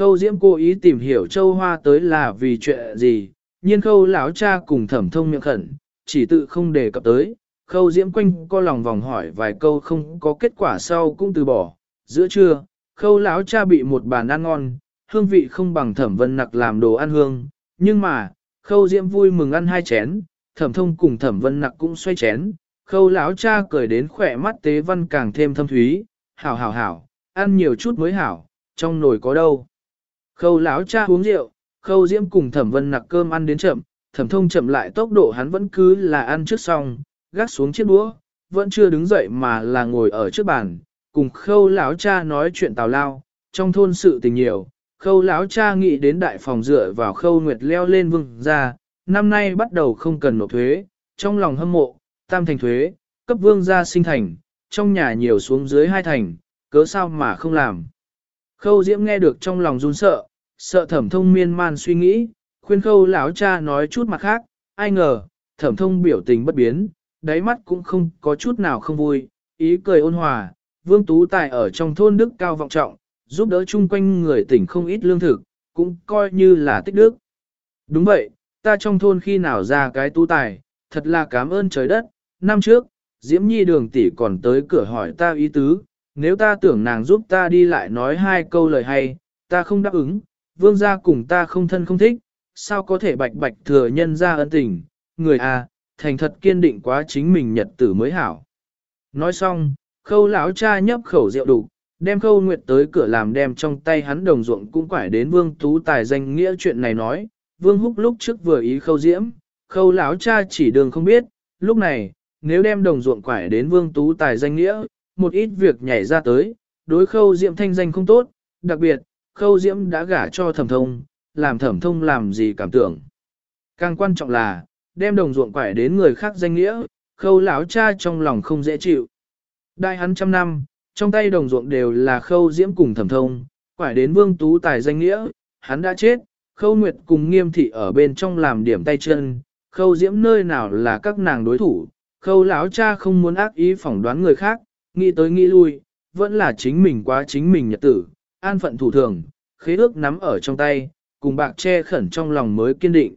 Khâu Diễm cố ý tìm hiểu châu hoa tới là vì chuyện gì, nhiên khâu lão cha cùng thẩm thông miệng khẩn, chỉ tự không đề cập tới. Khâu Diễm quanh co lòng vòng hỏi vài câu không có kết quả sau cũng từ bỏ. Giữa trưa, khâu lão cha bị một bàn ăn ngon, hương vị không bằng thẩm vân nặc làm đồ ăn hương. Nhưng mà, khâu Diễm vui mừng ăn hai chén, thẩm thông cùng thẩm vân nặc cũng xoay chén. Khâu lão cha cười đến khỏe mắt tế văn càng thêm thâm thúy, hảo hảo hảo, ăn nhiều chút mới hảo, trong nồi có đâu. Khâu lão cha uống rượu, khâu diễm cùng thẩm vân nặc cơm ăn đến chậm, thẩm thông chậm lại tốc độ hắn vẫn cứ là ăn trước xong, gác xuống chiếc đũa, vẫn chưa đứng dậy mà là ngồi ở trước bàn, cùng khâu lão cha nói chuyện tào lao, trong thôn sự tình nhiều. Khâu lão cha nghĩ đến đại phòng dựa vào khâu nguyệt leo lên vương ra, năm nay bắt đầu không cần nộp thuế, trong lòng hâm mộ, tam thành thuế, cấp vương gia sinh thành, trong nhà nhiều xuống dưới hai thành, cớ sao mà không làm. Khâu Diễm nghe được trong lòng run sợ, sợ thẩm thông miên man suy nghĩ, khuyên khâu lão cha nói chút mặt khác, ai ngờ, thẩm thông biểu tình bất biến, đáy mắt cũng không có chút nào không vui, ý cười ôn hòa, vương tú tài ở trong thôn đức cao vọng trọng, giúp đỡ chung quanh người tỉnh không ít lương thực, cũng coi như là tích đức. Đúng vậy, ta trong thôn khi nào ra cái tú tài, thật là cảm ơn trời đất, năm trước, Diễm Nhi đường tỷ còn tới cửa hỏi ta ý tứ, nếu ta tưởng nàng giúp ta đi lại nói hai câu lời hay, ta không đáp ứng, vương gia cùng ta không thân không thích, sao có thể bạch bạch thừa nhân ra ân tình, người à, thành thật kiên định quá chính mình nhật tử mới hảo. Nói xong, khâu lão cha nhấp khẩu rượu đủ, đem khâu nguyệt tới cửa làm đem trong tay hắn đồng ruộng cũng quải đến vương tú tài danh nghĩa chuyện này nói, vương húc lúc trước vừa ý khâu diễm, khâu lão cha chỉ đường không biết, lúc này, nếu đem đồng ruộng quải đến vương tú tài danh nghĩa, một ít việc nhảy ra tới, đối khâu diễm thanh danh không tốt, đặc biệt, khâu diễm đã gả cho thẩm thông, làm thẩm thông làm gì cảm tưởng. Càng quan trọng là, đem đồng ruộng quải đến người khác danh nghĩa, khâu lão cha trong lòng không dễ chịu. Đại hắn trăm năm, trong tay đồng ruộng đều là khâu diễm cùng thẩm thông, quải đến vương tú tài danh nghĩa, hắn đã chết, khâu nguyệt cùng nghiêm thị ở bên trong làm điểm tay chân, khâu diễm nơi nào là các nàng đối thủ, khâu lão cha không muốn ác ý phỏng đoán người khác, nghĩ tới nghĩ lui, vẫn là chính mình quá chính mình nhật tử, an phận thủ thường, khế ước nắm ở trong tay, cùng bạc che khẩn trong lòng mới kiên định.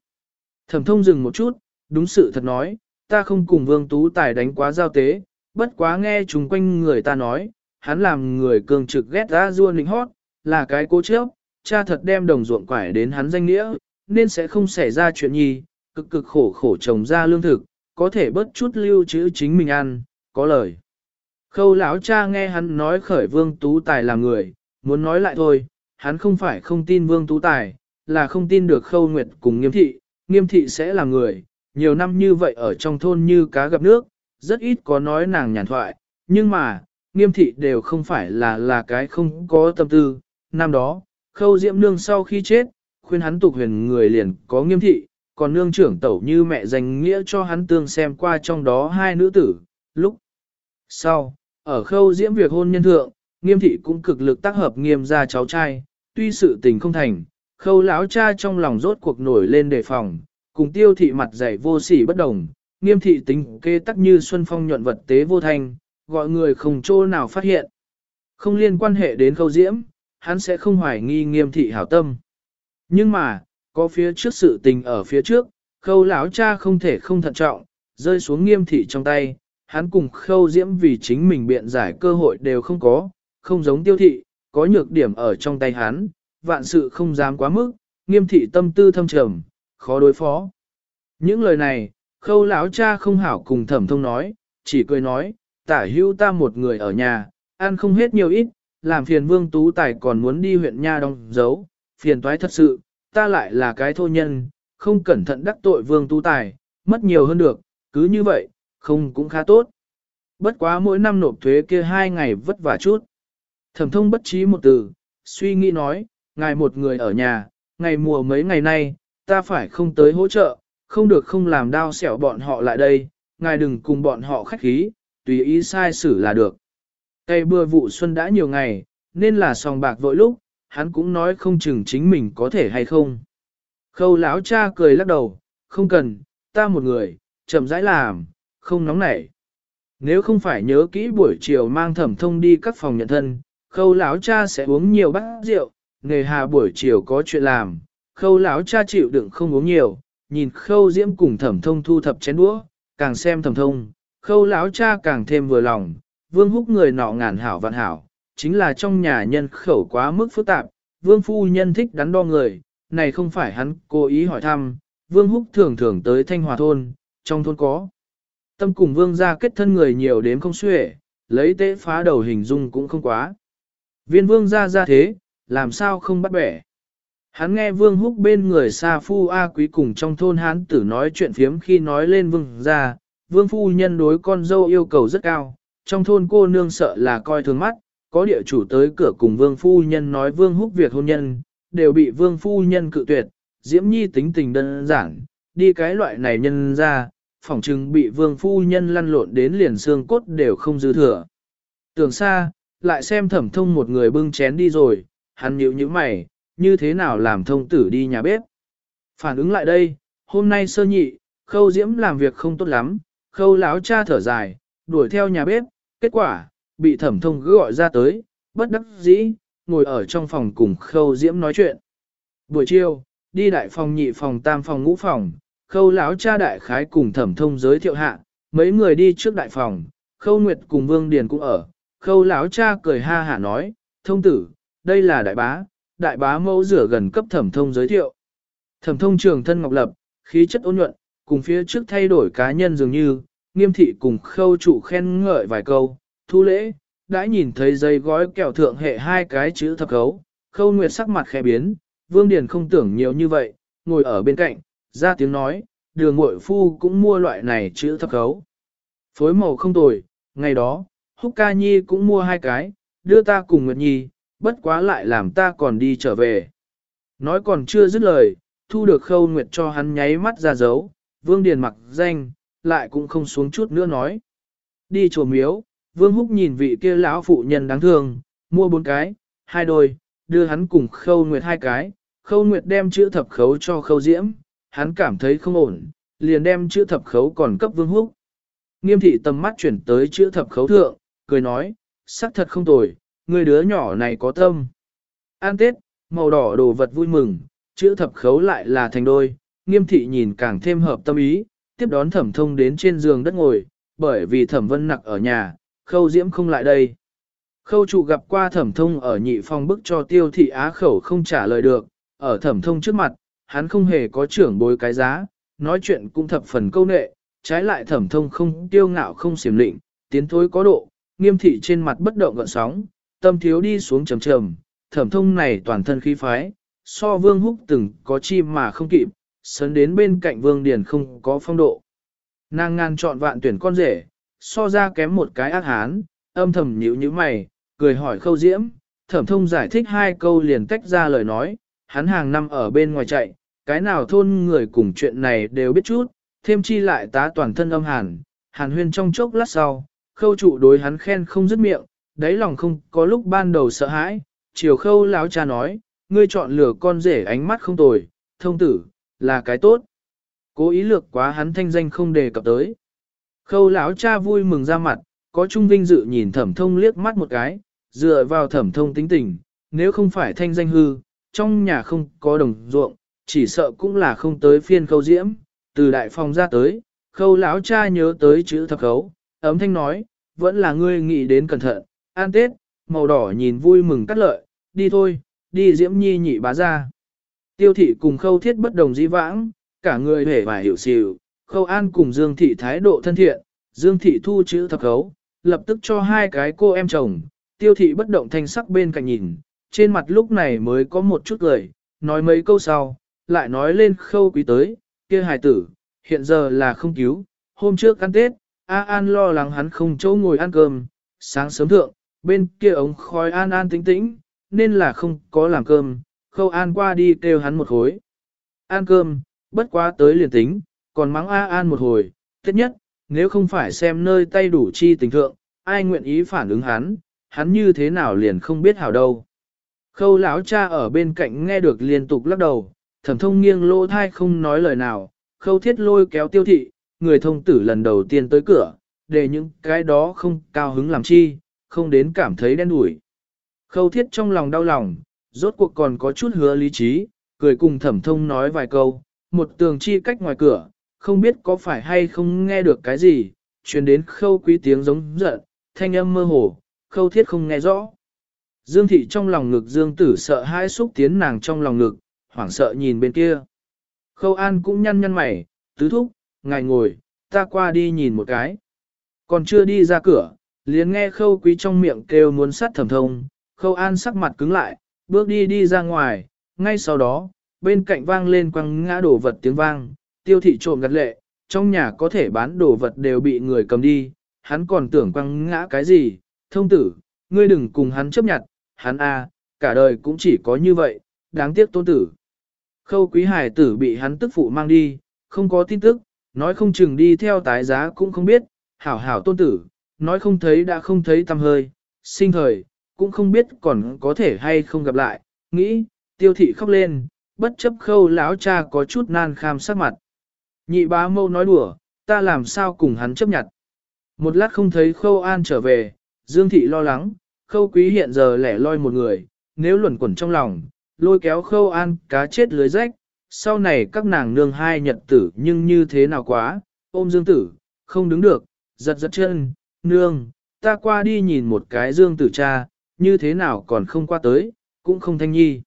Thẩm thông dừng một chút, đúng sự thật nói, ta không cùng vương tú tài đánh quá giao tế, bất quá nghe chúng quanh người ta nói, hắn làm người cường trực ghét ra rua nịnh hót, là cái cố chấp, cha thật đem đồng ruộng quải đến hắn danh nghĩa, nên sẽ không xảy ra chuyện nhi, cực cực khổ khổ trồng ra lương thực, có thể bớt chút lưu trữ chính mình ăn, có lời. Khâu lão cha nghe hắn nói khởi vương tú tài là người, muốn nói lại thôi, hắn không phải không tin vương tú tài, là không tin được khâu nguyệt cùng nghiêm thị, nghiêm thị sẽ là người, nhiều năm như vậy ở trong thôn như cá gặp nước, rất ít có nói nàng nhàn thoại, nhưng mà, nghiêm thị đều không phải là là cái không có tâm tư, năm đó, khâu diễm nương sau khi chết, khuyên hắn tục huyền người liền có nghiêm thị, còn nương trưởng tẩu như mẹ dành nghĩa cho hắn tương xem qua trong đó hai nữ tử, lúc sau, ở khâu diễm việc hôn nhân thượng, nghiêm thị cũng cực lực tác hợp nghiêm ra cháu trai, tuy sự tình không thành, khâu lão cha trong lòng rốt cuộc nổi lên đề phòng, cùng tiêu thị mặt dày vô sỉ bất đồng, nghiêm thị tính kê tắc như xuân phong nhuận vật tế vô thanh, gọi người không chỗ nào phát hiện. Không liên quan hệ đến khâu diễm, hắn sẽ không hoài nghi nghiêm thị hảo tâm. Nhưng mà, có phía trước sự tình ở phía trước, khâu lão cha không thể không thận trọng, rơi xuống nghiêm thị trong tay, hắn cùng khâu diễm vì chính mình biện giải cơ hội đều không có, không giống tiêu thị, có nhược điểm ở trong tay hắn, vạn sự không dám quá mức, nghiêm thị tâm tư thâm trầm, khó đối phó. Những lời này, khâu lão cha không hảo cùng thẩm thông nói, chỉ cười nói, tả hưu ta một người ở nhà, ăn không hết nhiều ít, làm phiền vương tú tài còn muốn đi huyện nha đông giấu, phiền toái thật sự, ta lại là cái thô nhân, không cẩn thận đắc tội vương tú tài, mất nhiều hơn được, cứ như vậy, không cũng khá tốt. Bất quá mỗi năm nộp thuế kia hai ngày vất vả chút. Thẩm thông bất trí một từ, suy nghĩ nói, ngài một người ở nhà, ngày mùa mấy ngày nay, ta phải không tới hỗ trợ, không được không làm đau xẻo bọn họ lại đây, ngài đừng cùng bọn họ khách khí, tùy ý sai xử là được. Cây bưa vụ xuân đã nhiều ngày, nên là sòng bạc vội lúc, hắn cũng nói không chừng chính mình có thể hay không. Khâu lão cha cười lắc đầu, không cần, ta một người, chậm rãi làm, không nóng nảy. Nếu không phải nhớ kỹ buổi chiều mang thẩm thông đi các phòng nhận thân, khâu lão cha sẽ uống nhiều bát rượu, nghề hà buổi chiều có chuyện làm, khâu lão cha chịu đựng không uống nhiều, nhìn khâu diễm cùng thẩm thông thu thập chén đũa, càng xem thẩm thông, khâu lão cha càng thêm vừa lòng, vương húc người nọ ngàn hảo vạn hảo, chính là trong nhà nhân khẩu quá mức phức tạp, vương phu nhân thích đắn đo người, này không phải hắn cố ý hỏi thăm, vương húc thường thường tới thanh hòa thôn, trong thôn có. Tâm cùng vương gia kết thân người nhiều đến không xuể, lấy tế phá đầu hình dung cũng không quá. Viên vương gia ra thế, làm sao không bắt bẻ. Hắn nghe vương húc bên người xa phu A quý cùng trong thôn hán tử nói chuyện phiếm khi nói lên vương gia, vương phu nhân đối con dâu yêu cầu rất cao, trong thôn cô nương sợ là coi thường mắt, có địa chủ tới cửa cùng vương phu nhân nói vương húc việc hôn nhân, đều bị vương phu nhân cự tuyệt, diễm nhi tính tình đơn giản, đi cái loại này nhân ra, phỏng chừng bị vương phu nhân lăn lộn đến liền xương cốt đều không dư thừa. Tưởng xa, lại xem thẩm thông một người bưng chén đi rồi, hắn nhíu như mày, như thế nào làm thông tử đi nhà bếp. Phản ứng lại đây, hôm nay sơ nhị, khâu diễm làm việc không tốt lắm, khâu láo cha thở dài, đuổi theo nhà bếp, kết quả, bị thẩm thông cứ gọi ra tới, bất đắc dĩ, ngồi ở trong phòng cùng khâu diễm nói chuyện. Buổi chiều, đi đại phòng nhị phòng tam phòng ngũ phòng, khâu láo cha đại khái cùng thẩm thông giới thiệu hạ, mấy người đi trước đại phòng, khâu nguyệt cùng vương điền cũng ở, khâu lão cha cười ha hả nói, thông tử, đây là đại bá, đại bá mẫu rửa gần cấp thẩm thông giới thiệu. Thẩm thông trường thân ngọc lập, khí chất ôn nhuận, cùng phía trước thay đổi cá nhân dường như, nghiêm thị cùng khâu trụ khen ngợi vài câu, thu lễ, đã nhìn thấy dây gói kẹo thượng hệ hai cái chữ thập khấu, khâu nguyệt sắc mặt khẽ biến, vương điền không tưởng nhiều như vậy, ngồi ở bên cạnh, ra tiếng nói, đường mội phu cũng mua loại này chữ thập khấu. Phối màu không tồi, ngày đó, húc ca nhi cũng mua hai cái, đưa ta cùng Nguyệt Nhi, bất quá lại làm ta còn đi trở về. Nói còn chưa dứt lời, thu được khâu Nguyệt cho hắn nháy mắt ra dấu, vương điền mặc danh, lại cũng không xuống chút nữa nói. Đi chùa miếu, vương húc nhìn vị kia lão phụ nhân đáng thương, mua bốn cái, hai đôi, đưa hắn cùng khâu Nguyệt hai cái, khâu Nguyệt đem chữ thập khấu cho khâu diễm, hắn cảm thấy không ổn, liền đem chữ thập khấu còn cấp vương húc. Nghiêm thị tầm mắt chuyển tới chữ thập khấu thượng, cười nói, sắc thật không tồi, người đứa nhỏ này có tâm. An Tết, màu đỏ đồ vật vui mừng, chữ thập khấu lại là thành đôi, nghiêm thị nhìn càng thêm hợp tâm ý, tiếp đón thẩm thông đến trên giường đất ngồi, bởi vì thẩm vân nặc ở nhà, khâu diễm không lại đây. Khâu trụ gặp qua thẩm thông ở nhị phong bức cho tiêu thị á khẩu không trả lời được, ở thẩm thông trước mặt, hắn không hề có trưởng bối cái giá, nói chuyện cũng thập phần câu nệ, trái lại thẩm thông không tiêu ngạo không xiểm lịnh, tiến thối có độ, nghiêm thị trên mặt bất động gợn sóng, tâm thiếu đi xuống trầm trầm, thẩm thông này toàn thân khí phái, so vương húc từng có chi mà không kịp, sấn đến bên cạnh vương điền không có phong độ. Nàng ngàn chọn vạn tuyển con rể, so ra kém một cái ác hán, âm thầm nhíu nhíu mày, cười hỏi khâu diễm, thẩm thông giải thích hai câu liền tách ra lời nói, hắn hàng năm ở bên ngoài chạy, cái nào thôn người cùng chuyện này đều biết chút, thêm chi lại tá toàn thân âm hàn, hàn huyên trong chốc lát sau, khâu trụ đối hắn khen không dứt miệng, đáy lòng không có lúc ban đầu sợ hãi, chiều khâu láo cha nói, ngươi chọn lựa con rể ánh mắt không tồi, thông tử, là cái tốt. Cố ý lược quá hắn thanh danh không đề cập tới. Khâu lão cha vui mừng ra mặt, có trung vinh dự nhìn thẩm thông liếc mắt một cái, dựa vào thẩm thông tính tình, nếu không phải thanh danh hư, trong nhà không có đồng ruộng, chỉ sợ cũng là không tới phiên khâu diễm, từ đại phòng ra tới, khâu lão cha nhớ tới chữ thập khấu, ấm thanh nói, vẫn là ngươi nghĩ đến cẩn thận, an tết, màu đỏ nhìn vui mừng cắt lợi, đi thôi, đi diễm nhi nhị bá ra. Tiêu thị cùng khâu thiết bất đồng dĩ vãng, cả người hề và hiểu xìu, khâu an cùng dương thị thái độ thân thiện, dương thị thu chữ thập khấu, lập tức cho hai cái cô em chồng, tiêu thị bất động thanh sắc bên cạnh nhìn, trên mặt lúc này mới có một chút cười, nói mấy câu sau, lại nói lên khâu quý tới, kia hài tử, hiện giờ là không cứu, hôm trước ăn Tết, A An lo lắng hắn không chỗ ngồi ăn cơm, sáng sớm thượng, bên kia ống khói An An tĩnh tĩnh, nên là không có làm cơm, khâu An qua đi kêu hắn một khối. Ăn cơm, bất quá tới liền tính, còn mắng A An một hồi, tất nhất, nếu không phải xem nơi tay đủ chi tình thượng, ai nguyện ý phản ứng hắn, hắn như thế nào liền không biết hảo đâu. Khâu lão cha ở bên cạnh nghe được liên tục lắc đầu, thẩm thông nghiêng lô thai không nói lời nào, khâu thiết lôi kéo tiêu thị, người thông tử lần đầu tiên tới cửa, để những cái đó không cao hứng làm chi, không đến cảm thấy đen đủi. Khâu thiết trong lòng đau lòng, rốt cuộc còn có chút hứa lý trí, cười cùng thẩm thông nói vài câu, một tường chi cách ngoài cửa, không biết có phải hay không nghe được cái gì, truyền đến khâu quý tiếng giống giận, thanh âm mơ hồ, khâu thiết không nghe rõ. Dương thị trong lòng ngực Dương tử sợ hãi xúc tiến nàng trong lòng ngực, hoảng sợ nhìn bên kia. Khâu an cũng nhăn nhăn mày, tứ thúc, ngài ngồi, ta qua đi nhìn một cái. Còn chưa đi ra cửa, liền nghe khâu quý trong miệng kêu muốn sát thẩm thông, khâu an sắc mặt cứng lại, bước đi đi ra ngoài, ngay sau đó, bên cạnh vang lên quăng ngã đổ vật tiếng vang, tiêu thị trộm gật lệ, trong nhà có thể bán đồ vật đều bị người cầm đi, hắn còn tưởng quăng ngã cái gì, thông tử, ngươi đừng cùng hắn chấp nhận, hắn a, cả đời cũng chỉ có như vậy, đáng tiếc tôn tử. Khâu quý hải tử bị hắn tức phụ mang đi, không có tin tức, nói không chừng đi theo tái giá cũng không biết, hảo hảo tôn tử, nói không thấy đã không thấy tâm hơi, sinh thời, cũng không biết còn có thể hay không gặp lại, nghĩ, tiêu thị khóc lên, bất chấp khâu lão cha có chút nan kham sắc mặt. Nhị bá mâu nói đùa, ta làm sao cùng hắn chấp nhận. Một lát không thấy khâu an trở về, Dương thị lo lắng, khâu quý hiện giờ lẻ loi một người, nếu luẩn quẩn trong lòng, lôi kéo khâu an cá chết lưới rách, sau này các nàng nương hai nhật tử nhưng như thế nào quá, ôm Dương tử, không đứng được, giật giật chân, nương, ta qua đi nhìn một cái Dương tử cha, như thế nào còn không qua tới, cũng không thanh nhi.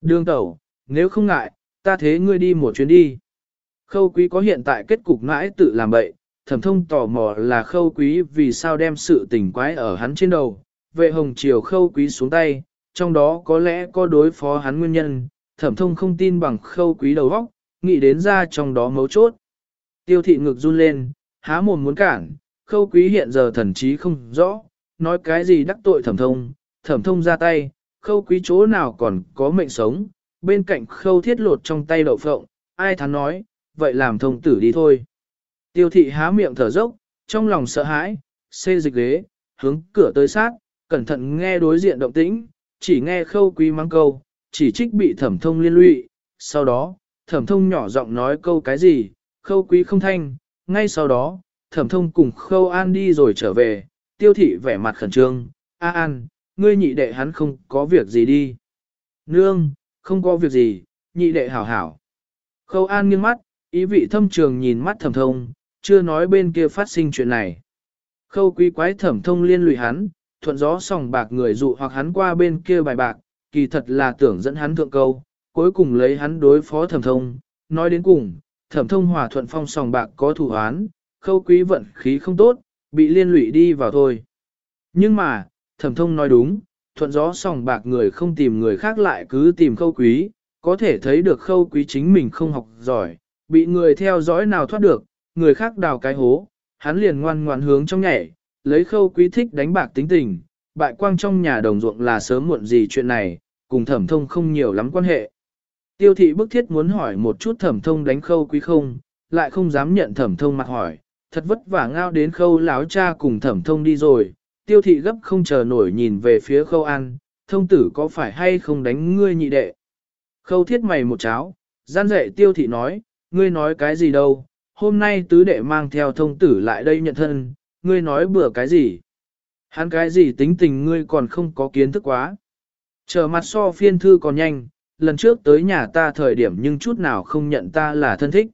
Đường tẩu, nếu không ngại, ta thế ngươi đi một chuyến đi. Khâu quý có hiện tại kết cục mãi tự làm bậy, thẩm thông tò mò là khâu quý vì sao đem sự tình quái ở hắn trên đầu. Vệ hồng chiều khâu quý xuống tay, trong đó có lẽ có đối phó hắn nguyên nhân, thẩm thông không tin bằng khâu quý đầu óc, nghĩ đến ra trong đó mấu chốt. Tiêu thị ngực run lên, há mồm muốn cản, khâu quý hiện giờ thần trí không rõ, nói cái gì đắc tội thẩm thông, thẩm thông ra tay, khâu quý chỗ nào còn có mệnh sống, bên cạnh khâu thiết lột trong tay đậu phộng, ai thắn nói, vậy làm thông tử đi thôi. Tiêu thị há miệng thở dốc, trong lòng sợ hãi, xê dịch ghế, hướng cửa tới sát, cẩn thận nghe đối diện động tĩnh, chỉ nghe khâu quý mang câu, chỉ trích bị thẩm thông liên lụy, sau đó, thẩm thông nhỏ giọng nói câu cái gì, khâu quý không thanh, ngay sau đó, thẩm thông cùng khâu an đi rồi trở về, tiêu thị vẻ mặt khẩn trương, a an, ngươi nhị đệ hắn không có việc gì đi. Nương, không có việc gì, nhị đệ hảo hảo. Khâu an nghiêng mắt, ý vị thâm trường nhìn mắt thẩm thông, chưa nói bên kia phát sinh chuyện này. Khâu quý quái thẩm thông liên lụy hắn, thuận gió sòng bạc người dụ hoặc hắn qua bên kia bài bạc, kỳ thật là tưởng dẫn hắn thượng câu, cuối cùng lấy hắn đối phó thẩm thông, nói đến cùng, thẩm thông hòa thuận phong sòng bạc có thủ án, khâu quý vận khí không tốt, bị liên lụy đi vào thôi. Nhưng mà, thẩm thông nói đúng, thuận gió sòng bạc người không tìm người khác lại cứ tìm khâu quý, có thể thấy được khâu quý chính mình không học giỏi, bị người theo dõi nào thoát được, người khác đào cái hố, hắn liền ngoan ngoan hướng trong nhảy, lấy khâu quý thích đánh bạc tính tình, bại quang trong nhà đồng ruộng là sớm muộn gì chuyện này, cùng thẩm thông không nhiều lắm quan hệ. Tiêu thị bức thiết muốn hỏi một chút thẩm thông đánh khâu quý không, lại không dám nhận thẩm thông mặt hỏi, thật vất vả ngao đến khâu láo cha cùng thẩm thông đi rồi, tiêu thị gấp không chờ nổi nhìn về phía khâu an, thông tử có phải hay không đánh ngươi nhị đệ. Khâu thiết mày một cháo, gian dạy tiêu thị nói, ngươi nói cái gì đâu, hôm nay tứ đệ mang theo thông tử lại đây nhận thân, ngươi nói bừa cái gì. Hắn cái gì tính tình ngươi còn không có kiến thức quá. Trở mặt so phiên thư còn nhanh, lần trước tới nhà ta thời điểm nhưng chút nào không nhận ta là thân thích.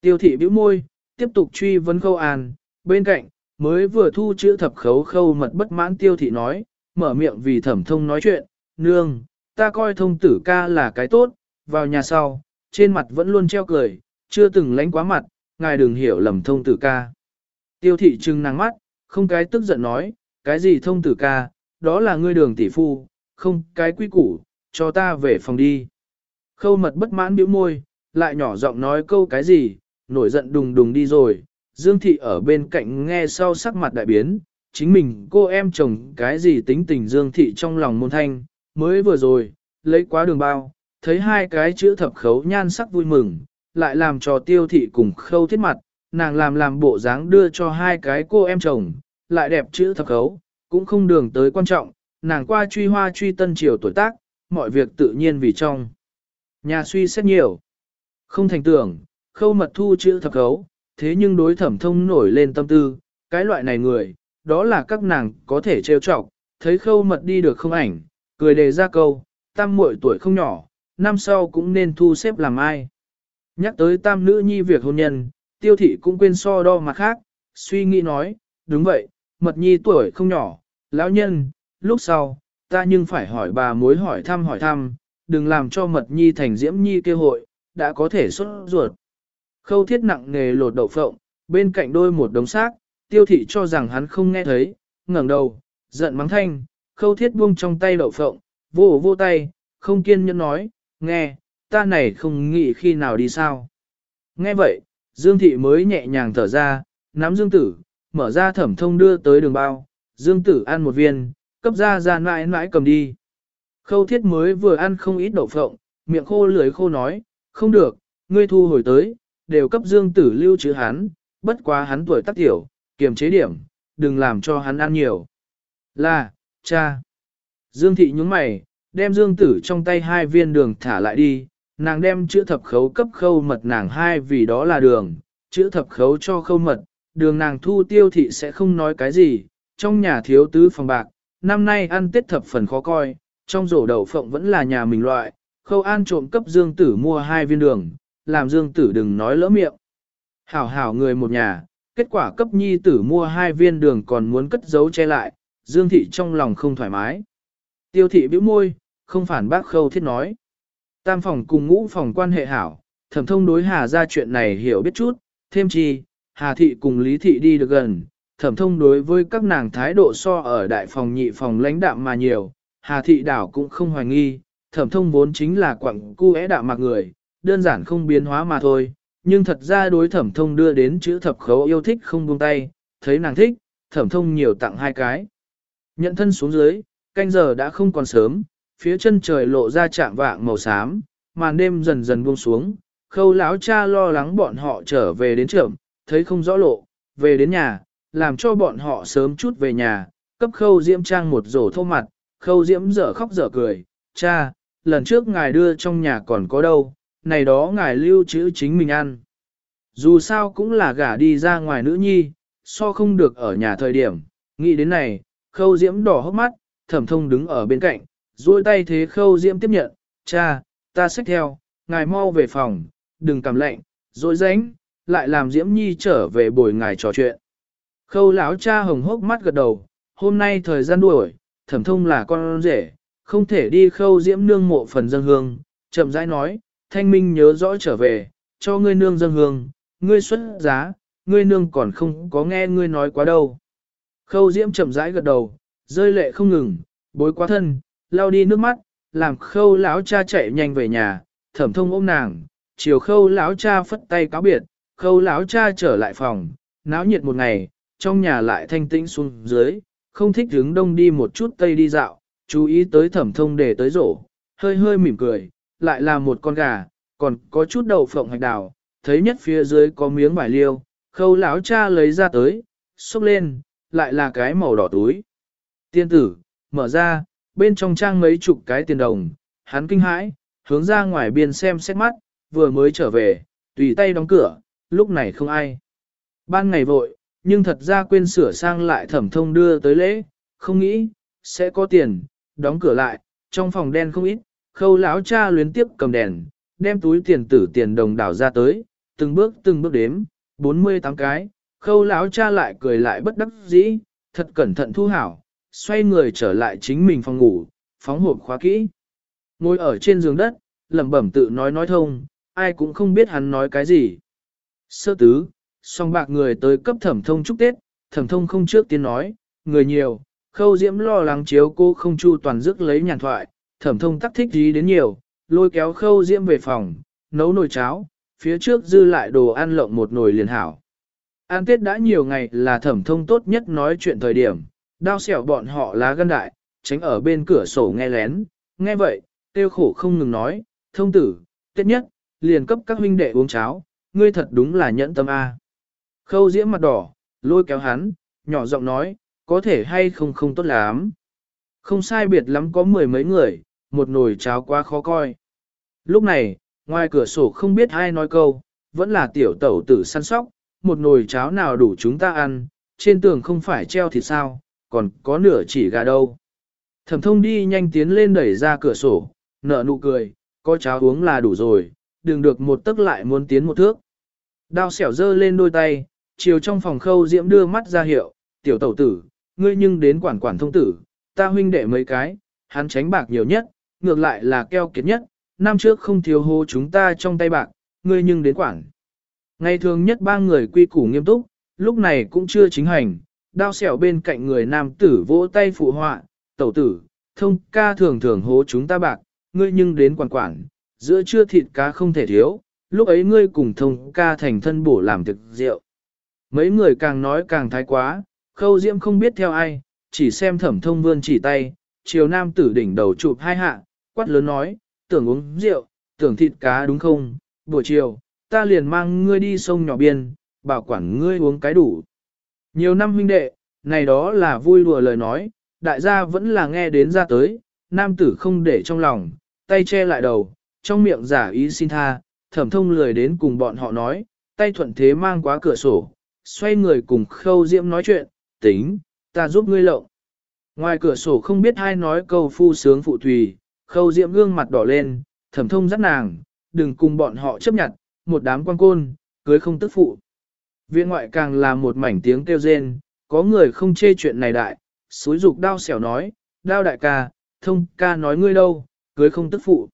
Tiêu thị bĩu môi, tiếp tục truy vấn khâu an, bên cạnh, mới vừa thu chữ thập khấu khâu mật bất mãn tiêu thị nói, mở miệng vì thẩm thông nói chuyện, nương, ta coi thông tử ca là cái tốt, vào nhà sau, trên mặt vẫn luôn treo cười, chưa từng lánh quá mặt, ngài đừng hiểu lầm thông tử ca. Tiêu thị trừng nắng mắt, không cái tức giận nói, cái gì thông tử ca, đó là ngươi đường tỷ phu, không cái quy củ, cho ta về phòng đi. Khâu mật bất mãn bĩu môi, lại nhỏ giọng nói câu cái gì, nổi giận đùng đùng đi rồi, Dương thị ở bên cạnh nghe sau sắc mặt đại biến, chính mình cô em chồng cái gì tính tình Dương thị trong lòng môn thanh, mới vừa rồi, lấy quá đường bao, thấy hai cái chữ thập khấu nhan sắc vui mừng, lại làm cho tiêu thị cùng khâu thiết mặt, nàng làm làm bộ dáng đưa cho hai cái cô em chồng, lại đẹp chữ thập khấu, cũng không đường tới quan trọng, nàng qua truy hoa truy tân triều tuổi tác, mọi việc tự nhiên vì trong. Nhà suy xét nhiều, không thành tưởng, khâu mật thu chữ thập khấu, thế nhưng đối thẩm thông nổi lên tâm tư, cái loại này người, đó là các nàng có thể trêu chọc, thấy khâu mật đi được không ảnh, cười đề ra câu, tam muội tuổi không nhỏ, năm sau cũng nên thu xếp làm ai. Nhắc tới tam nữ nhi việc hôn nhân, tiêu thị cũng quên so đo mặt khác, suy nghĩ nói, đúng vậy, mật nhi tuổi không nhỏ, lão nhân, lúc sau, ta nhưng phải hỏi bà mối hỏi thăm hỏi thăm, đừng làm cho mật nhi thành diễm nhi kêu hội, đã có thể xuất ruột. Khâu thiết nặng nghề lột đậu phộng, bên cạnh đôi một đống xác, tiêu thị cho rằng hắn không nghe thấy, ngẩng đầu, giận mắng thanh, khâu thiết buông trong tay đậu phộng, vô vô tay, không kiên nhẫn nói, nghe, ta này không nghĩ khi nào đi sao. Nghe vậy, Dương thị mới nhẹ nhàng thở ra, nắm Dương tử, mở ra thẩm thông đưa tới đường bao, Dương tử ăn một viên, cấp ra ra mãi mãi cầm đi. Khâu thiết mới vừa ăn không ít đậu phộng, miệng khô lưỡi khô nói, không được, ngươi thu hồi tới, đều cấp Dương tử lưu trữ hắn, bất quá hắn tuổi tác tiểu, kiềm chế điểm, đừng làm cho hắn ăn nhiều. Là, cha. Dương thị nhúng mày, đem Dương tử trong tay hai viên đường thả lại đi, nàng đem chữ thập khấu cấp khâu mật nàng hai vì đó là đường, chữ thập khấu cho khâu mật, đường nàng thu tiêu thị sẽ không nói cái gì, trong nhà thiếu tứ phòng bạc, năm nay ăn tết thập phần khó coi, trong rổ đậu phộng vẫn là nhà mình loại, khâu an trộm cấp Dương tử mua hai viên đường, làm Dương tử đừng nói lỡ miệng. Hảo hảo người một nhà, kết quả cấp nhi tử mua hai viên đường còn muốn cất giấu che lại, Dương thị trong lòng không thoải mái. Tiêu thị bĩu môi, không phản bác khâu thiết nói. Tam phòng cùng ngũ phòng quan hệ hảo, thẩm thông đối hà ra chuyện này hiểu biết chút, thêm chi, hà thị cùng lý thị đi được gần, thẩm thông đối với các nàng thái độ so ở đại phòng nhị phòng lãnh đạm mà nhiều, hà thị đảo cũng không hoài nghi, thẩm thông vốn chính là quặng cu é đạm mặc người, đơn giản không biến hóa mà thôi, nhưng thật ra đối thẩm thông đưa đến chữ thập khấu yêu thích không buông tay, thấy nàng thích, thẩm thông nhiều tặng hai cái. Nhận thân xuống dưới, canh giờ đã không còn sớm, phía chân trời lộ ra trạng vạng màu xám, màn đêm dần dần buông xuống, khâu lão cha lo lắng bọn họ trở về đến trưởng, thấy không rõ lộ, về đến nhà, làm cho bọn họ sớm chút về nhà, cấp khâu diễm trang một rổ thô mặt, khâu diễm dở khóc dở cười, cha, lần trước ngài đưa trong nhà còn có đâu, này đó ngài lưu trữ chính mình ăn. Dù sao cũng là gả đi ra ngoài nữ nhi, so không được ở nhà thời điểm, nghĩ đến này, khâu diễm đỏ hốc mắt, thẩm thông đứng ở bên cạnh, duỗi tay thế khâu diễm tiếp nhận, cha, ta xách theo, ngài mau về phòng, đừng cầm lạnh, Rồi ránh, lại làm diễm nhi trở về bồi ngài trò chuyện. Khâu lão cha hồng hốc mắt gật đầu, hôm nay thời gian đuổi, thẩm thông là con rể, không thể đi khâu diễm nương mộ phần dân hương, chậm rãi nói, thanh minh nhớ rõ trở về, cho ngươi nương dân hương, ngươi xuất giá, ngươi nương còn không có nghe ngươi nói quá đâu. Khâu diễm chậm rãi gật đầu, rơi lệ không ngừng, bối quá thân, lau đi nước mắt, làm khâu lão cha chạy nhanh về nhà, thẩm thông ôm nàng, chiều khâu lão cha phất tay cáo biệt, khâu lão cha trở lại phòng, náo nhiệt một ngày, trong nhà lại thanh tĩnh xuống dưới, không thích hướng đông đi một chút tây đi dạo, chú ý tới thẩm thông để tới rổ, hơi hơi mỉm cười, lại là một con gà, còn có chút đậu phộng hạch đào, thấy nhất phía dưới có miếng vải liêu, khâu lão cha lấy ra tới, xúc lên, lại là cái màu đỏ túi. Tiên tử, mở ra, bên trong trang mấy chục cái tiền đồng, hắn kinh hãi, hướng ra ngoài biên xem xét mắt, vừa mới trở về, tùy tay đóng cửa, lúc này không ai. Ban ngày vội, nhưng thật ra quên sửa sang lại thẩm thông đưa tới lễ, không nghĩ, sẽ có tiền, đóng cửa lại, trong phòng đen không ít, khâu lão cha luyến tiếp cầm đèn, đem túi tiền tử tiền đồng đảo ra tới, từng bước từng bước đếm, 48 cái, khâu lão cha lại cười lại bất đắc dĩ, thật cẩn thận thu hảo, xoay người trở lại chính mình phòng ngủ, phóng hộp khóa kỹ. Ngồi ở trên giường đất, lẩm bẩm tự nói nói thông, ai cũng không biết hắn nói cái gì. Sơ tứ, song bạc người tới cấp thẩm thông chúc Tết, thẩm thông không trước tiên nói, người nhiều, khâu diễm lo lắng chiếu cô không chu toàn dứt lấy nhàn thoại, thẩm thông tắc thích gì đến nhiều, lôi kéo khâu diễm về phòng, nấu nồi cháo, phía trước dư lại đồ ăn lộng một nồi liền hảo. An Tết đã nhiều ngày là thẩm thông tốt nhất nói chuyện thời điểm, đao xẻo bọn họ lá gân đại, tránh ở bên cửa sổ nghe lén, nghe vậy, tiêu khổ không ngừng nói, thông tử, Tết nhất, liền cấp các huynh đệ uống cháo, ngươi thật đúng là nhẫn tâm A. Khâu diễm mặt đỏ, lôi kéo hắn, nhỏ giọng nói, có thể hay không không tốt lắm. Không sai biệt lắm có mười mấy người, một nồi cháo quá khó coi. Lúc này, ngoài cửa sổ không biết ai nói câu, vẫn là tiểu tẩu tử săn sóc, một nồi cháo nào đủ chúng ta ăn, trên tường không phải treo thì sao, còn có nửa chỉ gà đâu. Thẩm thông đi nhanh tiến lên đẩy ra cửa sổ, nở nụ cười, có cháo uống là đủ rồi, đừng được một tức lại muốn tiến một thước. Đao xẻo dơ lên đôi tay, chiều trong phòng khâu diễm đưa mắt ra hiệu, tiểu tẩu tử, ngươi nhưng đến quản quản thông tử, ta huynh đệ mấy cái, hắn tránh bạc nhiều nhất, ngược lại là keo kiệt nhất, năm trước không thiếu hô chúng ta trong tay bạc, ngươi nhưng đến quản. Ngày thường nhất ba người quy củ nghiêm túc, lúc này cũng chưa chính hành, đao xẻo bên cạnh người nam tử vỗ tay phụ họa, tẩu tử, thông ca thường thường hố chúng ta bạc, ngươi nhưng đến quản quản, giữa trưa thịt cá không thể thiếu, lúc ấy ngươi cùng thông ca thành thân bổ làm thực rượu. Mấy người càng nói càng thái quá, khâu diễm không biết theo ai, chỉ xem thẩm thông vươn chỉ tay, chiều nam tử đỉnh đầu chụp hai hạ, quát lớn nói, tưởng uống rượu, tưởng thịt cá đúng không, buổi chiều, ta liền mang ngươi đi sông nhỏ biên, bảo quản ngươi uống cái đủ. Nhiều năm huynh đệ, này đó là vui đùa lời nói, đại gia vẫn là nghe đến ra tới, nam tử không để trong lòng, tay che lại đầu, trong miệng giả ý xin tha, thẩm thông lười đến cùng bọn họ nói, tay thuận thế mang quá cửa sổ, xoay người cùng khâu diễm nói chuyện, tính, ta giúp ngươi lộng. Ngoài cửa sổ không biết ai nói câu phu sướng phụ thùy, khâu diễm gương mặt đỏ lên, thẩm thông dắt nàng, đừng cùng bọn họ chấp nhận, một đám quan côn, cưới không tức phụ. Viện ngoại càng là một mảnh tiếng kêu rên, có người không chê chuyện này đại, suối dục đao xẻo nói, đao đại ca, thông ca nói ngươi đâu, cưới không tức phụ.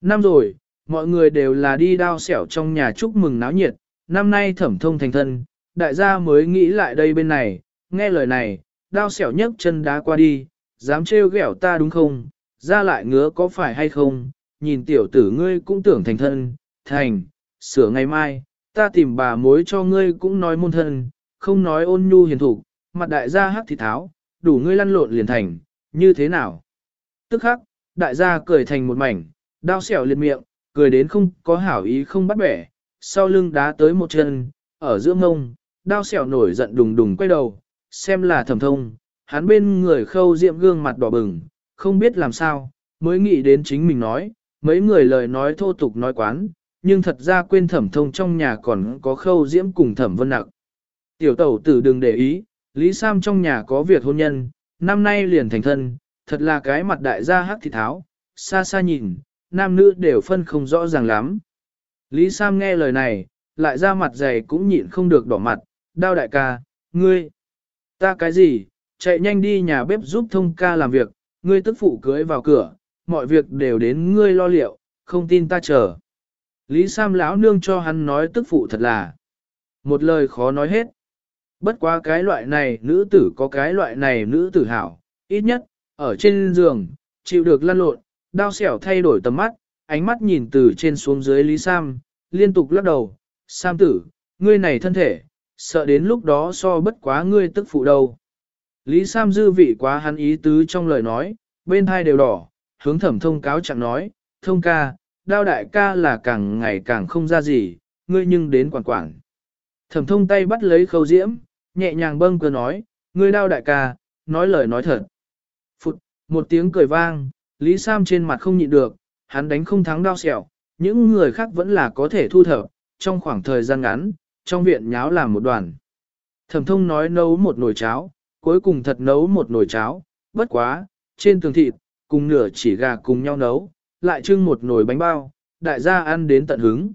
Năm rồi, mọi người đều là đi đao xẻo trong nhà chúc mừng náo nhiệt, năm nay thẩm thông thành thân, đại gia mới nghĩ lại đây bên này, nghe lời này, đao xẻo nhấc chân đá qua đi, dám trêu ghẹo ta đúng không, ra lại ngứa có phải hay không, nhìn tiểu tử ngươi cũng tưởng thành thân, thành, sửa ngày mai, ta tìm bà mối cho ngươi cũng nói môn thân, không nói ôn nhu hiền thủ, mặt đại gia hắc thì tháo, đủ ngươi lăn lộn liền thành, như thế nào? Tức khắc, đại gia cười thành một mảnh, đao xẻo liệt miệng, cười đến không có hảo ý không bắt bẻ, sau lưng đá tới một chân, ở giữa ngông, đao xẻo nổi giận đùng đùng quay đầu, xem là thẩm thông, hắn bên người khâu diệm gương mặt đỏ bừng, không biết làm sao, mới nghĩ đến chính mình nói, mấy người lời nói thô tục nói quán, nhưng thật ra quên thẩm thông trong nhà còn có khâu diễm cùng thẩm vân nặc. Tiểu tẩu tử đừng để ý, Lý Sam trong nhà có việc hôn nhân, năm nay liền thành thân, thật là cái mặt đại gia hắc thị tháo, xa xa nhìn, nam nữ đều phân không rõ ràng lắm. Lý Sam nghe lời này, lại ra mặt dày cũng nhịn không được đỏ mặt, đao đại ca, ngươi, ta cái gì, chạy nhanh đi nhà bếp giúp thông ca làm việc, ngươi tức phụ cưới vào cửa, mọi việc đều đến ngươi lo liệu, không tin ta chờ. Lý Sam lão nương cho hắn nói tức phụ thật là một lời khó nói hết. Bất quá cái loại này nữ tử có cái loại này nữ tử hảo, ít nhất, ở trên giường, chịu được lăn lộn, đao xẻo thay đổi tầm mắt, ánh mắt nhìn từ trên xuống dưới Lý Sam, liên tục lắc đầu, Sam tử, ngươi này thân thể, sợ đến lúc đó so bất quá ngươi tức phụ đâu. Lý Sam dư vị quá hắn ý tứ trong lời nói, bên hai đều đỏ, hướng thẩm thông cáo chẳng nói, thông ca, đao đại ca là càng ngày càng không ra gì, ngươi nhưng đến quản quản. Thẩm thông tay bắt lấy khâu diễm, nhẹ nhàng bâng cơ nói, ngươi đao đại ca, nói lời nói thật. Phụt, một tiếng cười vang, Lý Sam trên mặt không nhịn được, hắn đánh không thắng đao xẻo, những người khác vẫn là có thể thu thập, trong khoảng thời gian ngắn, trong viện nháo làm một đoàn. Thẩm thông nói nấu một nồi cháo, cuối cùng thật nấu một nồi cháo, bất quá, trên tường thịt, cùng nửa chỉ gà cùng nhau nấu, lại trưng một nồi bánh bao, đại gia ăn đến tận hứng.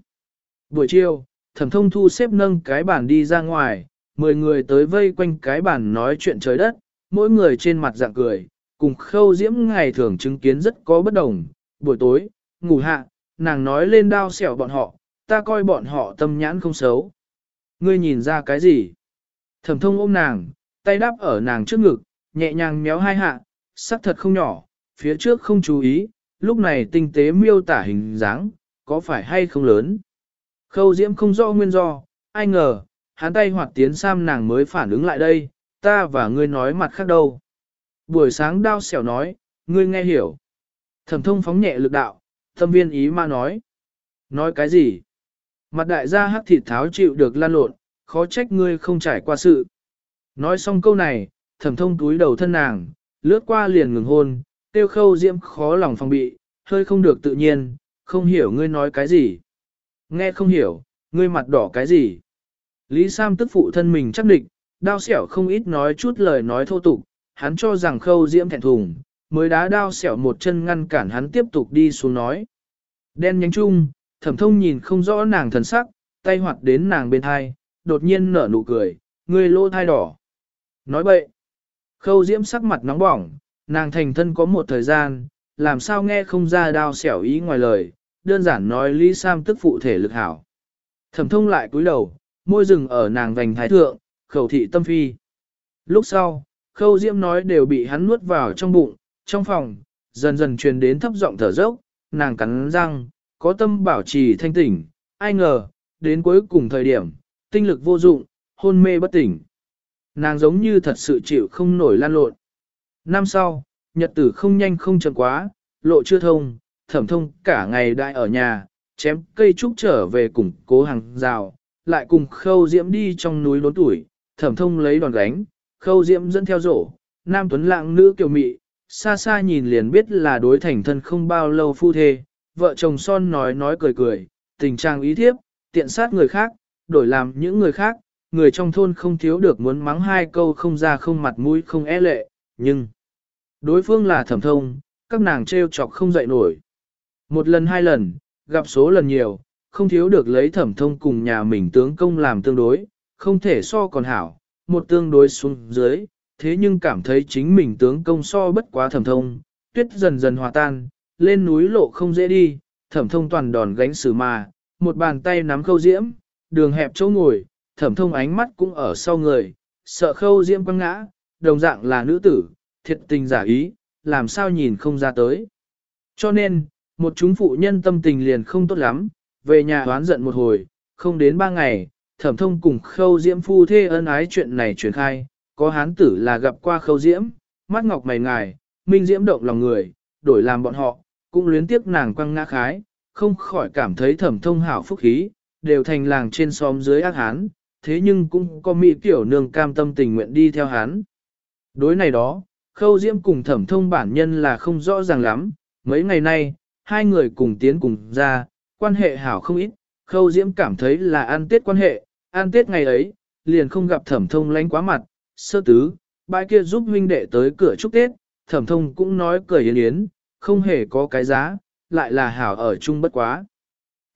Buổi chiều, thẩm thông thu xếp nâng cái bàn đi ra ngoài, mười người tới vây quanh cái bàn nói chuyện trời đất, mỗi người trên mặt dạng cười, cùng khâu diễm ngày thường chứng kiến rất có bất đồng. Buổi tối, ngủ hạ, nàng nói lên đao xẻo bọn họ, ta coi bọn họ tâm nhãn không xấu. Ngươi nhìn ra cái gì? Thẩm thông ôm nàng, tay đắp ở nàng trước ngực, nhẹ nhàng méo hai hạ, sắc thật không nhỏ, phía trước không chú ý, lúc này tinh tế miêu tả hình dáng, có phải hay không lớn. Khâu diễm không rõ nguyên do, ai ngờ, hắn tay hoạt tiến sam nàng mới phản ứng lại đây, ta và ngươi nói mặt khác đâu. Buổi sáng đao xẻo nói, ngươi nghe hiểu. Thẩm thông phóng nhẹ lực đạo, tâm viên ý ma nói. Nói cái gì? Mặt đại gia hắc thịt tháo chịu được lan lộn, khó trách ngươi không trải qua sự. Nói xong câu này, thẩm thông túi đầu thân nàng, lướt qua liền ngừng hôn, tiêu khâu diễm khó lòng phòng bị, hơi không được tự nhiên, không hiểu ngươi nói cái gì. Nghe không hiểu, ngươi mặt đỏ cái gì. Lý Sam tức phụ thân mình chắc định, đao xẻo không ít nói chút lời nói thô tục, hắn cho rằng khâu diễm thẹn thùng, mới đá đao xẻo một chân ngăn cản hắn tiếp tục đi xuống nói. Đen nhánh chung, thẩm thông nhìn không rõ nàng thần sắc, tay hoạt đến nàng bên thai, đột nhiên nở nụ cười, người lô thai đỏ. Nói bậy, khâu diễm sắc mặt nóng bỏng, nàng thành thân có một thời gian, làm sao nghe không ra đao xẻo ý ngoài lời, đơn giản nói Lý Sam tức phụ thể lực hảo. Thẩm thông lại cúi đầu, môi rừng ở nàng vành thái thượng, khẩu thị tâm phi. Lúc sau, khâu diễm nói đều bị hắn nuốt vào trong bụng, trong phòng, dần dần truyền đến thấp giọng thở dốc, nàng cắn răng, có tâm bảo trì thanh tỉnh, ai ngờ, đến cuối cùng thời điểm, tinh lực vô dụng, hôn mê bất tỉnh. Nàng giống như thật sự chịu không nổi lan lộn. Năm sau, nhật tử không nhanh không chậm quá, lộ chưa thông, thẩm thông cả ngày đại ở nhà, chém cây trúc trở về củng cố hàng rào, lại cùng khâu diễm đi trong núi đốn tuổi, thẩm thông lấy đòn gánh, khâu diễm dẫn theo rổ, nam tuấn lạng nữ kiều mị, xa xa nhìn liền biết là đối thành thân không bao lâu phu thê, vợ chồng son nói nói cười cười, tình trạng ý thiếp, tiện sát người khác, đổi làm những người khác, người trong thôn không thiếu được muốn mắng hai câu không ra không mặt mũi không e lệ, nhưng đối phương là thẩm thông, các nàng trêu chọc không dậy nổi. Một lần hai lần, gặp số lần nhiều, không thiếu được lấy thẩm thông cùng nhà mình tướng công làm tương đối, không thể so còn hảo, một tương đối xuống dưới, thế nhưng cảm thấy chính mình tướng công so bất quá thẩm thông, tuyết dần dần hòa tan, lên núi lộ không dễ đi, thẩm thông toàn đòn gánh xử mà, một bàn tay nắm khâu diễm, đường hẹp chỗ ngồi, thẩm thông ánh mắt cũng ở sau người, sợ khâu diễm quăng ngã, đồng dạng là nữ tử, thiệt tình giả ý, làm sao nhìn không ra tới. Cho nên, một chúng phụ nhân tâm tình liền không tốt lắm, về nhà đoán giận một hồi, không đến ba ngày, thẩm thông cùng khâu diễm phu thê ân ái chuyện này truyền khai, có hán tử là gặp qua khâu diễm, mắt ngọc mày ngài, minh diễm động lòng người, đổi làm bọn họ, cũng luyến tiếc nàng quăng ngã khái, không khỏi cảm thấy thẩm thông hảo phúc khí, đều thành làng trên xóm dưới ác hán, thế nhưng cũng có mỹ tiểu nương cam tâm tình nguyện đi theo hán. Đối này đó, khâu diễm cùng thẩm thông bản nhân là không rõ ràng lắm, mấy ngày nay, hai người cùng tiến cùng ra, quan hệ hảo không ít, khâu diễm cảm thấy là an tiết quan hệ, an tiết ngày ấy, liền không gặp thẩm thông lánh quá mặt, sơ tứ, bãi kia giúp huynh đệ tới cửa chúc Tết, thẩm thông cũng nói cười yến yến, không hề có cái giá, lại là hảo ở chung bất quá.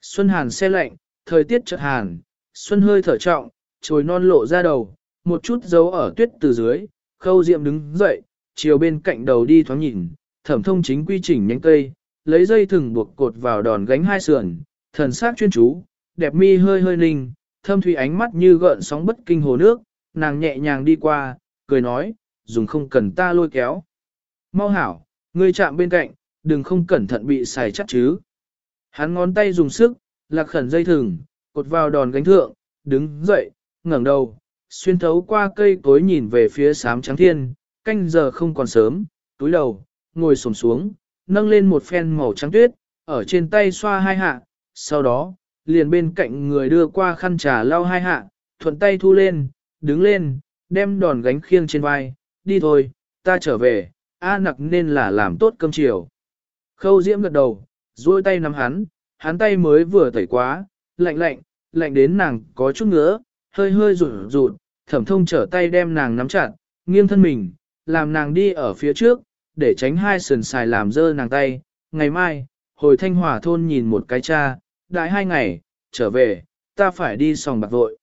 Xuân hàn xe lạnh, thời tiết chợt hàn, xuân hơi thở trọng, trồi non lộ ra đầu, một chút dấu ở tuyết từ dưới, khâu diệm đứng dậy, chiều bên cạnh đầu đi thoáng nhìn, thẩm thông chính quy trình nhánh cây, lấy dây thừng buộc cột vào đòn gánh hai sườn, thần sắc chuyên chú, đẹp mi hơi hơi ninh, thâm thủy ánh mắt như gợn sóng bất kinh hồ nước, nàng nhẹ nhàng đi qua, cười nói, dùng không cần ta lôi kéo. Mau hảo, ngươi chạm bên cạnh, đừng không cẩn thận bị xài chắc chứ. Hắn ngón tay dùng sức, lạc khẩn dây thừng, cột vào đòn gánh thượng, đứng dậy, ngẩng đầu, xuyên thấu qua cây cối nhìn về phía sám trắng thiên, canh giờ không còn sớm, túi đầu, ngồi xổm xuống, nâng lên một phen màu trắng tuyết, ở trên tay xoa hai hạ, sau đó, liền bên cạnh người đưa qua khăn trà lau hai hạ, thuận tay thu lên, đứng lên, đem đòn gánh khiêng trên vai, đi thôi, ta trở về, A nặc nên là làm tốt cơm chiều. Khâu diễm gật đầu, duỗi tay nắm hắn, hắn tay mới vừa tẩy quá, lạnh lạnh, lạnh đến nàng có chút ngứa, hơi hơi rụt rụt, thẩm thông trở tay đem nàng nắm chặt, nghiêng thân mình, làm nàng đi ở phía trước, để tránh hai sườn xài làm dơ nàng tay. Ngày mai, hồi thanh hỏa thôn nhìn một cái cha, đại hai ngày, trở về, ta phải đi sòng bạc vội.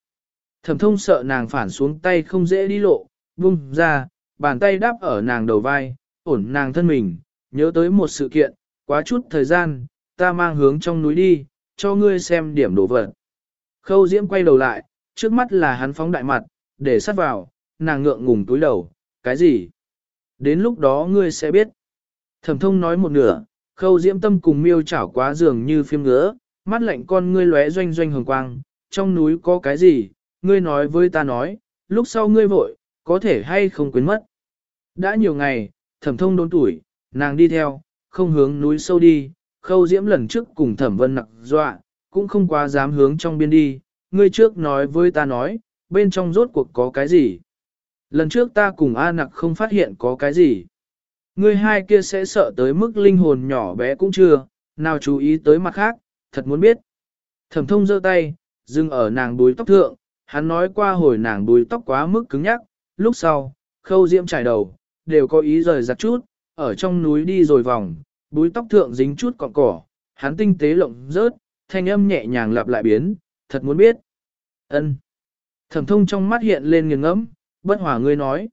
Thẩm thông sợ nàng phản xuống tay không dễ đi lộ, bung ra, bàn tay đáp ở nàng đầu vai, ổn nàng thân mình, nhớ tới một sự kiện, quá chút thời gian, ta mang hướng trong núi đi, cho ngươi xem điểm đồ vật. Khâu diễm quay đầu lại, trước mắt là hắn phóng đại mặt, để sát vào, nàng ngượng ngùng túi đầu, cái gì? Đến lúc đó ngươi sẽ biết. Thẩm thông nói một nửa, khâu diễm tâm cùng miêu chảo quá dường như phim ngứa, mắt lạnh con ngươi lóe doanh doanh hồng quang, trong núi có cái gì, ngươi nói với ta nói, lúc sau ngươi vội, có thể hay không quên mất. Đã nhiều ngày, thẩm thông đốn tuổi, nàng đi theo, không hướng núi sâu đi, khâu diễm lần trước cùng thẩm vân nặc dọa, cũng không quá dám hướng trong biên đi, ngươi trước nói với ta nói, bên trong rốt cuộc có cái gì. Lần trước ta cùng A nặc không phát hiện có cái gì. Ngươi hai kia sẽ sợ tới mức linh hồn nhỏ bé cũng chưa, nào chú ý tới mặt khác, thật muốn biết. Thẩm thông giơ tay, dừng ở nàng đuôi tóc thượng, hắn nói qua hồi nàng đuôi tóc quá mức cứng nhắc, lúc sau, khâu diễm trải đầu, đều có ý rời giặt chút, ở trong núi đi rồi vòng, búi tóc thượng dính chút cọng cỏ, hắn tinh tế lộng rớt, thanh âm nhẹ nhàng lặp lại biến, thật muốn biết. ân Thẩm thông trong mắt hiện lên nghiêng ngẫm, bất hòa ngươi nói.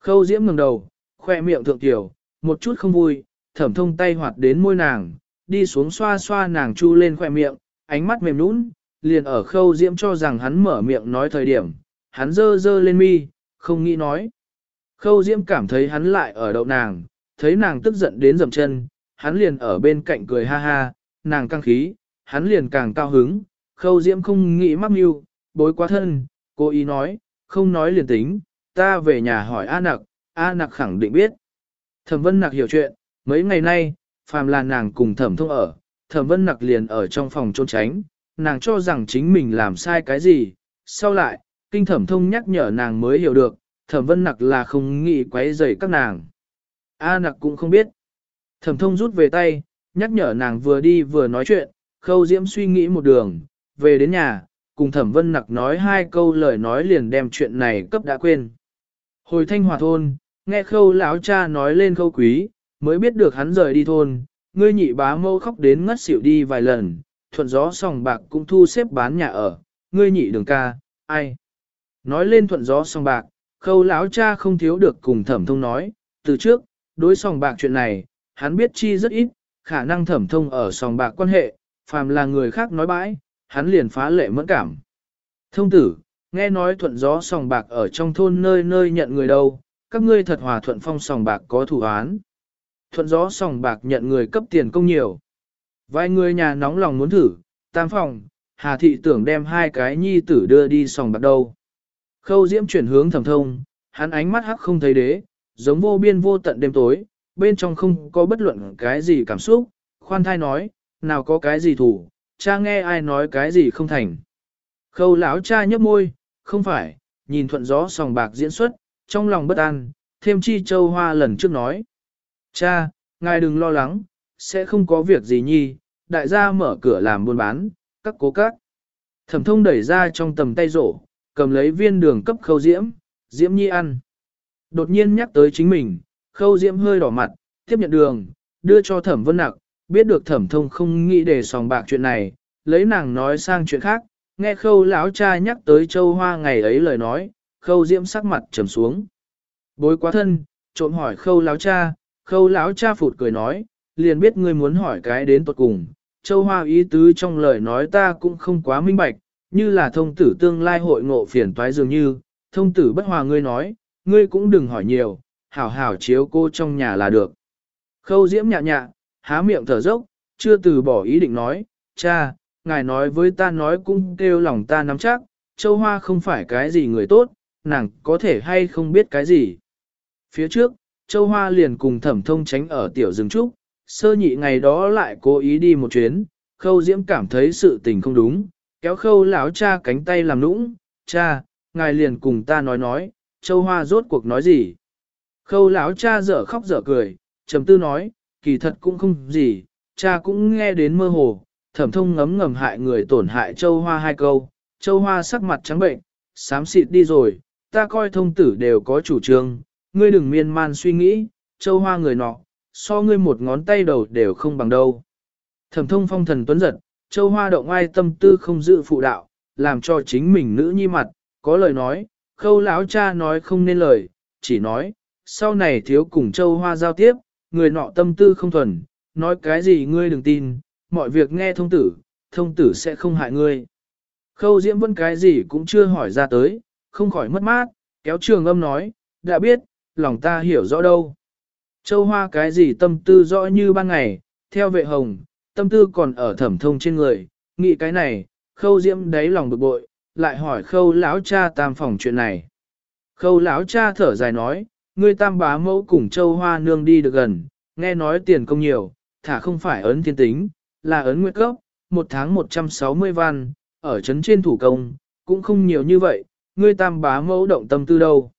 Khâu diễm ngừng đầu, khoe miệng thượng tiểu, một chút không vui, thẩm thông tay hoạt đến môi nàng, đi xuống xoa xoa nàng chu lên khoe miệng, ánh mắt mềm nũng, liền ở khâu diễm cho rằng hắn mở miệng nói thời điểm, hắn dơ dơ lên mi, không nghĩ nói. Khâu diễm cảm thấy hắn lại ở đậu nàng, thấy nàng tức giận đến dầm chân, hắn liền ở bên cạnh cười ha ha, nàng căng khí, hắn liền càng cao hứng, khâu diễm không nghĩ mắc mưu, bối quá thân, cô ý nói, không nói liền tính, ta về nhà hỏi A nặc, A nặc khẳng định biết. Thẩm vân nặc hiểu chuyện, mấy ngày nay, phàm là nàng cùng thẩm thông ở, thẩm vân nặc liền ở trong phòng trốn tránh, nàng cho rằng chính mình làm sai cái gì, sau lại, kinh thẩm thông nhắc nhở nàng mới hiểu được, thẩm vân nặc là không nghĩ quấy rầy các nàng. A nặc cũng không biết. Thẩm thông rút về tay, nhắc nhở nàng vừa đi vừa nói chuyện, khâu diễm suy nghĩ một đường, về đến nhà, cùng thẩm vân nặc nói hai câu lời nói liền đem chuyện này cấp đã quên. Hồi thanh hòa thôn, nghe khâu lão cha nói lên khâu quý, mới biết được hắn rời đi thôn, ngươi nhị bá mâu khóc đến ngất xỉu đi vài lần, thuận gió sòng bạc cũng thu xếp bán nhà ở, ngươi nhị đường ca, ai. Nói lên thuận gió sòng bạc, khâu lão cha không thiếu được cùng thẩm thông nói, từ trước, đối sòng bạc chuyện này, hắn biết chi rất ít, khả năng thẩm thông ở sòng bạc quan hệ, phàm là người khác nói bãi, hắn liền phá lệ mẫn cảm. Thông tử, nghe nói thuận gió sòng bạc ở trong thôn nơi nơi nhận người đâu, các ngươi thật hòa thuận phong sòng bạc có thủ án. Thuận gió sòng bạc nhận người cấp tiền công nhiều. Vài người nhà nóng lòng muốn thử, tam phòng, Hà Thị tưởng đem hai cái nhi tử đưa đi sòng bạc đâu. Khâu Diễm chuyển hướng thẩm thông, hắn ánh mắt hắc không thấy đế, giống vô biên vô tận đêm tối, bên trong không có bất luận cái gì cảm xúc, khoan thai nói, nào có cái gì thủ, cha nghe ai nói cái gì không thành. Khâu lão cha nhấp môi, không phải, nhìn thuận gió sòng bạc diễn xuất, trong lòng bất an, thêm chi châu hoa lần trước nói. Cha, ngài đừng lo lắng, sẽ không có việc gì nhi, đại gia mở cửa làm buôn bán, các cố các. Thẩm thông đẩy ra trong tầm tay rổ, cầm lấy viên đường cấp khâu diễm, diễm nhi ăn. Đột nhiên nhắc tới chính mình, khâu diễm hơi đỏ mặt, tiếp nhận đường, đưa cho thẩm vân nặc, biết được thẩm thông không nghĩ để sòng bạc chuyện này, lấy nàng nói sang chuyện khác, nghe khâu lão cha nhắc tới châu hoa ngày ấy lời nói, khâu diễm sắc mặt trầm xuống. Bối quá thân, trộm hỏi khâu lão cha, khâu lão cha phụt cười nói, liền biết ngươi muốn hỏi cái đến tuột cùng. Châu Hoa ý tứ trong lời nói ta cũng không quá minh bạch, như là thông tử tương lai hội ngộ phiền toái dường như, thông tử bất hòa ngươi nói, ngươi cũng đừng hỏi nhiều, hảo hảo chiếu cô trong nhà là được. Khâu diễm nhạ nhạ, há miệng thở dốc, chưa từ bỏ ý định nói, cha, ngài nói với ta nói cũng kêu lòng ta nắm chắc, châu hoa không phải cái gì người tốt, nàng có thể hay không biết cái gì. Phía trước, châu hoa liền cùng thẩm thông tránh ở tiểu rừng trúc, sơ nhị ngày đó lại cố ý đi một chuyến, khâu diễm cảm thấy sự tình không đúng, kéo khâu lão cha cánh tay làm nũng, cha, ngài liền cùng ta nói nói, châu hoa rốt cuộc nói gì. Khâu lão cha dở khóc dở cười, trầm tư nói, kỳ thật cũng không gì, cha cũng nghe đến mơ hồ, thẩm thông ngấm ngầm hại người tổn hại châu hoa hai câu, châu hoa sắc mặt trắng bệnh, xám xịt đi rồi, ta coi thông tử đều có chủ trương, ngươi đừng miên man suy nghĩ, châu hoa người nọ, so ngươi một ngón tay đầu đều không bằng đâu. Thẩm thông phong thần tuấn giật, châu hoa động ai tâm tư không giữ phụ đạo, làm cho chính mình nữ nhi mặt, có lời nói, khâu lão cha nói không nên lời, chỉ nói, sau này thiếu cùng châu hoa giao tiếp, người nọ tâm tư không thuần, nói cái gì ngươi đừng tin, mọi việc nghe thông tử, thông tử sẽ không hại ngươi. Khâu diễm vẫn cái gì cũng chưa hỏi ra tới, không khỏi mất mát, kéo trường âm nói, đã biết, lòng ta hiểu rõ đâu. Châu hoa cái gì tâm tư rõ như ban ngày, theo vệ hồng, tâm tư còn ở thẩm thông trên người, nghĩ cái này, khâu diễm đáy lòng bực bội, lại hỏi khâu lão cha tam phòng chuyện này. Khâu lão cha thở dài nói, ngươi tam bá mẫu cùng châu hoa nương đi được gần, nghe nói tiền công nhiều, thả không phải ấn thiên tính, là ấn nguyệt cấp, một tháng 160 văn, ở trấn trên thủ công, cũng không nhiều như vậy, ngươi tam bá mẫu động tâm tư đâu.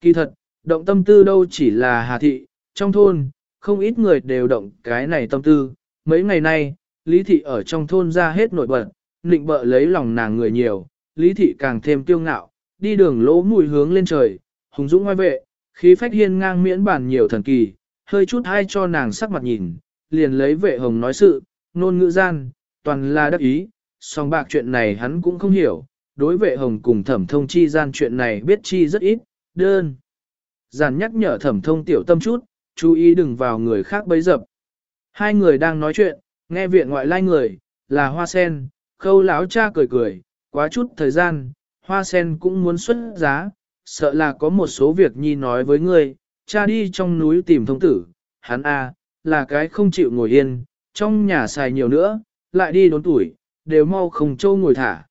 Kỳ thật, động tâm tư đâu chỉ là hà thị, trong thôn, không ít người đều động cái này tâm tư, mấy ngày nay, lý thị ở trong thôn ra hết nổi bật, nịnh bợ lấy lòng nàng người nhiều, lý thị càng thêm kiêu ngạo, đi đường lỗ mùi hướng lên trời, hùng dũng ngoài vệ, khí phách hiên ngang miễn bản nhiều thần kỳ, hơi chút hay cho nàng sắc mặt nhìn, liền lấy vệ hồng nói sự, nôn ngữ gian, toàn là đắc ý, song bạc chuyện này hắn cũng không hiểu, đối vệ hồng cùng thẩm thông chi gian chuyện này biết chi rất ít, đơn. Giàn nhắc nhở thẩm thông tiểu tâm chút, chú ý đừng vào người khác bấy dập. Hai người đang nói chuyện, nghe viện ngoại lai người, là hoa sen, khâu lão cha cười cười, quá chút thời gian, hoa sen cũng muốn xuất giá, sợ là có một số việc nhi nói với ngươi, cha đi trong núi tìm thông tử, hắn a là cái không chịu ngồi yên, trong nhà xài nhiều nữa, lại đi đốn tuổi, đều mau không trâu ngồi thả.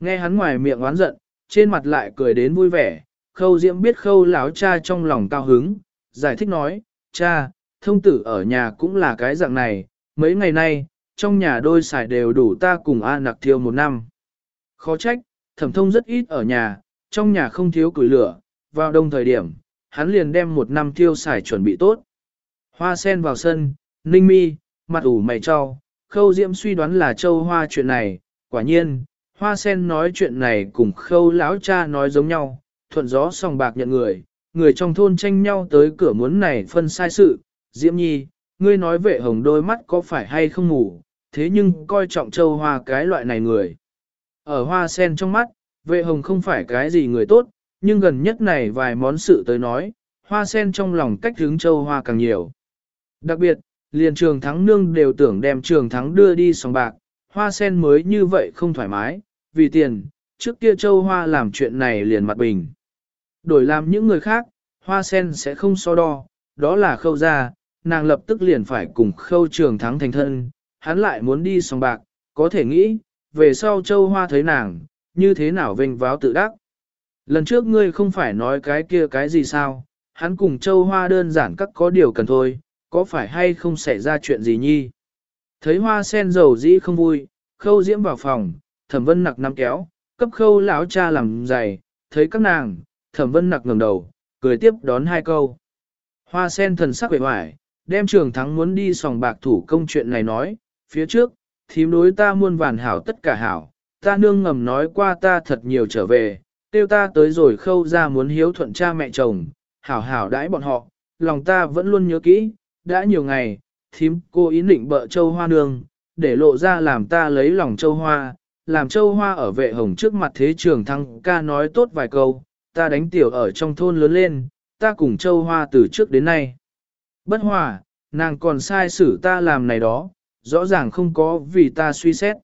Nghe hắn ngoài miệng oán giận, trên mặt lại cười đến vui vẻ, khâu diễm biết khâu lão cha trong lòng cao hứng, giải thích nói, cha, thông tử ở nhà cũng là cái dạng này, mấy ngày nay, trong nhà đôi xài đều đủ ta cùng A nặc thiêu một năm. Khó trách, thẩm thông rất ít ở nhà, trong nhà không thiếu củi lửa, vào đông thời điểm, hắn liền đem một năm tiêu xài chuẩn bị tốt. Hoa sen vào sân, ninh mi, mặt ủ mày cho, khâu diễm suy đoán là châu hoa chuyện này, quả nhiên, hoa sen nói chuyện này cùng khâu lão cha nói giống nhau, thuận gió sòng bạc nhận người, người trong thôn tranh nhau tới cửa muốn này phân sai sự, diễm nhi, ngươi nói vệ hồng đôi mắt có phải hay không ngủ, thế nhưng coi trọng châu hoa cái loại này người. Ở hoa sen trong mắt, vệ hồng không phải cái gì người tốt, nhưng gần nhất này vài món sự tới nói, hoa sen trong lòng cách hướng châu hoa càng nhiều. Đặc biệt, liền trường thắng nương đều tưởng đem trường thắng đưa đi sòng bạc, hoa sen mới như vậy không thoải mái, vì tiền, trước kia châu hoa làm chuyện này liền mặt bình. Đổi làm những người khác, hoa sen sẽ không so đo, đó là khâu ra, nàng lập tức liền phải cùng khâu trường thắng thành thân, hắn lại muốn đi sòng bạc, có thể nghĩ, về sau châu hoa thấy nàng, như thế nào vênh váo tự đắc. Lần trước ngươi không phải nói cái kia cái gì sao, hắn cùng châu hoa đơn giản các có điều cần thôi, có phải hay không xảy ra chuyện gì nhi. Thấy hoa sen dầu dĩ không vui, khâu diễm vào phòng, thẩm vân nặc nắm kéo, cấp khâu lão cha làm giày, thấy các nàng, thẩm vân nặc ngẩng đầu, cười tiếp đón hai câu. Hoa sen thần sắc vẻ hoài, đem trường thắng muốn đi sòng bạc thủ công chuyện này nói, phía trước, thím đối ta muôn vàn hảo tất cả hảo, ta nương ngầm nói qua ta thật nhiều trở về, tiêu ta tới rồi khâu ra muốn hiếu thuận cha mẹ chồng, hảo hảo đãi bọn họ, lòng ta vẫn luôn nhớ kỹ, đã nhiều ngày, thím cô ý định bợ châu hoa nương, để lộ ra làm ta lấy lòng châu hoa, làm châu hoa ở vệ hồng trước mặt thế trường thăng ca nói tốt vài câu, ta đánh tiểu ở trong thôn lớn lên, ta cùng châu hoa từ trước đến nay. Bất hòa, nàng còn sai xử ta làm này đó, rõ ràng không có vì ta suy xét.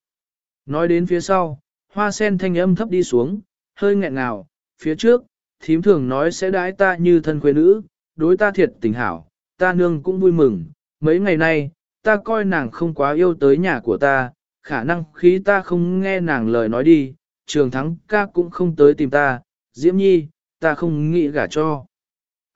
Nói đến phía sau, hoa sen thanh âm thấp đi xuống, hơi nghẹn ngào, phía trước, thím thường nói sẽ đãi ta như thân quê nữ, đối ta thiệt tình hảo, ta nương cũng vui mừng, mấy ngày nay, ta coi nàng không quá yêu tới nhà của ta, khả năng khí ta không nghe nàng lời nói đi, trường thắng ca cũng không tới tìm ta, diễm nhi, ta không nghĩ gả cho.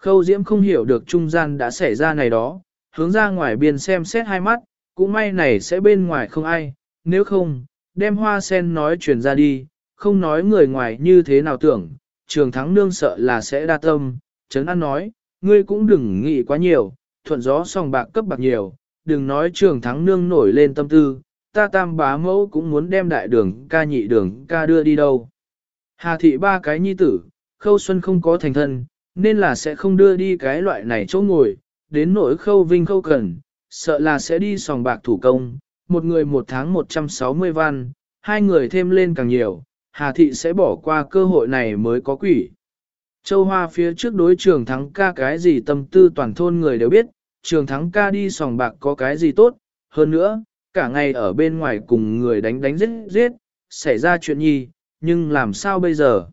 Khâu diễm không hiểu được trung gian đã xảy ra này đó, hướng ra ngoài biên xem xét hai mắt, cũng may này sẽ bên ngoài không ai, nếu không, đem hoa sen nói truyền ra đi, không nói người ngoài như thế nào tưởng, trường thắng nương sợ là sẽ đa tâm, Trấn An nói, ngươi cũng đừng nghĩ quá nhiều, thuận gió song bạc cấp bạc nhiều, đừng nói trường thắng nương nổi lên tâm tư, ta tam bá mẫu cũng muốn đem đại đường ca nhị đường ca đưa đi đâu. Hà thị ba cái nhi tử, khâu xuân không có thành thân, nên là sẽ không đưa đi cái loại này chỗ ngồi, đến nỗi khâu vinh khâu cần, sợ là sẽ đi sòng bạc thủ công, một người một tháng 160 văn, hai người thêm lên càng nhiều, Hà Thị sẽ bỏ qua cơ hội này mới có quỷ. Châu Hoa phía trước đối trường thắng ca cái gì tâm tư toàn thôn người đều biết, trường thắng ca đi sòng bạc có cái gì tốt, hơn nữa, cả ngày ở bên ngoài cùng người đánh đánh giết giết, xảy ra chuyện nhi, nhưng làm sao bây giờ?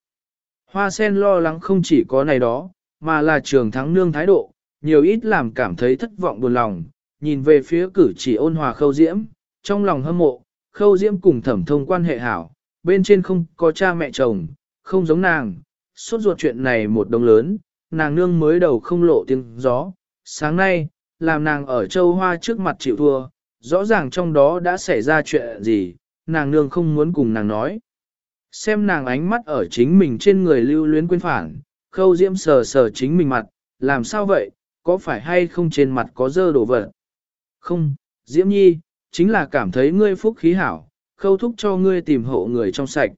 Hoa sen lo lắng không chỉ có này đó, mà là trường thắng nương thái độ, nhiều ít làm cảm thấy thất vọng buồn lòng, nhìn về phía cử chỉ ôn hòa khâu diễm, trong lòng hâm mộ, khâu diễm cùng thẩm thông quan hệ hảo, bên trên không có cha mẹ chồng, không giống nàng, suốt ruột chuyện này một đồng lớn, nàng nương mới đầu không lộ tiếng gió, sáng nay, làm nàng ở châu hoa trước mặt chịu thua, rõ ràng trong đó đã xảy ra chuyện gì, nàng nương không muốn cùng nàng nói. Xem nàng ánh mắt ở chính mình trên người lưu luyến quên phản, khâu diễm sờ sờ chính mình mặt, làm sao vậy, có phải hay không trên mặt có dơ đổ vật? Không, diễm nhi, chính là cảm thấy ngươi phúc khí hảo, khâu thúc cho ngươi tìm hộ người trong sạch.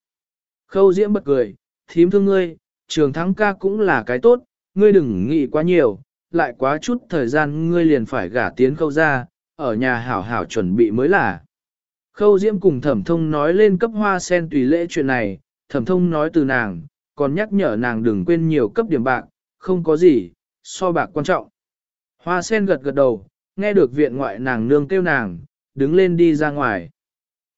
Khâu diễm bật cười, thím thương ngươi, trường thắng ca cũng là cái tốt, ngươi đừng nghĩ quá nhiều, lại quá chút thời gian ngươi liền phải gả tiến khâu ra, ở nhà hảo hảo chuẩn bị mới là. Khâu diễm cùng thẩm thông nói lên cấp hoa sen tùy lễ chuyện này, thẩm thông nói từ nàng, còn nhắc nhở nàng đừng quên nhiều cấp điểm bạc, không có gì, so bạc quan trọng. Hoa sen gật gật đầu, nghe được viện ngoại nàng nương kêu nàng, đứng lên đi ra ngoài.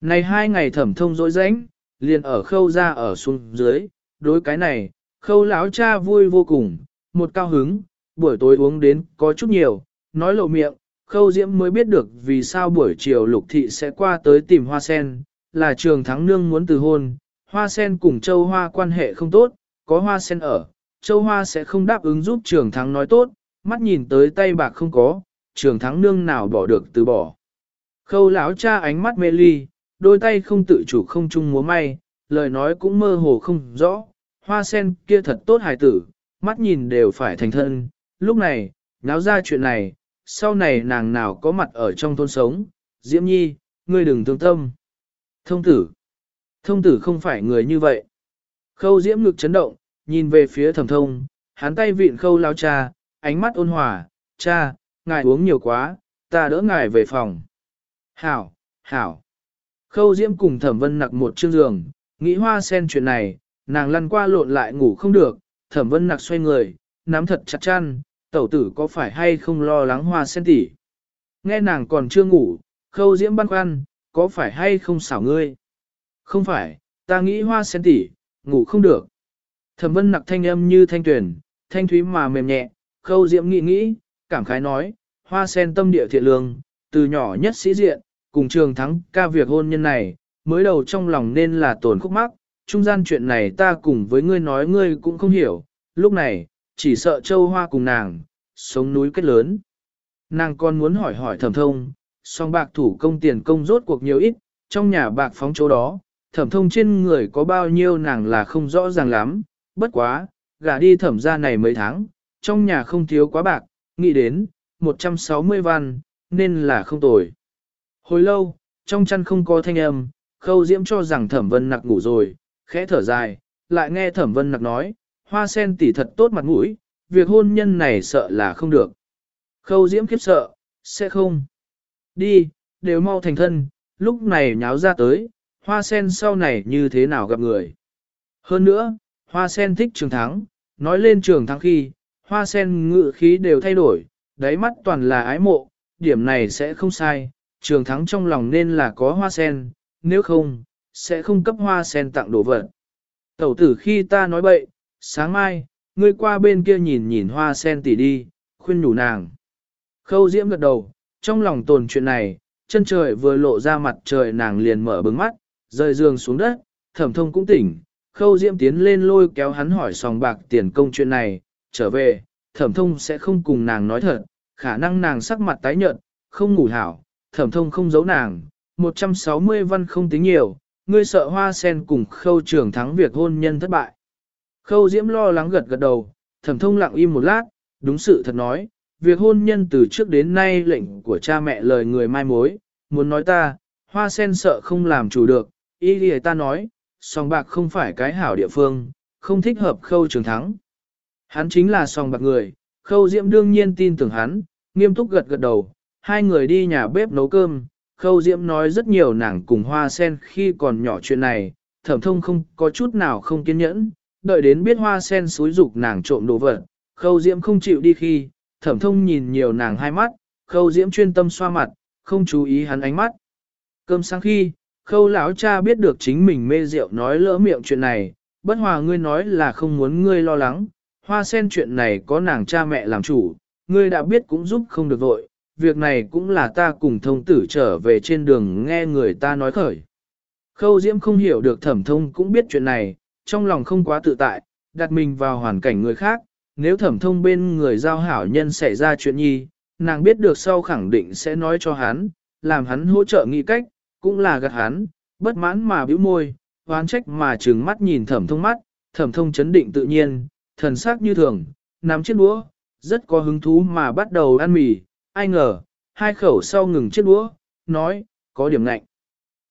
Này hai ngày thẩm thông dối rãnh, liền ở khâu ra ở xuống dưới, đối cái này, khâu lão cha vui vô cùng, một cao hứng, buổi tối uống đến có chút nhiều, nói lộ miệng, khâu diễm mới biết được vì sao buổi chiều lục thị sẽ qua tới tìm hoa sen, là trường thắng nương muốn từ hôn, hoa sen cùng châu hoa quan hệ không tốt, có hoa sen ở, châu hoa sẽ không đáp ứng giúp trường thắng nói tốt, mắt nhìn tới tay bạc không có, trường thắng nương nào bỏ được từ bỏ. Khâu lão cha ánh mắt mê ly, đôi tay không tự chủ không chung múa may, lời nói cũng mơ hồ không rõ, hoa sen kia thật tốt hài tử, mắt nhìn đều phải thành thân, lúc này, náo ra chuyện này, sau này nàng nào có mặt ở trong thôn sống, Diễm Nhi, ngươi đừng thương tâm. Thông tử, thông tử không phải người như vậy. Khâu Diễm ngực chấn động, nhìn về phía thẩm thông, hắn tay vịn khâu lao cha, ánh mắt ôn hòa, cha, ngài uống nhiều quá, ta đỡ ngài về phòng. Hảo, hảo. Khâu Diễm cùng thẩm vân nặc một chương giường, nghĩ hoa sen chuyện này, nàng lăn qua lộn lại ngủ không được, thẩm vân nặc xoay người, nắm thật chặt chăn, tẩu tử có phải hay không lo lắng hoa sen tỉ. Nghe nàng còn chưa ngủ, khâu diễm băn khoăn, có phải hay không xảo ngươi? Không phải, ta nghĩ hoa sen tỉ, ngủ không được. Thẩm vân nặc thanh âm như thanh tuyển, thanh thúy mà mềm nhẹ, khâu diễm nghĩ nghĩ, cảm khái nói, hoa sen tâm địa thiện lương, từ nhỏ nhất sĩ diện, cùng trường thắng ca việc hôn nhân này, mới đầu trong lòng nên là tổn khúc mắc, trung gian chuyện này ta cùng với ngươi nói ngươi cũng không hiểu, lúc này, chỉ sợ châu hoa cùng nàng, sống núi kết lớn. Nàng còn muốn hỏi hỏi thẩm thông, song bạc thủ công tiền công rốt cuộc nhiều ít, trong nhà bạc phóng chỗ đó, thẩm thông trên người có bao nhiêu nàng là không rõ ràng lắm, bất quá, gả đi thẩm ra này mấy tháng, trong nhà không thiếu quá bạc, nghĩ đến, 160 văn, nên là không tồi. Hồi lâu, trong chăn không có thanh âm, khâu diễm cho rằng thẩm vân nặc ngủ rồi, khẽ thở dài, lại nghe thẩm vân nặc nói, hoa sen tỷ thật tốt mặt mũi, việc hôn nhân này sợ là không được. Khâu diễm khiếp sợ, sẽ không. Đi, đều mau thành thân, lúc này nháo ra tới, hoa sen sau này như thế nào gặp người. Hơn nữa, hoa sen thích trường thắng, nói lên trường thắng khi, hoa sen ngự khí đều thay đổi, đáy mắt toàn là ái mộ, điểm này sẽ không sai, trường thắng trong lòng nên là có hoa sen, nếu không, sẽ không cấp hoa sen tặng đồ vật. Tẩu tử khi ta nói bậy, sáng mai, ngươi qua bên kia nhìn nhìn hoa sen tỉ đi, khuyên nhủ nàng. Khâu diễm gật đầu, trong lòng tồn chuyện này, chân trời vừa lộ ra mặt trời nàng liền mở bừng mắt, rời giường xuống đất, thẩm thông cũng tỉnh. Khâu diễm tiến lên lôi kéo hắn hỏi sòng bạc tiền công chuyện này, trở về, thẩm thông sẽ không cùng nàng nói thật, khả năng nàng sắc mặt tái nhợt, không ngủ hảo, thẩm thông không giấu nàng, 160 văn không tính nhiều, ngươi sợ hoa sen cùng khâu trưởng thắng việc hôn nhân thất bại. Khâu diễm lo lắng gật gật đầu, thẩm thông lặng im một lát, đúng sự thật nói, việc hôn nhân từ trước đến nay lệnh của cha mẹ lời người mai mối, muốn nói ta, hoa sen sợ không làm chủ được, ý lìa ta nói, song bạc không phải cái hảo địa phương, không thích hợp khâu trường thắng. Hắn chính là song bạc người, khâu diễm đương nhiên tin tưởng hắn, nghiêm túc gật gật đầu, hai người đi nhà bếp nấu cơm, khâu diễm nói rất nhiều nàng cùng hoa sen khi còn nhỏ chuyện này, thẩm thông không có chút nào không kiên nhẫn, đợi đến biết hoa sen xúi dục nàng trộm đồ vật, khâu diễm không chịu đi khi, thẩm thông nhìn nhiều nàng hai mắt, khâu diễm chuyên tâm xoa mặt, không chú ý hắn ánh mắt. Cơm sáng khi, khâu lão cha biết được chính mình mê rượu nói lỡ miệng chuyện này, bất hòa ngươi nói là không muốn ngươi lo lắng, hoa sen chuyện này có nàng cha mẹ làm chủ, ngươi đã biết cũng giúp không được vội, việc này cũng là ta cùng thông tử trở về trên đường nghe người ta nói khởi. Khâu Diễm không hiểu được thẩm thông cũng biết chuyện này, trong lòng không quá tự tại, đặt mình vào hoàn cảnh người khác, nếu thẩm thông bên người giao hảo nhân xảy ra chuyện nhi, nàng biết được sau khẳng định sẽ nói cho hắn, làm hắn hỗ trợ nghĩ cách, cũng là gật hắn, bất mãn mà bĩu môi, hoán trách mà trừng mắt nhìn thẩm thông mắt, thẩm thông chấn định tự nhiên, thần sắc như thường, nắm chiếc đũa, rất có hứng thú mà bắt đầu ăn mì, ai ngờ, hai khẩu sau ngừng chiếc đũa, nói, có điểm ngạnh.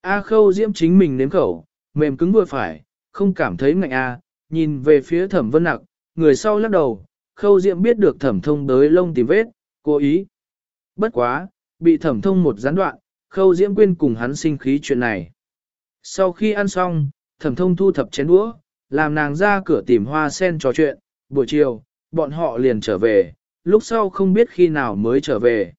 A khâu diễm chính mình nếm khẩu, mềm cứng vừa phải, không cảm thấy ngạnh A, nhìn về phía thẩm vân nặc, người sau lắc đầu, khâu diễm biết được thẩm thông tới lông tìm vết, cố ý. Bất quá, bị thẩm thông một gián đoạn, khâu diễm quên cùng hắn sinh khí chuyện này. Sau khi ăn xong, thẩm thông thu thập chén đũa, làm nàng ra cửa tìm hoa sen trò chuyện, buổi chiều, bọn họ liền trở về, lúc sau không biết khi nào mới trở về.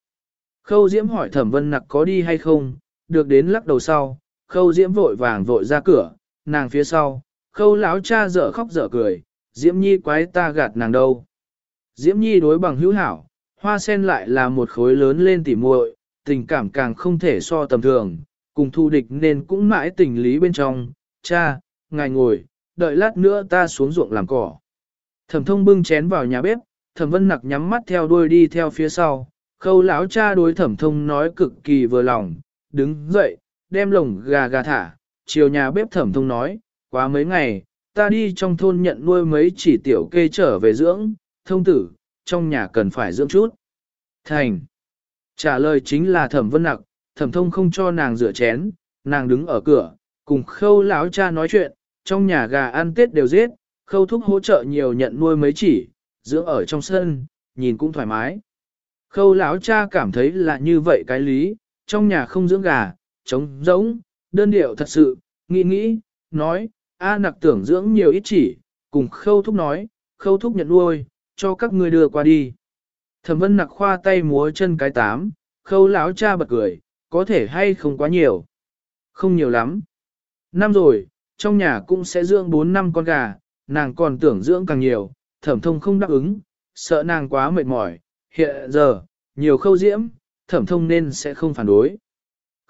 Khâu diễm hỏi thẩm vân nặc có đi hay không, được đến lắc đầu sau, khâu diễm vội vàng vội ra cửa, nàng phía sau, khâu lão cha dở khóc dở cười, diễm nhi quái ta gạt nàng đâu. Diễm nhi đối bằng hữu hảo, hoa sen lại là một khối lớn lên tỉ muội, tình cảm càng không thể so tầm thường, cùng thu địch nên cũng mãi tình lý bên trong, cha, ngài ngồi, đợi lát nữa ta xuống ruộng làm cỏ. Thẩm thông bưng chén vào nhà bếp, thẩm vân nặc nhắm mắt theo đuôi đi theo phía sau, khâu lão cha đối thẩm thông nói cực kỳ vừa lòng, đứng dậy, đem lồng gà gà thả, chiều nhà bếp thẩm thông nói, quá mấy ngày, ta đi trong thôn nhận nuôi mấy chỉ tiểu kê trở về dưỡng, thông tử, trong nhà cần phải dưỡng chút. Thành. Trả lời chính là thẩm vân nặc, thẩm thông không cho nàng rửa chén, nàng đứng ở cửa, cùng khâu lão cha nói chuyện, trong nhà gà ăn tết đều giết, khâu thúc hỗ trợ nhiều nhận nuôi mấy chỉ, dưỡng ở trong sân, nhìn cũng thoải mái. Khâu lão cha cảm thấy là như vậy cái lý, trong nhà không dưỡng gà, trống rỗng, đơn điệu thật sự, nghĩ nghĩ, nói, A nặc tưởng dưỡng nhiều ít chỉ, cùng khâu thúc nói, khâu thúc nhận nuôi, cho các ngươi đưa qua đi. Thẩm vân nặc khoa tay múa chân cái tám, khâu lão cha bật cười, có thể hay không quá nhiều. Không nhiều lắm. Năm rồi, trong nhà cũng sẽ dưỡng 4 năm con gà, nàng còn tưởng dưỡng càng nhiều, thẩm thông không đáp ứng, sợ nàng quá mệt mỏi, hiện giờ, nhiều khâu diễm, thẩm thông nên sẽ không phản đối.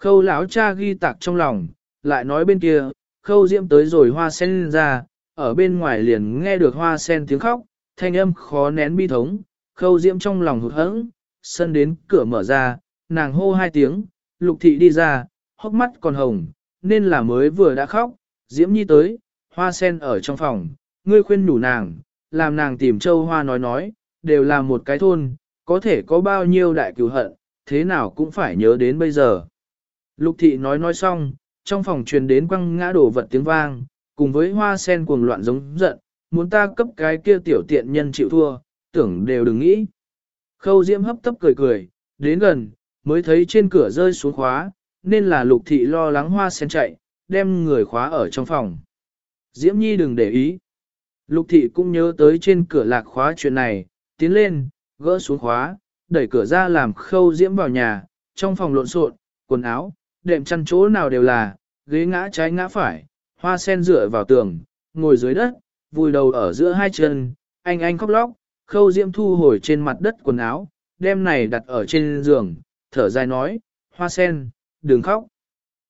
Khâu lão cha ghi tạc trong lòng, lại nói bên kia, khâu diễm tới rồi hoa sen ra, ở bên ngoài liền nghe được hoa sen tiếng khóc, thanh âm khó nén bi thống, khâu diễm trong lòng hụt hẫng, sân đến cửa mở ra, nàng hô hai tiếng, lục thị đi ra, hốc mắt còn hồng, nên là mới vừa đã khóc, diễm nhi tới, hoa sen ở trong phòng, ngươi khuyên nhủ nàng, làm nàng tìm châu hoa nói nói, đều là một cái thôn, có thể có bao nhiêu đại cứu hận, thế nào cũng phải nhớ đến bây giờ. Lục thị nói nói xong, trong phòng truyền đến quăng ngã đổ vật tiếng vang, cùng với hoa sen cuồng loạn giống giận, muốn ta cấp cái kia tiểu tiện nhân chịu thua, tưởng đều đừng nghĩ. Khâu diễm hấp tấp cười cười, đến gần, mới thấy trên cửa rơi xuống khóa, nên là lục thị lo lắng hoa sen chạy, đem người khóa ở trong phòng. Diễm nhi đừng để ý. Lục thị cũng nhớ tới trên cửa lạc khóa chuyện này, tiến lên, gỡ xuống khóa, đẩy cửa ra làm khâu diễm vào nhà, trong phòng lộn xộn, quần áo, đệm chăn chỗ nào đều là, ghế ngã trái ngã phải, hoa sen dựa vào tường, ngồi dưới đất, vùi đầu ở giữa hai chân, anh anh khóc lóc, khâu diễm thu hồi trên mặt đất quần áo, đem này đặt ở trên giường, thở dài nói, hoa sen, đừng khóc.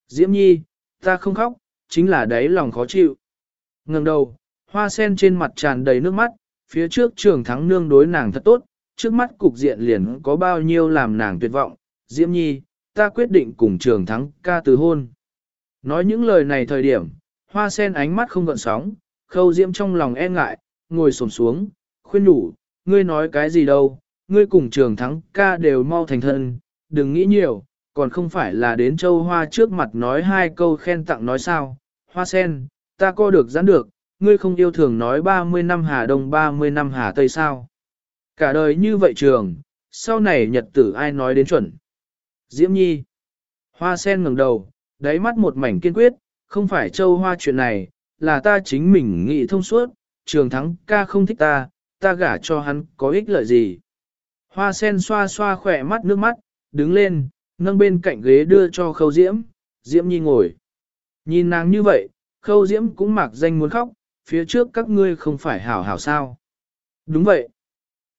Diễm nhi, ta không khóc, chính là đáy lòng khó chịu. ngẩng đầu, hoa sen trên mặt tràn đầy nước mắt, phía trước trường thắng nương đối nàng thật tốt, trước mắt cục diện liền có bao nhiêu làm nàng tuyệt vọng. Diễm nhi, ta quyết định cùng trường thắng ca từ hôn. Nói những lời này thời điểm, hoa sen ánh mắt không gợn sóng, khâu diễm trong lòng e ngại, ngồi xổm xuống, khuyên nhủ, ngươi nói cái gì đâu, ngươi cùng trường thắng ca đều mau thành thân, đừng nghĩ nhiều, còn không phải là đến châu hoa trước mặt nói hai câu khen tặng nói sao, hoa sen, ta co được giãn được, ngươi không yêu thường nói 30 năm Hà Đông 30 năm Hà Tây sao. Cả đời như vậy trường, sau này nhật tử ai nói đến chuẩn. Diễm Nhi. Hoa sen ngẩng đầu, đáy mắt một mảnh kiên quyết, không phải châu hoa chuyện này, là ta chính mình nghĩ thông suốt, trường thắng ca không thích ta, ta gả cho hắn có ích lợi gì. Hoa sen xoa xoa khỏe mắt nước mắt, đứng lên, nâng bên cạnh ghế đưa cho khâu diễm, diễm nhi ngồi. Nhìn nàng như vậy, khâu diễm cũng mặc danh muốn khóc, phía trước các ngươi không phải hảo hảo sao. Đúng vậy.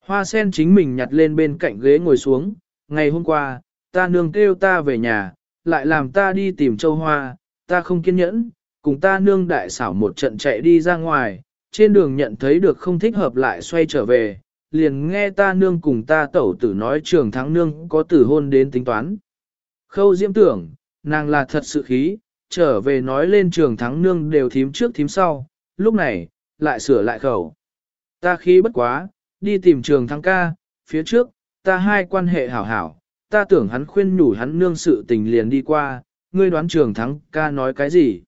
Hoa sen chính mình nhặt lên bên cạnh ghế ngồi xuống, ngày hôm qua, ta nương kêu ta về nhà, lại làm ta đi tìm châu hoa, ta không kiên nhẫn, cùng ta nương đại xảo một trận chạy đi ra ngoài, trên đường nhận thấy được không thích hợp lại xoay trở về, liền nghe ta nương cùng ta tẩu tử nói trường thắng nương có tử hôn đến tính toán. Khâu diễm tưởng, nàng là thật sự khí, trở về nói lên trường thắng nương đều thím trước thím sau, lúc này, lại sửa lại khẩu. Ta khí bất quá, đi tìm trường thắng ca, phía trước, ta hai quan hệ hảo hảo, ta tưởng hắn khuyên nhủ hắn nương sự tình liền đi qua, ngươi đoán trường thắng ca nói cái gì.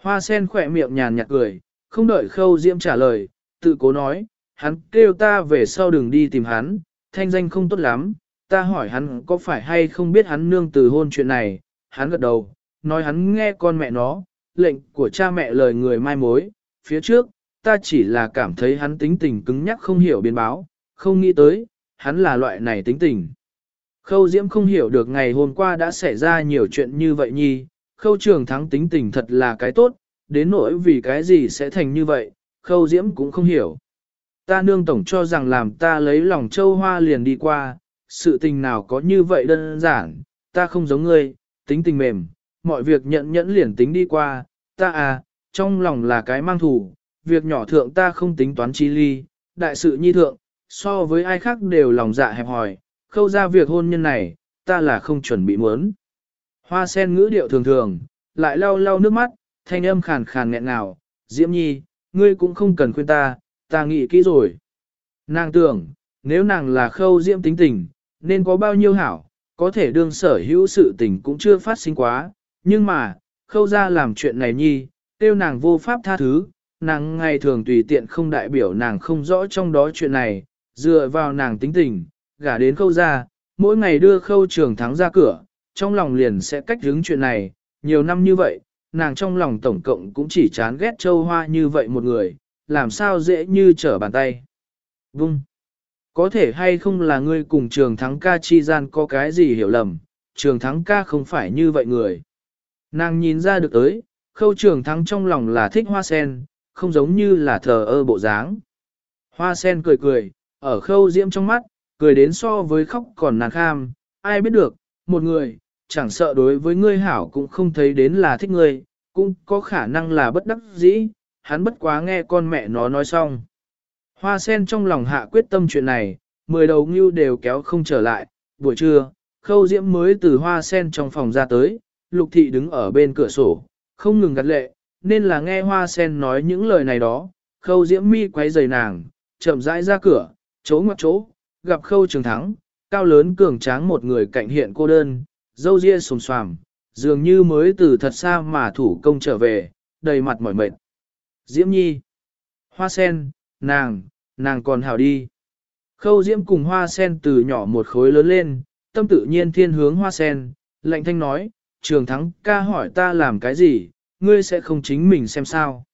Hoa sen khỏe miệng nhàn nhạt cười, không đợi khâu diễm trả lời, tự cố nói, hắn kêu ta về sau đường đi tìm hắn, thanh danh không tốt lắm, ta hỏi hắn có phải hay không biết hắn nương từ hôn chuyện này, hắn gật đầu, nói hắn nghe con mẹ nó, lệnh của cha mẹ lời người mai mối, phía trước, ta chỉ là cảm thấy hắn tính tình cứng nhắc không hiểu biến báo, không nghĩ tới, hắn là loại này tính tình. Khâu Diễm không hiểu được ngày hôm qua đã xảy ra nhiều chuyện như vậy nhi, khâu trường thắng tính tình thật là cái tốt, đến nỗi vì cái gì sẽ thành như vậy, khâu Diễm cũng không hiểu. Ta nương tổng cho rằng làm ta lấy lòng châu hoa liền đi qua, sự tình nào có như vậy đơn giản, ta không giống ngươi, tính tình mềm, mọi việc nhận nhẫn liền tính đi qua, ta à, trong lòng là cái mang thủ, việc nhỏ thượng ta không tính toán chi ly, đại sự nhi thượng, so với ai khác đều lòng dạ hẹp hòi, khâu ra việc hôn nhân này, ta là không chuẩn bị muốn. Hoa sen ngữ điệu thường thường, lại lau lau nước mắt, thanh âm khàn khàn nghẹn ngào, Diễm Nhi, ngươi cũng không cần khuyên ta, ta nghĩ kỹ rồi. Nàng tưởng, nếu nàng là khâu Diễm tính tình, nên có bao nhiêu hảo, có thể đương sở hữu sự tình cũng chưa phát sinh quá, nhưng mà, khâu ra làm chuyện này Nhi, tiêu nàng vô pháp tha thứ, nàng ngày thường tùy tiện không đại biểu nàng không rõ trong đó chuyện này, dựa vào nàng tính tình, gả đến khâu ra, mỗi ngày đưa khâu trường thắng ra cửa, trong lòng liền sẽ cách hướng chuyện này, nhiều năm như vậy, nàng trong lòng tổng cộng cũng chỉ chán ghét châu hoa như vậy một người, làm sao dễ như trở bàn tay. Vung! Có thể hay không là ngươi cùng trường thắng ca chi gian có cái gì hiểu lầm, trường thắng ca không phải như vậy người. Nàng nhìn ra được tới, khâu trường thắng trong lòng là thích hoa sen, không giống như là thờ ơ bộ dáng. Hoa sen cười cười, ở khâu diễm trong mắt, cười đến so với khóc còn nàng kham, ai biết được, một người, chẳng sợ đối với ngươi hảo cũng không thấy đến là thích ngươi, cũng có khả năng là bất đắc dĩ, hắn bất quá nghe con mẹ nó nói xong. Hoa sen trong lòng hạ quyết tâm chuyện này, mười đầu ngưu đều kéo không trở lại, buổi trưa, khâu diễm mới từ hoa sen trong phòng ra tới, lục thị đứng ở bên cửa sổ, không ngừng gắt lệ, nên là nghe hoa sen nói những lời này đó, khâu diễm mi quay giày nàng, chậm rãi ra cửa, chỗ ngoặt chỗ, gặp khâu trường thắng, cao lớn cường tráng một người cạnh hiện cô đơn, dâu ria xồm xoàm, dường như mới từ thật xa mà thủ công trở về, đầy mặt mỏi mệt. Diễm nhi, hoa sen, nàng, nàng còn hào đi. Khâu diễm cùng hoa sen từ nhỏ một khối lớn lên, tâm tự nhiên thiên hướng hoa sen, lạnh thanh nói, trường thắng ca hỏi ta làm cái gì, ngươi sẽ không chính mình xem sao.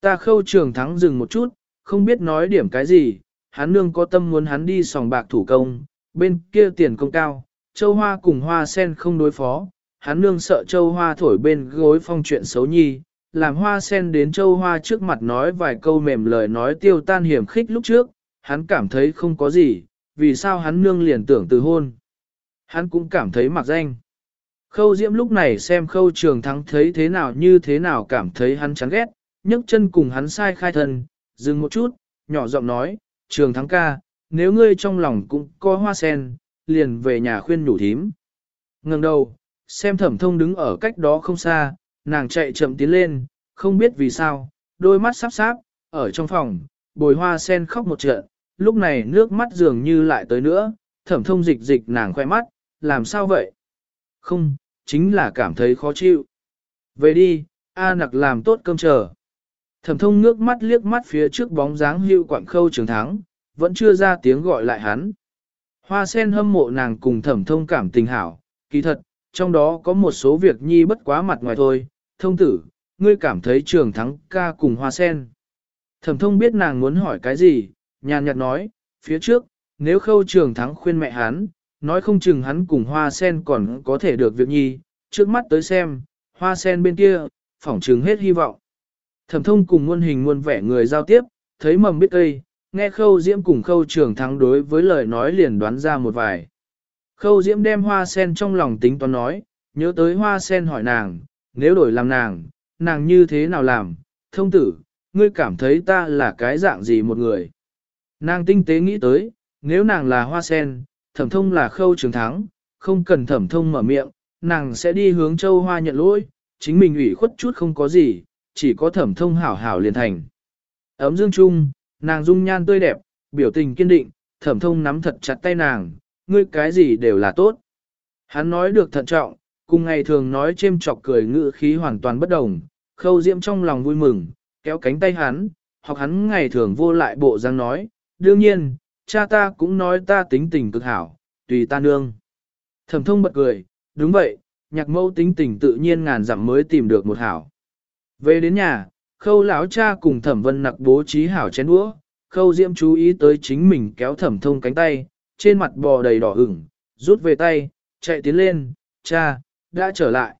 Ta khâu trường thắng dừng một chút, không biết nói điểm cái gì, hắn nương có tâm muốn hắn đi sòng bạc thủ công, bên kia tiền công cao, châu hoa cùng hoa sen không đối phó, hắn nương sợ châu hoa thổi bên gối phong chuyện xấu nhi, làm hoa sen đến châu hoa trước mặt nói vài câu mềm lời nói tiêu tan hiểm khích lúc trước, hắn cảm thấy không có gì, vì sao hắn nương liền tưởng từ hôn. Hắn cũng cảm thấy mặc danh. Khâu Diễm lúc này xem khâu trường thắng thấy thế nào như thế nào cảm thấy hắn chán ghét, nhấc chân cùng hắn sai khai thân, dừng một chút, nhỏ giọng nói, trường thắng ca, nếu ngươi trong lòng cũng có hoa sen, liền về nhà khuyên nhủ thím. Ngừng đầu, xem thẩm thông đứng ở cách đó không xa, nàng chạy chậm tiến lên, không biết vì sao, đôi mắt sắp sáp, ở trong phòng, bồi hoa sen khóc một trận, lúc này nước mắt dường như lại tới nữa, thẩm thông dịch dịch nàng khoe mắt, làm sao vậy? Không, chính là cảm thấy khó chịu. Về đi, A nặc làm tốt cơm chờ. Thẩm thông nước mắt liếc mắt phía trước bóng dáng hưu quảng khâu trường thắng, vẫn chưa ra tiếng gọi lại hắn. Hoa sen hâm mộ nàng cùng thẩm thông cảm tình hảo, kỳ thật, trong đó có một số việc nhi bất quá mặt ngoài thôi. Thông tử, ngươi cảm thấy trường thắng ca cùng hoa sen. Thẩm thông biết nàng muốn hỏi cái gì, nhàn nhạt nói, phía trước, nếu khâu trường thắng khuyên mẹ hắn, nói không chừng hắn cùng hoa sen còn có thể được việc nhi, trước mắt tới xem, hoa sen bên kia, phỏng chừng hết hy vọng. Thẩm thông cùng muôn hình muôn vẻ người giao tiếp, thấy mầm biết cây, nghe khâu diễm cùng khâu trường thắng đối với lời nói liền đoán ra một vài. Khâu diễm đem hoa sen trong lòng tính toán nói, nhớ tới hoa sen hỏi nàng, nếu đổi làm nàng, nàng như thế nào làm, thông tử, ngươi cảm thấy ta là cái dạng gì một người. Nàng tinh tế nghĩ tới, nếu nàng là hoa sen, thẩm thông là khâu trường thắng, không cần thẩm thông mở miệng, nàng sẽ đi hướng châu hoa nhận lỗi, chính mình ủy khuất chút không có gì, chỉ có thẩm thông hảo hảo liền thành. Ấm dương trung, nàng dung nhan tươi đẹp, biểu tình kiên định, thẩm thông nắm thật chặt tay nàng, ngươi cái gì đều là tốt. Hắn nói được thận trọng, cùng ngày thường nói chêm chọc cười ngữ khí hoàn toàn bất đồng, khâu diễm trong lòng vui mừng, kéo cánh tay hắn, hoặc hắn ngày thường vô lại bộ răng nói, đương nhiên, cha ta cũng nói ta tính tình cực hảo, tùy ta nương. Thẩm thông bật cười, đúng vậy, nhạc mẫu tính tình tự nhiên ngàn dặm mới tìm được một hảo. Về đến nhà, khâu lão cha cùng thẩm vân nặc bố trí hảo chén đũa, khâu diễm chú ý tới chính mình kéo thẩm thông cánh tay, trên mặt bò đầy đỏ ửng, rút về tay, chạy tiến lên, cha, đã trở lại.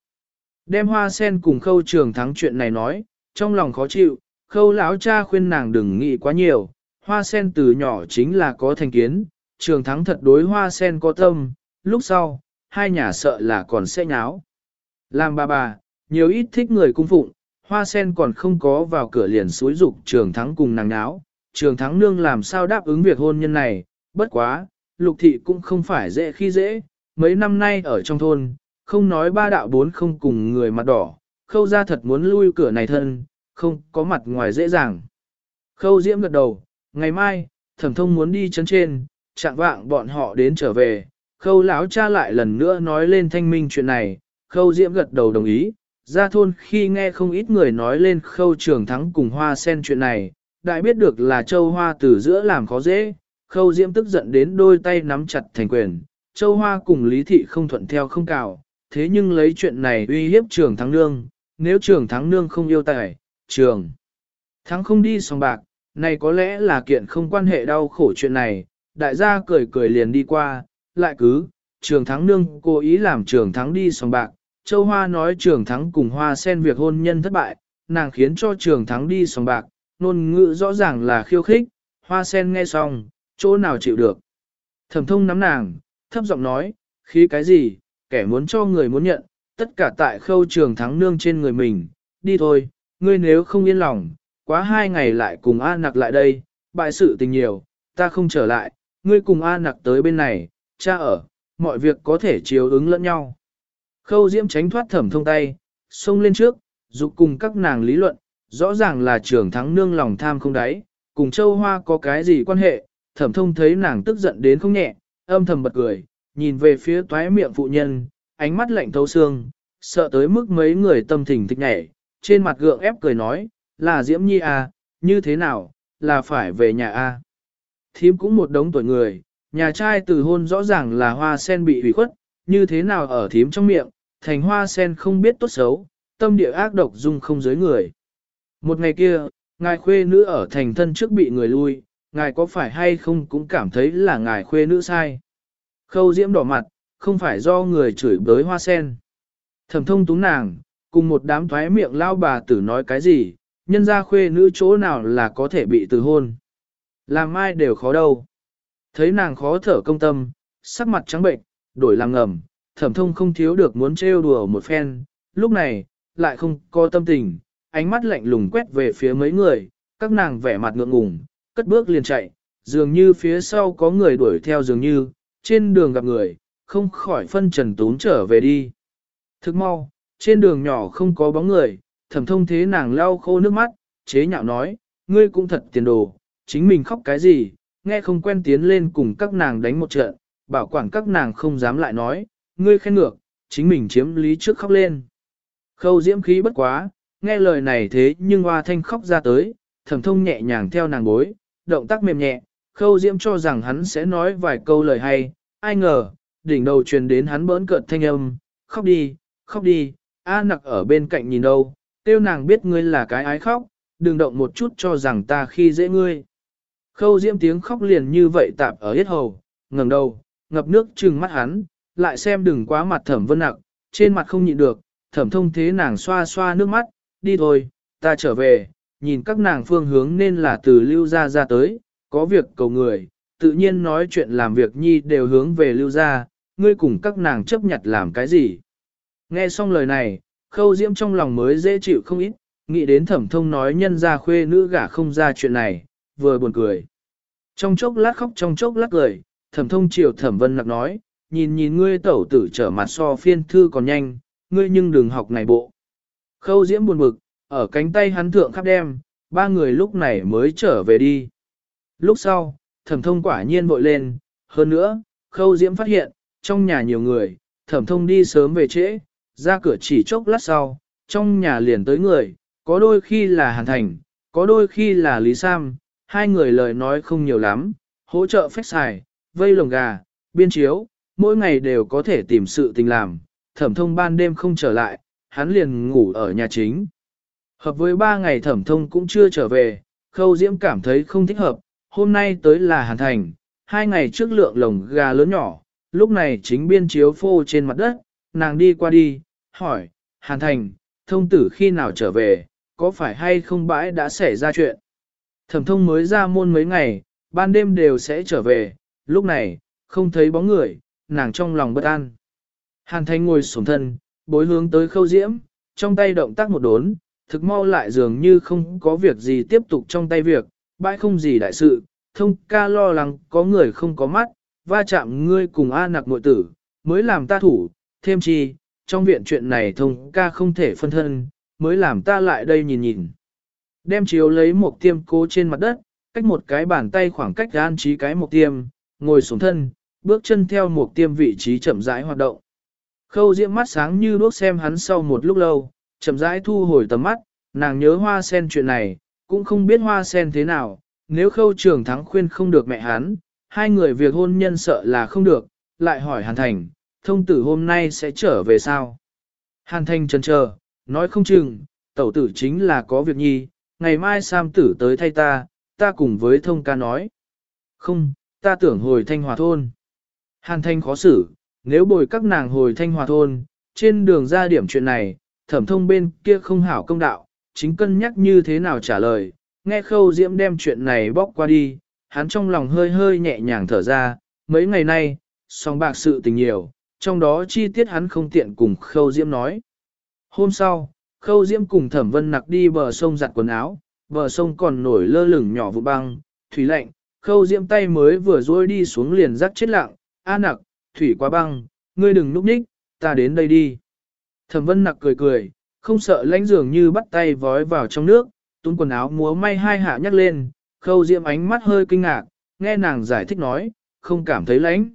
Đem hoa sen cùng khâu trường thắng chuyện này nói, trong lòng khó chịu, khâu lão cha khuyên nàng đừng nghĩ quá nhiều, hoa sen từ nhỏ chính là có thành kiến, trường thắng thật đối hoa sen có tâm, lúc sau, hai nhà sợ là còn sẽ nháo. Làm bà bà, nhiều ít thích người cung phụng, hoa sen còn không có vào cửa liền suối dục trường thắng cùng nàng náo. Trường thắng nương làm sao đáp ứng việc hôn nhân này, bất quá, lục thị cũng không phải dễ khi dễ, mấy năm nay ở trong thôn, không nói ba đạo bốn không cùng người mặt đỏ, khâu ra thật muốn lui cửa này thân, không có mặt ngoài dễ dàng. Khâu diễm gật đầu, ngày mai, thẩm thông muốn đi chấn trên, chạm vạng bọn họ đến trở về, khâu lão cha lại lần nữa nói lên thanh minh chuyện này, khâu diễm gật đầu đồng ý, ra thôn khi nghe không ít người nói lên khâu trường thắng cùng hoa sen chuyện này, đại biết được là châu hoa từ giữa làm khó dễ, khâu diễm tức giận đến đôi tay nắm chặt thành quyền, châu hoa cùng lý thị không thuận theo không cào, thế nhưng lấy chuyện này uy hiếp trường thắng nương, nếu trường thắng nương không yêu tài, trường thắng không đi sòng bạc, này có lẽ là kiện không quan hệ đau khổ chuyện này, đại gia cười cười liền đi qua, lại cứ, trường thắng nương cố ý làm trường thắng đi sòng bạc, châu hoa nói trường thắng cùng hoa sen việc hôn nhân thất bại, nàng khiến cho trường thắng đi sòng bạc, ngôn ngữ rõ ràng là khiêu khích, hoa sen nghe xong, chỗ nào chịu được. Thẩm thông nắm nàng, thấp giọng nói, khí cái gì, kẻ muốn cho người muốn nhận, tất cả tại khâu trường thắng nương trên người mình, đi thôi, ngươi nếu không yên lòng, quá hai ngày lại cùng A nặc lại đây, bại sự tình nhiều, ta không trở lại, ngươi cùng A nặc tới bên này, cha ở, mọi việc có thể chiếu ứng lẫn nhau. Khâu diễm tránh thoát thẩm thông tay, xông lên trước, dục cùng các nàng lý luận, rõ ràng là trường thắng nương lòng tham không đáy, cùng châu hoa có cái gì quan hệ, thẩm thông thấy nàng tức giận đến không nhẹ, âm thầm bật cười, nhìn về phía toái miệng phụ nhân, ánh mắt lạnh thấu xương, sợ tới mức mấy người tâm thình thích nhảy, trên mặt gượng ép cười nói, là Diễm Nhi à, như thế nào, là phải về nhà a à. Thím cũng một đống tuổi người, nhà trai từ hôn rõ ràng là hoa sen bị hủy khuất, như thế nào ở thím trong miệng, thành hoa sen không biết tốt xấu, tâm địa ác độc dung không giới người. Một ngày kia, ngài khuê nữ ở thành thân trước bị người lui, ngài có phải hay không cũng cảm thấy là ngài khuê nữ sai. Khâu diễm đỏ mặt, không phải do người chửi bới hoa sen. Thẩm thông túng nàng, cùng một đám thoái miệng lao bà tử nói cái gì, nhân ra khuê nữ chỗ nào là có thể bị từ hôn. Làm ai đều khó đâu. Thấy nàng khó thở công tâm, sắc mặt trắng bệnh, đổi làm ngầm, thẩm thông không thiếu được muốn trêu đùa một phen, lúc này, lại không có tâm tình, ánh mắt lạnh lùng quét về phía mấy người, các nàng vẻ mặt ngượng ngùng, cất bước liền chạy, dường như phía sau có người đuổi theo dường như, trên đường gặp người, không khỏi phân trần tốn trở về đi. Thức mau, trên đường nhỏ không có bóng người, thẩm thông thế nàng lau khô nước mắt, chế nhạo nói, ngươi cũng thật tiền đồ, chính mình khóc cái gì, nghe không quen tiến lên cùng các nàng đánh một trận, bảo quản các nàng không dám lại nói, ngươi khen ngược, chính mình chiếm lý trước khóc lên. Khâu diễm khí bất quá, nghe lời này thế nhưng hoa thanh khóc ra tới, thẩm thông nhẹ nhàng theo nàng bối, động tác mềm nhẹ, khâu diễm cho rằng hắn sẽ nói vài câu lời hay, ai ngờ, đỉnh đầu truyền đến hắn bỡn cợt thanh âm, khóc đi, khóc đi, A nặc ở bên cạnh nhìn đâu, tiêu nàng biết ngươi là cái ái khóc, đừng động một chút cho rằng ta khi dễ ngươi. Khâu diễm tiếng khóc liền như vậy tạp ở hết hầu, ngẩng đầu, ngập nước trừng mắt hắn, lại xem đừng quá mặt thẩm vân nặc, trên mặt không nhịn được, thẩm thông thế nàng xoa xoa nước mắt, đi thôi, ta trở về, nhìn các nàng phương hướng nên là từ lưu ra ra tới, có việc cầu người, tự nhiên nói chuyện làm việc nhi đều hướng về lưu ra, ngươi cùng các nàng chấp nhặt làm cái gì. Nghe xong lời này, khâu diễm trong lòng mới dễ chịu không ít, nghĩ đến thẩm thông nói nhân ra khuê nữ gả không ra chuyện này, vừa buồn cười. Trong chốc lát khóc trong chốc lát cười, thẩm thông chiều thẩm vân nặc nói, nhìn nhìn ngươi tẩu tử trở mặt so phiên thư còn nhanh, ngươi nhưng đừng học này bộ. Khâu diễm buồn bực, ở cánh tay hắn thượng khắp đem, ba người lúc này mới trở về đi. Lúc sau, thẩm thông quả nhiên vội lên, hơn nữa, khâu diễm phát hiện, trong nhà nhiều người, thẩm thông đi sớm về trễ, ra cửa chỉ chốc lát sau, trong nhà liền tới người, có đôi khi là Hàn Thành, có đôi khi là Lý Sam, hai người lời nói không nhiều lắm, hỗ trợ phách xài, vây lồng gà, biên chiếu, mỗi ngày đều có thể tìm sự tình làm, thẩm thông ban đêm không trở lại, hắn liền ngủ ở nhà chính. Hợp với ba ngày thẩm thông cũng chưa trở về, khâu diễm cảm thấy không thích hợp, hôm nay tới là Hàn Thành, hai ngày trước lượng lồng gà lớn nhỏ, lúc này chính biên chiếu phô trên mặt đất, nàng đi qua đi, hỏi, Hàn Thành, thông tử khi nào trở về, có phải hay không bãi đã xảy ra chuyện? Thẩm thông mới ra môn mấy ngày, ban đêm đều sẽ trở về, lúc này, không thấy bóng người, nàng trong lòng bất an. Hàn Thanh ngồi sổng thân, bối hướng tới khâu diễm, trong tay động tác một đốn, thực mau lại dường như không có việc gì tiếp tục trong tay việc, bãi không gì đại sự, thông ca lo lắng có người không có mắt, va chạm ngươi cùng A nặc nội tử, mới làm ta thủ, thêm chi, trong viện chuyện này thông ca không thể phân thân, mới làm ta lại đây nhìn nhìn. Đem chiếu lấy một tiêm cố trên mặt đất, cách một cái bàn tay khoảng cách an trí cái một tiêm, ngồi xuống thân, bước chân theo một tiêm vị trí chậm rãi hoạt động. Khâu diễm mắt sáng như đuốc xem hắn sau một lúc lâu, chậm rãi thu hồi tầm mắt, nàng nhớ hoa sen chuyện này, cũng không biết hoa sen thế nào, nếu khâu trường thắng khuyên không được mẹ hắn, hai người việc hôn nhân sợ là không được, lại hỏi Hàn Thành, thông tử hôm nay sẽ trở về sao? Hàn Thành chần chờ, nói không chừng, tẩu tử chính là có việc nhi, ngày mai Sam tử tới thay ta, ta cùng với thông ca nói. Không, ta tưởng hồi thanh hòa thôn. Hàn Thanh khó xử, nếu bồi các nàng hồi thanh hòa thôn, trên đường ra điểm chuyện này, thẩm thông bên kia không hảo công đạo, chính cân nhắc như thế nào trả lời, nghe khâu diễm đem chuyện này bóc qua đi, hắn trong lòng hơi hơi nhẹ nhàng thở ra, mấy ngày nay, song bạc sự tình nhiều, trong đó chi tiết hắn không tiện cùng khâu diễm nói. Hôm sau, khâu diễm cùng thẩm vân nặc đi bờ sông giặt quần áo, bờ sông còn nổi lơ lửng nhỏ vụ băng, thủy lạnh, khâu diễm tay mới vừa rôi đi xuống liền rắc chết lặng, a nặc, thủy quá băng, ngươi đừng núp ních, ta đến đây đi. Thẩm vân nặc cười cười, không sợ lãnh dường như bắt tay vói vào trong nước, túm quần áo múa may hai hạ nhắc lên, khâu diễm ánh mắt hơi kinh ngạc, nghe nàng giải thích nói, không cảm thấy lãnh.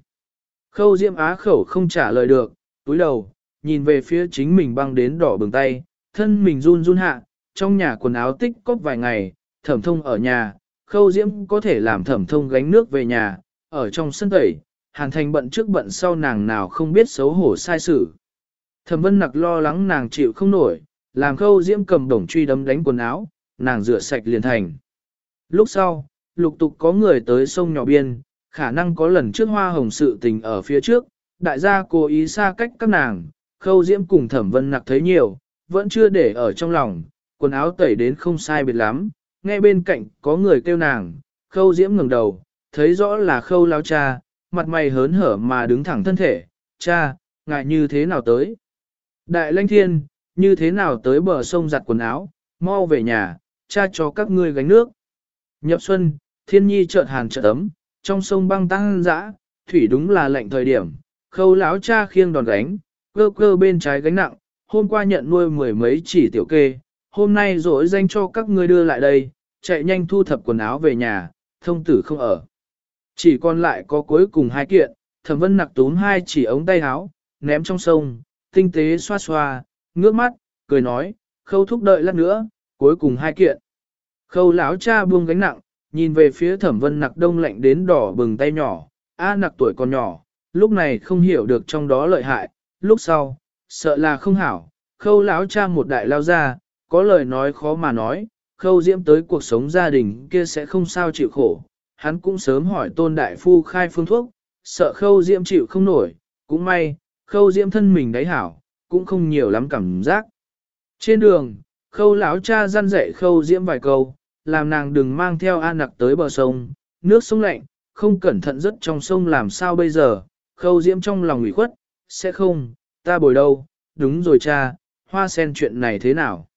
Khâu diễm á khẩu không trả lời được, túi đầu, nhìn về phía chính mình băng đến đỏ bừng tay, thân mình run run hạ, trong nhà quần áo tích cóp vài ngày, thẩm thông ở nhà, khâu diễm có thể làm thẩm thông gánh nước về nhà, ở trong sân tẩy, hàn thành bận trước bận sau nàng nào không biết xấu hổ sai sự. Thẩm vân nặc lo lắng nàng chịu không nổi, làm khâu diễm cầm đồng truy đấm đánh quần áo, nàng rửa sạch liền thành. Lúc sau, lục tục có người tới sông nhỏ biên, khả năng có lần trước hoa hồng sự tình ở phía trước, đại gia cố ý xa cách các nàng, khâu diễm cùng thẩm vân nặc thấy nhiều, vẫn chưa để ở trong lòng, quần áo tẩy đến không sai biệt lắm, nghe bên cạnh có người kêu nàng, khâu diễm ngẩng đầu, thấy rõ là khâu lao cha, mặt mày hớn hở mà đứng thẳng thân thể, cha, ngại như thế nào tới? Đại lãnh thiên, như thế nào tới bờ sông giặt quần áo, mau về nhà, cha cho các ngươi gánh nước. Nhập xuân, thiên nhi chợt hàn chợt ấm, trong sông băng tăng dã, thủy đúng là lạnh thời điểm, khâu lão cha khiêng đòn gánh, cơ cơ bên trái gánh nặng, hôm qua nhận nuôi mười mấy chỉ tiểu kê, hôm nay rỗi danh cho các ngươi đưa lại đây, chạy nhanh thu thập quần áo về nhà, thông tử không ở. Chỉ còn lại có cuối cùng hai kiện, thẩm vân nặc túm hai chỉ ống tay áo, ném trong sông, tinh tế xoa xoa, ngước mắt, cười nói, khâu thúc đợi lát nữa, cuối cùng hai kiện. Khâu lão cha buông gánh nặng, nhìn về phía thẩm vân nặc đông lạnh đến đỏ bừng tay nhỏ, a nặc tuổi còn nhỏ, lúc này không hiểu được trong đó lợi hại, lúc sau, sợ là không hảo, khâu lão cha một đại lao ra, có lời nói khó mà nói, khâu diễm tới cuộc sống gia đình kia sẽ không sao chịu khổ, hắn cũng sớm hỏi tôn đại phu khai phương thuốc, sợ khâu diễm chịu không nổi, cũng may, khâu diễm thân mình đáy hảo, cũng không nhiều lắm cảm giác. Trên đường, khâu lão cha răn dạy khâu diễm vài câu, làm nàng đừng mang theo an nặc tới bờ sông, nước sông lạnh, không cẩn thận rất trong sông làm sao bây giờ, khâu diễm trong lòng ủy khuất, sẽ không, ta bồi đâu, đúng rồi cha, hoa sen chuyện này thế nào.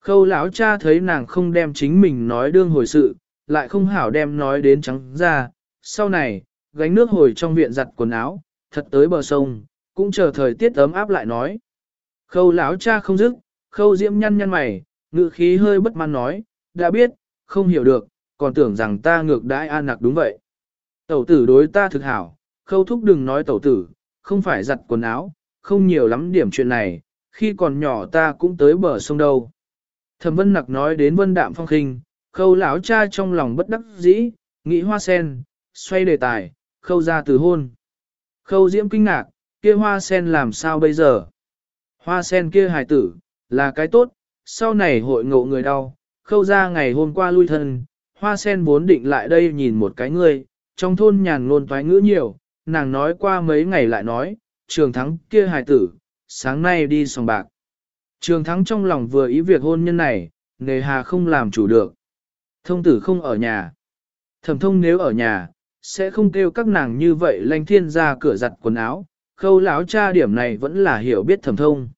Khâu lão cha thấy nàng không đem chính mình nói đương hồi sự, lại không hảo đem nói đến trắng ra, sau này, gánh nước hồi trong viện giặt quần áo, thật tới bờ sông, cũng chờ thời tiết ấm áp lại nói. Khâu lão cha không dứt, khâu diễm nhăn nhăn mày, ngự khí hơi bất mãn nói, đã biết, không hiểu được, còn tưởng rằng ta ngược đãi an nặc đúng vậy. Tẩu tử đối ta thực hảo, khâu thúc đừng nói tẩu tử, không phải giặt quần áo, không nhiều lắm điểm chuyện này, khi còn nhỏ ta cũng tới bờ sông đâu. Thẩm vân nặc nói đến vân đạm phong khinh, khâu lão cha trong lòng bất đắc dĩ, nghĩ hoa sen, xoay đề tài, khâu ra từ hôn. Khâu diễm kinh ngạc, kia hoa sen làm sao bây giờ? Hoa sen kia hài tử, là cái tốt, sau này hội ngộ người đau, khâu ra ngày hôm qua lui thân, hoa sen vốn định lại đây nhìn một cái ngươi, trong thôn nhàn ngôn toái ngữ nhiều, nàng nói qua mấy ngày lại nói, trường thắng kia hài tử, sáng nay đi sòng bạc. Trường thắng trong lòng vừa ý việc hôn nhân này, nề hà không làm chủ được. Thông tử không ở nhà. Thẩm thông nếu ở nhà, sẽ không kêu các nàng như vậy lanh thiên ra cửa giặt quần áo, khâu lão cha điểm này vẫn là hiểu biết thẩm thông.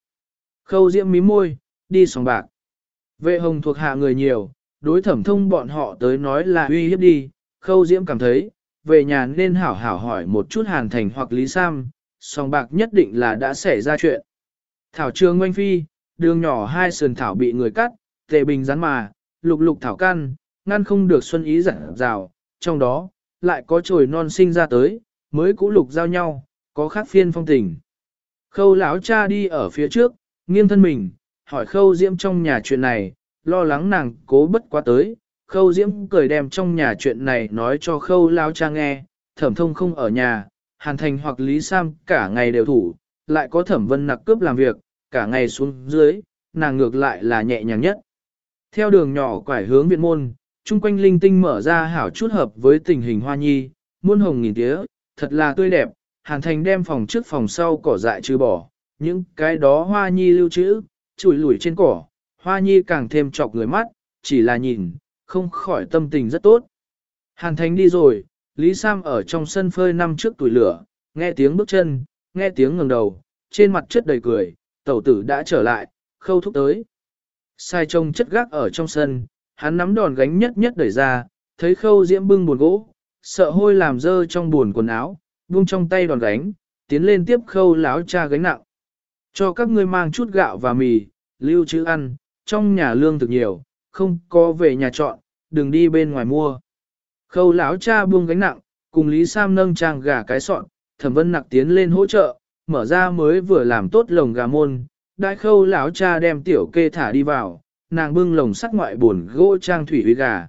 Khâu diễm mí môi, đi sòng bạc. Vệ hồng thuộc hạ người nhiều, đối thẩm thông bọn họ tới nói là uy hiếp đi, khâu diễm cảm thấy, về nhà nên hảo hảo hỏi một chút hàn thành hoặc lý sam, sòng bạc nhất định là đã xảy ra chuyện. Thảo trường ngoanh phi, đường nhỏ hai sườn thảo bị người cắt, tề bình rắn mà, lục lục thảo căn, ngăn không được xuân ý giản rào, trong đó, lại có chồi non sinh ra tới, mới cũ lục giao nhau, có khác phiên phong tình. Khâu lão cha đi ở phía trước, nghiêng thân mình, hỏi khâu diễm trong nhà chuyện này, lo lắng nàng cố bất quá tới. Khâu diễm cười đem trong nhà chuyện này nói cho khâu lão cha nghe, thẩm thông không ở nhà, hàn thành hoặc lý sam cả ngày đều thủ, lại có thẩm vân nặc cướp làm việc, cả ngày xuống dưới, nàng ngược lại là nhẹ nhàng nhất. Theo đường nhỏ quải hướng viện môn, chung quanh linh tinh mở ra hảo chút hợp với tình hình hoa nhi, muôn hồng nghìn tía, thật là tươi đẹp, hàn thành đem phòng trước phòng sau cỏ dại trừ bỏ, những cái đó hoa nhi lưu trữ, chùi lủi trên cỏ, hoa nhi càng thêm chọc người mắt, chỉ là nhìn, không khỏi tâm tình rất tốt. Hàn thành đi rồi, Lý Sam ở trong sân phơi năm trước tuổi lửa, nghe tiếng bước chân, nghe tiếng ngẩng đầu, trên mặt chất đầy cười, tẩu tử đã trở lại, khâu thúc tới. Sai trông chất gác ở trong sân, hắn nắm đòn gánh nhất nhất đẩy ra, thấy khâu diễm bưng buồn gỗ, sợ hôi làm dơ trong buồn quần áo, buông trong tay đòn gánh, tiến lên tiếp khâu láo cha gánh nặng. Cho các ngươi mang chút gạo và mì, lưu trữ ăn, trong nhà lương thực nhiều, không có về nhà chọn, đừng đi bên ngoài mua. Khâu láo cha buông gánh nặng, cùng Lý Sam nâng trang gà cái sọn, thẩm vân nặc tiến lên hỗ trợ, mở ra mới vừa làm tốt lồng gà môn, đại khâu lão cha đem tiểu kê thả đi vào, nàng bưng lồng sắt ngoại buồn gỗ trang thủy huy gà.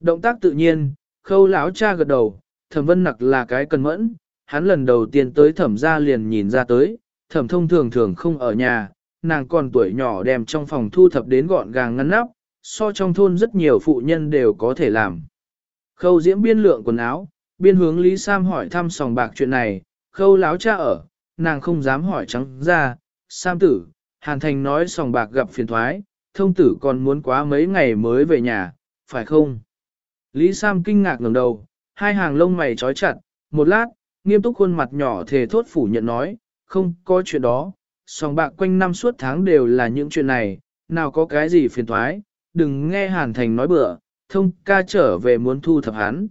Động tác tự nhiên, khâu lão cha gật đầu, thẩm vân nặc là cái cần mẫn, hắn lần đầu tiên tới thẩm ra liền nhìn ra tới, thẩm thông thường thường không ở nhà, nàng còn tuổi nhỏ đem trong phòng thu thập đến gọn gàng ngăn nắp, so trong thôn rất nhiều phụ nhân đều có thể làm. Khâu diễm biên lượng quần áo, biên hướng Lý Sam hỏi thăm sòng bạc chuyện này, khâu lão cha ở, nàng không dám hỏi trắng ra, Sam tử, Hàn Thành nói sòng bạc gặp phiền thoái, thông tử còn muốn quá mấy ngày mới về nhà, phải không? Lý Sam kinh ngạc ngẩng đầu, hai hàng lông mày trói chặt, một lát, nghiêm túc khuôn mặt nhỏ thề thốt phủ nhận nói, không có chuyện đó, song bạc quanh năm suốt tháng đều là những chuyện này, nào có cái gì phiền thoái, đừng nghe Hàn Thành nói bừa, thông ca trở về muốn thu thập hắn.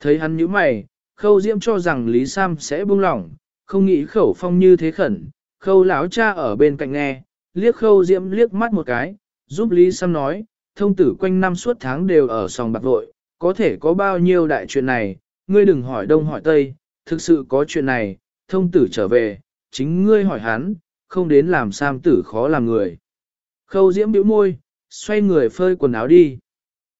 Thấy hắn nhíu mày, khâu diễm cho rằng Lý Sam sẽ buông lỏng, không nghĩ khẩu phong như thế khẩn, khâu lão cha ở bên cạnh nghe, liếc khâu diễm liếc mắt một cái, giúp Lý Sam nói, thông tử quanh năm suốt tháng đều ở sòng bạc vội, có thể có bao nhiêu đại chuyện này, ngươi đừng hỏi đông hỏi tây, thực sự có chuyện này, thông tử trở về, chính ngươi hỏi hắn, không đến làm Sam tử khó làm người. Khâu diễm bĩu môi, xoay người phơi quần áo đi.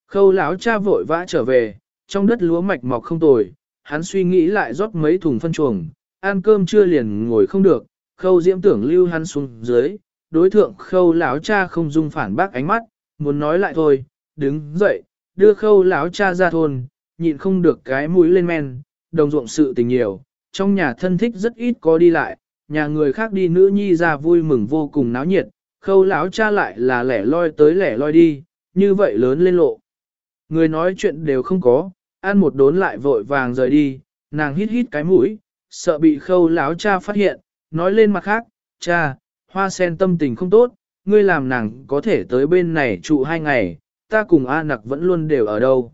Khâu lão cha vội vã trở về, trong đất lúa mạch mọc không tồi, hắn suy nghĩ lại rót mấy thùng phân chuồng, ăn cơm chưa liền ngồi không được, khâu diễm tưởng lưu hắn xuống dưới, đối thượng khâu lão cha không dung phản bác ánh mắt, muốn nói lại thôi, đứng dậy, đưa khâu lão cha ra thôn, nhịn không được cái mũi lên men, đồng ruộng sự tình nhiều, trong nhà thân thích rất ít có đi lại, nhà người khác đi nữ nhi ra vui mừng vô cùng náo nhiệt, khâu lão cha lại là lẻ loi tới lẻ loi đi, như vậy lớn lên lộ. Người nói chuyện đều không có, ăn một đốn lại vội vàng rời đi, nàng hít hít cái mũi, sợ bị khâu lão cha phát hiện, nói lên mặt khác, cha, hoa sen tâm tình không tốt, ngươi làm nàng có thể tới bên này trụ hai ngày, ta cùng A nặc vẫn luôn đều ở đâu.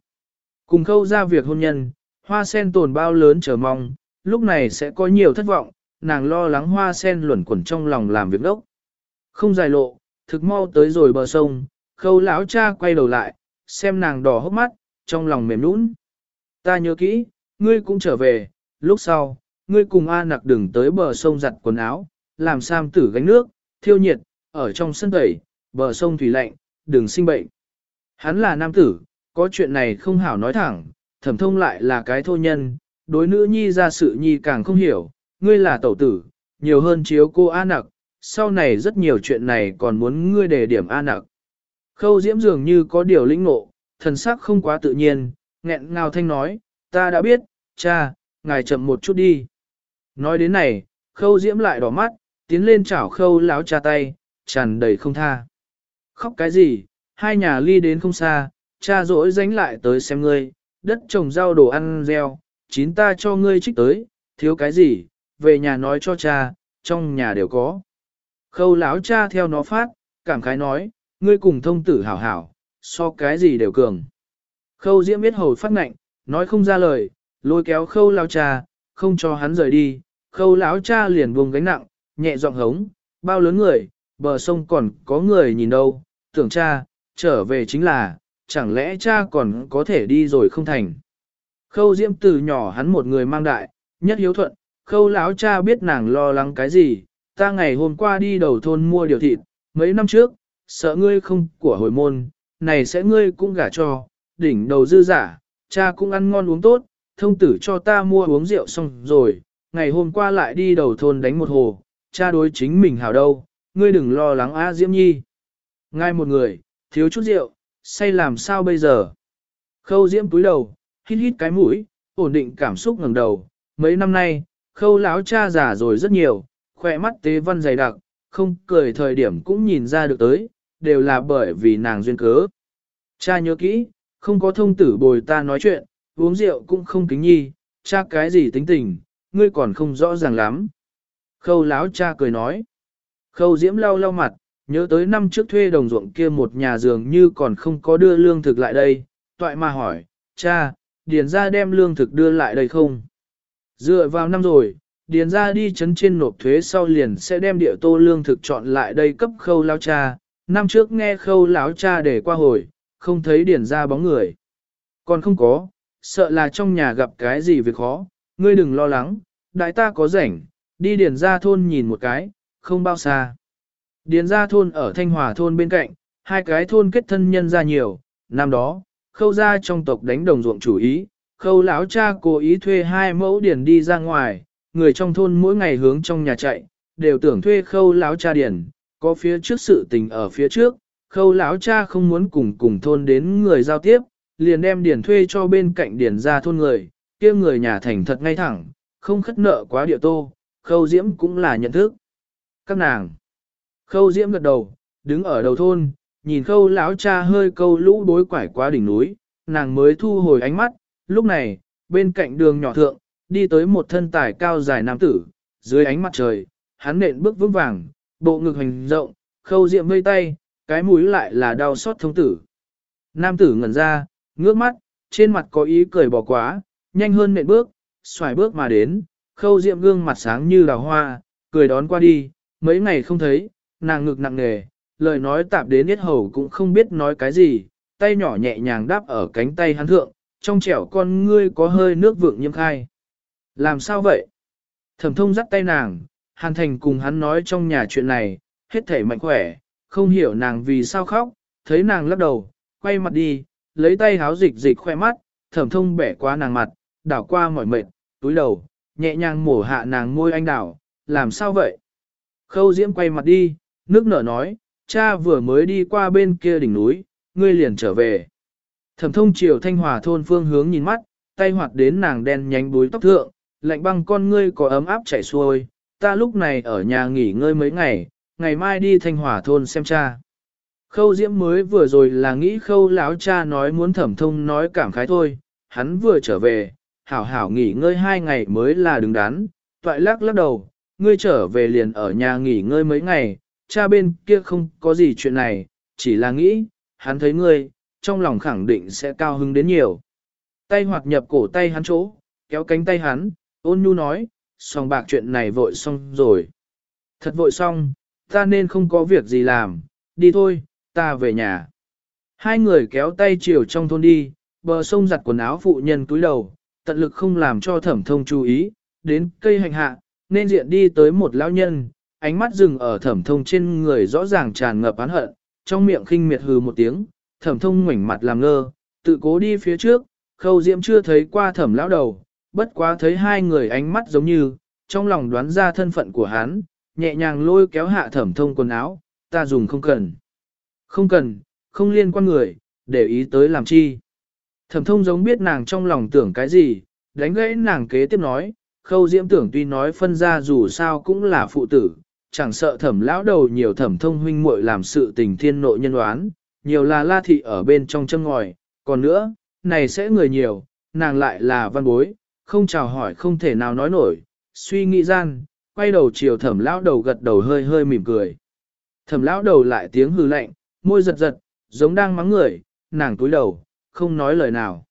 Cùng khâu ra việc hôn nhân, hoa sen tồn bao lớn chờ mong, lúc này sẽ có nhiều thất vọng, nàng lo lắng hoa sen luẩn quẩn trong lòng làm việc đốc. Không dài lộ, thực mau tới rồi bờ sông, khâu lão cha quay đầu lại, xem nàng đỏ hốc mắt, trong lòng mềm nũng. Ta nhớ kỹ, ngươi cũng trở về, lúc sau, ngươi cùng A nặc đừng tới bờ sông giặt quần áo, làm sam tử gánh nước, thiêu nhiệt, ở trong sân tẩy, bờ sông thủy lạnh, đừng sinh bệnh. Hắn là nam tử, có chuyện này không hảo nói thẳng, thẩm thông lại là cái thô nhân, đối nữ nhi ra sự nhi càng không hiểu, ngươi là tẩu tử, nhiều hơn chiếu cô A nặc, sau này rất nhiều chuyện này còn muốn ngươi đề điểm A nặc. Khâu diễm dường như có điều lĩnh ngộ, thần sắc không quá tự nhiên, nghẹn ngào thanh nói, ta đã biết, cha, ngài chậm một chút đi. Nói đến này, khâu diễm lại đỏ mắt, tiến lên chảo khâu láo cha tay, tràn đầy không tha. Khóc cái gì, hai nhà ly đến không xa, cha rỗi dánh lại tới xem ngươi, đất trồng rau đồ ăn gieo, chín ta cho ngươi trích tới, thiếu cái gì, về nhà nói cho cha, trong nhà đều có. Khâu láo cha theo nó phát, cảm khái nói, ngươi cùng thông tử hảo hảo, so cái gì đều cường. Khâu diễm biết hầu phát ngạnh, nói không ra lời, lôi kéo khâu lao cha, không cho hắn rời đi, khâu lão cha liền buông gánh nặng, nhẹ giọng hống, bao lớn người, bờ sông còn có người nhìn đâu, tưởng cha, trở về chính là, chẳng lẽ cha còn có thể đi rồi không thành. Khâu diễm từ nhỏ hắn một người mang đại, nhất hiếu thuận, khâu lão cha biết nàng lo lắng cái gì, ta ngày hôm qua đi đầu thôn mua điều thịt, mấy năm trước, sợ ngươi không của hồi môn, này sẽ ngươi cũng gả cho, đỉnh đầu dư giả, cha cũng ăn ngon uống tốt, thông tử cho ta mua uống rượu xong rồi, ngày hôm qua lại đi đầu thôn đánh một hồ, cha đối chính mình hảo đâu, ngươi đừng lo lắng A Diễm Nhi. Ngay một người, thiếu chút rượu, say làm sao bây giờ? Khâu Diễm túi đầu, hít hít cái mũi, ổn định cảm xúc ngẩng đầu, mấy năm nay, khâu lão cha già rồi rất nhiều, khỏe mắt tế văn dày đặc, không cười thời điểm cũng nhìn ra được tới, đều là bởi vì nàng duyên cớ. Cha nhớ kỹ, không có thông tử bồi ta nói chuyện, uống rượu cũng không kính nhi, cha cái gì tính tình, ngươi còn không rõ ràng lắm. Khâu láo cha cười nói. Khâu diễm lau lau mặt, nhớ tới năm trước thuê đồng ruộng kia một nhà giường như còn không có đưa lương thực lại đây, toại mà hỏi, cha, điền ra đem lương thực đưa lại đây không? Dựa vào năm rồi, điền ra đi chấn trên nộp thuế sau liền sẽ đem địa tô lương thực chọn lại đây cấp khâu lao cha, năm trước nghe khâu láo cha để qua hồi, không thấy điền ra bóng người. Còn không có, sợ là trong nhà gặp cái gì việc khó, ngươi đừng lo lắng, đại ta có rảnh, đi điền ra thôn nhìn một cái, không bao xa. Điền ra thôn ở Thanh Hòa thôn bên cạnh, hai cái thôn kết thân nhân ra nhiều, năm đó, khâu ra trong tộc đánh đồng ruộng chủ ý, khâu lão cha cố ý thuê hai mẫu điền đi ra ngoài, người trong thôn mỗi ngày hướng trong nhà chạy, đều tưởng thuê khâu lão cha điền, có phía trước sự tình ở phía trước, khâu lão cha không muốn cùng cùng thôn đến người giao tiếp, liền đem điền thuê cho bên cạnh điền ra thôn người, kia người nhà thành thật ngay thẳng, không khất nợ quá địa tô, khâu diễm cũng là nhận thức. Các nàng, khâu diễm gật đầu, đứng ở đầu thôn, nhìn khâu lão cha hơi câu lũ đối quải qua đỉnh núi, nàng mới thu hồi ánh mắt, lúc này, bên cạnh đường nhỏ thượng, đi tới một thân tài cao dài nam tử, dưới ánh mặt trời, hắn nện bước vững vàng, bộ ngực hành rộng, khâu diệm vây tay, cái mũi lại là đau xót thông tử. Nam tử ngẩn ra, ngước mắt, trên mặt có ý cười bỏ quá, nhanh hơn nện bước, xoài bước mà đến, khâu diệm gương mặt sáng như đào hoa, cười đón qua đi, mấy ngày không thấy, nàng ngực nặng nề, lời nói tạp đến yết hầu cũng không biết nói cái gì, tay nhỏ nhẹ nhàng đáp ở cánh tay hắn thượng, trong trẻo con ngươi có hơi nước vượng nhiễm khai. Làm sao vậy? Thẩm thông dắt tay nàng, Hàn Thành cùng hắn nói trong nhà chuyện này, hết thể mạnh khỏe, không hiểu nàng vì sao khóc, thấy nàng lắc đầu, quay mặt đi, lấy tay háo dịch dịch khoe mắt, thẩm thông bẻ qua nàng mặt, đảo qua mỏi mệt, túi đầu, nhẹ nhàng mổ hạ nàng môi anh đảo, làm sao vậy? Khâu Diễm quay mặt đi, nước nở nói, cha vừa mới đi qua bên kia đỉnh núi, ngươi liền trở về. Thẩm thông chiều thanh hòa thôn phương hướng nhìn mắt, tay hoạt đến nàng đen nhánh búi tóc thượng, lạnh băng con ngươi có ấm áp chảy xuôi, ta lúc này ở nhà nghỉ ngơi mấy ngày, ngày mai đi thanh hòa thôn xem cha. Khâu diễm mới vừa rồi là nghĩ khâu lão cha nói muốn thẩm thông nói cảm khái thôi, hắn vừa trở về, hảo hảo nghỉ ngơi hai ngày mới là đứng đắn, toại lắc lắc đầu, ngươi trở về liền ở nhà nghỉ ngơi mấy ngày, cha bên kia không có gì chuyện này, chỉ là nghĩ, hắn thấy ngươi, trong lòng khẳng định sẽ cao hứng đến nhiều. Tay hoạt nhập cổ tay hắn chỗ, kéo cánh tay hắn, ôn nhu nói, xong bạc chuyện này vội xong rồi. Thật vội xong, ta nên không có việc gì làm, đi thôi, ta về nhà. Hai người kéo tay chiều trong thôn đi, bờ sông giặt quần áo phụ nhân túi đầu, tận lực không làm cho thẩm thông chú ý, đến cây hành hạ, nên diện đi tới một lão nhân, ánh mắt dừng ở thẩm thông trên người rõ ràng tràn ngập án hận, trong miệng khinh miệt hừ một tiếng, thẩm thông ngoảnh mặt làm ngơ, tự cố đi phía trước, khâu diễm chưa thấy qua thẩm lão đầu, bất quá thấy hai người ánh mắt giống như, trong lòng đoán ra thân phận của hắn, nhẹ nhàng lôi kéo hạ thẩm thông quần áo, ta dùng không cần. Không cần, không liên quan người, để ý tới làm chi. Thẩm thông giống biết nàng trong lòng tưởng cái gì, đánh gãy nàng kế tiếp nói, khâu diễm tưởng tuy nói phân ra dù sao cũng là phụ tử, chẳng sợ thẩm lão đầu nhiều thẩm thông huynh muội làm sự tình thiên nội nhân oán, nhiều là la thị ở bên trong chân ngòi, còn nữa, này sẽ người nhiều, nàng lại là văn bối, không chào hỏi không thể nào nói nổi, suy nghĩ gian, quay đầu chiều thẩm lão đầu gật đầu hơi hơi mỉm cười. Thẩm lão đầu lại tiếng hư lạnh, môi giật giật, giống đang mắng người, nàng túi đầu, không nói lời nào.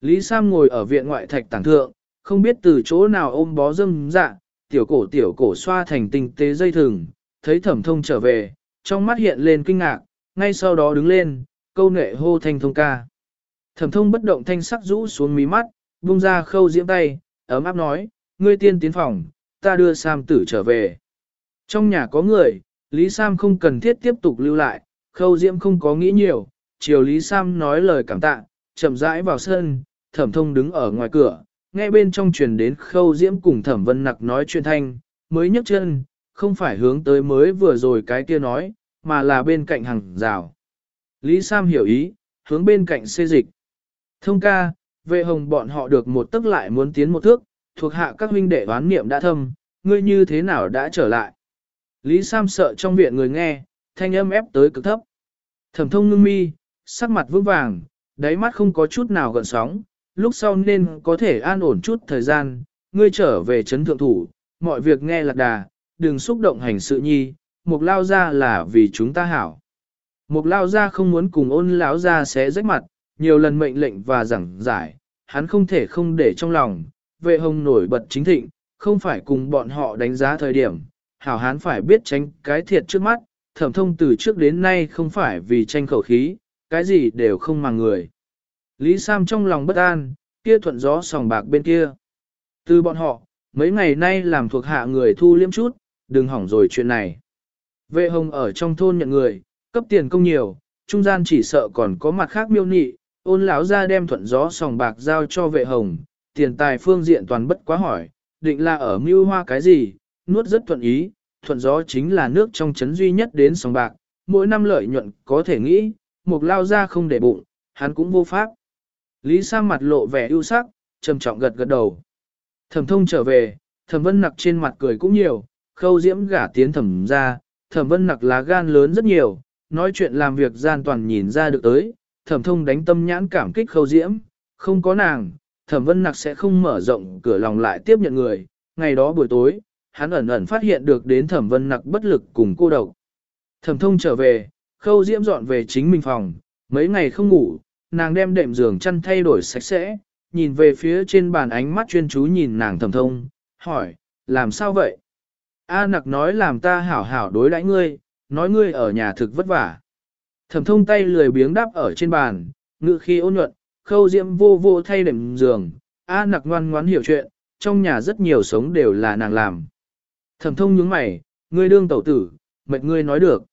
Lý Sam ngồi ở viện ngoại thạch tảng thượng, không biết từ chỗ nào ôm bó dâm dạ, tiểu cổ tiểu cổ xoa thành tinh tế dây thừng, thấy thẩm thông trở về, trong mắt hiện lên kinh ngạc, ngay sau đó đứng lên, câu nệ hô thanh thông ca. Thẩm thông bất động thanh sắc rũ xuống mí mắt, buông ra khâu diễm tay, ấm áp nói, ngươi tiên tiến phòng, ta đưa Sam tử trở về. Trong nhà có người, Lý Sam không cần thiết tiếp tục lưu lại, khâu diễm không có nghĩ nhiều, chiều Lý Sam nói lời cảm tạ, chậm rãi vào sân, thẩm thông đứng ở ngoài cửa, nghe bên trong truyền đến khâu diễm cùng thẩm vân nặc nói chuyện thanh, mới nhấc chân, không phải hướng tới mới vừa rồi cái kia nói, mà là bên cạnh hàng rào. Lý Sam hiểu ý, hướng bên cạnh xê dịch. Thông ca, vệ hồng bọn họ được một tức lại muốn tiến một thước, thuộc hạ các huynh đệ đoán niệm đã thâm, ngươi như thế nào đã trở lại. Lý Sam sợ trong viện người nghe, thanh âm ép tới cực thấp. Thẩm thông ngưng mi, sắc mặt vững vàng, đáy mắt không có chút nào gợn sóng, lúc sau nên có thể an ổn chút thời gian, ngươi trở về chấn thượng thủ, mọi việc nghe lạc đà, đừng xúc động hành sự nhi, mục lao ra là vì chúng ta hảo. Mục lao ra không muốn cùng ôn lão ra sẽ rách mặt, nhiều lần mệnh lệnh và giảng giải, hắn không thể không để trong lòng, vệ hồng nổi bật chính thịnh, không phải cùng bọn họ đánh giá thời điểm, hảo hán phải biết tránh cái thiệt trước mắt, thẩm thông từ trước đến nay không phải vì tranh khẩu khí, cái gì đều không màng người. Lý Sam trong lòng bất an, kia thuận gió sòng bạc bên kia. Từ bọn họ, mấy ngày nay làm thuộc hạ người thu liếm chút, đừng hỏng rồi chuyện này. Vệ hồng ở trong thôn nhận người, cấp tiền công nhiều, trung gian chỉ sợ còn có mặt khác miêu nị, ôn lão ra đem thuận gió sòng bạc giao cho vệ hồng, tiền tài phương diện toàn bất quá hỏi, định là ở mưu hoa cái gì, nuốt rất thuận ý, thuận gió chính là nước trong chấn duy nhất đến sòng bạc, mỗi năm lợi nhuận có thể nghĩ, một lao ra không để bụng, hắn cũng vô pháp. Lý Sam mặt lộ vẻ ưu sắc, trầm trọng gật gật đầu. Thẩm thông trở về, thẩm vân nặc trên mặt cười cũng nhiều, khâu diễm gả tiến thẩm ra, thẩm vân nặc lá gan lớn rất nhiều, nói chuyện làm việc gian toàn nhìn ra được tới, thẩm thông đánh tâm nhãn cảm kích khâu diễm, không có nàng, thẩm vân nặc sẽ không mở rộng cửa lòng lại tiếp nhận người, ngày đó buổi tối, hắn ẩn ẩn phát hiện được đến thẩm vân nặc bất lực cùng cô độc. Thẩm thông trở về, khâu diễm dọn về chính mình phòng, mấy ngày không ngủ, nàng đem đệm giường chăn thay đổi sạch sẽ, nhìn về phía trên bàn ánh mắt chuyên chú nhìn nàng thầm thông, hỏi, làm sao vậy? A nặc nói làm ta hảo hảo đối đãi ngươi, nói ngươi ở nhà thực vất vả. Thẩm thông tay lười biếng đáp ở trên bàn, ngự khi ôn nhuận, khâu diễm vô vô thay đệm giường, A nặc ngoan ngoãn hiểu chuyện, trong nhà rất nhiều sống đều là nàng làm. Thẩm thông nhướng mày, ngươi đương tẩu tử, mệt ngươi nói được.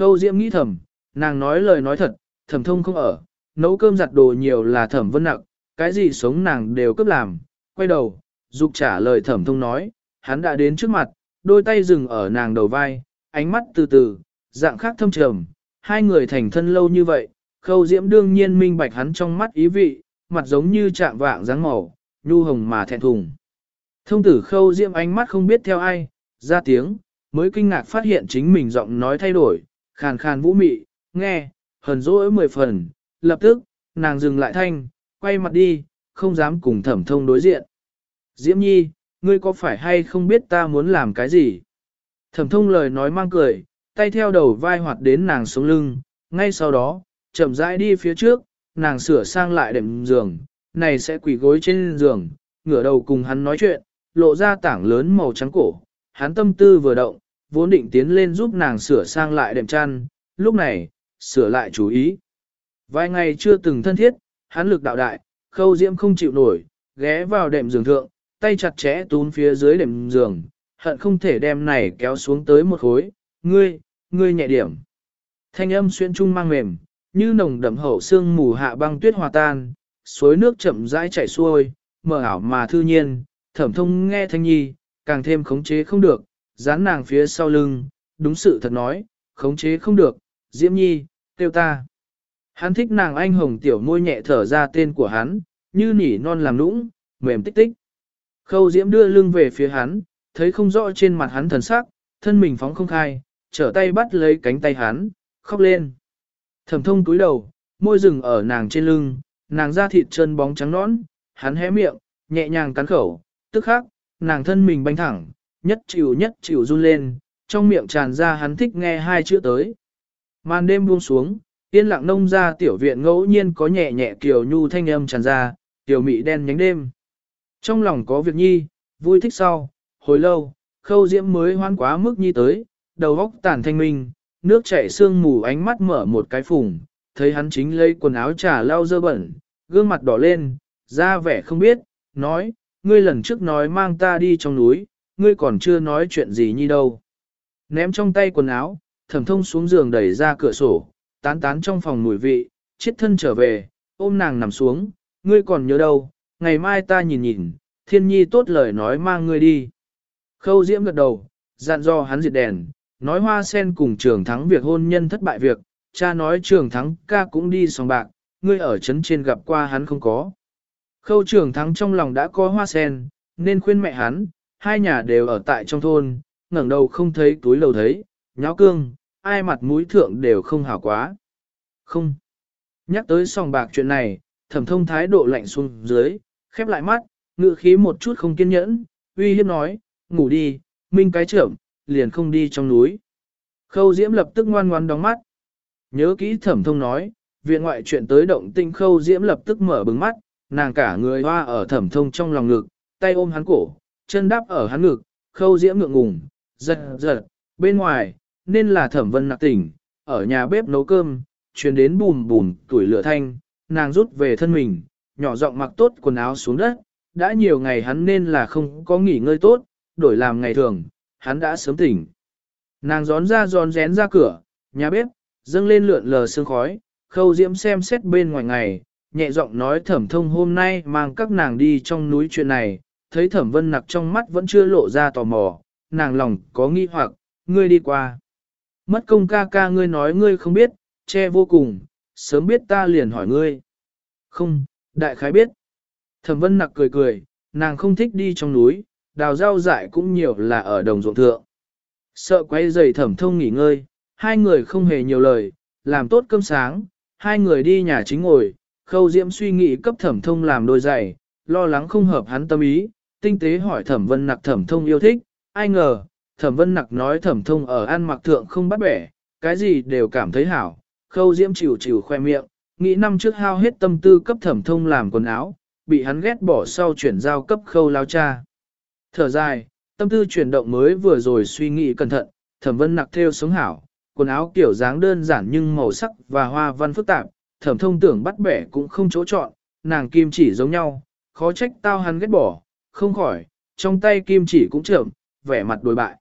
Khâu diễm nghĩ thầm, nàng nói lời nói thật, thẩm thông không ở, nấu cơm giặt đồ nhiều là thẩm vân nặng, cái gì sống nàng đều cấp làm, quay đầu, dục trả lời thẩm thông nói, hắn đã đến trước mặt, đôi tay dừng ở nàng đầu vai, ánh mắt từ từ, dạng khác thâm trầm, hai người thành thân lâu như vậy, khâu diễm đương nhiên minh bạch hắn trong mắt ý vị, mặt giống như chạm vạng dáng màu, nhu hồng mà thẹn thùng. Thông tử khâu diễm ánh mắt không biết theo ai, ra tiếng, mới kinh ngạc phát hiện chính mình giọng nói thay đổi, khàn khàn vũ mị, nghe, hờn dỗi mười phần, lập tức, nàng dừng lại thanh, quay mặt đi, không dám cùng thẩm thông đối diện. Diễm nhi, ngươi có phải hay không biết ta muốn làm cái gì? Thẩm thông lời nói mang cười, tay theo đầu vai hoạt đến nàng sống lưng, ngay sau đó, chậm rãi đi phía trước, nàng sửa sang lại đệm giường, này sẽ quỳ gối trên giường, ngửa đầu cùng hắn nói chuyện, lộ ra tảng lớn màu trắng cổ. Hắn tâm tư vừa động, vốn định tiến lên giúp nàng sửa sang lại đệm chăn, lúc này, sửa lại chú ý. Vài ngày chưa từng thân thiết, hắn lực đạo đại, khâu diễm không chịu nổi, ghé vào đệm giường thượng, tay chặt chẽ tún phía dưới đệm giường, hận không thể đem này kéo xuống tới một khối, ngươi, ngươi nhẹ điểm. Thanh âm xuyên trung mang mềm, như nồng đậm hậu sương mù hạ băng tuyết hòa tan, suối nước chậm rãi chảy xuôi, mờ ảo mà thư nhiên, thẩm thông nghe thanh nhi, càng thêm khống chế không được, dán nàng phía sau lưng, đúng sự thật nói, khống chế không được, Diễm Nhi, tiêu ta. Hắn thích nàng anh hồng tiểu môi nhẹ thở ra tên của hắn, như nỉ non làm nũng, mềm tích tích. Khâu Diễm đưa lưng về phía hắn, thấy không rõ trên mặt hắn thần sắc, thân mình phóng không khai, trở tay bắt lấy cánh tay hắn, khóc lên. Thẩm thông túi đầu, môi rừng ở nàng trên lưng, nàng da thịt chân bóng trắng nõn, hắn hé miệng, nhẹ nhàng cắn khẩu, tức khắc, nàng thân mình banh thẳng, nhất chịu nhất chịu run lên, trong miệng tràn ra hắn thích nghe hai chữ tới. Màn đêm buông xuống, yên lặng nông ra tiểu viện ngẫu nhiên có nhẹ nhẹ kiều nhu thanh âm tràn ra, tiểu mị đen nhánh đêm. Trong lòng có việc nhi, vui thích sau, hồi lâu, khâu diễm mới hoan quá mức nhi tới, đầu góc tàn thanh minh, nước chảy sương mù ánh mắt mở một cái phùng, thấy hắn chính lấy quần áo trà lau dơ bẩn, gương mặt đỏ lên, ra vẻ không biết, nói, ngươi lần trước nói mang ta đi trong núi, ngươi còn chưa nói chuyện gì nhi đâu. Ném trong tay quần áo, thẩm thông xuống giường đẩy ra cửa sổ, tán tán trong phòng mùi vị, chết thân trở về, ôm nàng nằm xuống, ngươi còn nhớ đâu, ngày mai ta nhìn nhìn, thiên nhi tốt lời nói mang ngươi đi. Khâu diễm gật đầu, dặn do hắn diệt đèn, nói hoa sen cùng trường thắng việc hôn nhân thất bại việc, cha nói trường thắng ca cũng đi sòng bạc, ngươi ở trấn trên gặp qua hắn không có. Khâu trường thắng trong lòng đã có hoa sen, nên khuyên mẹ hắn, hai nhà đều ở tại trong thôn, ngẩng đầu không thấy túi lầu thấy, nháo cương, ai mặt mũi thượng đều không hảo quá. Không. Nhắc tới sòng bạc chuyện này, thẩm thông thái độ lạnh xuống dưới, khép lại mắt, ngự khí một chút không kiên nhẫn, uy hiếp nói, ngủ đi, minh cái trưởng, liền không đi trong núi. Khâu diễm lập tức ngoan ngoan đóng mắt. Nhớ kỹ thẩm thông nói, viện ngoại chuyện tới động tinh khâu diễm lập tức mở bừng mắt, nàng cả người hoa ở thẩm thông trong lòng ngực, tay ôm hắn cổ, chân đáp ở hắn ngực, khâu diễm ngượng ngùng, giật giật, bên ngoài, nên là thẩm vân nạc tỉnh, ở nhà bếp nấu cơm, truyền đến bùm bùm tuổi lửa thanh, nàng rút về thân mình, nhỏ giọng mặc tốt quần áo xuống đất, đã nhiều ngày hắn nên là không có nghỉ ngơi tốt, đổi làm ngày thường, hắn đã sớm tỉnh. Nàng gión ra gión rén ra cửa, nhà bếp, dâng lên lượn lờ sương khói, khâu diễm xem xét bên ngoài ngày, nhẹ giọng nói thẩm thông hôm nay mang các nàng đi trong núi chuyện này, thấy thẩm vân nặc trong mắt vẫn chưa lộ ra tò mò, nàng lòng có nghi hoặc, ngươi đi qua. Mất công ca ca ngươi nói ngươi không biết, che vô cùng, sớm biết ta liền hỏi ngươi. Không, đại khái biết. Thẩm vân nặc cười cười, nàng không thích đi trong núi, đào rau dại cũng nhiều là ở đồng ruộng thượng. Sợ quay giày thẩm thông nghỉ ngơi, hai người không hề nhiều lời, làm tốt cơm sáng, hai người đi nhà chính ngồi, khâu diễm suy nghĩ cấp thẩm thông làm đôi giày, lo lắng không hợp hắn tâm ý, tinh tế hỏi thẩm vân nặc thẩm thông yêu thích, ai ngờ, thẩm vân nặc nói thẩm thông ở ăn mặc thượng không bắt bẻ, cái gì đều cảm thấy hảo, khâu diễm chịu chịu khoe miệng, nghĩ năm trước hao hết tâm tư cấp thẩm thông làm quần áo, bị hắn ghét bỏ sau chuyển giao cấp khâu lao cha. Thở dài, tâm tư chuyển động mới vừa rồi suy nghĩ cẩn thận, thẩm vân nặc theo sống hảo, quần áo kiểu dáng đơn giản nhưng màu sắc và hoa văn phức tạp, thẩm thông tưởng bắt bẻ cũng không chỗ chọn, nàng kim chỉ giống nhau, khó trách tao hắn ghét bỏ, không khỏi, trong tay kim chỉ cũng chậm, vẻ mặt đối bại.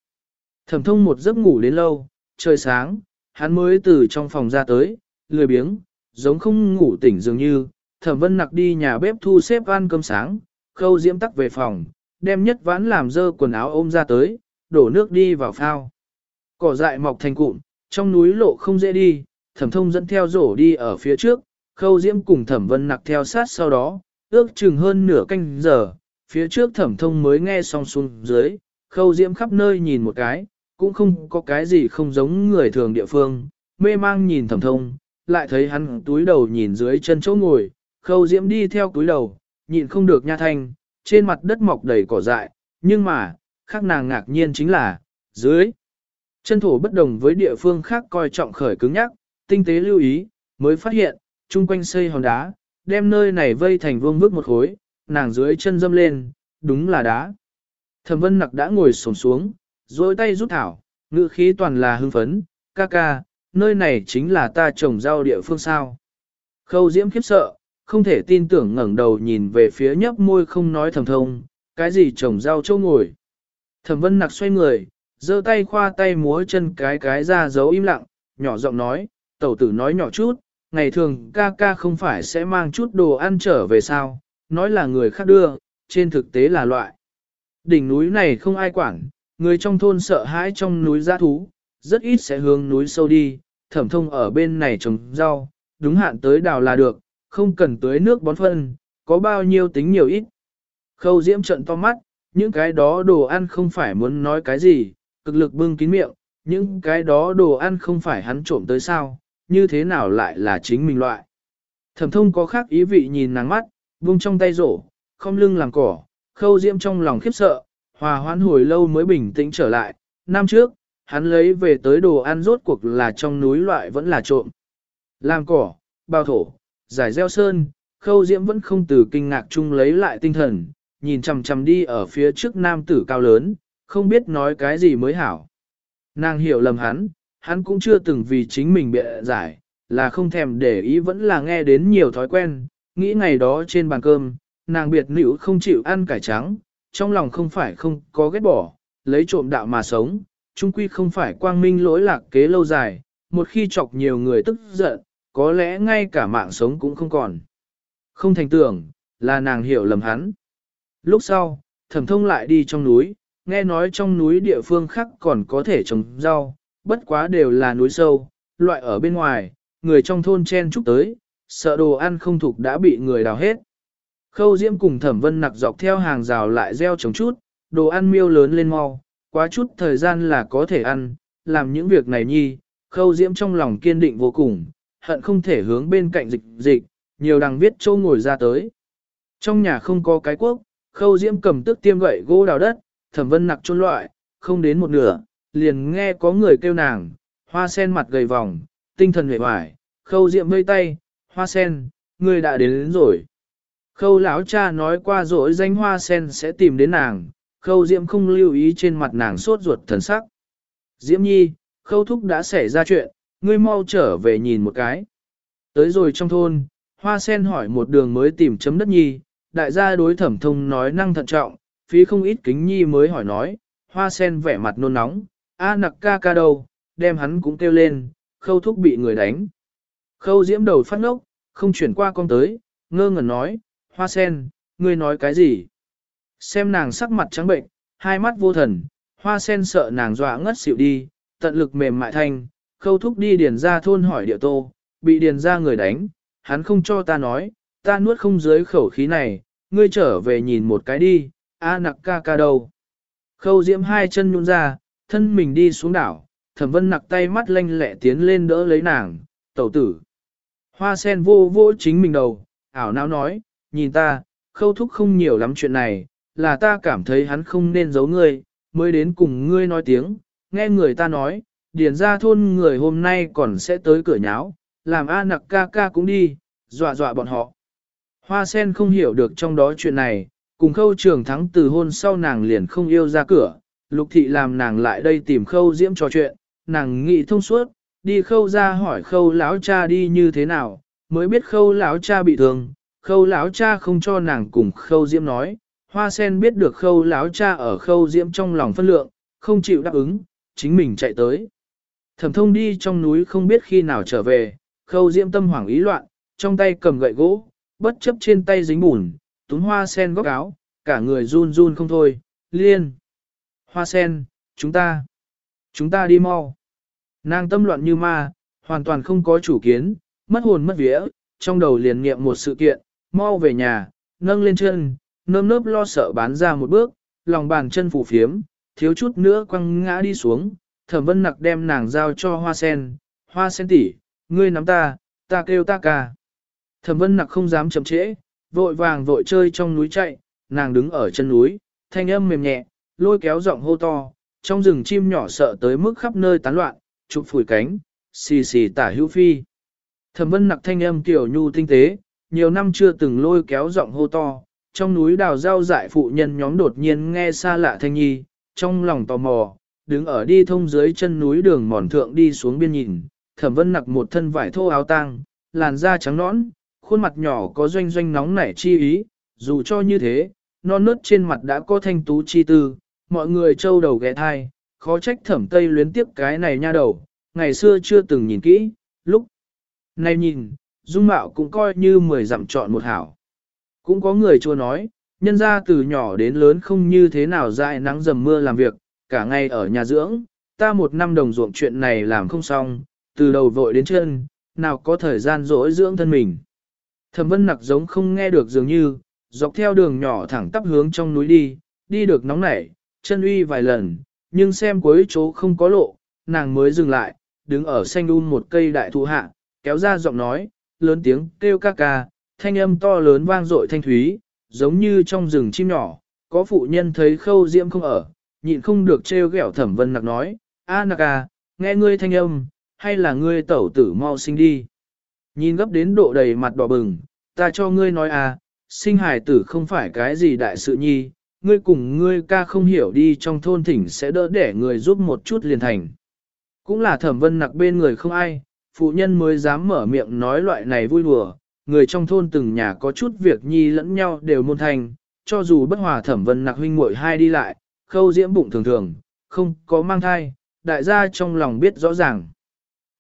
Thẩm thông một giấc ngủ đến lâu, trời sáng, hắn mới từ trong phòng ra tới, lười biếng, giống không ngủ tỉnh dường như, thẩm vân nặc đi nhà bếp thu xếp ăn cơm sáng, khâu diễm tắc về phòng, đem nhất vãn làm dơ quần áo ôm ra tới, đổ nước đi vào phao. Cỏ dại mọc thành cụm, trong núi lộ không dễ đi, thẩm thông dẫn theo rổ đi ở phía trước, khâu diễm cùng thẩm vân nặc theo sát sau đó, ước chừng hơn nửa canh giờ, phía trước thẩm thông mới nghe xong xuống dưới, khâu diễm khắp nơi nhìn một cái, cũng không có cái gì không giống người thường địa phương, mê mang nhìn thẩm thông, lại thấy hắn túi đầu nhìn dưới chân chỗ ngồi, khâu diễm đi theo túi đầu, nhìn không được nha thanh, trên mặt đất mọc đầy cỏ dại, nhưng mà, khác nàng ngạc nhiên chính là, dưới. Chân thổ bất đồng với địa phương khác coi trọng khởi cứng nhắc, tinh tế lưu ý, mới phát hiện, chung quanh xây hòn đá, đem nơi này vây thành vuông vức một khối, nàng dưới chân dâm lên, đúng là đá. Thẩm vân nặc đã ngồi xổm xuống, dối tay rút thảo, ngữ khí toàn là hưng phấn, ca ca, nơi này chính là ta trồng rau địa phương sao. Khâu diễm khiếp sợ, không thể tin tưởng ngẩng đầu nhìn về phía nhấp môi không nói thầm thông, cái gì trồng rau châu ngồi. Thẩm vân nặc xoay người, giơ tay khoa tay múa chân cái cái ra giấu im lặng, nhỏ giọng nói, tẩu tử nói nhỏ chút, ngày thường ca ca không phải sẽ mang chút đồ ăn trở về sao, nói là người khác đưa, trên thực tế là loại. Đỉnh núi này không ai quản, người trong thôn sợ hãi trong núi giã thú, rất ít sẽ hướng núi sâu đi, thẩm thông ở bên này trồng rau, đúng hạn tới đào là được, không cần tưới nước bón phân, có bao nhiêu tính nhiều ít. Khâu diễm trận to mắt, những cái đó đồ ăn không phải muốn nói cái gì, cực lực bưng kín miệng, những cái đó đồ ăn không phải hắn trộm tới sao, như thế nào lại là chính mình loại. Thẩm thông có khác ý vị nhìn nàng mắt, vung trong tay rổ, không lưng làm cỏ, khâu diễm trong lòng khiếp sợ, hòa hoãn hồi lâu mới bình tĩnh trở lại. Năm trước, hắn lấy về tới đồ ăn rốt cuộc là trong núi loại vẫn là trộm. Làm cỏ, bao thổ, giải gieo sơn, khâu diễm vẫn không từ kinh ngạc chung lấy lại tinh thần, nhìn chằm chằm đi ở phía trước nam tử cao lớn, không biết nói cái gì mới hảo. Nàng hiểu lầm hắn, hắn cũng chưa từng vì chính mình bịa giải, là không thèm để ý vẫn là nghe đến nhiều thói quen, nghĩ ngày đó trên bàn cơm, nàng biệt nữ không chịu ăn cải trắng, trong lòng không phải không có ghét bỏ, lấy trộm đạo mà sống, chung quy không phải quang minh lỗi lạc kế lâu dài, một khi chọc nhiều người tức giận, có lẽ ngay cả mạng sống cũng không còn. Không thành tưởng, là nàng hiểu lầm hắn. Lúc sau, thẩm thông lại đi trong núi, nghe nói trong núi địa phương khác còn có thể trồng rau, bất quá đều là núi sâu, loại ở bên ngoài, người trong thôn chen chúc tới, sợ đồ ăn không thuộc đã bị người đào hết. Khâu Diễm cùng Thẩm Vân nặc dọc theo hàng rào lại gieo trồng chút, đồ ăn miêu lớn lên mau, quá chút thời gian là có thể ăn, làm những việc này nhi, Khâu Diễm trong lòng kiên định vô cùng, hận không thể hướng bên cạnh dịch dịch, nhiều đằng viết châu ngồi ra tới. Trong nhà không có cái quốc, Khâu Diễm cầm tức tiêm gậy gỗ đào đất, Thẩm Vân nặc chôn loại, không đến một nửa, liền nghe có người kêu nàng, hoa sen mặt gầy vòng, tinh thần hề hoài, Khâu Diễm vây tay, hoa sen, người đã đến, đến rồi. Khâu lão cha nói qua rồi danh hoa sen sẽ tìm đến nàng, khâu diễm không lưu ý trên mặt nàng sốt ruột thần sắc. Diễm nhi, khâu thúc đã xảy ra chuyện, ngươi mau trở về nhìn một cái. Tới rồi trong thôn, hoa sen hỏi một đường mới tìm chấm đất nhi, đại gia đối thẩm thông nói năng thận trọng, phí không ít kính nhi mới hỏi nói, hoa sen vẻ mặt nôn nóng, a nặc ca ca đâu, đem hắn cũng kêu lên, khâu thúc bị người đánh. Khâu diễm đầu phát ngốc, không chuyển qua con tới, ngơ ngẩn nói, hoa sen, ngươi nói cái gì? Xem nàng sắc mặt trắng bệnh, hai mắt vô thần, hoa sen sợ nàng dọa ngất xỉu đi, tận lực mềm mại thanh, khâu thúc đi điền ra thôn hỏi địa tô, bị điền ra người đánh, hắn không cho ta nói, ta nuốt không dưới khẩu khí này, ngươi trở về nhìn một cái đi, a nặc ca ca đâu. Khâu diễm hai chân nhún ra, thân mình đi xuống đảo, thẩm vân nặc tay mắt lanh lẹ tiến lên đỡ lấy nàng, tẩu tử. Hoa sen vô vô chính mình đầu, ảo não nói, nhìn ta, khâu thúc không nhiều lắm chuyện này, là ta cảm thấy hắn không nên giấu ngươi, mới đến cùng ngươi nói tiếng, nghe người ta nói, điền ra thôn người hôm nay còn sẽ tới cửa nháo, làm A nặc ca ca cũng đi, dọa dọa bọn họ. Hoa sen không hiểu được trong đó chuyện này, cùng khâu trường thắng từ hôn sau nàng liền không yêu ra cửa, lục thị làm nàng lại đây tìm khâu diễm trò chuyện, nàng nghĩ thông suốt, đi khâu ra hỏi khâu lão cha đi như thế nào, mới biết khâu lão cha bị thương, khâu lão cha không cho nàng cùng khâu diễm nói, hoa sen biết được khâu lão cha ở khâu diễm trong lòng phân lượng, không chịu đáp ứng, chính mình chạy tới. Thẩm thông đi trong núi không biết khi nào trở về, khâu diễm tâm hoảng ý loạn, trong tay cầm gậy gỗ, bất chấp trên tay dính bùn, túm hoa sen góc áo, cả người run run không thôi, liên. Hoa sen, chúng ta, chúng ta đi mau. Nàng tâm loạn như ma, hoàn toàn không có chủ kiến, mất hồn mất vía, trong đầu liền nghiệm một sự kiện, mau về nhà, nâng lên chân, nơm nớp lo sợ bán ra một bước, lòng bàn chân phủ phiếm, thiếu chút nữa quăng ngã đi xuống, thẩm vân nặc đem nàng giao cho hoa sen, hoa sen tỷ, ngươi nắm ta, ta kêu ta ca. Thẩm vân nặc không dám chậm trễ, vội vàng vội chơi trong núi chạy, nàng đứng ở chân núi, thanh âm mềm nhẹ, lôi kéo giọng hô to, trong rừng chim nhỏ sợ tới mức khắp nơi tán loạn, chụp phủi cánh, xì xì tả hữu phi. Thẩm vân nặc thanh âm tiểu nhu tinh tế, nhiều năm chưa từng lôi kéo giọng hô to, trong núi đào rau dại phụ nhân nhóm đột nhiên nghe xa lạ thanh nhi, trong lòng tò mò, đứng ở đi thông dưới chân núi đường mòn thượng đi xuống biên nhìn, thẩm vân nặc một thân vải thô áo tang, làn da trắng nõn, khuôn mặt nhỏ có doanh doanh nóng nảy chi ý, dù cho như thế, non nớt trên mặt đã có thanh tú chi tư, mọi người trâu đầu ghé thai, khó trách thẩm tây luyến tiếp cái này nha đầu, ngày xưa chưa từng nhìn kỹ, lúc Này nhìn, dung mạo cũng coi như mười dặm chọn một hảo. Cũng có người chua nói, nhân ra từ nhỏ đến lớn không như thế nào dại nắng dầm mưa làm việc, cả ngày ở nhà dưỡng, ta một năm đồng ruộng chuyện này làm không xong, từ đầu vội đến chân, nào có thời gian rỗi dưỡng thân mình. Thẩm vân nặc giống không nghe được dường như, dọc theo đường nhỏ thẳng tắp hướng trong núi đi, đi được nóng nảy, chân uy vài lần, nhưng xem cuối chỗ không có lộ, nàng mới dừng lại, đứng ở xanh un một cây đại thụ hạ, kéo ra giọng nói, lớn tiếng kêu ca ca, thanh âm to lớn vang dội thanh thúy, giống như trong rừng chim nhỏ, có phụ nhân thấy khâu diễm không ở, nhịn không được trêu ghẹo thẩm vân nặc nói, a nặc à, nghe ngươi thanh âm, hay là ngươi tẩu tử mau sinh đi. Nhìn gấp đến độ đầy mặt đỏ bừng, ta cho ngươi nói à, sinh hài tử không phải cái gì đại sự nhi, ngươi cùng ngươi ca không hiểu đi trong thôn thỉnh sẽ đỡ để người giúp một chút liền thành. Cũng là thẩm vân nặc bên người không ai, phụ nhân mới dám mở miệng nói loại này vui đùa, người trong thôn từng nhà có chút việc nhi lẫn nhau đều môn thành, cho dù bất hòa thẩm vân nặc huynh muội hai đi lại, khâu diễm bụng thường thường, không có mang thai, đại gia trong lòng biết rõ ràng.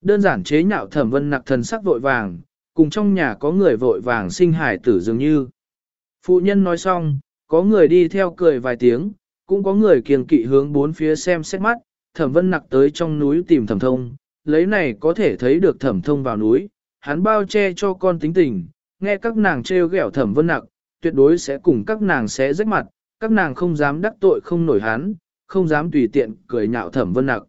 Đơn giản chế nhạo thẩm vân nặc thần sắc vội vàng, cùng trong nhà có người vội vàng sinh hải tử dường như. Phụ nhân nói xong, có người đi theo cười vài tiếng, cũng có người kiêng kỵ hướng bốn phía xem xét mắt, thẩm vân nặc tới trong núi tìm thẩm thông, lấy này có thể thấy được thẩm thông vào núi, hắn bao che cho con tính tình, nghe các nàng trêu ghẹo thẩm vân nặc, tuyệt đối sẽ cùng các nàng xé rách mặt, các nàng không dám đắc tội không nổi hắn, không dám tùy tiện cười nhạo thẩm vân nặc.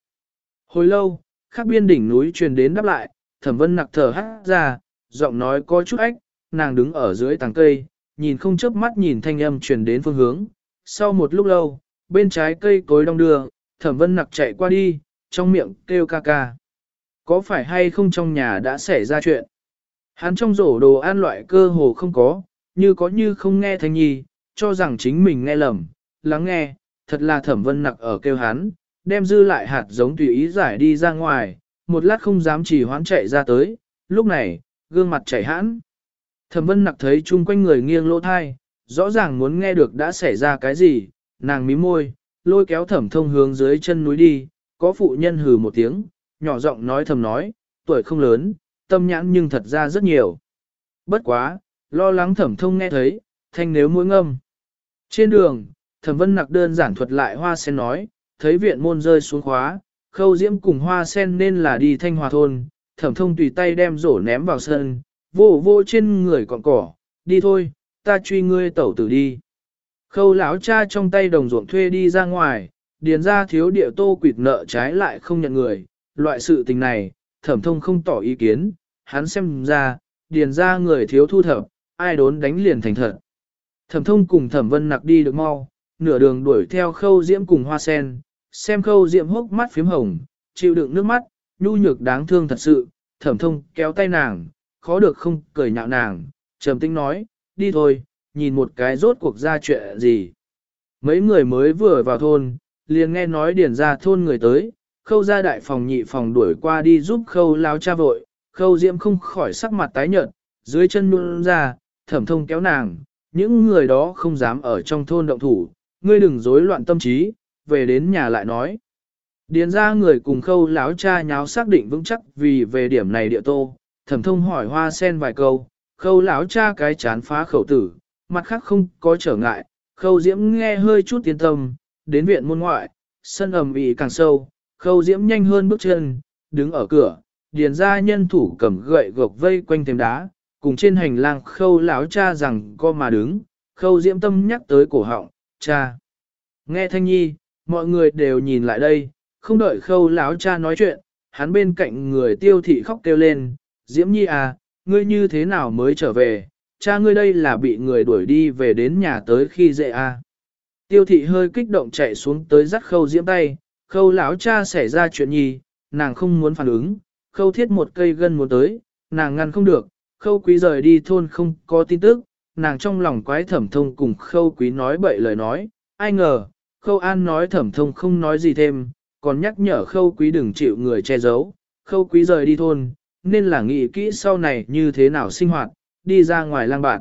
Hồi lâu, khắp biên đỉnh núi truyền đến đáp lại, thẩm vân nặc thở hát ra, giọng nói có chút ách, nàng đứng ở dưới tàng cây, nhìn không chớp mắt nhìn thanh âm truyền đến phương hướng. Sau một lúc lâu, bên trái cây cối đông đưa, thẩm vân nặc chạy qua đi, trong miệng kêu ca ca. Có phải hay không trong nhà đã xảy ra chuyện? Hắn trong rổ đồ ăn loại cơ hồ không có, như có như không nghe thanh nhi, cho rằng chính mình nghe lầm, lắng nghe, thật là thẩm vân nặc ở kêu hắn, đem dư lại hạt giống tùy ý giải đi ra ngoài, một lát không dám chỉ hoán chạy ra tới, lúc này, gương mặt chảy hãn. Thẩm vân nặc thấy chung quanh người nghiêng lỗ thai, rõ ràng muốn nghe được đã xảy ra cái gì, nàng mím môi, lôi kéo thẩm thông hướng dưới chân núi đi, có phụ nhân hừ một tiếng, nhỏ giọng nói thầm nói, tuổi không lớn, tâm nhãn nhưng thật ra rất nhiều. Bất quá, lo lắng thẩm thông nghe thấy, thanh nếu mũi ngâm. Trên đường, thẩm vân nặc đơn giản thuật lại hoa sen nói, thấy viện môn rơi xuống khóa, khâu diễm cùng hoa sen nên là đi thanh hòa thôn, thẩm thông tùy tay đem rổ ném vào sân, vô vô trên người còn cỏ, đi thôi, ta truy ngươi tẩu tử đi. Khâu lão cha trong tay đồng ruộng thuê đi ra ngoài, điền ra thiếu địa tô quỵt nợ trái lại không nhận người, loại sự tình này, thẩm thông không tỏ ý kiến, hắn xem ra, điền ra người thiếu thu thập, ai đốn đánh liền thành thật. Thẩm thông cùng thẩm vân nặc đi được mau, nửa đường đuổi theo khâu diễm cùng hoa sen, xem khâu diễm hốc mắt phím hồng, chịu đựng nước mắt, nhu nhược đáng thương thật sự, thẩm thông kéo tay nàng, khó được không cười nhạo nàng, trầm tĩnh nói, đi thôi, nhìn một cái rốt cuộc ra chuyện gì. Mấy người mới vừa vào thôn, liền nghe nói điển ra thôn người tới, khâu ra đại phòng nhị phòng đuổi qua đi giúp khâu lao cha vội, khâu diễm không khỏi sắc mặt tái nhợt, dưới chân luôn ra, thẩm thông kéo nàng, những người đó không dám ở trong thôn động thủ, ngươi đừng rối loạn tâm trí, về đến nhà lại nói. Điền ra người cùng khâu láo cha nháo xác định vững chắc vì về điểm này địa tô, thẩm thông hỏi hoa sen vài câu, khâu Lão cha cái chán phá khẩu tử, mặt khác không có trở ngại, khâu diễm nghe hơi chút tiến tâm, đến viện môn ngoại, sân ẩm ĩ càng sâu, khâu diễm nhanh hơn bước chân, đứng ở cửa, điền ra nhân thủ cầm gậy gộc vây quanh thềm đá, cùng trên hành lang khâu Lão cha rằng co mà đứng, khâu diễm tâm nhắc tới cổ họng, cha. Nghe thanh nhi, mọi người đều nhìn lại đây, không đợi khâu Lão cha nói chuyện, hắn bên cạnh người tiêu thị khóc kêu lên, diễm nhi à, ngươi như thế nào mới trở về, cha ngươi đây là bị người đuổi đi về đến nhà tới khi dễ à. Tiêu thị hơi kích động chạy xuống tới dắt khâu diễm tay, khâu lão cha xảy ra chuyện nhi, nàng không muốn phản ứng, khâu thiết một cây gân muốn tới, nàng ngăn không được, khâu quý rời đi thôn không có tin tức, nàng trong lòng quái thẩm thông cùng khâu quý nói bậy lời nói, ai ngờ, khâu an nói thẩm thông không nói gì thêm, còn nhắc nhở khâu quý đừng chịu người che giấu, khâu quý rời đi thôn, nên là nghĩ kỹ sau này như thế nào sinh hoạt, đi ra ngoài lang bạn.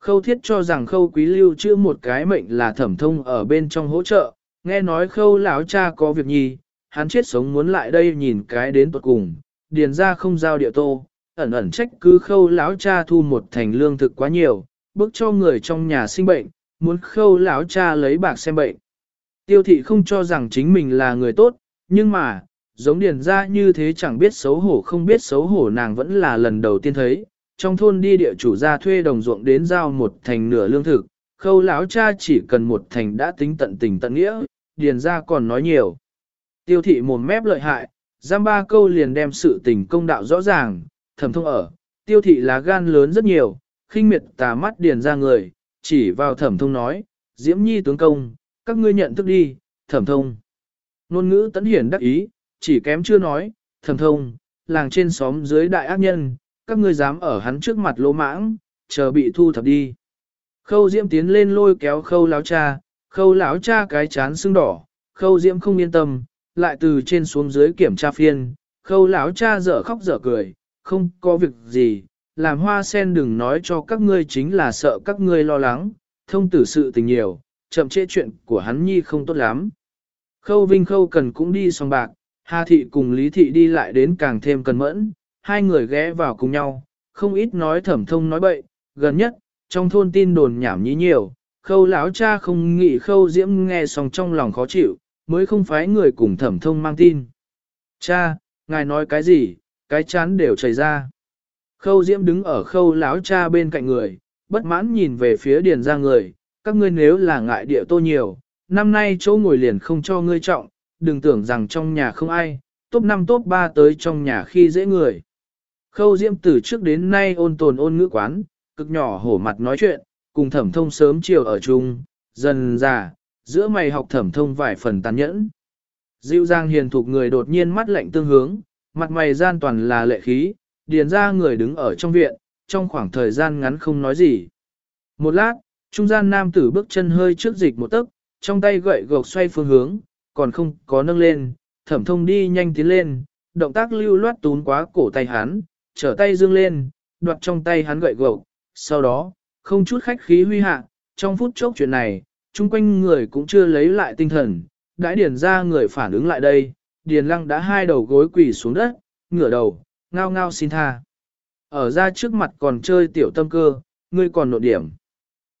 Khâu thiết cho rằng khâu quý lưu chữ một cái mệnh là thẩm thông ở bên trong hỗ trợ, nghe nói khâu lão cha có việc nhi, hắn chết sống muốn lại đây nhìn cái đến tuột cùng, điền ra không giao địa tô, ẩn ẩn trách cứ khâu lão cha thu một thành lương thực quá nhiều, bức cho người trong nhà sinh bệnh, muốn khâu lão cha lấy bạc xem bệnh. Tiêu thị không cho rằng chính mình là người tốt, nhưng mà, giống điền ra như thế chẳng biết xấu hổ không biết xấu hổ nàng vẫn là lần đầu tiên thấy. Trong thôn đi địa chủ ra thuê đồng ruộng đến giao một thành nửa lương thực, khâu lão cha chỉ cần một thành đã tính tận tình tận nghĩa, điền ra còn nói nhiều. Tiêu thị mồm mép lợi hại, giam ba câu liền đem sự tình công đạo rõ ràng, thẩm thông ở, tiêu thị lá gan lớn rất nhiều, khinh miệt tà mắt điền ra người, chỉ vào thẩm thông nói, diễm nhi tướng công, các ngươi nhận thức đi, thẩm thông. Nôn ngữ tấn hiển đắc ý, chỉ kém chưa nói, thầm thông, làng trên xóm dưới đại ác nhân, các ngươi dám ở hắn trước mặt lỗ mãng, chờ bị thu thập đi. Khâu diễm tiến lên lôi kéo khâu láo cha, khâu láo cha cái chán sưng đỏ, khâu diễm không yên tâm, lại từ trên xuống dưới kiểm tra phiên, khâu láo cha dở khóc dở cười, không có việc gì, làm hoa sen đừng nói cho các ngươi chính là sợ các ngươi lo lắng, thông tử sự tình nhiều, chậm trễ chuyện của hắn nhi không tốt lắm. Khâu Vinh Khâu cần cũng đi xong bạc, Hà Thị cùng Lý Thị đi lại đến càng thêm cần mẫn, hai người ghé vào cùng nhau, không ít nói thẩm thông nói bậy, gần nhất, trong thôn tin đồn nhảm nhí nhiều, khâu lão cha không nghĩ khâu diễm nghe xong trong lòng khó chịu, mới không phái người cùng thẩm thông mang tin. Cha, ngài nói cái gì, cái chán đều chảy ra. Khâu diễm đứng ở khâu lão cha bên cạnh người, bất mãn nhìn về phía điền ra người, các ngươi nếu là ngại địa tô nhiều, năm nay chỗ ngồi liền không cho ngươi trọng, đừng tưởng rằng trong nhà không ai, top 5 top 3 tới trong nhà khi dễ người. Khâu diễm từ trước đến nay ôn tồn ôn ngữ quán, cực nhỏ hổ mặt nói chuyện, cùng thẩm thông sớm chiều ở chung, dần già, giữa mày học thẩm thông vài phần tàn nhẫn. Dịu dàng hiền thục người đột nhiên mắt lạnh tương hướng, mặt mày gian toàn là lệ khí, điền ra người đứng ở trong viện, trong khoảng thời gian ngắn không nói gì. Một lát, trung gian nam tử bước chân hơi trước dịch một tấc, trong tay gậy gộc xoay phương hướng, còn không có nâng lên, thẩm thông đi nhanh tiến lên, động tác lưu loát tún quá cổ tay hắn, trở tay dương lên, đoạt trong tay hắn gậy gộc, sau đó, không chút khách khí huy hạ, trong phút chốc chuyện này, chung quanh người cũng chưa lấy lại tinh thần, đã điền ra người phản ứng lại đây, điền lăng đã hai đầu gối quỳ xuống đất, ngửa đầu, ngao ngao xin tha. Ở ra trước mặt còn chơi tiểu tâm cơ, ngươi còn nộ điểm.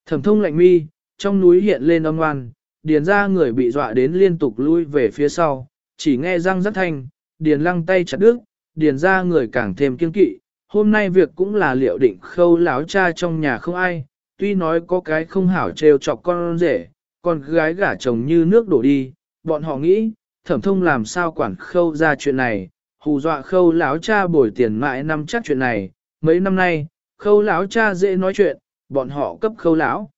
Thẩm thông lạnh mi, trong núi hiện lên âm ngoan, điền ra người bị dọa đến liên tục lui về phía sau, chỉ nghe răng rất thanh, điền lăng tay chặt đứt, điền ra người càng thêm kiên kỵ. Hôm nay việc cũng là liệu định khâu láo cha trong nhà không ai, tuy nói có cái không hảo trêu chọc con rể, con gái gả chồng như nước đổ đi, bọn họ nghĩ, thẩm thông làm sao quản khâu ra chuyện này, hù dọa khâu láo cha bồi tiền mãi năm chắc chuyện này, mấy năm nay, khâu láo cha dễ nói chuyện, bọn họ cấp khâu lão.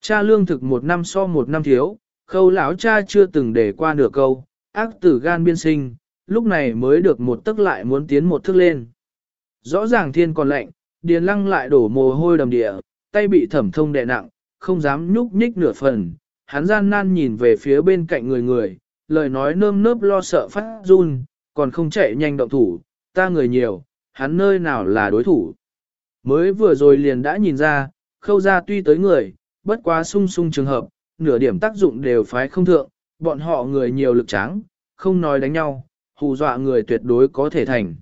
Cha lương thực một năm so một năm thiếu, khâu lão cha chưa từng để qua nửa câu, ác tử gan biên sinh, lúc này mới được một tức lại muốn tiến một thức lên. Rõ ràng thiên còn lạnh, điền lăng lại đổ mồ hôi đầm địa, tay bị thẩm thông đè nặng, không dám nhúc nhích nửa phần, hắn gian nan nhìn về phía bên cạnh người người, lời nói nơm nớp lo sợ phát run, còn không chạy nhanh động thủ, ta người nhiều, hắn nơi nào là đối thủ. Mới vừa rồi liền đã nhìn ra, khâu ra tuy tới người, bất quá sung sung trường hợp, nửa điểm tác dụng đều phái không thượng, bọn họ người nhiều lực tráng, không nói đánh nhau, hù dọa người tuyệt đối có thể thành.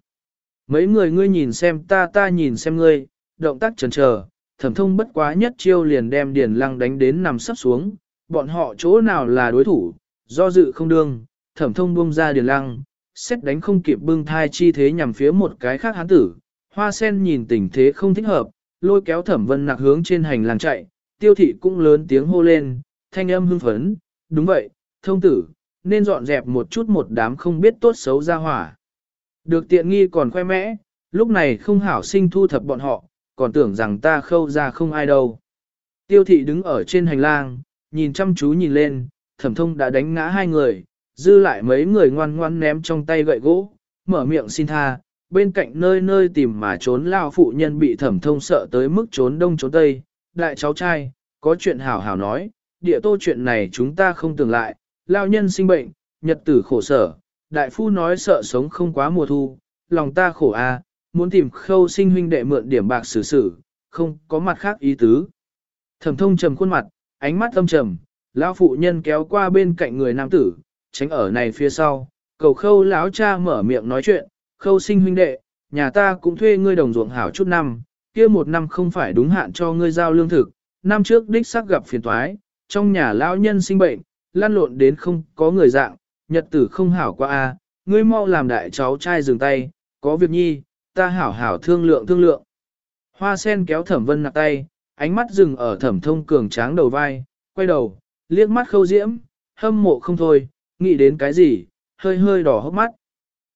Mấy người ngươi nhìn xem ta ta nhìn xem ngươi, động tác chần chờ, thẩm thông bất quá nhất chiêu liền đem điền lăng đánh đến nằm sắp xuống, bọn họ chỗ nào là đối thủ, do dự không đương, thẩm thông buông ra điền lăng, xét đánh không kịp bưng thai chi thế nhằm phía một cái khác hán tử, hoa sen nhìn tình thế không thích hợp, lôi kéo thẩm vân nặc hướng trên hành lang chạy, tiêu thị cũng lớn tiếng hô lên, thanh âm hưng phấn, đúng vậy, thông tử, nên dọn dẹp một chút một đám không biết tốt xấu ra hỏa. Được tiện nghi còn khoe mẽ, lúc này không hảo sinh thu thập bọn họ, còn tưởng rằng ta khâu ra không ai đâu. Tiêu thị đứng ở trên hành lang, nhìn chăm chú nhìn lên, thẩm thông đã đánh ngã hai người, dư lại mấy người ngoan ngoan ném trong tay gậy gỗ, mở miệng xin tha, bên cạnh nơi nơi tìm mà trốn lao phụ nhân bị thẩm thông sợ tới mức trốn đông trốn tây, đại cháu trai, có chuyện hảo hảo nói, địa tô chuyện này chúng ta không tưởng lại, lao nhân sinh bệnh, nhật tử khổ sở, đại phu nói sợ sống không quá mùa thu, lòng ta khổ a, à, muốn tìm khâu sinh huynh đệ mượn điểm bạc xử xử, không có mặt khác ý tứ. Thẩm thông trầm khuôn mặt, ánh mắt âm trầm, lão phụ nhân kéo qua bên cạnh người nam tử, tránh ở này phía sau, cầu khâu lão cha mở miệng nói chuyện, khâu sinh huynh đệ, nhà ta cũng thuê ngươi đồng ruộng hảo chút năm, kia một năm không phải đúng hạn cho ngươi giao lương thực, năm trước đích xác gặp phiền toái, trong nhà lão nhân sinh bệnh, lan lộn đến không có người dạng, nhật tử không hảo qua a, ngươi mau làm đại cháu trai dừng tay, có việc nhi, ta hảo hảo thương lượng thương lượng. Hoa sen kéo thẩm vân nạc tay, ánh mắt dừng ở thẩm thông cường tráng đầu vai, quay đầu, liếc mắt khâu diễm, hâm mộ không thôi, nghĩ đến cái gì, hơi hơi đỏ hốc mắt.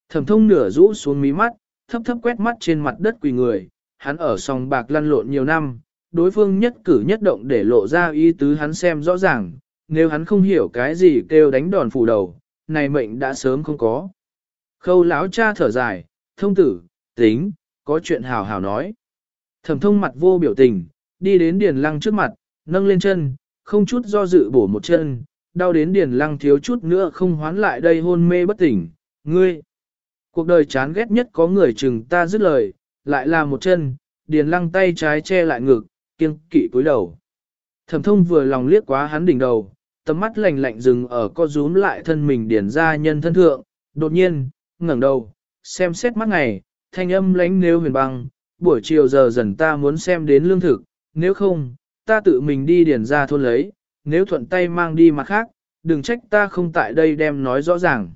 Thẩm thông nửa rũ xuống mí mắt, thấp thấp quét mắt trên mặt đất quỳ người, hắn ở sòng bạc lăn lộn nhiều năm, đối phương nhất cử nhất động để lộ ra ý tứ hắn xem rõ ràng, nếu hắn không hiểu cái gì kêu đánh đòn phủ đầu, này mệnh đã sớm không có. Khâu lão cha thở dài, thông tử, tính, có chuyện hào hào nói. Thẩm thông mặt vô biểu tình, đi đến điền lăng trước mặt, nâng lên chân, không chút do dự bổ một chân, đau đến điền lăng thiếu chút nữa không hoán lại đây hôn mê bất tỉnh, ngươi. Cuộc đời chán ghét nhất có người chừng ta dứt lời, lại là một chân, điền lăng tay trái che lại ngực, kiêng kỵ cúi đầu. Thẩm thông vừa lòng liếc quá hắn đỉnh đầu, tầm mắt lạnh lạnh dừng ở co rúm lại thân mình điền ra nhân thân thượng, đột nhiên, ngẩng đầu, xem xét mắt ngày, thanh âm lánh nếu huyền băng, buổi chiều giờ dần ta muốn xem đến lương thực, nếu không, ta tự mình đi điền ra thôn lấy, nếu thuận tay mang đi mặt khác, đừng trách ta không tại đây đem nói rõ ràng.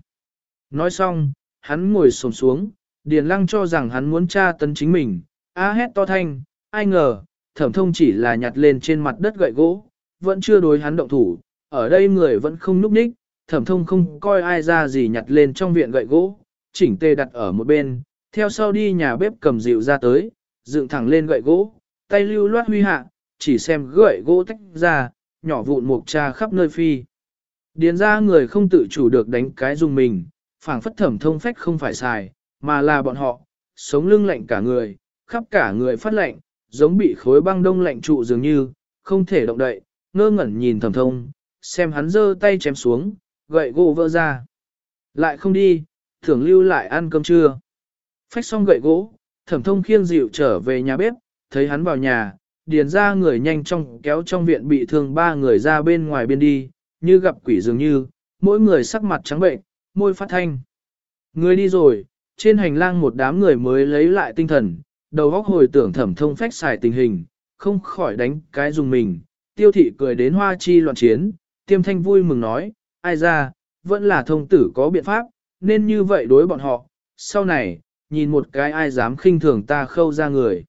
Nói xong, hắn ngồi xổm xuống, điền lăng cho rằng hắn muốn tra tấn chính mình, a hét to thanh, ai ngờ, thẩm thông chỉ là nhặt lên trên mặt đất gậy gỗ, vẫn chưa đối hắn động thủ, ở đây người vẫn không núp ních, thẩm thông không coi ai ra gì nhặt lên trong viện gậy gỗ, chỉnh tê đặt ở một bên, theo sau đi nhà bếp cầm dịu ra tới, dựng thẳng lên gậy gỗ, tay lưu loát huy hạ, chỉ xem gậy gỗ tách ra, nhỏ vụn mục trà khắp nơi phi. Điền ra người không tự chủ được đánh cái dùng mình, phảng phất thẩm thông phách không phải xài, mà là bọn họ, sống lưng lạnh cả người, khắp cả người phát lạnh, giống bị khối băng đông lạnh trụ dường như, không thể động đậy, ngơ ngẩn nhìn thẩm thông, xem hắn giơ tay chém xuống, gậy gỗ vỡ ra. Lại không đi, thưởng lưu lại ăn cơm trưa. Phách xong gậy gỗ, thẩm thông khiêng dịu trở về nhà bếp, thấy hắn vào nhà, điền ra người nhanh trong kéo trong viện bị thương ba người ra bên ngoài biên đi, như gặp quỷ dường như, mỗi người sắc mặt trắng bệnh, môi phát thanh. Người đi rồi, trên hành lang một đám người mới lấy lại tinh thần, đầu óc hồi tưởng thẩm thông phách xài tình hình, không khỏi đánh cái dùng mình, tiêu thị cười đến hoa chi loạn chiến, tiêm thanh vui mừng nói, ai ra, vẫn là thông tử có biện pháp, nên như vậy đối bọn họ, sau này, nhìn một cái ai dám khinh thường ta khâu ra người.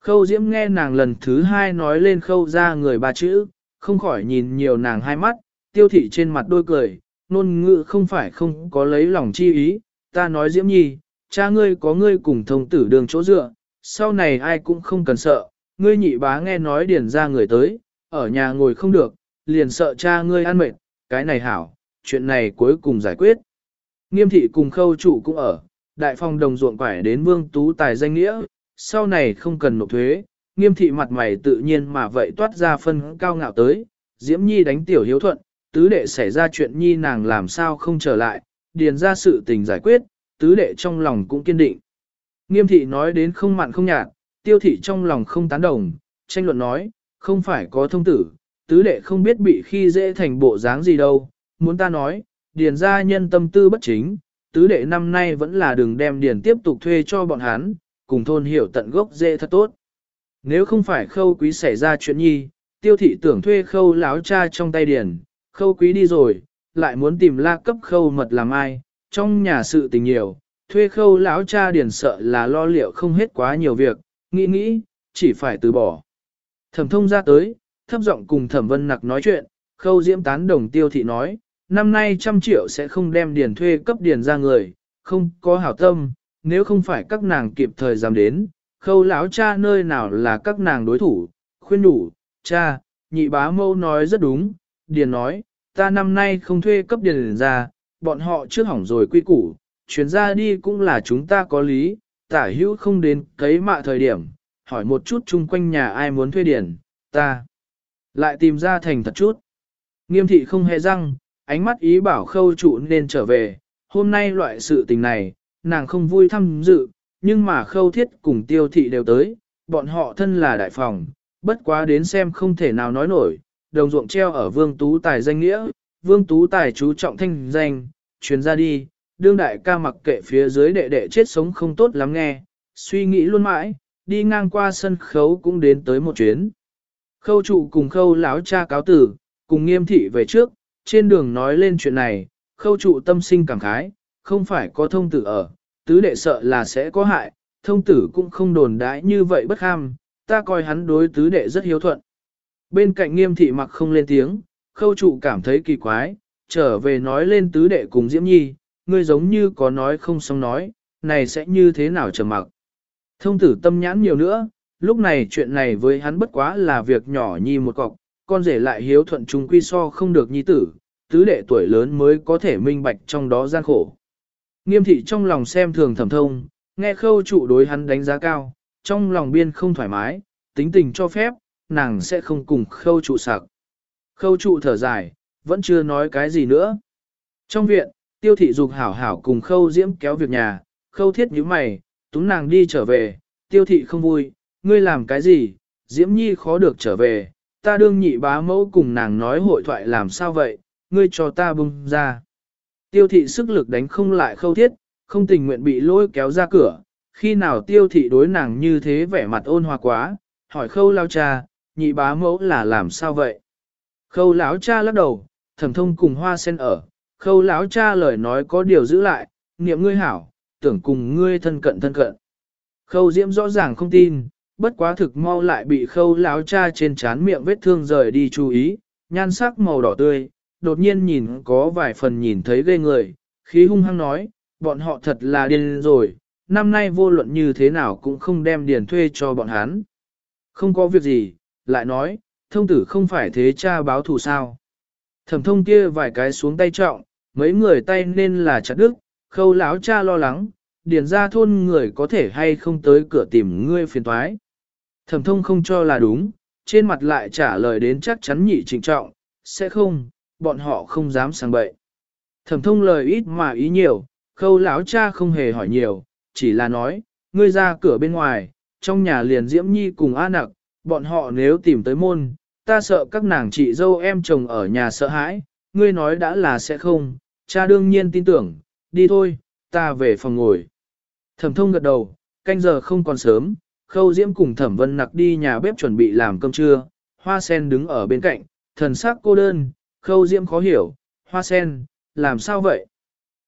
Khâu diễm nghe nàng lần thứ hai nói lên khâu ra người ba chữ, không khỏi nhìn nhiều nàng hai mắt, tiêu thị trên mặt đôi cười, nôn ngữ không phải không có lấy lòng chi ý, ta nói diễm nhi, cha ngươi có ngươi cùng thông tử đường chỗ dựa, sau này ai cũng không cần sợ, ngươi nhị bá nghe nói điền ra người tới, ở nhà ngồi không được, liền sợ cha ngươi ăn mệt, cái này hảo, chuyện này cuối cùng giải quyết. Nghiêm thị cùng khâu chủ cũng ở, đại phong đồng ruộng quải đến vương tú tài danh nghĩa, sau này không cần nộp thuế, nghiêm thị mặt mày tự nhiên mà vậy toát ra phân cao ngạo tới, diễm nhi đánh tiểu hiếu thuận, tứ đệ xảy ra chuyện nhi nàng làm sao không trở lại, điền ra sự tình giải quyết, tứ đệ trong lòng cũng kiên định. Nghiêm thị nói đến không mặn không nhạt, tiêu thị trong lòng không tán đồng, tranh luận nói, không phải có thông tử, tứ đệ không biết bị khi dễ thành bộ dáng gì đâu, muốn ta nói, điền ra nhân tâm tư bất chính, tứ đệ năm nay vẫn là đừng đem điền tiếp tục thuê cho bọn hắn, cùng thôn hiểu tận gốc dễ thật tốt. Nếu không phải khâu quý xảy ra chuyện nhi, tiêu thị tưởng thuê khâu láo cha trong tay điền, khâu quý đi rồi, lại muốn tìm la cấp khâu mật làm ai, trong nhà sự tình nhiều, thuê khâu lão cha điển sợ là lo liệu không hết quá nhiều việc, nghĩ nghĩ, chỉ phải từ bỏ. Thẩm thông ra tới, thấp giọng cùng thẩm vân nặc nói chuyện, khâu diễm tán đồng tiêu thị nói, năm nay trăm triệu sẽ không đem điền thuê cấp điền ra người, không có hảo tâm, nếu không phải các nàng kịp thời dám đến, khâu lão cha nơi nào là các nàng đối thủ, khuyên đủ, cha, nhị bá mâu nói rất đúng, điền nói, ta năm nay không thuê cấp điền ra, bọn họ trước hỏng rồi quy củ, chuyến ra đi cũng là chúng ta có lý, tả hữu không đến cấy mạ thời điểm, hỏi một chút chung quanh nhà ai muốn thuê điền, ta lại tìm ra thành thật chút. Nghiêm thị không hề răng, ánh mắt ý bảo khâu trụ nên trở về, hôm nay loại sự tình này, nàng không vui tham dự, nhưng mà khâu thiết cùng tiêu thị đều tới, bọn họ thân là đại phòng, bất quá đến xem không thể nào nói nổi, đồng ruộng treo ở vương tú tài danh nghĩa, vương tú tài chú trọng thanh danh, truyền ra đi, đương đại ca mặc kệ phía dưới đệ đệ chết sống không tốt lắm nghe, suy nghĩ luôn mãi, đi ngang qua sân khấu cũng đến tới một chuyến. Khâu trụ cùng khâu láo cha cáo tử, cùng nghiêm thị về trước, trên đường nói lên chuyện này, khâu trụ tâm sinh cảm khái, không phải có thông tử ở, tứ đệ sợ là sẽ có hại, thông tử cũng không đồn đãi như vậy bất ham, ta coi hắn đối tứ đệ rất hiếu thuận. Bên cạnh nghiêm thị mặc không lên tiếng, khâu trụ cảm thấy kỳ quái, trở về nói lên tứ đệ cùng Diễm Nhi, ngươi giống như có nói không xong nói, này sẽ như thế nào trầm mặc. Thông tử tâm nhãn nhiều nữa, lúc này chuyện này với hắn bất quá là việc nhỏ nhi một cọc, con rể lại hiếu thuận chung quy so không được nhi tử, tứ đệ tuổi lớn mới có thể minh bạch trong đó gian khổ. Nghiêm thị trong lòng xem thường thẩm thông, nghe khâu trụ đối hắn đánh giá cao, trong lòng biên không thoải mái, tính tình cho phép, nàng sẽ không cùng khâu trụ sạc. Khâu trụ thở dài, vẫn chưa nói cái gì nữa. Trong viện, tiêu thị dục hảo hảo cùng khâu diễm kéo việc nhà, khâu thiết nhíu mày, túng nàng đi trở về, tiêu thị không vui, ngươi làm cái gì, diễm nhi khó được trở về, ta đương nhị bá mẫu cùng nàng nói hội thoại làm sao vậy, ngươi cho ta bung ra. Tiêu thị sức lực đánh không lại khâu thiết, không tình nguyện bị lôi kéo ra cửa, khi nào tiêu thị đối nàng như thế vẻ mặt ôn hòa quá, hỏi khâu lao cha, nhị bá mẫu là làm sao vậy? Khâu lão cha lắc đầu, thẩm thông cùng hoa sen ở, khâu lão cha lời nói có điều giữ lại, niệm ngươi hảo, tưởng cùng ngươi thân cận thân cận. Khâu diễm rõ ràng không tin, bất quá thực mau lại bị khâu lão cha trên trán miệng vết thương rời đi chú ý, nhan sắc màu đỏ tươi, đột nhiên nhìn có vài phần nhìn thấy ghê người, khí hung hăng nói, bọn họ thật là điên rồi, năm nay vô luận như thế nào cũng không đem điền thuê cho bọn hắn. Không có việc gì, lại nói, thông tử không phải thế cha báo thù sao. Thẩm thông kia vài cái xuống tay trọng, mấy người tay nên là chặt đức, khâu lão cha lo lắng, điền ra thôn người có thể hay không tới cửa tìm ngươi phiền toái. Thẩm thông không cho là đúng, trên mặt lại trả lời đến chắc chắn nhị trịnh trọng, sẽ không, bọn họ không dám sang bậy. Thẩm thông lời ít mà ý nhiều, khâu lão cha không hề hỏi nhiều, chỉ là nói, ngươi ra cửa bên ngoài, trong nhà liền diễm nhi cùng A nặc, bọn họ nếu tìm tới môn, ta sợ các nàng chị dâu em chồng ở nhà sợ hãi, ngươi nói đã là sẽ không, cha đương nhiên tin tưởng, đi thôi, ta về phòng ngồi. Thẩm thông gật đầu, canh giờ không còn sớm, khâu diễm cùng thẩm vân nặc đi nhà bếp chuẩn bị làm cơm trưa, hoa sen đứng ở bên cạnh, thần sắc cô đơn, khâu diễm khó hiểu, hoa sen, làm sao vậy?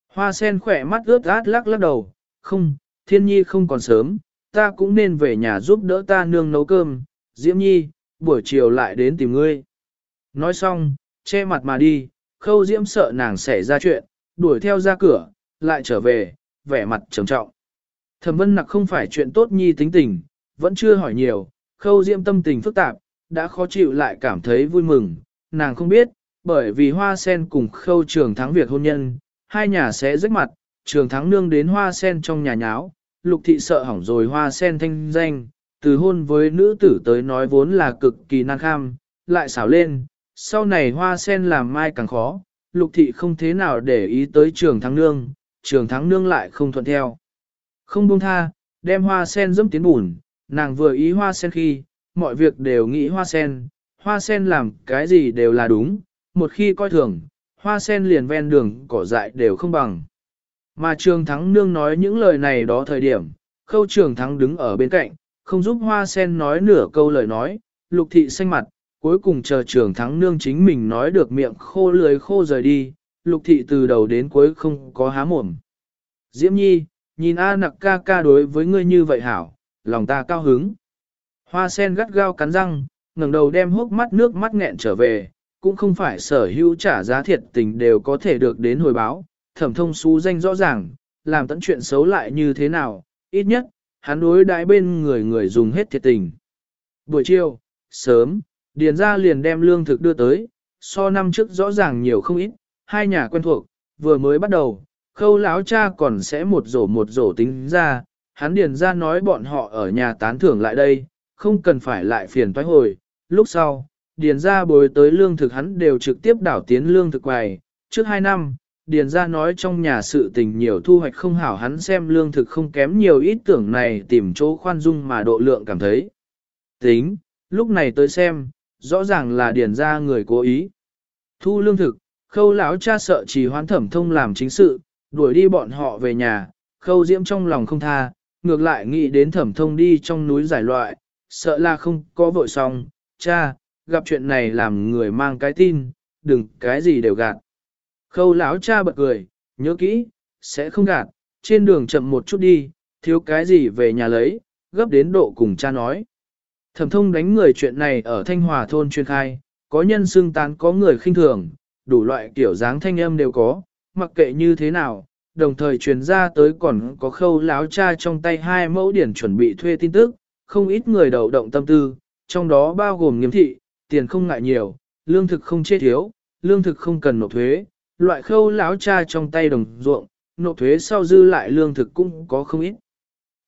Hoa sen khỏe mắt ướt át lắc lắc đầu, không, thiên nhi không còn sớm, ta cũng nên về nhà giúp đỡ ta nương nấu cơm, diễm nhi, buổi chiều lại đến tìm ngươi. Nói xong, che mặt mà đi, khâu diễm sợ nàng xảy ra chuyện, đuổi theo ra cửa, lại trở về, vẻ mặt trầm trọng. Thẩm vân nặc không phải chuyện tốt nhi tính tình, vẫn chưa hỏi nhiều, khâu diễm tâm tình phức tạp, đã khó chịu lại cảm thấy vui mừng, nàng không biết, bởi vì hoa sen cùng khâu trường thắng việc hôn nhân, hai nhà sẽ rách mặt, trường thắng nương đến hoa sen trong nhà nháo, lục thị sợ hỏng rồi hoa sen thanh danh, từ hôn với nữ tử tới nói vốn là cực kỳ năng kham, lại xảo lên, sau này hoa sen làm mai càng khó, lục thị không thế nào để ý tới trường thắng nương, trường thắng nương lại không thuận theo. Không buông tha, đem hoa sen dẫm tiến bùn, nàng vừa ý hoa sen khi, mọi việc đều nghĩ hoa sen, hoa sen làm cái gì đều là đúng, một khi coi thường, hoa sen liền ven đường cỏ dại đều không bằng. Mà trường thắng nương nói những lời này đó thời điểm, khâu trường thắng đứng ở bên cạnh, không giúp hoa sen nói nửa câu lời nói, lục thị xanh mặt, cuối cùng chờ trường thắng nương chính mình nói được miệng khô lưới khô rời đi, lục thị từ đầu đến cuối không có há mồm. Diễm nhi, nhìn A nặc ca ca đối với ngươi như vậy hảo, lòng ta cao hứng. Hoa sen gắt gao cắn răng, ngẩng đầu đem hốc mắt nước mắt nghẹn trở về, cũng không phải sở hữu trả giá thiệt tình đều có thể được đến hồi báo, thẩm thông xú danh rõ ràng, làm tận chuyện xấu lại như thế nào, ít nhất, hắn đối đãi bên người người dùng hết thiệt tình. Buổi chiều, sớm, điền ra liền đem lương thực đưa tới, so năm trước rõ ràng nhiều không ít, hai nhà quen thuộc, vừa mới bắt đầu, khâu láo cha còn sẽ một rổ một rổ tính ra, hắn điền ra nói bọn họ ở nhà tán thưởng lại đây, không cần phải lại phiền toái hồi, lúc sau, điền ra bồi tới lương thực hắn đều trực tiếp đảo tiến lương thực quầy, trước hai năm, điền ra nói trong nhà sự tình nhiều thu hoạch không hảo hắn xem lương thực không kém nhiều ít tưởng này tìm chỗ khoan dung mà độ lượng cảm thấy. Tính, lúc này tới xem, rõ ràng là điền ra người cố ý. Thu lương thực, khâu lão cha sợ chỉ hoán thẩm thông làm chính sự, đuổi đi bọn họ về nhà, khâu diễm trong lòng không tha, ngược lại nghĩ đến thẩm thông đi trong núi giải loại, sợ là không có vội xong, cha, gặp chuyện này làm người mang cái tin, đừng cái gì đều gạt. Khâu lão cha bật cười, nhớ kỹ, sẽ không gạt, trên đường chậm một chút đi, thiếu cái gì về nhà lấy, gấp đến độ cùng cha nói. Thẩm thông đánh người chuyện này ở Thanh Hòa thôn chuyên khai, có nhân xưng tán có người khinh thường, đủ loại kiểu dáng thanh âm đều có, mặc kệ như thế nào, đồng thời truyền ra tới còn có khâu láo cha trong tay hai mẫu điển chuẩn bị thuê tin tức, không ít người đầu động tâm tư, trong đó bao gồm nghiêm thị, tiền không ngại nhiều, lương thực không chết thiếu, lương thực không cần nộp thuế, loại khâu láo cha trong tay đồng ruộng, nộp thuế sau dư lại lương thực cũng có không ít.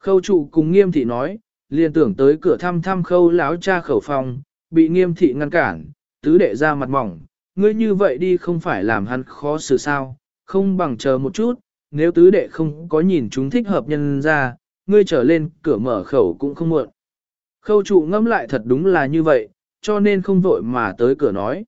Khâu trụ cùng nghiêm thị nói, liền tưởng tới cửa thăm thăm khâu láo cha khẩu phòng, bị nghiêm thị ngăn cản, tứ đệ ra mặt mỏng, ngươi như vậy đi không phải làm hắn khó xử sao, không bằng chờ một chút, nếu tứ đệ không có nhìn chúng thích hợp nhân ra, ngươi trở lên cửa mở khẩu cũng không muộn. Khâu trụ ngâm lại thật đúng là như vậy, cho nên không vội mà tới cửa nói.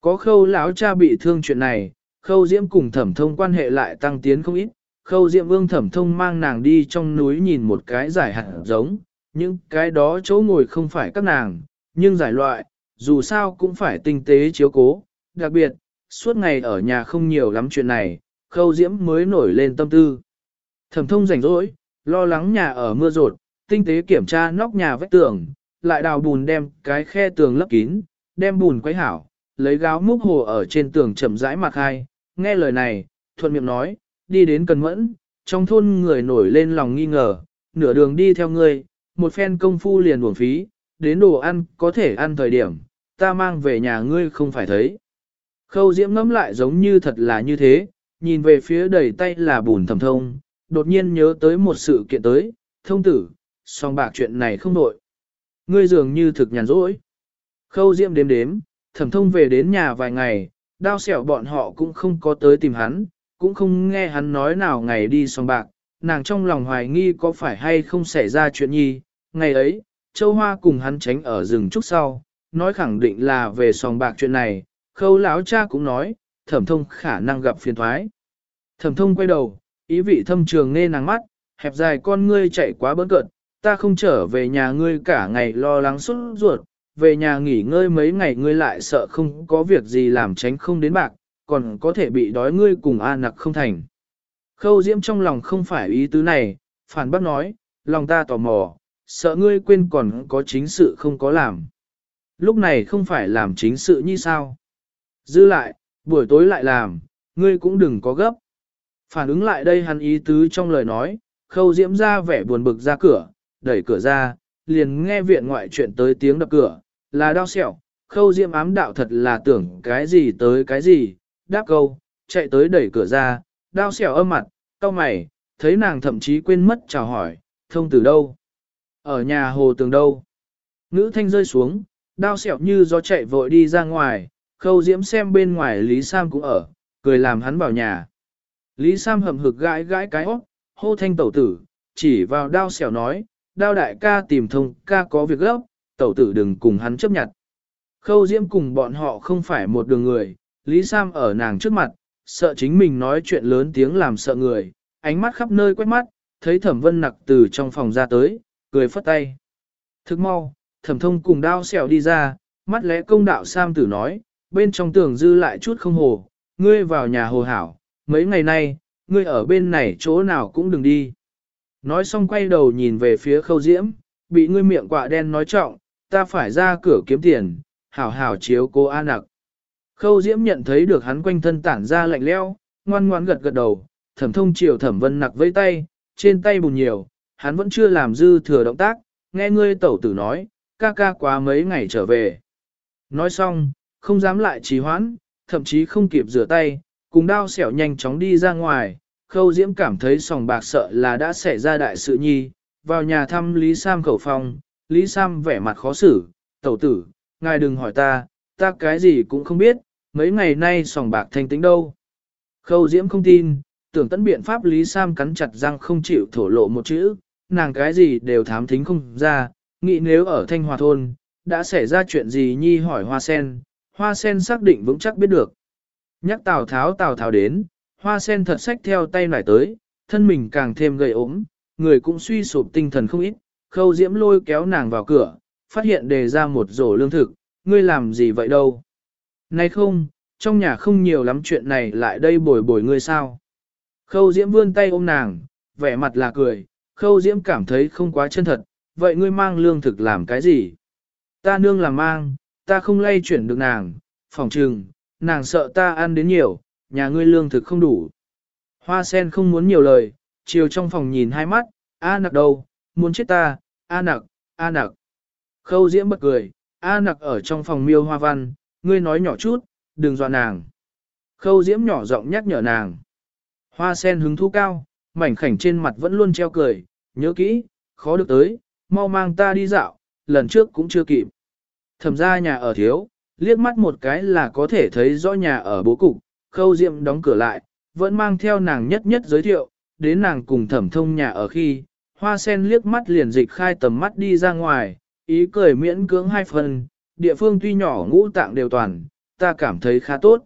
Có khâu lão cha bị thương chuyện này, khâu diễm cùng thẩm thông quan hệ lại tăng tiến không ít, khâu diễm vương thẩm thông mang nàng đi trong núi nhìn một cái giải hạt giống, những cái đó chỗ ngồi không phải các nàng, nhưng giải loại, dù sao cũng phải tinh tế chiếu cố, đặc biệt, suốt ngày ở nhà không nhiều lắm chuyện này, khâu diễm mới nổi lên tâm tư. Thẩm thông rảnh rỗi, lo lắng nhà ở mưa rột, tinh tế kiểm tra nóc nhà vách tường, lại đào bùn đem cái khe tường lấp kín, đem bùn quấy hảo, lấy gáo múc hồ ở trên tường chậm rãi mặc hai, nghe lời này, thuận miệng nói, đi đến cần mẫn, trong thôn người nổi lên lòng nghi ngờ, nửa đường đi theo ngươi, một phen công phu liền buồn phí, đến đồ ăn có thể ăn thời điểm, ta mang về nhà ngươi không phải thấy. Khâu diễm ngẫm lại giống như thật là như thế, nhìn về phía đầy tay là bùn thầm thông, đột nhiên nhớ tới một sự kiện tới, thông tử, song bạc chuyện này không nội. Ngươi dường như thực nhàn rỗi. Khâu diễm đếm đếm, thẩm thông về đến nhà vài ngày, đao xẻo bọn họ cũng không có tới tìm hắn, cũng không nghe hắn nói nào ngày đi song bạc, nàng trong lòng hoài nghi có phải hay không xảy ra chuyện nhi. Ngày ấy, Châu Hoa cùng hắn tránh ở rừng trúc sau, nói khẳng định là về song bạc chuyện này, khâu lão cha cũng nói, thẩm thông khả năng gặp phiền thoái. Thẩm thông quay đầu, ý vị thâm trường nghe nàng mắt, hẹp dài con ngươi chạy quá bớn cợt, ta không trở về nhà ngươi cả ngày lo lắng suốt ruột, về nhà nghỉ ngơi mấy ngày ngươi lại sợ không có việc gì làm tránh không đến bạc, còn có thể bị đói ngươi cùng a nặc không thành. Khâu diễm trong lòng không phải ý tứ này, phản bác nói, lòng ta tò mò, sợ ngươi quên còn có chính sự không có làm. Lúc này không phải làm chính sự như sao. Dư lại, buổi tối lại làm, ngươi cũng đừng có gấp. Phản ứng lại đây hắn ý tứ trong lời nói, khâu diễm ra vẻ buồn bực ra cửa, đẩy cửa ra, liền nghe viện ngoại chuyện tới tiếng đập cửa, là đau xẻo, khâu diễm ám đạo thật là tưởng cái gì tới cái gì, đáp câu, chạy tới đẩy cửa ra, đau xẻo âm mặt, cau mày, thấy nàng thậm chí quên mất chào hỏi, thông từ đâu? Ở nhà hồ tường đâu? Ngữ thanh rơi xuống, đau xẻo như gió chạy vội đi ra ngoài, khâu diễm xem bên ngoài Lý Sam cũng ở, cười làm hắn vào nhà. Lý Sam hậm hực gãi gãi cái óc, hô thanh tẩu tử, chỉ vào đao xẻo nói, đao đại ca tìm thông ca có việc gấp, tẩu tử đừng cùng hắn chấp nhận. Khâu diễm cùng bọn họ không phải một đường người, Lý Sam ở nàng trước mặt, sợ chính mình nói chuyện lớn tiếng làm sợ người, ánh mắt khắp nơi quét mắt, thấy thẩm vân nặc từ trong phòng ra tới, cười phất tay. Thức mau, thẩm thông cùng đao xẻo đi ra, mắt lẽ công đạo Sam tử nói, bên trong tường dư lại chút không hồ, ngươi vào nhà hồ hảo, mấy ngày nay, ngươi ở bên này chỗ nào cũng đừng đi. Nói xong quay đầu nhìn về phía khâu diễm, bị ngươi miệng quạ đen nói trọng, ta phải ra cửa kiếm tiền, hảo hảo chiếu cô A nặc. Khâu diễm nhận thấy được hắn quanh thân tản ra lạnh leo, ngoan ngoan gật gật đầu, thẩm thông chiều thẩm vân nặc với tay, trên tay bùn nhiều, hắn vẫn chưa làm dư thừa động tác, nghe ngươi tẩu tử nói, ca ca quá mấy ngày trở về. Nói xong, không dám lại trì hoãn, thậm chí không kịp rửa tay, cùng đao xẻo nhanh chóng đi ra ngoài, khâu diễm cảm thấy sòng bạc sợ là đã xảy ra đại sự nhi, vào nhà thăm Lý Sam khẩu phòng, Lý Sam vẻ mặt khó xử, tẩu tử, ngài đừng hỏi ta, ta cái gì cũng không biết, mấy ngày nay sòng bạc thanh tĩnh đâu. Khâu diễm không tin, tưởng tận biện pháp Lý Sam cắn chặt răng không chịu thổ lộ một chữ, nàng cái gì đều thám thính không ra, nghĩ nếu ở Thanh Hòa Thôn, đã xảy ra chuyện gì nhi hỏi hoa sen, hoa sen xác định vững chắc biết được. Nhắc Tào Tháo Tào Tháo đến, hoa sen thật sách theo tay nải tới, thân mình càng thêm gầy ốm, người cũng suy sụp tinh thần không ít, khâu diễm lôi kéo nàng vào cửa, phát hiện đề ra một rổ lương thực, ngươi làm gì vậy đâu? Này không, trong nhà không nhiều lắm chuyện này lại đây bồi bồi ngươi sao? Khâu diễm vươn tay ôm nàng, vẻ mặt là cười, khâu diễm cảm thấy không quá chân thật, vậy ngươi mang lương thực làm cái gì? Ta nương làm mang, ta không lay chuyển được nàng, phòng trừng, nàng sợ ta ăn đến nhiều, nhà ngươi lương thực không đủ. Hoa sen không muốn nhiều lời, chiều trong phòng nhìn hai mắt, a nặc đâu, muốn chết ta, a nặc, a nặc. Khâu diễm bật cười, a nặc ở trong phòng miêu hoa văn, ngươi nói nhỏ chút, đừng dọa nàng. Khâu diễm nhỏ giọng nhắc nhở nàng. Hoa sen hứng thú cao, mảnh khảnh trên mặt vẫn luôn treo cười, nhớ kỹ, khó được tới, mau mang ta đi dạo, lần trước cũng chưa kịp. Thẩm ra nhà ở thiếu, liếc mắt một cái là có thể thấy rõ nhà ở bố cục, khâu diệm đóng cửa lại, vẫn mang theo nàng nhất nhất giới thiệu, đến nàng cùng thẩm thông nhà ở khi, hoa sen liếc mắt liền dịch khai tầm mắt đi ra ngoài, ý cười miễn cưỡng hai phần, địa phương tuy nhỏ ngũ tạng đều toàn, ta cảm thấy khá tốt.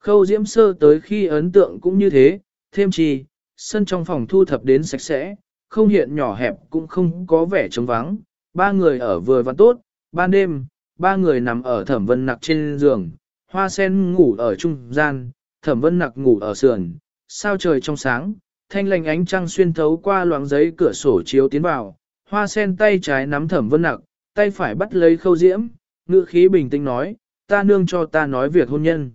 Khâu diễm sơ tới khi ấn tượng cũng như thế, thêm chi, sân trong phòng thu thập đến sạch sẽ, không hiện nhỏ hẹp cũng không có vẻ trống vắng, ba người ở vừa và tốt, ban đêm, ba người nằm ở thẩm vân nặc trên giường, hoa sen ngủ ở trung gian, thẩm vân nặc ngủ ở sườn, sao trời trong sáng, thanh lành ánh trăng xuyên thấu qua loáng giấy cửa sổ chiếu tiến vào, hoa sen tay trái nắm thẩm vân nặc, tay phải bắt lấy khâu diễm, ngữ khí bình tĩnh nói, ta nương cho ta nói việc hôn nhân.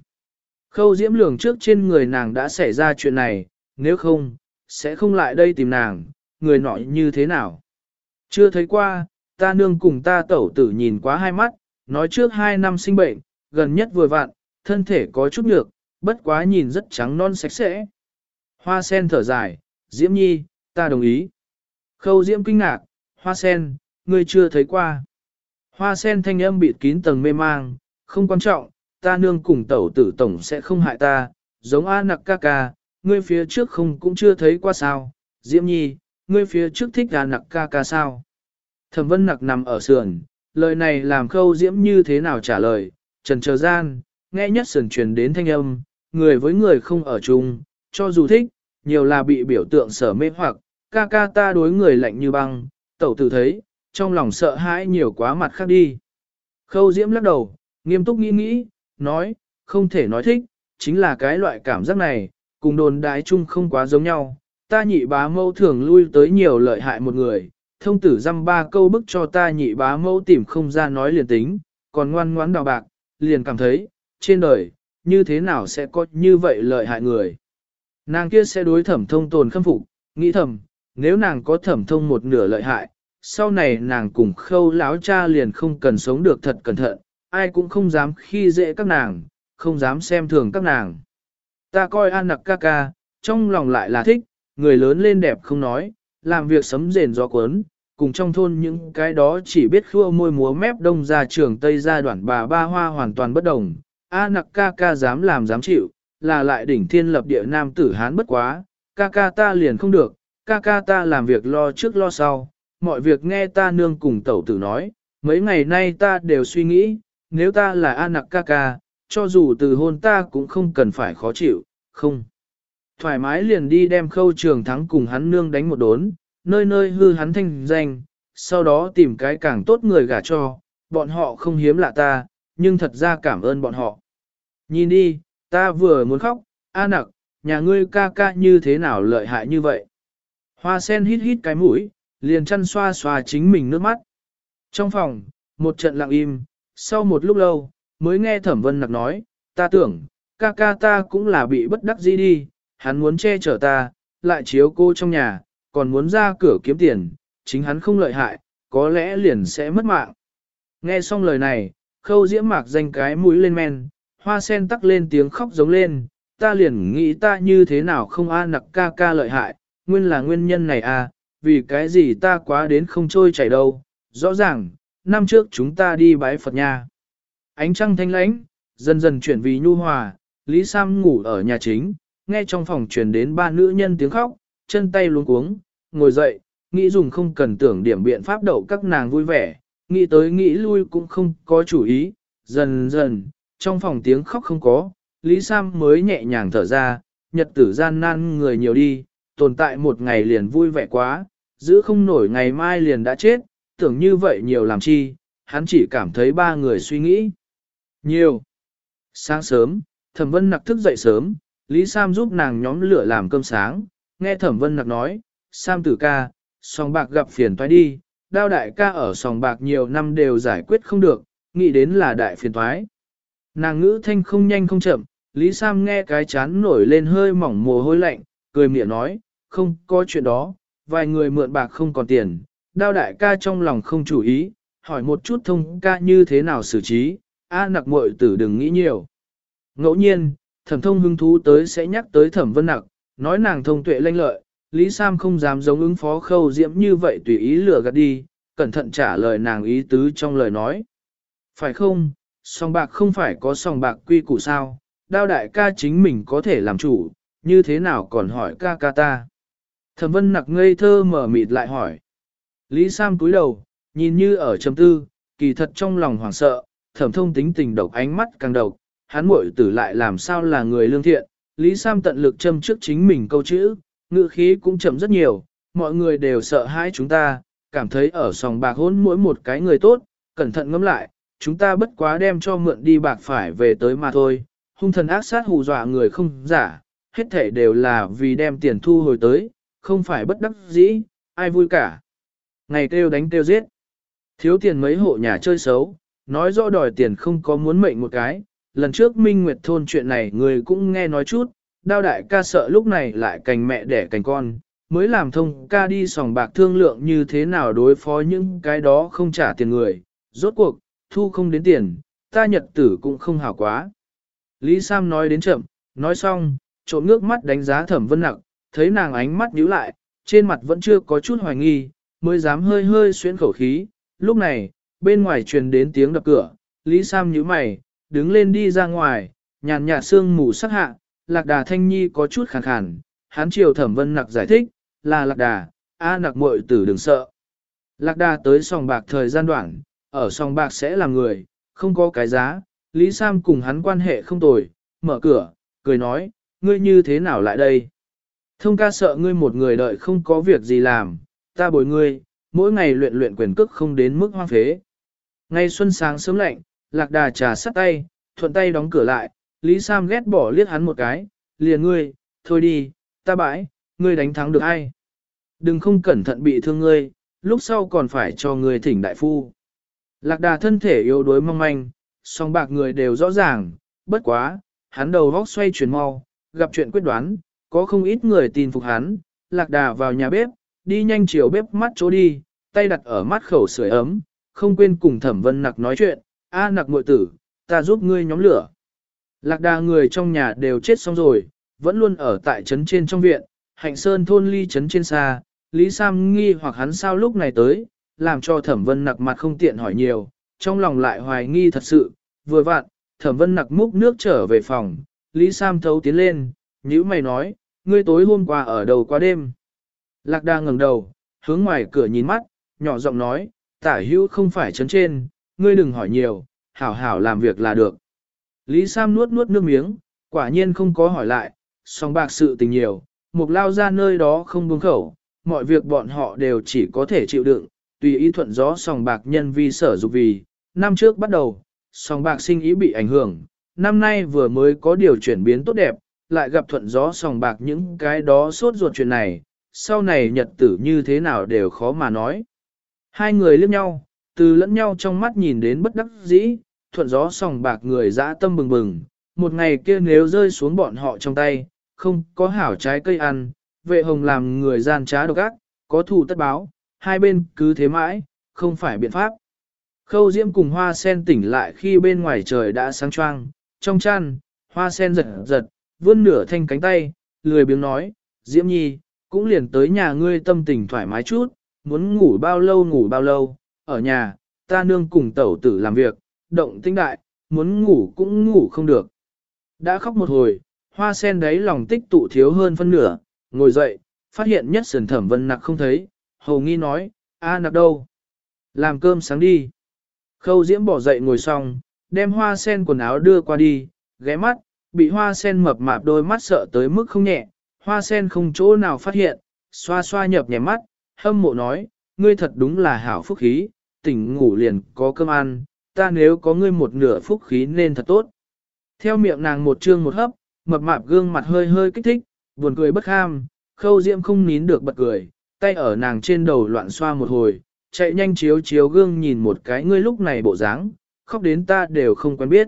Khâu diễm lường trước trên người nàng đã xảy ra chuyện này, nếu không, sẽ không lại đây tìm nàng, người nọ như thế nào. Chưa thấy qua, ta nương cùng ta tẩu tử nhìn quá hai mắt, nói trước hai năm sinh bệnh, gần nhất vừa vặn, thân thể có chút nhược, bất quá nhìn rất trắng non sạch sẽ. Hoa sen thở dài, Diễm Nhi, ta đồng ý. Khâu Diễm kinh ngạc, Hoa sen, ngươi chưa thấy qua. Hoa sen thanh âm bịt kín tầng mê mang, không quan trọng, ta nương cùng tẩu tử tổng sẽ không hại ta, giống A nặc ca ca, ngươi phía trước không cũng chưa thấy qua sao, Diễm Nhi, ngươi phía trước thích A nặc ca ca sao. Thẩm vân nặc nằm ở sườn, lời này làm khâu Diễm như thế nào trả lời, trần chờ gian, nghe nhất sườn truyền đến thanh âm, người với người không ở chung, cho dù thích, nhiều là bị biểu tượng sở mê hoặc, ca ca ta đối người lạnh như băng, tẩu tử thấy, trong lòng sợ hãi nhiều quá mặt khác đi. Khâu Diễm lắc đầu, nghiêm túc nghĩ nghĩ, nói, không thể nói thích, chính là cái loại cảm giác này, cùng đồn đại chung không quá giống nhau. Ta nhị bá mâu thường lui tới nhiều lợi hại một người, thông tử dăm ba câu bức cho ta nhị bá mâu tìm không ra nói liền tính, còn ngoan ngoãn đào bạc, liền cảm thấy, trên đời, như thế nào sẽ có như vậy lợi hại người. Nàng kia sẽ đối thẩm thông tồn khâm phục, nghĩ thầm, nếu nàng có thẩm thông một nửa lợi hại, sau này nàng cùng khâu láo cha liền không cần sống được thật cẩn thận, ai cũng không dám khi dễ các nàng, không dám xem thường các nàng. Ta coi an nặc ca ca, trong lòng lại là thích, người lớn lên đẹp không nói, làm việc sấm rền gió cuốn, cùng trong thôn những cái đó chỉ biết khua môi múa mép đông ra trường Tây ra đoạn bà ba hoa hoàn toàn bất đồng. A nặc ca ca dám làm dám chịu, là lại đỉnh thiên lập địa nam tử hán bất quá, ca ca ta liền không được, ca ca ta làm việc lo trước lo sau, mọi việc nghe ta nương cùng tẩu tử nói, mấy ngày nay ta đều suy nghĩ, nếu ta là A nặc ca ca, cho dù từ hôn ta cũng không cần phải khó chịu, không. Thoải mái liền đi đem khâu trường thắng cùng hắn nương đánh một đốn, nơi nơi hư hắn thanh danh, sau đó tìm cái càng tốt người gả cho, bọn họ không hiếm lạ ta, nhưng thật ra cảm ơn bọn họ. Nhìn đi, ta vừa muốn khóc, A nặc, nhà ngươi ca ca như thế nào lợi hại như vậy. Hoa sen hít hít cái mũi, liền chăn xoa xoa chính mình nước mắt. Trong phòng, một trận lặng im, sau một lúc lâu, mới nghe thẩm vân nặc nói, ta tưởng, ca ca ta cũng là bị bất đắc dĩ đi, hắn muốn che chở ta, lại chiếu cô trong nhà, còn muốn ra cửa kiếm tiền, chính hắn không lợi hại, có lẽ liền sẽ mất mạng. Nghe xong lời này, khâu diễm mạc danh cái mũi lên men, hoa sen tắc lên tiếng khóc giống lên, ta liền nghĩ ta như thế nào không a nặc ca ca lợi hại, nguyên là nguyên nhân này à, vì cái gì ta quá đến không trôi chảy đâu, rõ ràng, năm trước chúng ta đi bái Phật nha. Ánh trăng thanh lãnh, dần dần chuyển vì nhu hòa, Lý Sam ngủ ở nhà chính, nghe trong phòng truyền đến ba nữ nhân tiếng khóc, chân tay luống cuống, ngồi dậy, nghĩ dùng không cần tưởng điểm biện pháp đậu các nàng vui vẻ, nghĩ tới nghĩ lui cũng không có chủ ý, dần dần, trong phòng tiếng khóc không có, Lý Sam mới nhẹ nhàng thở ra, nhật tử gian nan người nhiều đi, tồn tại một ngày liền vui vẻ quá, giữ không nổi ngày mai liền đã chết, tưởng như vậy nhiều làm chi, hắn chỉ cảm thấy ba người suy nghĩ. Nhiều. Sáng sớm, thẩm vân nặc thức dậy sớm, Lý Sam giúp nàng nhóm lửa làm cơm sáng, nghe thẩm vân nặc nói, Sam tử ca, sòng bạc gặp phiền toái đi, đao đại ca ở sòng bạc nhiều năm đều giải quyết không được, nghĩ đến là đại phiền toái. Nàng ngữ thanh không nhanh không chậm, Lý Sam nghe cái chán nổi lên hơi mỏng mồ hôi lạnh, cười miệng nói, không có chuyện đó, vài người mượn bạc không còn tiền, đao đại ca trong lòng không chủ ý, hỏi một chút thông ca như thế nào xử trí, a nặc muội tử đừng nghĩ nhiều. Ngẫu nhiên, thẩm thông hứng thú tới sẽ nhắc tới thẩm vân nặc, nói nàng thông tuệ lanh lợi, Lý Sam không dám giống ứng phó khâu diễm như vậy tùy ý lừa gạt đi, cẩn thận trả lời nàng ý tứ trong lời nói. Phải không, song bạc không phải có song bạc quy củ sao, đao đại ca chính mình có thể làm chủ, như thế nào còn hỏi ca ca ta. Thẩm vân nặc ngây thơ mở mịt lại hỏi. Lý Sam cúi đầu, nhìn như ở trầm tư, kỳ thật trong lòng hoảng sợ, thẩm thông tính tình độc ánh mắt càng độc, hắn muội tử lại làm sao là người lương thiện. Lý Sam tận lực châm trước chính mình câu chữ, ngữ khí cũng chậm rất nhiều, mọi người đều sợ hãi chúng ta, cảm thấy ở sòng bạc hôn mỗi một cái người tốt, cẩn thận ngẫm lại, chúng ta bất quá đem cho mượn đi bạc phải về tới mà thôi, hung thần ác sát hù dọa người không giả, hết thể đều là vì đem tiền thu hồi tới, không phải bất đắc dĩ, ai vui cả. Ngày kêu đánh kêu giết, thiếu tiền mấy hộ nhà chơi xấu, nói rõ đòi tiền không có muốn mệnh một cái, lần trước Minh Nguyệt thôn chuyện này người cũng nghe nói chút, đao đại ca sợ lúc này lại cành mẹ đẻ cành con, mới làm thông ca đi sòng bạc thương lượng như thế nào đối phó những cái đó không trả tiền người, rốt cuộc, thu không đến tiền, ta nhật tử cũng không hảo quá. Lý Sam nói đến chậm, nói xong, trộm ngước mắt đánh giá thẩm vân nặng, thấy nàng ánh mắt nhíu lại, trên mặt vẫn chưa có chút hoài nghi, mới dám hơi hơi xuyên khẩu khí. Lúc này, bên ngoài truyền đến tiếng đập cửa, Lý Sam nhíu mày, đứng lên đi ra ngoài, nhàn nhạt sương mù sắc hạ, lạc đà thanh nhi có chút khàn khàn, hắn chiều thẩm vân nặc giải thích, là lạc đà, a nặc muội tử đừng sợ. Lạc đà tới sòng bạc thời gian đoạn, ở sòng bạc sẽ là người, không có cái giá, Lý Sam cùng hắn quan hệ không tồi, mở cửa, cười nói, ngươi như thế nào lại đây? Thông ca sợ ngươi một người đợi không có việc gì làm, ta bồi ngươi, mỗi ngày luyện luyện quyền cước không đến mức hoang phế. Ngay xuân sáng sớm lạnh, lạc đà trà sắt tay, thuận tay đóng cửa lại, Lý Sam ghét bỏ liếc hắn một cái, liền ngươi, thôi đi, ta bãi, ngươi đánh thắng được ai? Đừng không cẩn thận bị thương ngươi, lúc sau còn phải cho ngươi thỉnh đại phu. Lạc đà thân thể yếu đuối mong manh, song bạc người đều rõ ràng, bất quá, hắn đầu vóc xoay chuyển mau, gặp chuyện quyết đoán, có không ít người tin phục hắn, lạc đà vào nhà bếp, đi nhanh chiều bếp mắt chỗ đi, tay đặt ở mắt khẩu sưởi ấm, không quên cùng thẩm vân nặc nói chuyện, a nặc muội tử, ta giúp ngươi nhóm lửa. Lạc đà người trong nhà đều chết xong rồi, vẫn luôn ở tại trấn trên trong viện, hạnh sơn thôn ly trấn trên xa, Lý Sam nghi hoặc hắn sao lúc này tới, làm cho thẩm vân nặc mặt không tiện hỏi nhiều, trong lòng lại hoài nghi thật sự, vừa vặn, thẩm vân nặc múc nước trở về phòng, Lý Sam thấu tiến lên, nhữ mày nói, ngươi tối hôm qua ở đầu qua đêm. Lạc đa ngẩng đầu, hướng ngoài cửa nhìn mắt, nhỏ giọng nói, tả hữu không phải trấn trên, ngươi đừng hỏi nhiều, hảo hảo làm việc là được. Lý Sam nuốt nuốt nước miếng, quả nhiên không có hỏi lại, song bạc sự tình nhiều, mục lao ra nơi đó không buông khẩu, mọi việc bọn họ đều chỉ có thể chịu đựng, tùy ý thuận gió song bạc nhân vi sở dục vì, năm trước bắt đầu, song bạc sinh ý bị ảnh hưởng, năm nay vừa mới có điều chuyển biến tốt đẹp, lại gặp thuận gió song bạc những cái đó suốt ruột chuyện này, sau này nhật tử như thế nào đều khó mà nói. Hai người liếc nhau, từ lẫn nhau trong mắt nhìn đến bất đắc dĩ, thuận gió sòng bạc người dã tâm bừng bừng, một ngày kia nếu rơi xuống bọn họ trong tay, không có hảo trái cây ăn, vệ hồng làm người gian trá độc ác, có thù tất báo, hai bên cứ thế mãi, không phải biện pháp. Khâu diễm cùng hoa sen tỉnh lại khi bên ngoài trời đã sáng choang, trong chăn, hoa sen giật giật, vươn nửa thanh cánh tay, lười biếng nói, diễm nhi, cũng liền tới nhà ngươi tâm tình thoải mái chút, muốn ngủ bao lâu ngủ bao lâu, ở nhà, ta nương cùng tẩu tử làm việc, động tinh đại, muốn ngủ cũng ngủ không được. Đã khóc một hồi, hoa sen đấy lòng tích tụ thiếu hơn phân nửa, ngồi dậy, phát hiện nhất sườn thẩm vân nặc không thấy, hầu nghi nói, a nặc đâu? Làm cơm sáng đi. Khâu diễm bỏ dậy ngồi xong, đem hoa sen quần áo đưa qua đi, ghé mắt, bị hoa sen mập mạp đôi mắt sợ tới mức không nhẹ, hoa sen không chỗ nào phát hiện, xoa xoa nhập nhẹ mắt, hâm mộ nói, ngươi thật đúng là hảo phúc khí, tỉnh ngủ liền có cơm ăn, ta nếu có ngươi một nửa phúc khí nên thật tốt. Theo miệng nàng một trương một hấp, mập mạp gương mặt hơi hơi kích thích, buồn cười bất ham, khâu diễm không nín được bật cười, tay ở nàng trên đầu loạn xoa một hồi, chạy nhanh chiếu chiếu gương nhìn một cái ngươi lúc này bộ dáng, khóc đến ta đều không quen biết.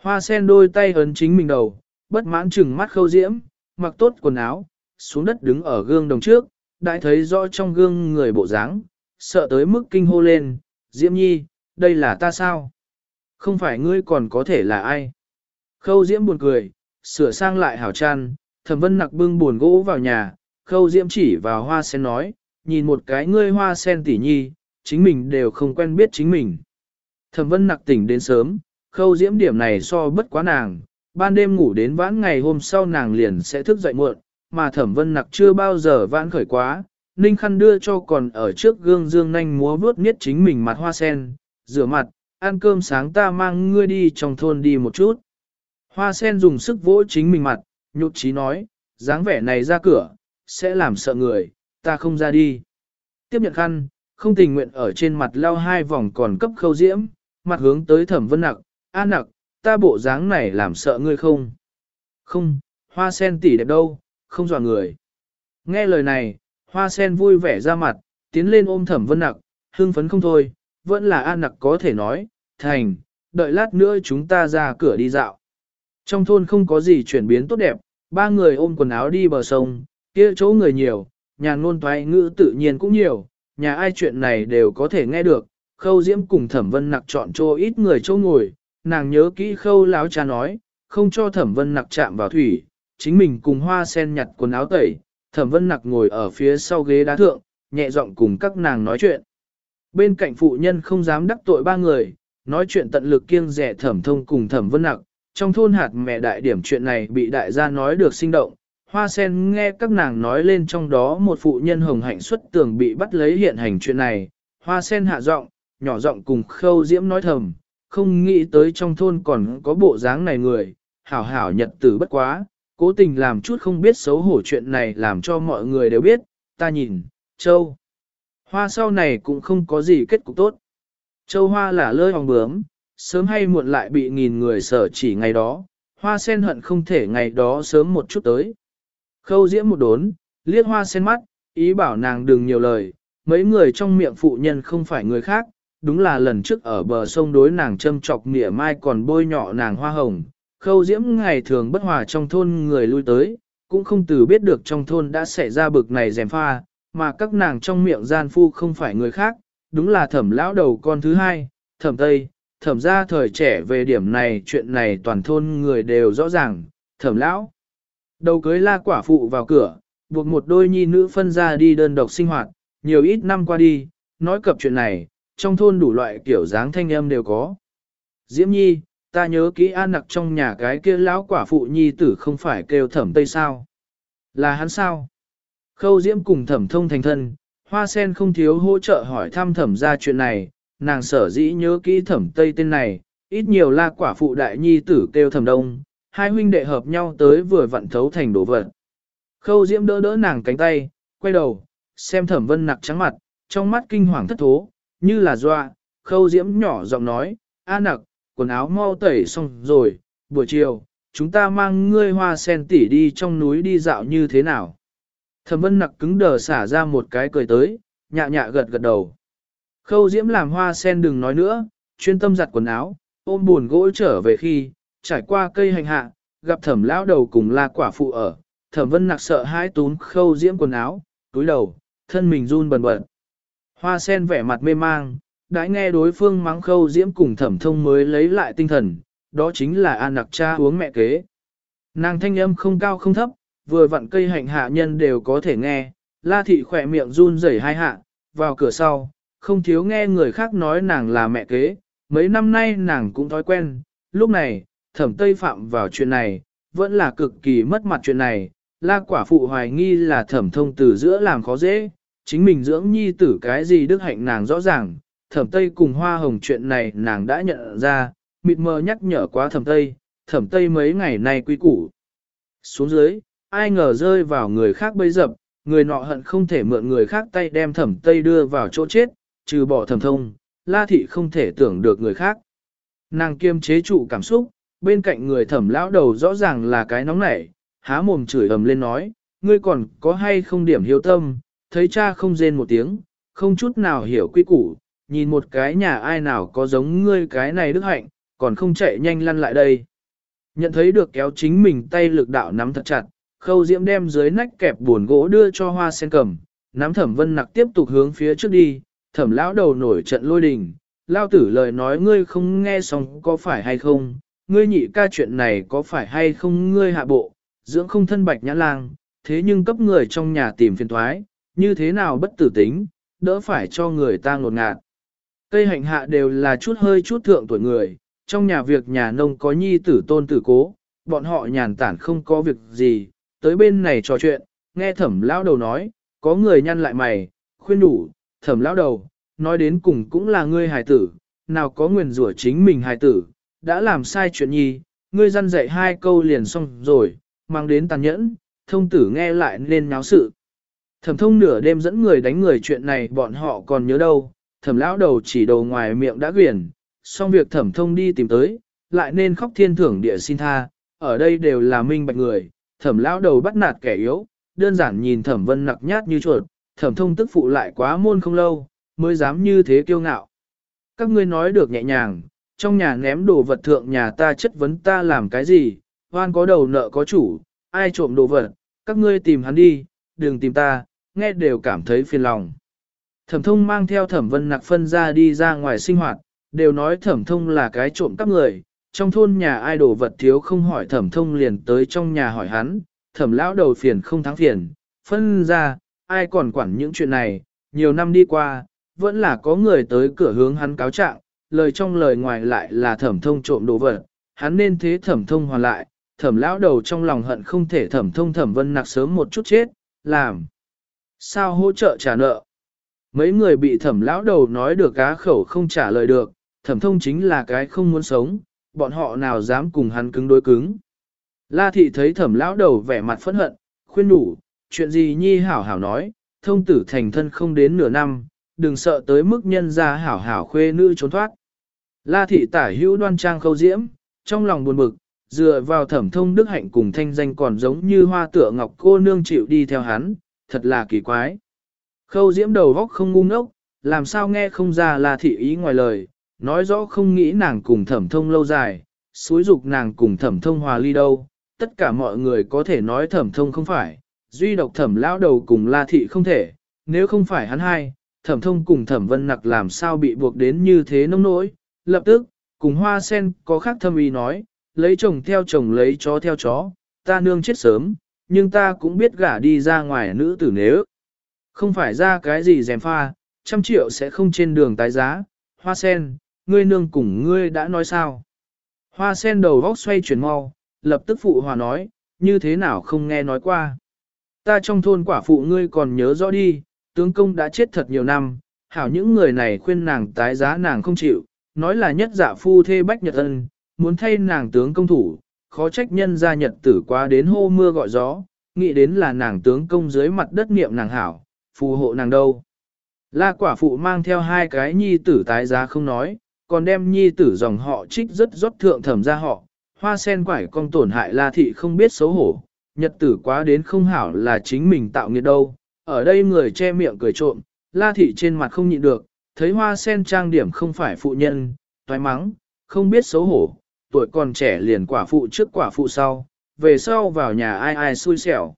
Hoa sen đôi tay ấn chính mình đầu, bất mãn chừng mắt khâu diễm, mặc tốt quần áo, xuống đất đứng ở gương đồng trước, đại thấy rõ trong gương người bộ dáng, sợ tới mức kinh hô lên, diễm nhi, đây là ta sao? Không phải ngươi còn có thể là ai? Khâu diễm buồn cười, sửa sang lại hảo chăn, thẩm vân nặc bưng buồn gỗ vào nhà, khâu diễm chỉ vào hoa sen nói, nhìn một cái ngươi hoa sen tỉ nhi, chính mình đều không quen biết chính mình. Thẩm vân nặc tỉnh đến sớm, khâu diễm điểm này so bất quá nàng, ban đêm ngủ đến vãn ngày hôm sau nàng liền sẽ thức dậy muộn, mà thẩm vân nặc chưa bao giờ vãn khởi quá, ninh khăn đưa cho còn ở trước gương dương nanh múa vuốt miết chính mình mặt hoa sen, rửa mặt, ăn cơm sáng ta mang ngươi đi trong thôn đi một chút. Hoa sen dùng sức vỗ chính mình mặt, nhục trí nói, dáng vẻ này ra cửa, sẽ làm sợ người, ta không ra đi. Tiếp nhận khăn, không tình nguyện ở trên mặt lao hai vòng còn cấp khâu diễm, mặt hướng tới thẩm vân nặc, a nặc, ta bộ dáng này làm sợ ngươi không? Không, hoa sen tỉ đẹp đâu, không dọa người. Nghe lời này, hoa sen vui vẻ ra mặt, tiến lên ôm thẩm vân nặc, hưng phấn không thôi, vẫn là an nặc có thể nói, thành, đợi lát nữa chúng ta ra cửa đi dạo. Trong thôn không có gì chuyển biến tốt đẹp, ba người ôm quần áo đi bờ sông, kia chỗ người nhiều, nhà ngôn toái ngữ tự nhiên cũng nhiều, nhà ai chuyện này đều có thể nghe được. Khâu Diễm cùng Thẩm Vân Nặc chọn chỗ ít người chỗ ngồi, nàng nhớ kỹ Khâu láo cha nói, không cho Thẩm Vân Nặc chạm vào thủy, chính mình cùng hoa sen nhặt quần áo tẩy, Thẩm Vân Nặc ngồi ở phía sau ghế đá thượng, nhẹ giọng cùng các nàng nói chuyện. Bên cạnh phụ nhân không dám đắc tội ba người, nói chuyện tận lực kiêng rẻ Thẩm Thông cùng Thẩm Vân Nặc, trong thôn hạt mẹ đại điểm chuyện này bị đại gia nói được sinh động, hoa sen nghe các nàng nói lên trong đó một phụ nhân hồng hạnh xuất tường bị bắt lấy hiện hành chuyện này, hoa sen hạ giọng, nhỏ giọng cùng khâu diễm nói thầm, không nghĩ tới trong thôn còn có bộ dáng này người, hảo hảo nhật tử bất quá, cố tình làm chút không biết xấu hổ chuyện này làm cho mọi người đều biết, ta nhìn, châu. Hoa sau này cũng không có gì kết cục tốt. Châu hoa là lơi hòng bướm, sớm hay muộn lại bị nghìn người sở chỉ ngày đó, hoa sen hận không thể ngày đó sớm một chút tới. Khâu diễm một đốn, liếc hoa sen mắt, ý bảo nàng đừng nhiều lời, mấy người trong miệng phụ nhân không phải người khác, đúng là lần trước ở bờ sông đối nàng châm chọc mỉa mai còn bôi nhọ nàng hoa hồng. Khâu diễm ngày thường bất hòa trong thôn người lui tới, cũng không từ biết được trong thôn đã xảy ra bực này dèm pha, mà các nàng trong miệng gian phu không phải người khác, đúng là thẩm lão đầu con thứ hai, thẩm tây, thẩm ra thời trẻ về điểm này chuyện này toàn thôn người đều rõ ràng, thẩm lão. Đầu cưới la quả phụ vào cửa, buộc một đôi nhi nữ phân ra đi đơn độc sinh hoạt, nhiều ít năm qua đi, nói cập chuyện này, trong thôn đủ loại kiểu dáng thanh âm đều có. Diễm nhi, ta nhớ kỹ an nặc trong nhà cái kia lão quả phụ nhi tử không phải kêu thẩm tây sao. Là hắn sao? Khâu diễm cùng thẩm thông thành thân, hoa sen không thiếu hỗ trợ hỏi thăm thẩm ra chuyện này, nàng sở dĩ nhớ kỹ thẩm tây tên này, ít nhiều là quả phụ đại nhi tử kêu thẩm đông, hai huynh đệ hợp nhau tới vừa vặn thấu thành đổ vật. Khâu diễm đỡ đỡ nàng cánh tay, quay đầu, xem thẩm vân nặc trắng mặt, trong mắt kinh hoàng thất thố, như là doa, khâu diễm nhỏ giọng nói, a nặc, quần áo mau tẩy xong rồi, buổi chiều, chúng ta mang ngươi hoa sen tỉ đi trong núi đi dạo như thế nào. Thẩm vân nặc cứng đờ xả ra một cái cười tới, nhạ nhạ gật gật đầu. Khâu diễm làm hoa sen đừng nói nữa, chuyên tâm giặt quần áo, ôm buồn gỗ trở về khi, trải qua cây hành hạ, gặp thẩm lão đầu cùng la quả phụ ở, thẩm vân nặc sợ hãi tún khâu diễm quần áo, túi đầu, thân mình run bần bật. Hoa sen vẻ mặt mê mang, đã nghe đối phương mắng khâu diễm cùng thẩm thông mới lấy lại tinh thần, đó chính là an nặc cha uống mẹ kế. Nàng thanh âm không cao không thấp, vừa vặn cây hạnh hạ nhân đều có thể nghe, la thị khỏe miệng run rẩy hai hạ, vào cửa sau, không thiếu nghe người khác nói nàng là mẹ kế, mấy năm nay nàng cũng thói quen, lúc này, thẩm tây phạm vào chuyện này, vẫn là cực kỳ mất mặt chuyện này, la quả phụ hoài nghi là thẩm thông từ giữa làm khó dễ, chính mình dưỡng nhi tử cái gì đức hạnh nàng rõ ràng, thẩm tây cùng hoa hồng chuyện này nàng đã nhận ra, mịt mờ nhắc nhở quá thẩm tây, thẩm tây mấy ngày nay quy củ. Xuống dưới, ai ngờ rơi vào người khác bây dập, người nọ hận không thể mượn người khác tay đem thẩm tây đưa vào chỗ chết, trừ bỏ thẩm thông, la thị không thể tưởng được người khác. Nàng kiêm chế trụ cảm xúc, bên cạnh người thẩm lão đầu rõ ràng là cái nóng nảy, há mồm chửi ầm lên nói, ngươi còn có hay không điểm hiếu tâm, thấy cha không rên một tiếng, không chút nào hiểu quy củ, nhìn một cái nhà ai nào có giống ngươi cái này đức hạnh, còn không chạy nhanh lăn lại đây. Nhận thấy được kéo chính mình tay lực đạo nắm thật chặt, khâu diễm đem dưới nách kẹp buồn gỗ đưa cho hoa sen cầm, nắm thẩm vân nặc tiếp tục hướng phía trước đi, thẩm lão đầu nổi trận lôi đình, lao tử lời nói ngươi không nghe xong có phải hay không, ngươi nhị ca chuyện này có phải hay không ngươi hạ bộ, dưỡng không thân bạch nhã lang, thế nhưng cấp người trong nhà tìm phiền thoái, như thế nào bất tử tính, đỡ phải cho người ta ngột ngạt. Cây hạnh hạ đều là chút hơi chút thượng tuổi người, trong nhà việc nhà nông có nhi tử tôn tử cố, bọn họ nhàn tản không có việc gì, tới bên này trò chuyện, nghe thẩm lão đầu nói, có người nhăn lại mày, khuyên đủ, thẩm lão đầu, nói đến cùng cũng là ngươi hài tử, nào có nguyền rủa chính mình hài tử, đã làm sai chuyện nhi, ngươi răn dạy hai câu liền xong rồi, mang đến tàn nhẫn, thông tử nghe lại nên náo sự. Thẩm thông nửa đêm dẫn người đánh người chuyện này bọn họ còn nhớ đâu, thẩm lão đầu chỉ đầu ngoài miệng đã quyển, xong việc thẩm thông đi tìm tới, lại nên khóc thiên thưởng địa xin tha, ở đây đều là minh bạch người, thẩm lão đầu bắt nạt kẻ yếu, đơn giản nhìn thẩm vân nặc nhát như chuột, thẩm thông tức phụ lại quá môn không lâu, mới dám như thế kiêu ngạo. Các ngươi nói được nhẹ nhàng, trong nhà ném đồ vật thượng nhà ta chất vấn ta làm cái gì, hoan có đầu nợ có chủ, ai trộm đồ vật, các ngươi tìm hắn đi, đừng tìm ta, nghe đều cảm thấy phiền lòng. Thẩm thông mang theo thẩm vân nặc phân ra đi ra ngoài sinh hoạt, đều nói thẩm thông là cái trộm cắp người, trong thôn nhà ai đồ vật thiếu không hỏi thẩm thông liền tới trong nhà hỏi hắn, thẩm lão đầu phiền không thắng phiền, phân ra, ai còn quản những chuyện này, nhiều năm đi qua, vẫn là có người tới cửa hướng hắn cáo trạng, lời trong lời ngoài lại là thẩm thông trộm đồ vật, hắn nên thế thẩm thông hoàn lại, thẩm lão đầu trong lòng hận không thể thẩm thông thẩm vân nặc sớm một chút chết, làm. Sao hỗ trợ trả nợ? Mấy người bị thẩm lão đầu nói được cá khẩu không trả lời được, thẩm thông chính là cái không muốn sống, bọn họ nào dám cùng hắn cứng đối cứng. La thị thấy thẩm lão đầu vẻ mặt phẫn hận, khuyên đủ, chuyện gì nhi hảo hảo nói, thông tử thành thân không đến nửa năm, đừng sợ tới mức nhân ra hảo hảo khuê nữ trốn thoát. La thị tả hữu đoan trang khâu diễm, trong lòng buồn bực, dựa vào thẩm thông đức hạnh cùng thanh danh còn giống như hoa tựa ngọc cô nương chịu đi theo hắn, thật là kỳ quái. Khâu diễm đầu góc không ngu ngốc, làm sao nghe không ra là thị ý ngoài lời, nói rõ không nghĩ nàng cùng thẩm thông lâu dài, xúi dục nàng cùng thẩm thông hòa ly đâu, tất cả mọi người có thể nói thẩm thông không phải, duy độc thẩm lão đầu cùng la thị không thể, nếu không phải hắn hai, thẩm thông cùng thẩm vân nặc làm sao bị buộc đến như thế nông nỗi, lập tức, cùng hoa sen có khác thâm ý nói, lấy chồng theo chồng lấy chó theo chó, ta nương chết sớm, nhưng ta cũng biết gả đi ra ngoài nữ tử nếu. Không phải ra cái gì dèm pha, trăm triệu sẽ không trên đường tái giá, hoa sen, ngươi nương cùng ngươi đã nói sao. Hoa sen đầu góc xoay chuyển mau, lập tức phụ hòa nói, như thế nào không nghe nói qua. Ta trong thôn quả phụ ngươi còn nhớ rõ đi, tướng công đã chết thật nhiều năm, hảo những người này khuyên nàng tái giá nàng không chịu, nói là nhất giả phu thê bách nhật ân, muốn thay nàng tướng công thủ, khó trách nhân gia nhật tử quá đến hô mưa gọi gió, nghĩ đến là nàng tướng công dưới mặt đất niệm nàng hảo, phù hộ nàng đâu. La quả phụ mang theo hai cái nhi tử tái giá không nói, còn đem nhi tử dòng họ trích rất rót thượng thẩm ra họ, hoa sen quải con tổn hại la thị không biết xấu hổ, nhật tử quá đến không hảo là chính mình tạo nghiệt đâu. Ở đây người che miệng cười trộm, la thị trên mặt không nhịn được, thấy hoa sen trang điểm không phải phụ nhân, toái mắng, không biết xấu hổ, tuổi còn trẻ liền quả phụ trước quả phụ sau, về sau vào nhà ai ai xui xẻo.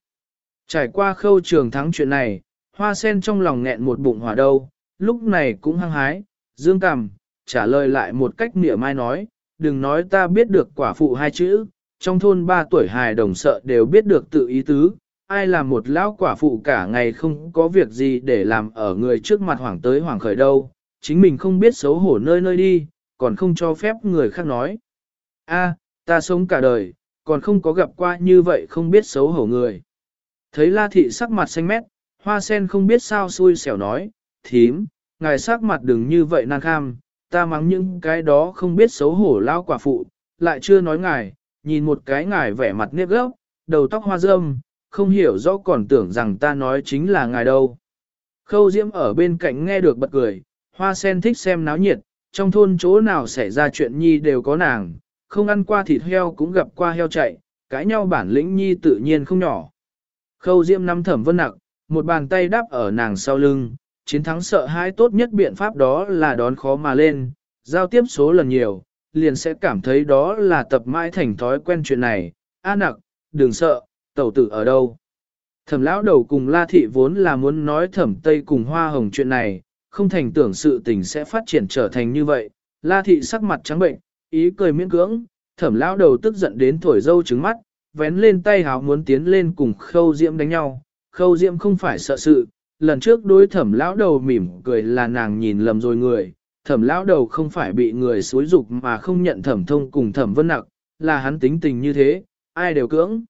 Trải qua khâu trường thắng chuyện này, hoa sen trong lòng nghẹn một bụng hỏa đâu, lúc này cũng hăng hái, dương cằm, trả lời lại một cách nịa mai nói, đừng nói ta biết được quả phụ hai chữ, trong thôn ba tuổi hài đồng sợ đều biết được tự ý tứ, ai làm một lão quả phụ cả ngày không có việc gì để làm ở người trước mặt hoảng tới hoảng khởi đâu, chính mình không biết xấu hổ nơi nơi đi, còn không cho phép người khác nói. A, ta sống cả đời, còn không có gặp qua như vậy không biết xấu hổ người. Thấy la thị sắc mặt xanh mét, hoa sen không biết sao xui xẻo nói, thím, ngài sắc mặt đừng như vậy nan kham, ta mắng những cái đó không biết xấu hổ lao quả phụ, lại chưa nói ngài, nhìn một cái ngài vẻ mặt nếp gốc, đầu tóc hoa râm, không hiểu rõ còn tưởng rằng ta nói chính là ngài đâu. Khâu Diễm ở bên cạnh nghe được bật cười, hoa sen thích xem náo nhiệt, trong thôn chỗ nào xảy ra chuyện nhi đều có nàng, không ăn qua thịt heo cũng gặp qua heo chạy, cãi nhau bản lĩnh nhi tự nhiên không nhỏ. Khâu Diễm nắm thẩm vân nặc, một bàn tay đắp ở nàng sau lưng, chiến thắng sợ hãi tốt nhất biện pháp đó là đón khó mà lên, giao tiếp số lần nhiều, liền sẽ cảm thấy đó là tập mãi thành thói quen chuyện này, a nặc, đừng sợ, tẩu tử ở đâu. Thẩm lão đầu cùng La Thị vốn là muốn nói thẩm Tây cùng Hoa Hồng chuyện này, không thành tưởng sự tình sẽ phát triển trở thành như vậy. La Thị sắc mặt trắng bệnh, ý cười miễn cưỡng, thẩm lão đầu tức giận đến thổi dâu trứng mắt, vén lên tay háo muốn tiến lên cùng khâu diễm đánh nhau. Khâu diễm không phải sợ sự, lần trước đối thẩm lão đầu mỉm cười là nàng nhìn lầm rồi người. Thẩm lão đầu không phải bị người xối dục mà không nhận thẩm thông cùng thẩm vân nặc, là hắn tính tình như thế, ai đều cưỡng.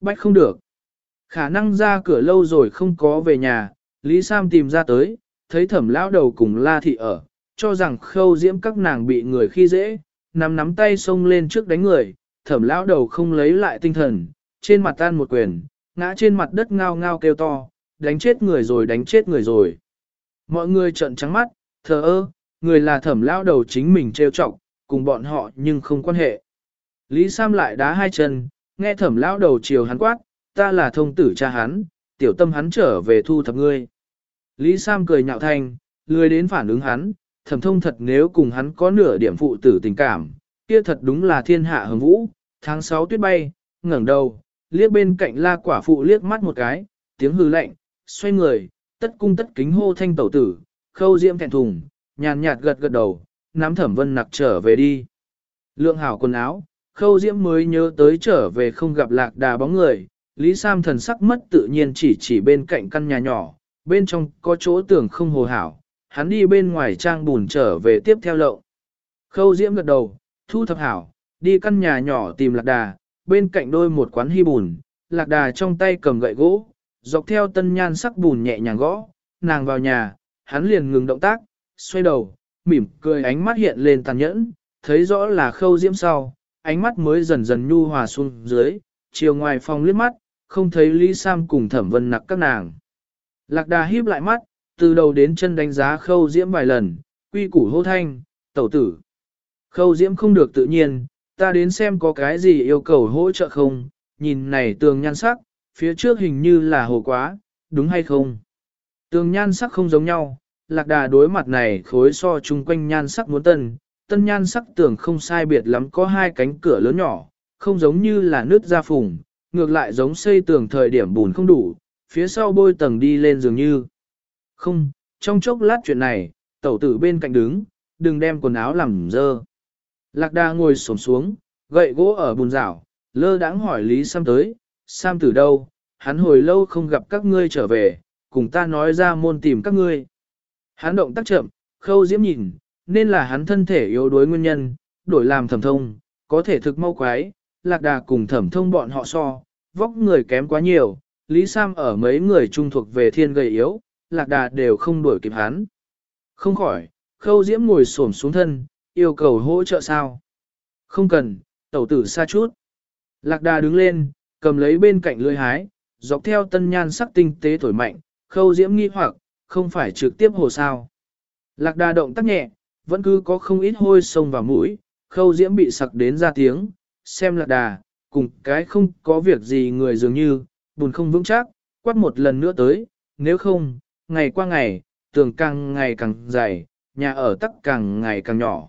Bách không được. Khả năng ra cửa lâu rồi không có về nhà, Lý Sam tìm ra tới, thấy thẩm lão đầu cùng La Thị ở, cho rằng khâu diễm các nàng bị người khi dễ, nắm nắm tay xông lên trước đánh người, thẩm lão đầu không lấy lại tinh thần, trên mặt tan một quyền, ngã trên mặt đất ngao ngao kêu to, đánh chết người rồi đánh chết người rồi. Mọi người trợn trắng mắt, thờ ơ, người là thẩm lão đầu chính mình trêu chọc, cùng bọn họ nhưng không quan hệ. Lý Sam lại đá hai chân, nghe thẩm lão đầu chiều hắn quát, ta là thông tử cha hắn, tiểu tâm hắn trở về thu thập ngươi. Lý Sam cười nhạo thanh, lười đến phản ứng hắn, thẩm thông thật nếu cùng hắn có nửa điểm phụ tử tình cảm, kia thật đúng là thiên hạ hứng vũ, tháng 6 tuyết bay, ngẩng đầu, liếc bên cạnh la quả phụ liếc mắt một cái, tiếng hư lạnh, xoay người, tất cung tất kính hô thanh tẩu tử, khâu diễm thẹn thùng, nhàn nhạt gật gật đầu, nắm thẩm vân nặc trở về đi. Lượng hảo quần áo, khâu diễm mới nhớ tới trở về không gặp lạc đà bóng người, Lý Sam thần sắc mất tự nhiên chỉ chỉ bên cạnh căn nhà nhỏ, bên trong có chỗ tưởng không hồ hảo, hắn đi bên ngoài trang bùn trở về tiếp theo lậu. Khâu diễm gật đầu, thu thập hảo, đi căn nhà nhỏ tìm lạc đà, bên cạnh đôi một quán hy bùn, lạc đà trong tay cầm gậy gỗ, dọc theo tân nhan sắc bùn nhẹ nhàng gõ, nàng vào nhà, hắn liền ngừng động tác, xoay đầu, mỉm cười ánh mắt hiện lên tàn nhẫn, thấy rõ là khâu diễm sau, ánh mắt mới dần dần nhu hòa xuống dưới, chiều ngoài phòng liếc mắt, không thấy Lý Sam cùng thẩm vân nặc các nàng. Lạc đà híp lại mắt, từ đầu đến chân đánh giá khâu diễm vài lần, quy củ hô thanh, tẩu tử. Khâu diễm không được tự nhiên, ta đến xem có cái gì yêu cầu hỗ trợ không, nhìn này tường nhan sắc, phía trước hình như là hồ quá, đúng hay không? Tường nhan sắc không giống nhau, lạc đà đối mặt này khối so chung quanh nhan sắc muốn tân, tân nhan sắc tường không sai biệt lắm có hai cánh cửa lớn nhỏ, không giống như là nước da phùng, ngược lại giống xây tường thời điểm bùn không đủ, phía sau bôi tầng đi lên dường như. Không, trong chốc lát chuyện này, tẩu tử bên cạnh đứng, đừng đem quần áo làm dơ. Lạc đa ngồi xổm xuống, gậy gỗ ở bùn rảo, lơ đãng hỏi Lý Sam tới, Sam từ đâu, hắn hồi lâu không gặp các ngươi trở về, cùng ta nói ra môn tìm các ngươi. Hắn động tác chậm, khâu diễm nhìn, nên là hắn thân thể yếu đuối nguyên nhân, đổi làm thẩm thông, có thể thực mau quái, lạc đà cùng thẩm thông bọn họ so, vóc người kém quá nhiều, Lý Sam ở mấy người trung thuộc về thiên gầy yếu, lạc đà đều không đuổi kịp hắn. Không khỏi, khâu diễm ngồi xổm xuống thân, yêu cầu hỗ trợ sao? Không cần, tẩu tử xa chút. Lạc đà đứng lên, cầm lấy bên cạnh lưỡi hái, dọc theo tân nhan sắc tinh tế thổi mạnh, khâu diễm nghi hoặc, không phải trực tiếp hồ sao. Lạc đà động tác nhẹ, vẫn cứ có không ít hôi sông vào mũi, khâu diễm bị sặc đến ra tiếng, xem lạc đà, cùng cái không có việc gì người dường như, bùn không vững chắc, quát một lần nữa tới, nếu không, ngày qua ngày, tường càng ngày càng dày, nhà ở tắc càng ngày càng nhỏ.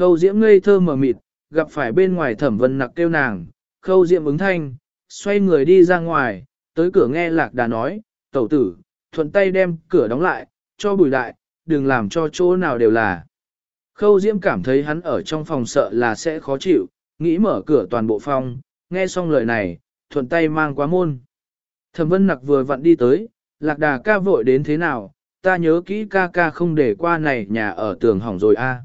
Khâu diễm ngây thơ mờ mịt, gặp phải bên ngoài thẩm vân nặc kêu nàng, khâu diễm ứng thanh, xoay người đi ra ngoài, tới cửa nghe lạc đà nói, tẩu tử, thuận tay đem cửa đóng lại, cho bùi đại, đừng làm cho chỗ nào đều là. Khâu diễm cảm thấy hắn ở trong phòng sợ là sẽ khó chịu, nghĩ mở cửa toàn bộ phòng, nghe xong lời này, thuận tay mang quá môn. Thẩm vân nặc vừa vặn đi tới, lạc đà ca vội đến thế nào, ta nhớ kỹ ca ca không để qua này nhà ở tường hỏng rồi a.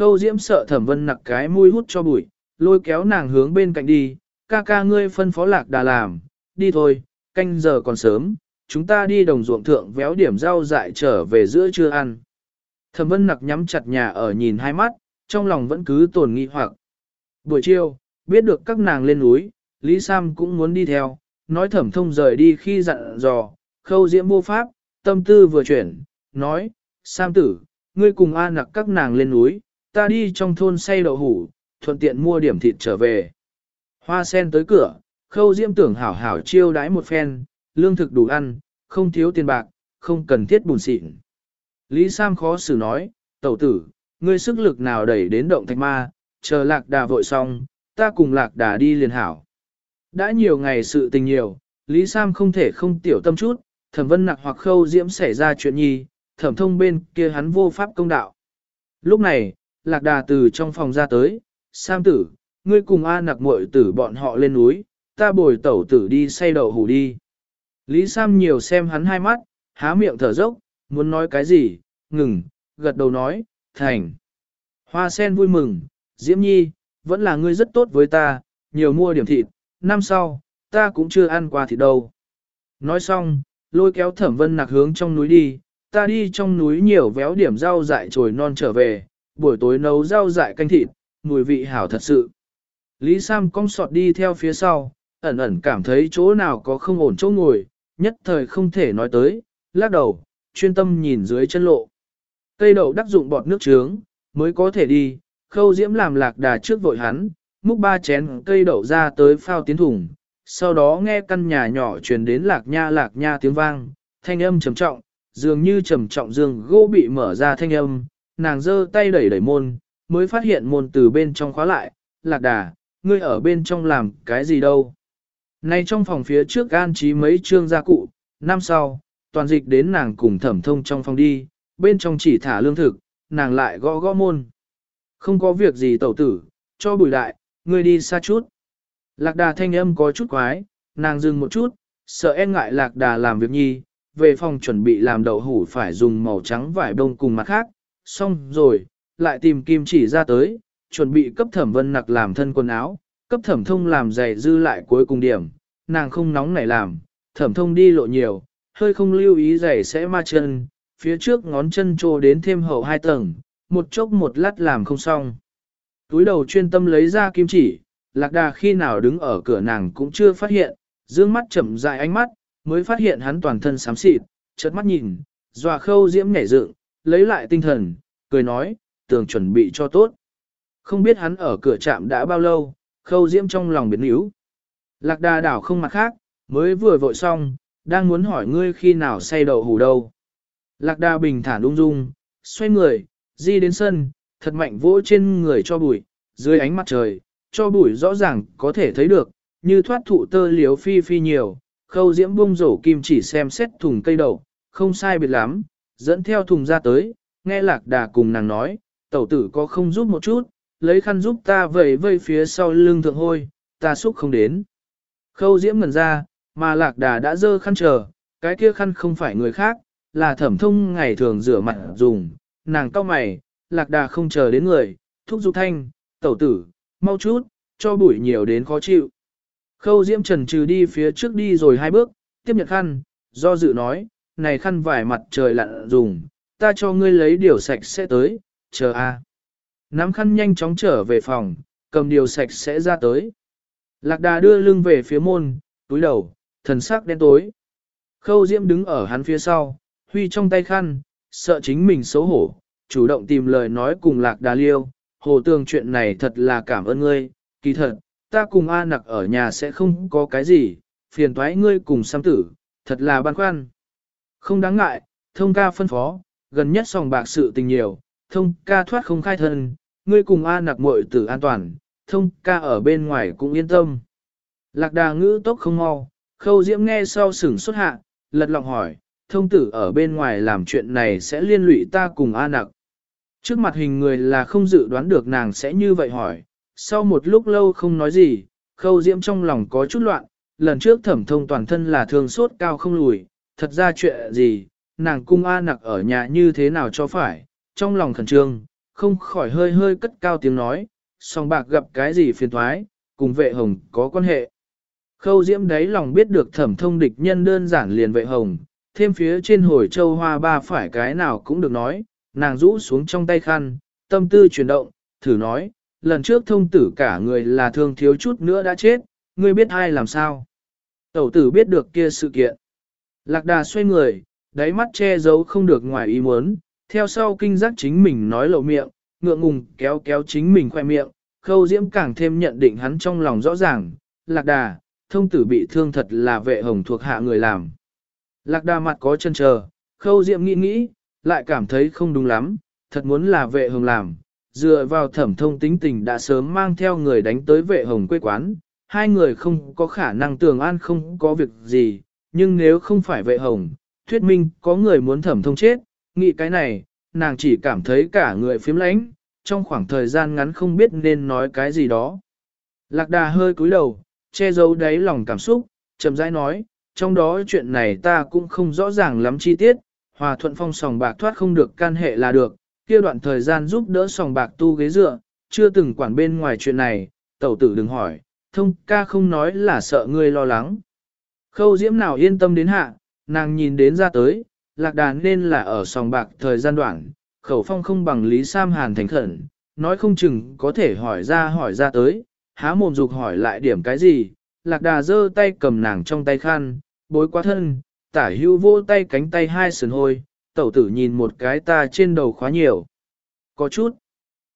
Khâu diễm sợ thẩm vân nặc cái mũi hút cho bụi, lôi kéo nàng hướng bên cạnh đi, ca ca ngươi phân phó lạc đà làm, đi thôi, canh giờ còn sớm, chúng ta đi đồng ruộng thượng véo điểm rau dại trở về giữa trưa ăn. Thẩm vân nặc nhắm chặt nhà ở nhìn hai mắt, trong lòng vẫn cứ tồn nghi hoặc. Buổi chiều, biết được các nàng lên núi, Lý Sam cũng muốn đi theo, nói thẩm thông rời đi khi dặn dò, khâu diễm vô pháp, tâm tư vừa chuyển, nói, Sam tử, ngươi cùng A nặc các nàng lên núi, ta đi trong thôn say đậu hủ, thuận tiện mua điểm thịt trở về. Hoa sen tới cửa, khâu diễm tưởng hảo hảo chiêu đãi một phen, lương thực đủ ăn, không thiếu tiền bạc, không cần thiết bùn xịn. Lý Sam khó xử nói, tẩu tử, ngươi sức lực nào đẩy đến động thạch ma, chờ lạc đà vội xong, ta cùng lạc đà đi liền hảo. Đã nhiều ngày sự tình nhiều, Lý Sam không thể không tiểu tâm chút, thẩm vân nặc hoặc khâu diễm xảy ra chuyện nhi, thẩm thông bên kia hắn vô pháp công đạo. Lúc này, lạc đà từ trong phòng ra tới, Sam tử, ngươi cùng A nặc muội tử bọn họ lên núi, ta bồi tẩu tử đi say đậu hủ đi. Lý Sam nhiều xem hắn hai mắt, há miệng thở dốc, muốn nói cái gì, ngừng, gật đầu nói, thành. Hoa sen vui mừng, Diễm Nhi, vẫn là ngươi rất tốt với ta, nhiều mua điểm thịt, năm sau, ta cũng chưa ăn qua thịt đâu. Nói xong, lôi kéo thẩm vân nặc hướng trong núi đi, ta đi trong núi nhiều véo điểm rau dại trồi non trở về, buổi tối nấu rau dại canh thịt, mùi vị hảo thật sự. Lý Sam cong sọt đi theo phía sau, ẩn ẩn cảm thấy chỗ nào có không ổn chỗ ngồi, nhất thời không thể nói tới, lắc đầu, chuyên tâm nhìn dưới chân lộ. Cây đậu đắc dụng bọt nước trướng, mới có thể đi, khâu diễm làm lạc đà trước vội hắn, múc ba chén cây đậu ra tới phao tiến thủng, sau đó nghe căn nhà nhỏ truyền đến lạc nha lạc nha tiếng vang, thanh âm trầm trọng, dường như trầm trọng dương gỗ bị mở ra thanh âm, nàng giơ tay đẩy đẩy môn, mới phát hiện môn từ bên trong khóa lại, lạc đà, ngươi ở bên trong làm cái gì đâu. Nay trong phòng phía trước an trí mấy trương gia cụ, năm sau, toàn dịch đến nàng cùng thẩm thông trong phòng đi, bên trong chỉ thả lương thực, nàng lại gõ gõ môn. Không có việc gì tẩu tử, cho bùi đại, ngươi đi xa chút. Lạc đà thanh âm có chút quái, nàng dừng một chút, sợ e ngại lạc đà làm việc nhi, về phòng chuẩn bị làm đậu hủ phải dùng màu trắng vải đông cùng mặt khác, xong rồi, lại tìm kim chỉ ra tới, chuẩn bị cấp thẩm vân nặc làm thân quần áo, cấp thẩm thông làm giày dư lại cuối cùng điểm, nàng không nóng nảy làm, thẩm thông đi lộ nhiều, hơi không lưu ý giày sẽ ma chân, phía trước ngón chân trô đến thêm hậu hai tầng, một chốc một lát làm không xong. Túi đầu chuyên tâm lấy ra kim chỉ, lạc đà khi nào đứng ở cửa nàng cũng chưa phát hiện, dương mắt chậm dại ánh mắt, mới phát hiện hắn toàn thân xám xịt, chớp mắt nhìn, dọa khâu diễm nhảy dựng, lấy lại tinh thần, cười nói, tường chuẩn bị cho tốt. Không biết hắn ở cửa trạm đã bao lâu, khâu diễm trong lòng biến yếu. Lạc đà đảo không mặt khác, mới vừa vội xong, đang muốn hỏi ngươi khi nào say đậu hủ đâu. Lạc đà bình thản ung dung, xoay người, di đến sân, thật mạnh vỗ trên người cho bụi, dưới ánh mặt trời, cho bụi rõ ràng có thể thấy được, như thoát thụ tơ liếu phi phi nhiều, khâu diễm bung rổ kim chỉ xem xét thùng cây đậu, không sai biệt lắm, dẫn theo thùng ra tới, nghe lạc đà cùng nàng nói, tẩu tử có không giúp một chút, lấy khăn giúp ta vẩy vây phía sau lưng thượng hôi, ta xúc không đến. Khâu diễm ngần ra, mà lạc đà đã dơ khăn chờ, cái kia khăn không phải người khác, là thẩm thông ngày thường rửa mặt dùng, nàng cao mày, lạc đà không chờ đến người, thúc giục thanh, tẩu tử, mau chút, cho bụi nhiều đến khó chịu. Khâu diễm trần trừ đi phía trước đi rồi hai bước, tiếp nhận khăn, do dự nói, này khăn vải mặt trời lặn dùng, ta cho ngươi lấy điều sạch sẽ tới, chờ a. Nắm khăn nhanh chóng trở về phòng, cầm điều sạch sẽ ra tới. Lạc đà đưa lưng về phía môn, túi đầu, thần sắc đen tối. Khâu diễm đứng ở hắn phía sau, huy trong tay khăn, sợ chính mình xấu hổ, chủ động tìm lời nói cùng lạc đà liêu. Hồ tường chuyện này thật là cảm ơn ngươi, kỳ thật, ta cùng A nặc ở nhà sẽ không có cái gì, phiền toái ngươi cùng xăm tử, thật là băn khoăn. Không đáng ngại, thông ca phân phó, gần nhất sòng bạc sự tình nhiều, thông ca thoát không khai thân, ngươi cùng A nặc muội tử an toàn, thông ca ở bên ngoài cũng yên tâm. Lạc đà ngữ tốc không mau, khâu diễm nghe sau sửng xuất hạ, lật lọng hỏi, thông tử ở bên ngoài làm chuyện này sẽ liên lụy ta cùng A nặc. Trước mặt hình người là không dự đoán được nàng sẽ như vậy hỏi, sau một lúc lâu không nói gì, khâu diễm trong lòng có chút loạn, lần trước thẩm thông toàn thân là thương sốt cao không lùi, thật ra chuyện gì, nàng cung A nặc ở nhà như thế nào cho phải, trong lòng khẩn trương, không khỏi hơi hơi cất cao tiếng nói, song bạc gặp cái gì phiền thoái, cùng vệ hồng có quan hệ. Khâu diễm đấy lòng biết được thẩm thông địch nhân đơn giản liền vệ hồng, thêm phía trên hồi châu hoa ba phải cái nào cũng được nói, nàng rũ xuống trong tay khăn, tâm tư chuyển động, thử nói, lần trước thông tử cả người là thương thiếu chút nữa đã chết, ngươi biết ai làm sao. Tẩu tử biết được kia sự kiện. Lạc đà xoay người, đáy mắt che giấu không được ngoài ý muốn, theo sau kinh giác chính mình nói lộ miệng, ngượng ngùng kéo kéo chính mình khoe miệng, khâu diễm càng thêm nhận định hắn trong lòng rõ ràng, lạc đà, thông tử bị thương thật là vệ hồng thuộc hạ người làm. Lạc đà mặt có chân chờ, khâu diễm nghĩ nghĩ, lại cảm thấy không đúng lắm, thật muốn là vệ hồng làm, dựa vào thẩm thông tính tình đã sớm mang theo người đánh tới vệ hồng quê quán, hai người không có khả năng tường an không có việc gì, nhưng nếu không phải vệ hồng, thuyết minh có người muốn thẩm thông chết, nghĩ cái này, nàng chỉ cảm thấy cả người phiếm lãnh, trong khoảng thời gian ngắn không biết nên nói cái gì đó. Lạc đà hơi cúi đầu, che giấu đáy lòng cảm xúc, chậm rãi nói, trong đó chuyện này ta cũng không rõ ràng lắm chi tiết, hòa thuận phong sòng bạc thoát không được can hệ là được, kia đoạn thời gian giúp đỡ sòng bạc tu ghế dựa, chưa từng quản bên ngoài chuyện này, tẩu tử đừng hỏi, thông ca không nói là sợ ngươi lo lắng. Khâu diễm nào yên tâm đến hạ, nàng nhìn đến ra tới, lạc đàn nên là ở sòng bạc thời gian đoạn, khẩu phong không bằng Lý Sam Hàn thành khẩn, nói không chừng có thể hỏi ra hỏi ra tới, há mồm dục hỏi lại điểm cái gì, lạc đà giơ tay cầm nàng trong tay khăn, bối quá thân, tả hưu vô tay cánh tay hai sườn hôi, tẩu tử nhìn một cái ta trên đầu khóa nhiều. Có chút.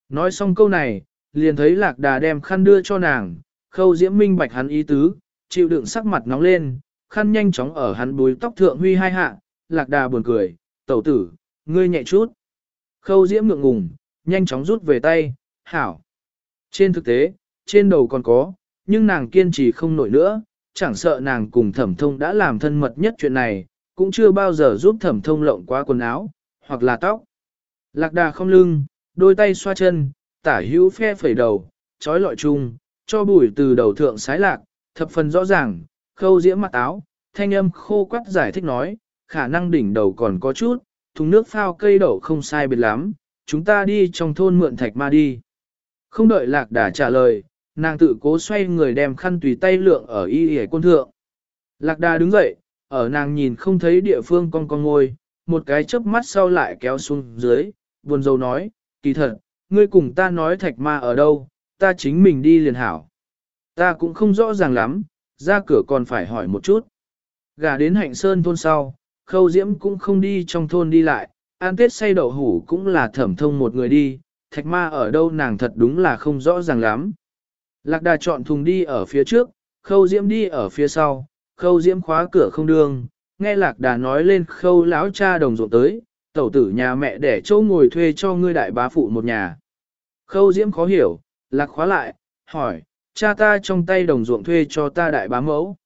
Nói xong câu này, liền thấy lạc đà đem khăn đưa cho nàng, khâu diễm minh bạch hắn ý tứ, chịu đựng sắc mặt nóng lên, khăn nhanh chóng ở hắn búi tóc thượng huy hai hạ, lạc đà buồn cười, tẩu tử, ngươi nhẹ chút. Khâu diễm ngượng ngùng, nhanh chóng rút về tay, hảo. Trên thực tế, trên đầu còn có, nhưng nàng kiên trì không nổi nữa, chẳng sợ nàng cùng thẩm thông đã làm thân mật nhất chuyện này, cũng chưa bao giờ giúp thẩm thông lộng quá quần áo, hoặc là tóc. Lạc đà không lưng, đôi tay xoa chân, tả hữu phe phẩy đầu, trói lọi chung, cho bùi từ đầu thượng sái lạc, thập phần rõ ràng, khâu diễm mặt áo, thanh âm khô quắt giải thích nói, khả năng đỉnh đầu còn có chút, thùng nước phao cây đậu không sai biệt lắm, chúng ta đi trong thôn mượn thạch ma đi. Không đợi lạc đà trả lời, nàng tự cố xoay người đem khăn tùy tay lượng ở y hề quân thượng. Lạc đà đứng dậy, ở nàng nhìn không thấy địa phương con con ngôi, một cái chớp mắt sau lại kéo xuống dưới, buồn rầu nói, kỳ thật, ngươi cùng ta nói thạch ma ở đâu, ta chính mình đi liền hảo. Ta cũng không rõ ràng lắm, ra cửa còn phải hỏi một chút. Gà đến hạnh sơn thôn sau, khâu diễm cũng không đi trong thôn đi lại, an tết say đậu hủ cũng là thẩm thông một người đi, thạch ma ở đâu nàng thật đúng là không rõ ràng lắm. Lạc đà chọn thùng đi ở phía trước, khâu diễm đi ở phía sau, khâu diễm khóa cửa không đường, nghe lạc đà nói lên khâu lão cha đồng ruộng tới, tẩu tử nhà mẹ để chỗ ngồi thuê cho ngươi đại bá phụ một nhà. Khâu diễm khó hiểu, lạc khóa lại, hỏi, cha ta trong tay đồng ruộng thuê cho ta đại bá mẫu.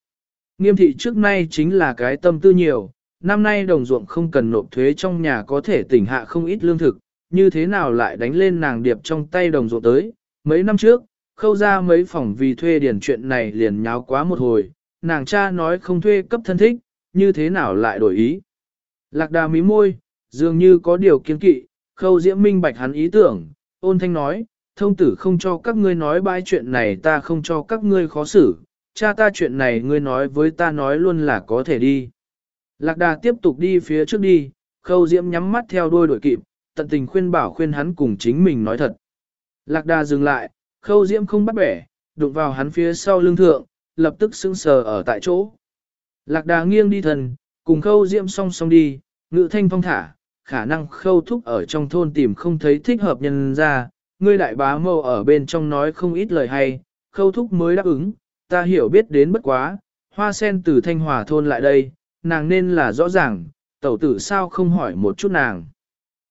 Nghiêm thị trước nay chính là cái tâm tư nhiều, năm nay đồng ruộng không cần nộp thuế trong nhà có thể tỉnh hạ không ít lương thực, như thế nào lại đánh lên nàng điệp trong tay đồng ruộng tới. Mấy năm trước, khâu ra mấy phòng vì thuê điền chuyện này liền nháo quá một hồi, nàng cha nói không thuê cấp thân thích, như thế nào lại đổi ý. Lạc đà mí môi, dường như có điều kiên kỵ, khâu diễm minh bạch hắn ý tưởng, ôn thanh nói, thông tử không cho các ngươi nói bãi chuyện này ta không cho các ngươi khó xử, cha ta chuyện này ngươi nói với ta nói luôn là có thể đi. Lạc đà tiếp tục đi phía trước đi, khâu diễm nhắm mắt theo đuôi đuổi kịp, tận tình khuyên bảo khuyên hắn cùng chính mình nói thật. Lạc đà dừng lại, khâu diễm không bắt bẻ, đụng vào hắn phía sau lưng thượng, lập tức sững sờ ở tại chỗ. Lạc đà nghiêng đi thần, cùng khâu diễm song song đi, ngự thanh phong thả, khả năng khâu thúc ở trong thôn tìm không thấy thích hợp nhân ra, ngươi đại bá mâu ở bên trong nói không ít lời hay, khâu thúc mới đáp ứng, ta hiểu biết đến bất quá, hoa sen từ thanh hòa thôn lại đây, nàng nên là rõ ràng, tẩu tử sao không hỏi một chút nàng.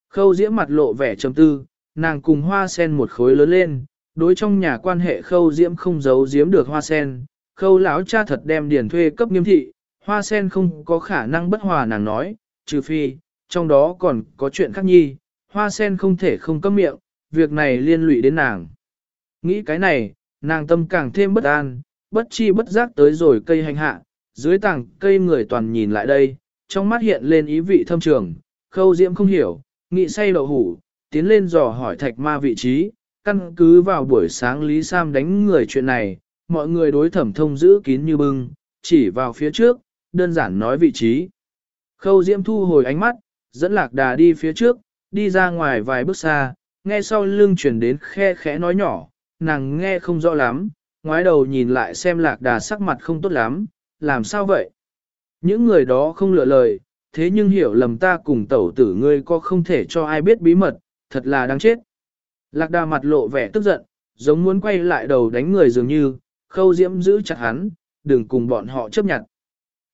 Khâu diễm mặt lộ vẻ trầm tư, nàng cùng hoa sen một khối lớn lên, đối trong nhà quan hệ khâu diễm không giấu diễm được hoa sen, khâu lão cha thật đem điền thuê cấp nghiêm thị, hoa sen không có khả năng bất hòa nàng nói, trừ phi, trong đó còn có chuyện khác nhi, hoa sen không thể không cấm miệng, việc này liên lụy đến nàng. Nghĩ cái này, nàng tâm càng thêm bất an, bất chi bất giác tới rồi cây hành hạ, dưới tảng cây người toàn nhìn lại đây, trong mắt hiện lên ý vị thâm trường, khâu diễm không hiểu, nghị say đậu hủ, tiến lên dò hỏi thạch ma vị trí, căn cứ vào buổi sáng Lý Sam đánh người chuyện này, mọi người đối thẩm thông giữ kín như bưng, chỉ vào phía trước, đơn giản nói vị trí. Khâu diễm thu hồi ánh mắt, dẫn lạc đà đi phía trước, đi ra ngoài vài bước xa, nghe sau lưng chuyển đến khe khẽ nói nhỏ, nàng nghe không rõ lắm, ngoái đầu nhìn lại xem lạc đà sắc mặt không tốt lắm, làm sao vậy? Những người đó không lựa lời, thế nhưng hiểu lầm ta cùng tẩu tử ngươi có không thể cho ai biết bí mật, thật là đáng chết. Lạc đà mặt lộ vẻ tức giận, giống muốn quay lại đầu đánh người dường như, khâu diễm giữ chặt hắn, đừng cùng bọn họ chấp nhận.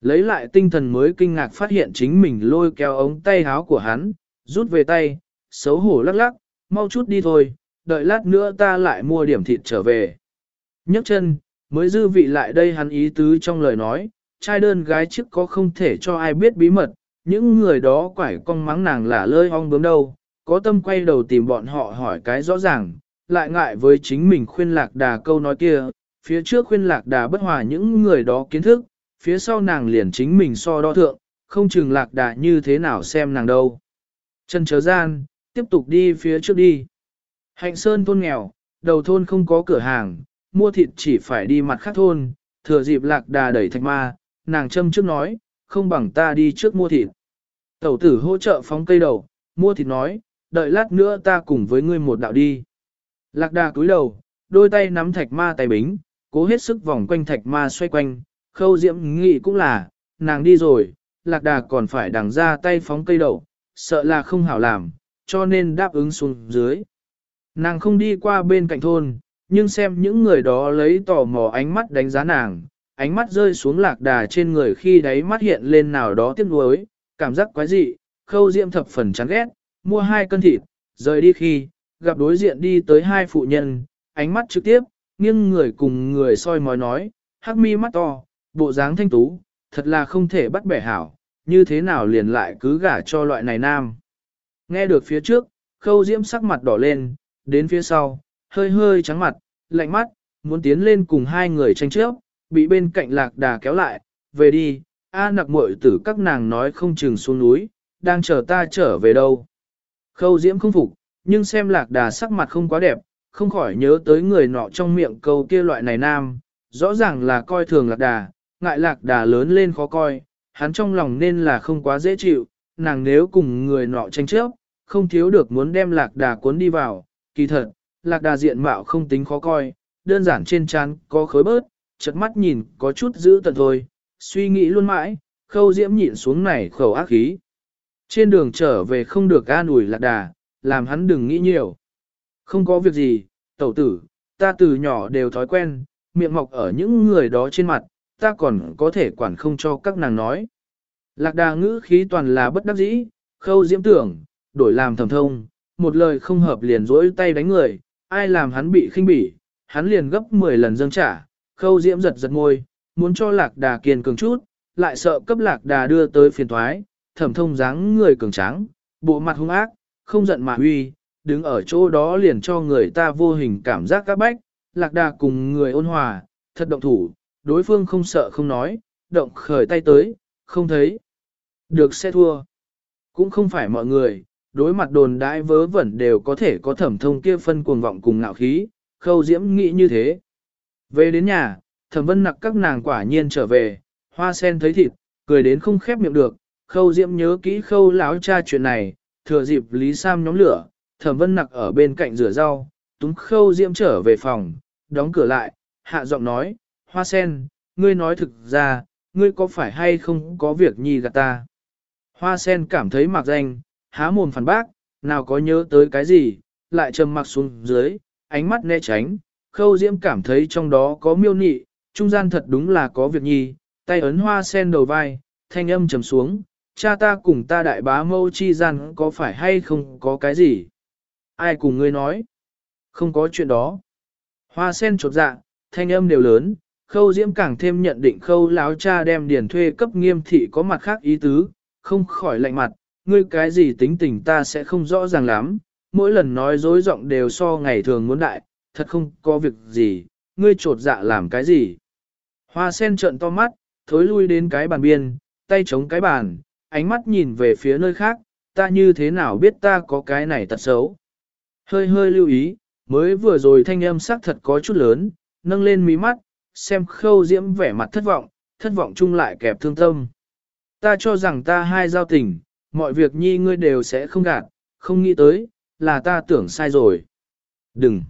Lấy lại tinh thần mới kinh ngạc phát hiện chính mình lôi kéo ống tay háo của hắn, rút về tay, xấu hổ lắc lắc, mau chút đi thôi, đợi lát nữa ta lại mua điểm thịt trở về. nhấc chân, mới dư vị lại đây hắn ý tứ trong lời nói, trai đơn gái trước có không thể cho ai biết bí mật, những người đó quải con mắng nàng là lơi ong bướm đâu, có tâm quay đầu tìm bọn họ hỏi cái rõ ràng, lại ngại với chính mình khuyên lạc đà câu nói kia, phía trước khuyên lạc đà bất hòa những người đó kiến thức, phía sau nàng liền chính mình so đo thượng, không chừng lạc đà như thế nào xem nàng đâu. Chân chớ gian, tiếp tục đi phía trước đi. Hạnh Sơn thôn nghèo, đầu thôn không có cửa hàng, mua thịt chỉ phải đi mặt khác thôn, thừa dịp lạc đà đẩy thạch ma, nàng châm trước nói, không bằng ta đi trước mua thịt. Tẩu tử hỗ trợ phóng cây đầu, mua thịt nói, đợi lát nữa ta cùng với ngươi một đạo đi. Lạc đà cúi đầu, đôi tay nắm thạch ma tay bính, cố hết sức vòng quanh thạch ma xoay quanh, khâu diễm nghị cũng là, nàng đi rồi, lạc đà còn phải đằng ra tay phóng cây đầu, sợ là không hảo làm, cho nên đáp ứng xuống dưới. Nàng không đi qua bên cạnh thôn, nhưng xem những người đó lấy tò mò ánh mắt đánh giá nàng, ánh mắt rơi xuống lạc đà trên người khi đáy mắt hiện lên nào đó tiếc nuối, cảm giác quái dị, khâu diệm thập phần chán ghét, mua hai cân thịt, rời đi khi, gặp đối diện đi tới hai phụ nhân, ánh mắt trực tiếp, nghiêng người cùng người soi mói nói, hắc mi mắt to, bộ dáng thanh tú, thật là không thể bắt bẻ hảo, như thế nào liền lại cứ gả cho loại này nam. Nghe được phía trước, khâu diễm sắc mặt đỏ lên, đến phía sau, hơi hơi trắng mặt, lạnh mắt, muốn tiến lên cùng hai người tranh trước, bị bên cạnh lạc đà kéo lại, về đi, a nặc muội tử các nàng nói không chừng xuống núi, đang chờ ta trở về đâu. Khâu diễm không phục, nhưng xem lạc đà sắc mặt không quá đẹp, không khỏi nhớ tới người nọ trong miệng câu kia loại này nam, rõ ràng là coi thường lạc đà, ngại lạc đà lớn lên khó coi, hắn trong lòng nên là không quá dễ chịu, nàng nếu cùng người nọ tranh chấp, không thiếu được muốn đem lạc đà cuốn đi vào, kỳ thật, lạc đà diện mạo không tính khó coi, đơn giản trên trán có khối bớt, chật mắt nhìn có chút giữ tận thôi, suy nghĩ luôn mãi, khâu diễm nhịn xuống này khẩu ác khí. Trên đường trở về không được an ủi lạc đà, làm hắn đừng nghĩ nhiều. Không có việc gì, tẩu tử, ta từ nhỏ đều thói quen, miệng mọc ở những người đó trên mặt, ta còn có thể quản không cho các nàng nói. Lạc đà ngữ khí toàn là bất đắc dĩ, khâu diễm tưởng, đổi làm thầm thông, một lời không hợp liền rỗi tay đánh người, ai làm hắn bị khinh bỉ, hắn liền gấp 10 lần dâng trả, khâu diễm giật giật môi, muốn cho lạc đà kiên cường chút, lại sợ cấp lạc đà đưa tới phiền thoái, thẩm thông dáng người cường tráng, bộ mặt hung ác, không giận mà huy, đứng ở chỗ đó liền cho người ta vô hình cảm giác các bách, lạc đà cùng người ôn hòa, thật động thủ, đối phương không sợ không nói, động khởi tay tới, không thấy. Được sẽ thua. Cũng không phải mọi người, đối mặt đồn đãi vớ vẩn đều có thể có thẩm thông kia phân cuồng vọng cùng ngạo khí, khâu diễm nghĩ như thế. Về đến nhà, thẩm vân nặc các nàng quả nhiên trở về, hoa sen thấy thịt, cười đến không khép miệng được, khâu diễm nhớ kỹ khâu láo cha chuyện này, thừa dịp Lý Sam nhóm lửa, thẩm vân nặc ở bên cạnh rửa rau, túng khâu diễm trở về phòng, đóng cửa lại, hạ giọng nói, hoa sen, ngươi nói thực ra, ngươi có phải hay không có việc nhi gạt ta. Hoa sen cảm thấy mặc danh, há mồm phản bác, nào có nhớ tới cái gì, lại trầm mặc xuống dưới, ánh mắt né tránh, khâu diễm cảm thấy trong đó có miêu nị, trung gian thật đúng là có việc nhi, tay ấn hoa sen đầu vai, thanh âm trầm xuống, cha ta cùng ta đại bá mâu chi gian có phải hay không có cái gì? Ai cùng ngươi nói? Không có chuyện đó. Hoa sen chột dạ, thanh âm đều lớn, khâu diễm càng thêm nhận định khâu láo cha đem điền thuê cấp nghiêm thị có mặt khác ý tứ, không khỏi lạnh mặt, ngươi cái gì tính tình ta sẽ không rõ ràng lắm, mỗi lần nói dối giọng đều so ngày thường muốn đại, thật không có việc gì, ngươi trột dạ làm cái gì. Hoa sen trợn to mắt, thối lui đến cái bàn biên, tay chống cái bàn, ánh mắt nhìn về phía nơi khác, ta như thế nào biết ta có cái này tật xấu. Hơi hơi lưu ý, mới vừa rồi thanh âm sắc thật có chút lớn, nâng lên mí mắt, xem khâu diễm vẻ mặt thất vọng, thất vọng chung lại kẹp thương tâm. Ta cho rằng ta hai giao tình, mọi việc nhi ngươi đều sẽ không gạt, không nghĩ tới, là ta tưởng sai rồi. Đừng!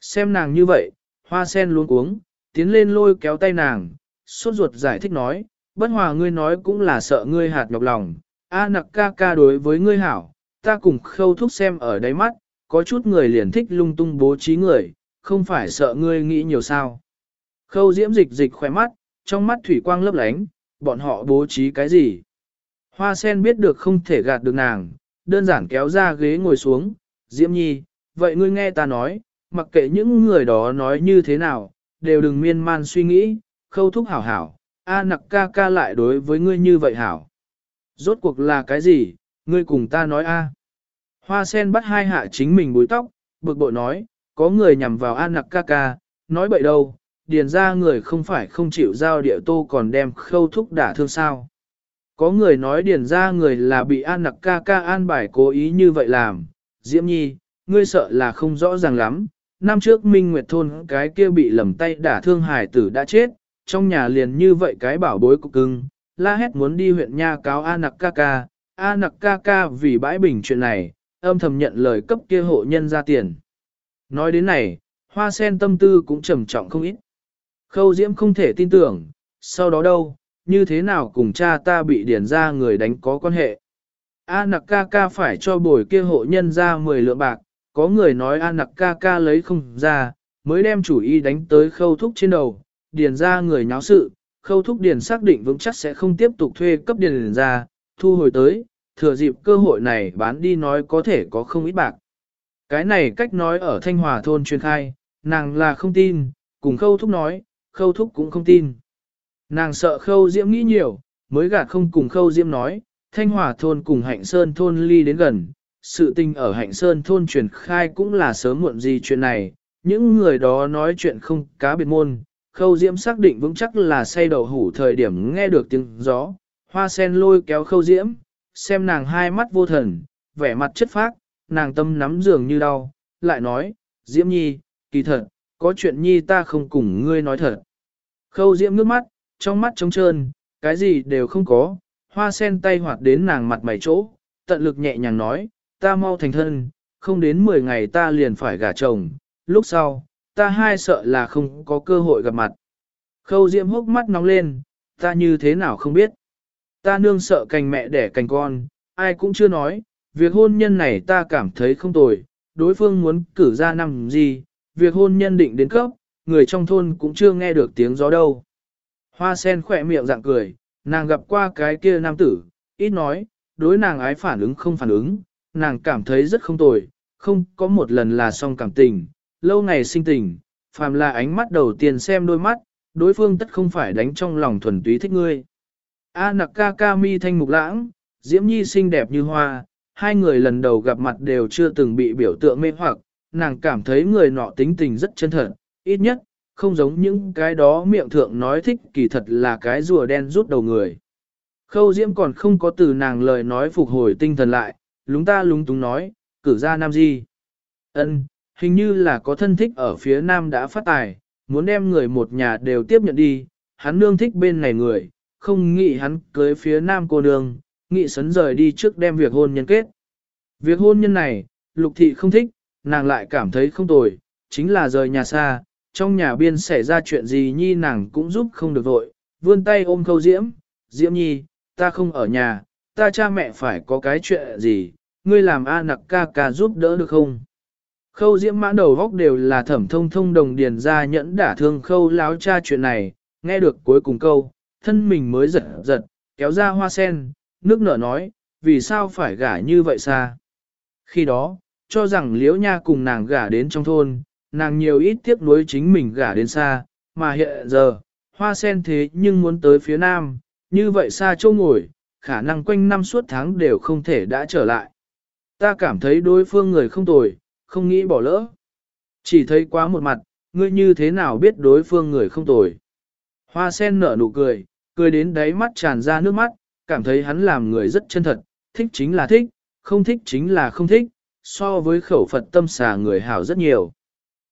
Xem nàng như vậy, hoa sen luôn uống, tiến lên lôi kéo tay nàng, sốt ruột giải thích nói, bất hòa ngươi nói cũng là sợ ngươi hạt nhọc lòng, A nặc ca ca đối với ngươi hảo, ta cùng khâu thúc xem ở đáy mắt, có chút người liền thích lung tung bố trí người, không phải sợ ngươi nghĩ nhiều sao. Khâu diễm dịch dịch khỏe mắt, trong mắt thủy quang lấp lánh, bọn họ bố trí cái gì? Hoa sen biết được không thể gạt được nàng, đơn giản kéo ra ghế ngồi xuống, diễm nhi, vậy ngươi nghe ta nói, mặc kệ những người đó nói như thế nào, đều đừng miên man suy nghĩ, khâu thúc hảo hảo, A nặc ca ca lại đối với ngươi như vậy hảo. Rốt cuộc là cái gì, ngươi cùng ta nói A. Hoa sen bắt hai hạ chính mình búi tóc, bực bội nói, có người nhằm vào A nặc ca ca, nói bậy đâu, điền ra người không phải không chịu giao địa tô còn đem khâu thúc đả thương sao. Có người nói điền ra người là bị an nặc ca ca an bài cố ý như vậy làm, Diễm Nhi, ngươi sợ là không rõ ràng lắm. Năm trước Minh Nguyệt Thôn cái kia bị lầm tay đả thương hải tử đã chết, trong nhà liền như vậy cái bảo bối cục cưng, la hét muốn đi huyện nha cáo A nặc ca ca, A nặc ca ca vì bãi bình chuyện này, âm thầm nhận lời cấp kia hộ nhân ra tiền. Nói đến này, hoa sen tâm tư cũng trầm trọng không ít. Khâu Diễm không thể tin tưởng, sau đó đâu, như thế nào cùng cha ta bị điển ra người đánh có quan hệ. A nặc ca ca phải cho bồi kia hộ nhân ra 10 lượng bạc, có người nói A nặc ca ca lấy không ra, mới đem chủ ý đánh tới khâu thúc trên đầu, điền ra người nháo sự, khâu thúc điền xác định vững chắc sẽ không tiếp tục thuê cấp điền ra, thu hồi tới, thừa dịp cơ hội này bán đi nói có thể có không ít bạc. Cái này cách nói ở Thanh Hòa thôn truyền khai, nàng là không tin, cùng khâu thúc nói, khâu thúc cũng không tin. Nàng sợ khâu diễm nghĩ nhiều, mới gạt không cùng khâu diễm nói, thanh hòa thôn cùng hạnh sơn thôn ly đến gần. Sự tình ở hạnh sơn thôn truyền khai cũng là sớm muộn gì chuyện này, những người đó nói chuyện không cá biệt môn. Khâu diễm xác định vững chắc là say đầu hủ thời điểm nghe được tiếng gió, hoa sen lôi kéo khâu diễm, xem nàng hai mắt vô thần, vẻ mặt chất phác, nàng tâm nắm giường như đau, lại nói, diễm nhi, kỳ thật, có chuyện nhi ta không cùng ngươi nói thật. Khâu diễm nước mắt, trong mắt trống trơn, cái gì đều không có, hoa sen tay hoạt đến nàng mặt mày chỗ, tận lực nhẹ nhàng nói, ta mau thành thân, không đến 10 ngày ta liền phải gả chồng, lúc sau, ta hai sợ là không có cơ hội gặp mặt. Khâu diễm hốc mắt nóng lên, ta như thế nào không biết. Ta nương sợ cành mẹ đẻ cành con, ai cũng chưa nói, việc hôn nhân này ta cảm thấy không tồi, đối phương muốn cử ra năm gì, việc hôn nhân định đến cấp, người trong thôn cũng chưa nghe được tiếng gió đâu. Hoa sen khỏe miệng dạng cười, nàng gặp qua cái kia nam tử, ít nói, đối nàng ái phản ứng không phản ứng, nàng cảm thấy rất không tồi, không có một lần là song cảm tình, lâu ngày sinh tình, phàm là ánh mắt đầu tiên xem đôi mắt, đối phương tất không phải đánh trong lòng thuần túy thích ngươi. A nặc ca ca mi thanh mục lãng, diễm nhi xinh đẹp như hoa, hai người lần đầu gặp mặt đều chưa từng bị biểu tượng mê hoặc, nàng cảm thấy người nọ tính tình rất chân thật, ít nhất, không giống những cái đó miệng thượng nói thích kỳ thật là cái rùa đen rút đầu người. Khâu Diễm còn không có từ nàng lời nói phục hồi tinh thần lại, lúng ta lúng túng nói, cử ra nam di. ân hình như là có thân thích ở phía nam đã phát tài, muốn đem người một nhà đều tiếp nhận đi, hắn nương thích bên này người, không nghĩ hắn cưới phía nam cô nương, nghĩ sấn rời đi trước đem việc hôn nhân kết. Việc hôn nhân này, lục thị không thích, nàng lại cảm thấy không tồi, chính là rời nhà xa, trong nhà biên xảy ra chuyện gì nhi nàng cũng giúp không được vội, vươn tay ôm khâu diễm, diễm nhi, ta không ở nhà, ta cha mẹ phải có cái chuyện gì, ngươi làm A nặc ca ca giúp đỡ được không? Khâu diễm mãn đầu góc đều là thẩm thông thông đồng điền ra nhẫn đả thương khâu láo cha chuyện này, nghe được cuối cùng câu, thân mình mới giật giật, kéo ra hoa sen, nước nở nói, vì sao phải gả như vậy xa? Khi đó, cho rằng liễu nha cùng nàng gả đến trong thôn, nàng nhiều ít tiếc nuối chính mình gả đến xa, mà hiện giờ, hoa sen thế nhưng muốn tới phía nam, như vậy xa châu ngồi, khả năng quanh năm suốt tháng đều không thể đã trở lại. Ta cảm thấy đối phương người không tồi, không nghĩ bỏ lỡ. Chỉ thấy quá một mặt, ngươi như thế nào biết đối phương người không tồi. Hoa sen nở nụ cười, cười đến đáy mắt tràn ra nước mắt, cảm thấy hắn làm người rất chân thật, thích chính là thích, không thích chính là không thích, so với khẩu Phật tâm xà người hảo rất nhiều.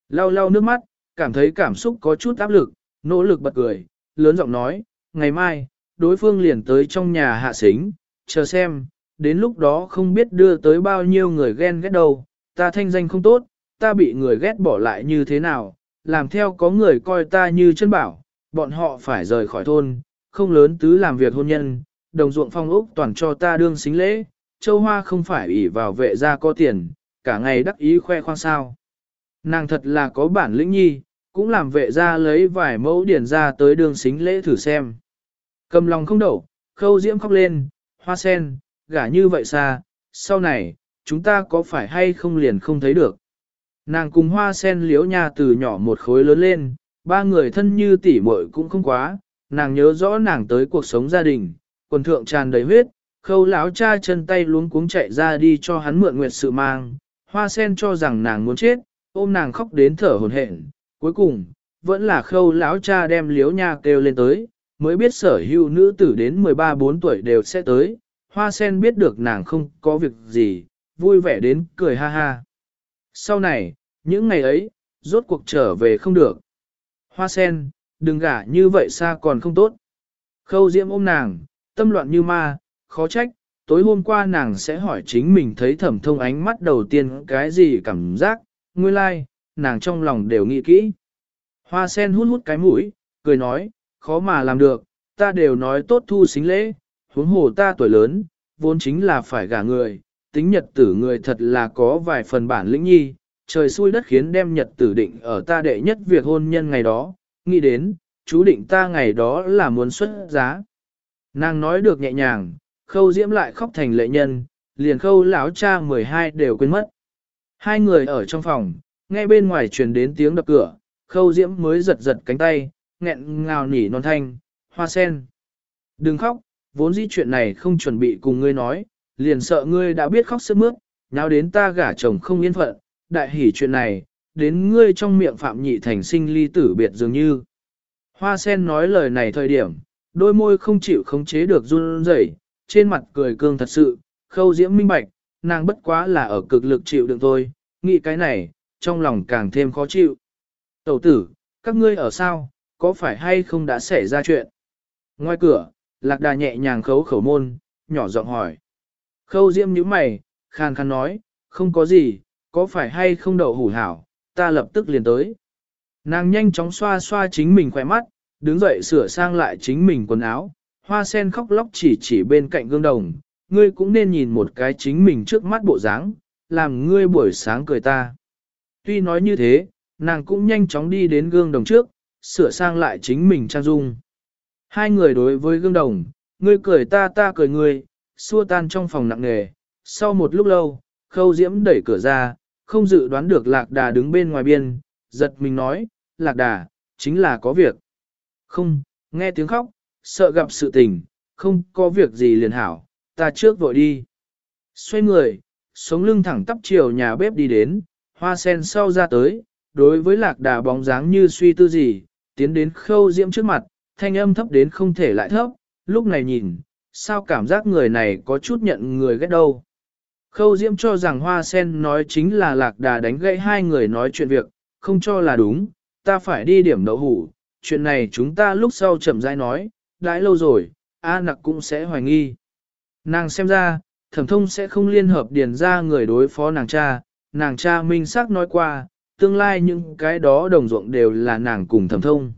Lau lau nước mắt, cảm thấy cảm xúc có chút áp lực, nỗ lực bật cười, lớn giọng nói, ngày mai, đối phương liền tới trong nhà hạ xính, chờ xem, đến lúc đó không biết đưa tới bao nhiêu người ghen ghét đâu, ta thanh danh không tốt, ta bị người ghét bỏ lại như thế nào, làm theo có người coi ta như chân bảo, bọn họ phải rời khỏi thôn, không lớn tứ làm việc hôn nhân, đồng ruộng phong ốc toàn cho ta đương xính lễ, châu hoa không phải ỷ vào vệ gia có tiền, cả ngày đắc ý khoe khoang sao. Nàng thật là có bản lĩnh nhi, cũng làm vệ gia lấy vài mẫu điển ra tới đường xính lễ thử xem. Cầm lòng không đậu, khâu diễm khóc lên, hoa sen, gả như vậy xa, sau này, chúng ta có phải hay không liền không thấy được. Nàng cùng hoa sen liễu nhà từ nhỏ một khối lớn lên, ba người thân như tỷ muội cũng không quá, nàng nhớ rõ nàng tới cuộc sống gia đình, quần thượng tràn đầy huyết, khâu lão cha chân tay luống cuống chạy ra đi cho hắn mượn nguyệt sự mang, hoa sen cho rằng nàng muốn chết, ôm nàng khóc đến thở hồn hển, cuối cùng, vẫn là khâu lão cha đem liếu nha kêu lên tới, mới biết sở hữu nữ tử đến 13-4 tuổi đều sẽ tới, hoa sen biết được nàng không có việc gì, vui vẻ đến cười ha ha. Sau này, những ngày ấy, rốt cuộc trở về không được. Hoa sen, đừng gả như vậy xa còn không tốt. Khâu diễm ôm nàng, tâm loạn như ma, khó trách, tối hôm qua nàng sẽ hỏi chính mình thấy thẩm thông ánh mắt đầu tiên cái gì cảm giác, nguyên lai, like, nàng trong lòng đều nghĩ kỹ. Hoa sen hút hút cái mũi, cười nói, khó mà làm được, ta đều nói tốt thu xính lễ, huống hồ ta tuổi lớn, vốn chính là phải gả người, tính nhật tử người thật là có vài phần bản lĩnh nhi, trời xui đất khiến đem nhật tử định ở ta đệ nhất việc hôn nhân ngày đó, nghĩ đến, chú định ta ngày đó là muốn xuất giá. Nàng nói được nhẹ nhàng, khâu diễm lại khóc thành lệ nhân, liền khâu lão cha 12 đều quên mất. Hai người ở trong phòng, nghe bên ngoài truyền đến tiếng đập cửa, khâu diễm mới giật giật cánh tay, nghẹn ngào nỉ non thanh, hoa sen. Đừng khóc, vốn dĩ chuyện này không chuẩn bị cùng ngươi nói, liền sợ ngươi đã biết khóc sức mướt, nào đến ta gả chồng không yên phận, đại hỉ chuyện này, đến ngươi trong miệng phạm nhị thành sinh ly tử biệt dường như. Hoa sen nói lời này thời điểm, đôi môi không chịu khống chế được run rẩy, trên mặt cười cương thật sự, khâu diễm minh bạch, nàng bất quá là ở cực lực chịu đựng thôi, nghĩ cái này, trong lòng càng thêm khó chịu. Tẩu tử, các ngươi ở sao, có phải hay không đã xảy ra chuyện? Ngoài cửa, lạc đà nhẹ nhàng khấu khẩu môn, nhỏ giọng hỏi. Khâu diễm nhíu mày, khàn khàn nói, không có gì, có phải hay không đậu hủ hảo, ta lập tức liền tới. Nàng nhanh chóng xoa xoa chính mình khỏe mắt, đứng dậy sửa sang lại chính mình quần áo, hoa sen khóc lóc chỉ chỉ bên cạnh gương đồng, ngươi cũng nên nhìn một cái chính mình trước mắt bộ dáng, làm ngươi buổi sáng cười ta. Tuy nói như thế, nàng cũng nhanh chóng đi đến gương đồng trước, sửa sang lại chính mình trang dung. Hai người đối với gương đồng, ngươi cười ta ta cười ngươi, xua tan trong phòng nặng nề. Sau một lúc lâu, khâu diễm đẩy cửa ra, không dự đoán được lạc đà đứng bên ngoài biên, giật mình nói, lạc đà, chính là có việc. Không, nghe tiếng khóc, sợ gặp sự tình, không có việc gì liền hảo, ta trước vội đi. Xoay người, sống lưng thẳng tắp chiều nhà bếp đi đến, hoa sen sau ra tới, đối với lạc đà bóng dáng như suy tư gì, tiến đến khâu diễm trước mặt, thanh âm thấp đến không thể lại thấp, lúc này nhìn, sao cảm giác người này có chút nhận người ghét đâu. Khâu diễm cho rằng hoa sen nói chính là lạc đà đánh gãy hai người nói chuyện việc, không cho là đúng, ta phải đi điểm đậu hủ, chuyện này chúng ta lúc sau chậm rãi nói, đãi lâu rồi, A nặc cũng sẽ hoài nghi. Nàng xem ra, thẩm thông sẽ không liên hợp điền ra người đối phó nàng cha, nàng cha minh xác nói qua, tương lai những cái đó đồng ruộng đều là nàng cùng thẩm thông.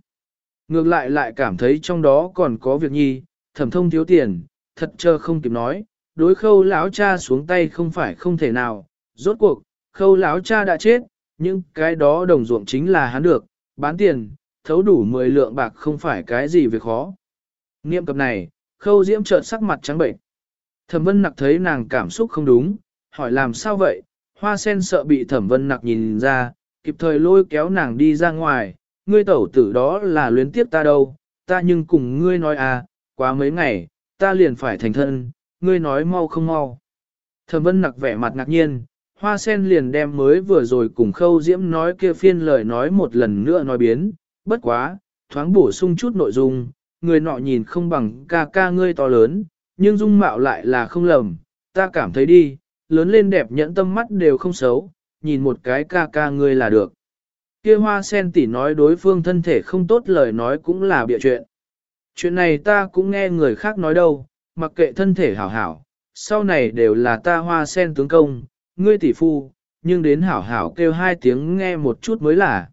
Ngược lại lại cảm thấy trong đó còn có việc nhi, thẩm thông thiếu tiền, thật chờ không kịp nói, đối khâu lão cha xuống tay không phải không thể nào, rốt cuộc, khâu lão cha đã chết, nhưng cái đó đồng ruộng chính là hắn được, bán tiền, thấu đủ 10 lượng bạc không phải cái gì việc khó. Niệm cập này, khâu diễm chợt sắc mặt trắng bệnh. Thẩm vân nặc thấy nàng cảm xúc không đúng, hỏi làm sao vậy, hoa sen sợ bị thẩm vân nặc nhìn ra, kịp thời lôi kéo nàng đi ra ngoài, ngươi tẩu tử đó là luyến tiếp ta đâu, ta nhưng cùng ngươi nói à, quá mấy ngày, ta liền phải thành thân, ngươi nói mau không mau. Thẩm vân nặc vẻ mặt ngạc nhiên, hoa sen liền đem mới vừa rồi cùng khâu diễm nói kia phiên lời nói một lần nữa nói biến, bất quá, thoáng bổ sung chút nội dung, người nọ nhìn không bằng ca ca ngươi to lớn, nhưng dung mạo lại là không lầm, ta cảm thấy đi, lớn lên đẹp nhẫn tâm mắt đều không xấu, nhìn một cái ca ca ngươi là được. Kia hoa sen tỉ nói đối phương thân thể không tốt lời nói cũng là bịa chuyện. Chuyện này ta cũng nghe người khác nói đâu, mặc kệ thân thể hảo hảo, sau này đều là ta hoa sen tướng công, ngươi tỷ phu, nhưng đến hảo hảo kêu hai tiếng nghe một chút mới là.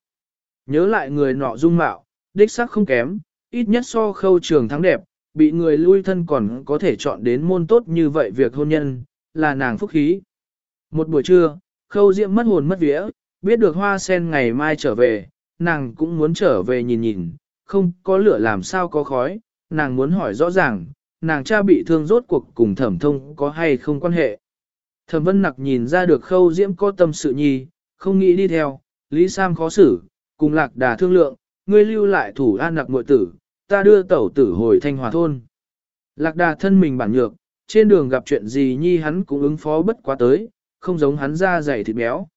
Nhớ lại người nọ dung mạo, đích xác không kém, ít nhất so khâu trường thắng đẹp, bị người lui thân còn có thể chọn đến môn tốt như vậy việc hôn nhân, là nàng phúc khí. Một buổi trưa, khâu diễm mất hồn mất vía, biết được hoa sen ngày mai trở về, nàng cũng muốn trở về nhìn nhìn, không có lửa làm sao có khói, nàng muốn hỏi rõ ràng, nàng cha bị thương rốt cuộc cùng thẩm thông có hay không quan hệ. Thẩm vân nặc nhìn ra được khâu diễm có tâm sự nhi, không nghĩ đi theo, Lý Sam khó xử, cùng lạc đà thương lượng, ngươi lưu lại thủ an nặc muội tử, ta đưa tẩu tử hồi thanh hòa thôn. Lạc đà thân mình bản nhược, trên đường gặp chuyện gì nhi hắn cũng ứng phó bất quá tới, không giống hắn ra dày thịt béo.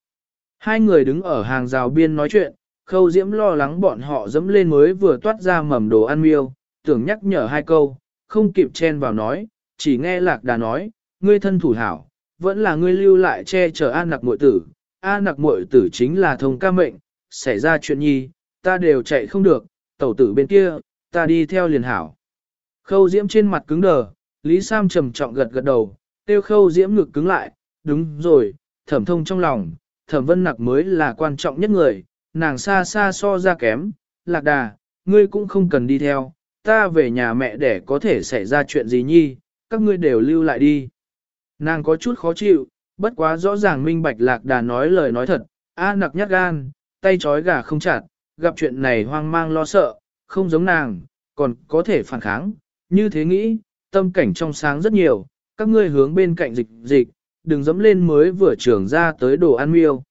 Hai người đứng ở hàng rào biên nói chuyện, khâu diễm lo lắng bọn họ dẫm lên mới vừa toát ra mầm đồ ăn miêu, tưởng nhắc nhở hai câu, không kịp chen vào nói, chỉ nghe lạc đà nói, ngươi thân thủ hảo, vẫn là ngươi lưu lại che chở an nặc muội tử, an nặc muội tử chính là thông ca mệnh, xảy ra chuyện nhi, ta đều chạy không được, tẩu tử bên kia, ta đi theo liền hảo. Khâu diễm trên mặt cứng đờ, Lý Sam trầm trọng gật gật đầu, tiêu khâu diễm ngực cứng lại, đúng rồi, thẩm thông trong lòng, thẩm vân nặc mới là quan trọng nhất người, nàng xa xa so ra kém, lạc đà, ngươi cũng không cần đi theo, ta về nhà mẹ để có thể xảy ra chuyện gì nhi, các ngươi đều lưu lại đi. Nàng có chút khó chịu, bất quá rõ ràng minh bạch lạc đà nói lời nói thật, a nặc nhát gan, tay trói gà không chặt, gặp chuyện này hoang mang lo sợ, không giống nàng, còn có thể phản kháng, như thế nghĩ, tâm cảnh trong sáng rất nhiều, các ngươi hướng bên cạnh dịch dịch, đừng dẫm lên mới vừa trưởng ra tới đồ ăn miêu.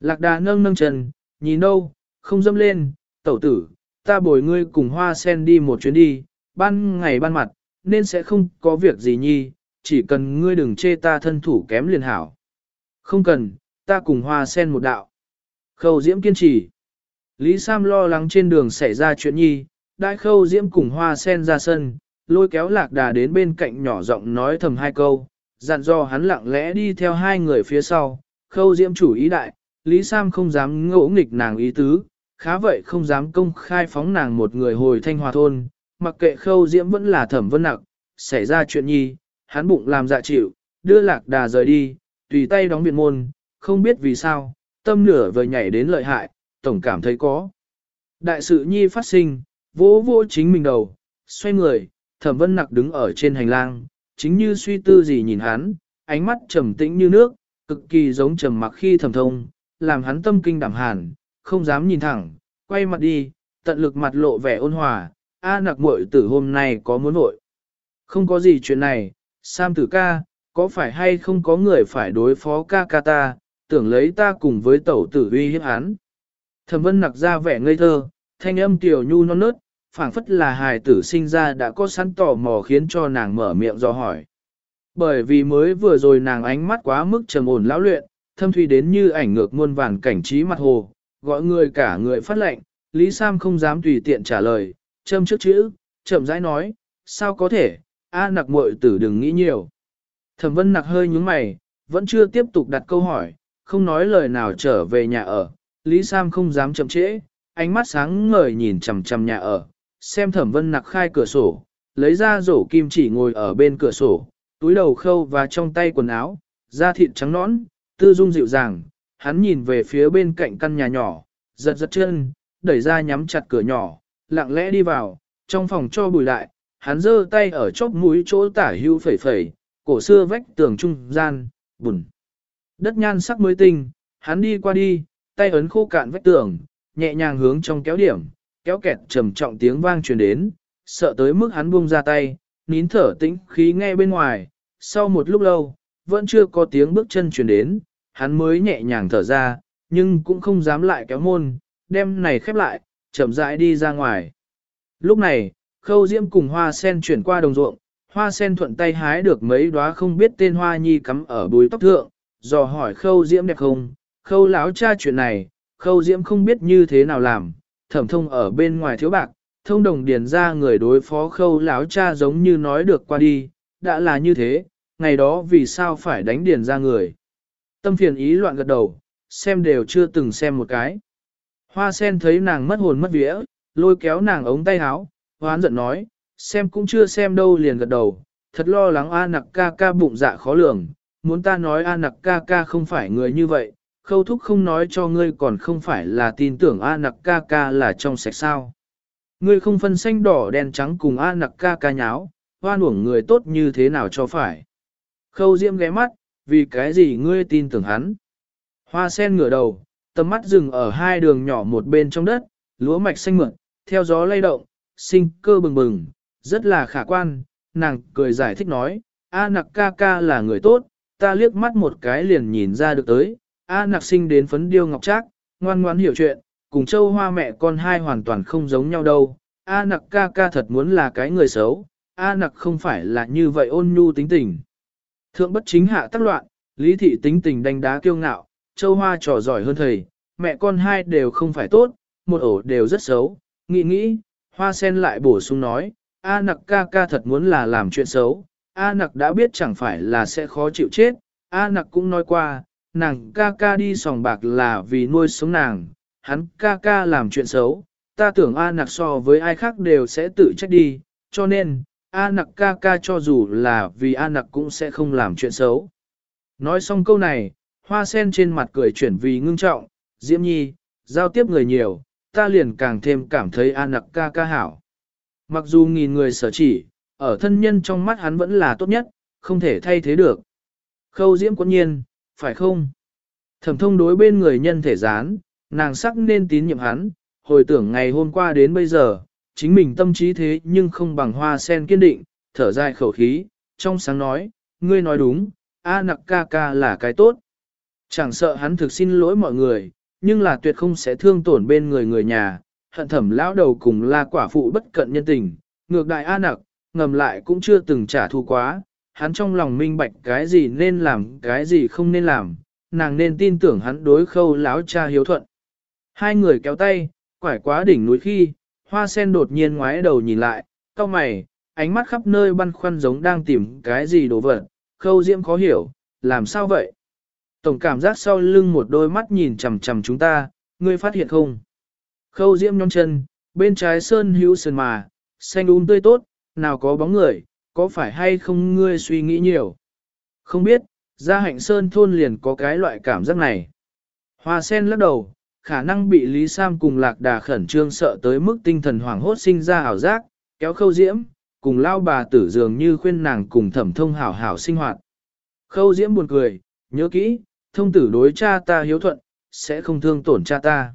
Lạc đà nâng nâng chân, nhìn đâu, không dẫm lên, tẩu tử, ta bồi ngươi cùng hoa sen đi một chuyến đi, ban ngày ban mặt, nên sẽ không có việc gì nhi, chỉ cần ngươi đừng chê ta thân thủ kém liền hảo. Không cần, ta cùng hoa sen một đạo. Khâu diễm kiên trì. Lý Sam lo lắng trên đường xảy ra chuyện nhi, đại khâu diễm cùng hoa sen ra sân, lôi kéo lạc đà đến bên cạnh nhỏ giọng nói thầm hai câu, dặn dò hắn lặng lẽ đi theo hai người phía sau, khâu diễm chủ ý đại, Lý Sam không dám ngỗ nghịch nàng ý tứ, khá vậy không dám công khai phóng nàng một người hồi thanh hòa thôn, mặc kệ khâu diễm vẫn là thẩm vân nặng, xảy ra chuyện nhi, hắn bụng làm dạ chịu, đưa lạc đà rời đi, tùy tay đóng biện môn, không biết vì sao, tâm nửa vời nhảy đến lợi hại, tổng cảm thấy có. Đại sự nhi phát sinh, vỗ vỗ chính mình đầu, xoay người, thẩm vân nặc đứng ở trên hành lang, chính như suy tư gì nhìn hắn, ánh mắt trầm tĩnh như nước, cực kỳ giống trầm mặc khi thầm thông, làm hắn tâm kinh đảm hàn, không dám nhìn thẳng, quay mặt đi, tận lực mặt lộ vẻ ôn hòa, a nặc muội tử hôm nay có muốn vội. Không có gì chuyện này, Sam tử ca, có phải hay không có người phải đối phó ca ca ta, tưởng lấy ta cùng với tẩu tử uy hiếp hắn. Thẩm vân nặc ra vẻ ngây thơ, thanh âm tiểu nhu non nớt, phảng phất là hài tử sinh ra đã có sẵn tò mò khiến cho nàng mở miệng do hỏi. Bởi vì mới vừa rồi nàng ánh mắt quá mức trầm ổn lão luyện, thâm thủy đến như ảnh ngược muôn vàn cảnh trí mặt hồ, gọi người cả người phát lệnh, Lý Sam không dám tùy tiện trả lời, châm trước chữ, chậm rãi nói, sao có thể, a nặc muội tử đừng nghĩ nhiều. Thẩm vân nặc hơi nhúng mày, vẫn chưa tiếp tục đặt câu hỏi, không nói lời nào trở về nhà ở, Lý Sam không dám chậm trễ, ánh mắt sáng ngời nhìn chằm chằm nhà ở, xem thẩm vân nặc khai cửa sổ, lấy ra rổ kim chỉ ngồi ở bên cửa sổ, túi đầu khâu và trong tay quần áo, da thịt trắng nõn, tư dung dịu dàng, hắn nhìn về phía bên cạnh căn nhà nhỏ, giật giật chân, đẩy ra nhắm chặt cửa nhỏ, lặng lẽ đi vào, trong phòng cho bùi lại, hắn giơ tay ở chóp mũi chỗ tả hưu phẩy phẩy, cổ xưa vách tường trung gian, bùn. Đất nhan sắc mới tinh, hắn đi qua đi, tay ấn khô cạn vách tường, nhẹ nhàng hướng trong kéo điểm, kéo kẹt trầm trọng tiếng vang truyền đến, sợ tới mức hắn buông ra tay, nín thở tĩnh khí nghe bên ngoài, sau một lúc lâu, vẫn chưa có tiếng bước chân truyền đến, hắn mới nhẹ nhàng thở ra, nhưng cũng không dám lại kéo môn, đem này khép lại, chậm rãi đi ra ngoài. Lúc này, khâu diễm cùng hoa sen chuyển qua đồng ruộng, hoa sen thuận tay hái được mấy đóa không biết tên hoa nhi cắm ở bùi tóc thượng, dò hỏi khâu diễm đẹp không, khâu láo cha chuyện này, khâu diễm không biết như thế nào làm, thẩm thông ở bên ngoài thiếu bạc, thông đồng điền ra người đối phó khâu láo cha giống như nói được qua đi, đã là như thế, ngày đó vì sao phải đánh điền ra người. Tâm phiền ý loạn gật đầu, xem đều chưa từng xem một cái. Hoa sen thấy nàng mất hồn mất vía, lôi kéo nàng ống tay áo, hoán giận nói, xem cũng chưa xem đâu liền gật đầu, thật lo lắng A nặc ca ca bụng dạ khó lường, muốn ta nói A nặc ca ca không phải người như vậy, khâu thúc không nói cho ngươi còn không phải là tin tưởng A nặc ca ca là trong sạch sao. Ngươi không phân xanh đỏ đen trắng cùng A nặc ca ca nháo, hoan uổng người tốt như thế nào cho phải. Khâu diễm ghé mắt, vì cái gì ngươi tin tưởng hắn. Hoa sen ngửa đầu, tầm mắt dừng ở hai đường nhỏ một bên trong đất, lúa mạch xanh mượn, theo gió lay động, sinh cơ bừng bừng, rất là khả quan, nàng cười giải thích nói, A nặc ca ca là người tốt, ta liếc mắt một cái liền nhìn ra được tới, A nặc sinh đến phấn điêu ngọc trác, ngoan ngoãn hiểu chuyện, cùng châu hoa mẹ con hai hoàn toàn không giống nhau đâu, A nặc ca ca thật muốn là cái người xấu, A nặc không phải là như vậy ôn nhu tính tình. Thượng bất chính hạ tắc loạn, lý thị tính tình đánh đá kiêu ngạo, châu hoa trò giỏi hơn thầy, mẹ con hai đều không phải tốt, một ổ đều rất xấu, nghĩ nghĩ, hoa sen lại bổ sung nói, A nặc ca ca thật muốn là làm chuyện xấu, A nặc đã biết chẳng phải là sẽ khó chịu chết, A nặc cũng nói qua, nàng ca ca đi sòng bạc là vì nuôi sống nàng, hắn ca ca làm chuyện xấu, ta tưởng A nặc so với ai khác đều sẽ tự trách đi, cho nên, A nặc ca ca cho dù là vì A nặc cũng sẽ không làm chuyện xấu. Nói xong câu này, hoa sen trên mặt cười chuyển vì ngưng trọng, Diễm Nhi, giao tiếp người nhiều, ta liền càng thêm cảm thấy A nặc ca ca hảo. Mặc dù nghìn người sở chỉ, ở thân nhân trong mắt hắn vẫn là tốt nhất, không thể thay thế được. Khâu Diễm quân nhiên, phải không? Thẩm thông đối bên người nhân thể gián, nàng sắc nên tín nhiệm hắn, hồi tưởng ngày hôm qua đến bây giờ, chính mình tâm trí thế nhưng không bằng hoa sen kiên định, thở dài khẩu khí, trong sáng nói, ngươi nói đúng, A nặc ca ca là cái tốt. Chẳng sợ hắn thực xin lỗi mọi người, nhưng là tuyệt không sẽ thương tổn bên người người nhà, hận thẩm lão đầu cùng là quả phụ bất cận nhân tình, ngược đại A nặc, ngầm lại cũng chưa từng trả thù quá, hắn trong lòng minh bạch cái gì nên làm, cái gì không nên làm, nàng nên tin tưởng hắn đối khâu láo cha hiếu thuận. Hai người kéo tay, quải quá đỉnh núi khi, hoa sen đột nhiên ngoái đầu nhìn lại, cau mày, ánh mắt khắp nơi băn khoăn giống đang tìm cái gì đồ vật, khâu diễm khó hiểu, làm sao vậy? Tổng cảm giác sau lưng một đôi mắt nhìn chằm chằm chúng ta, ngươi phát hiện không? Khâu diễm nhón chân, bên trái sơn hữu sơn mà, xanh um tươi tốt, nào có bóng người, có phải hay không ngươi suy nghĩ nhiều? Không biết, ra hạnh sơn thôn liền có cái loại cảm giác này. Hoa sen lắc đầu, khả năng bị Lý Sam cùng lạc đà khẩn trương sợ tới mức tinh thần hoảng hốt sinh ra ảo giác, kéo khâu diễm, cùng lao bà tử dường như khuyên nàng cùng thẩm thông hảo hảo sinh hoạt. Khâu diễm buồn cười, nhớ kỹ, thông tử đối cha ta hiếu thuận, sẽ không thương tổn cha ta.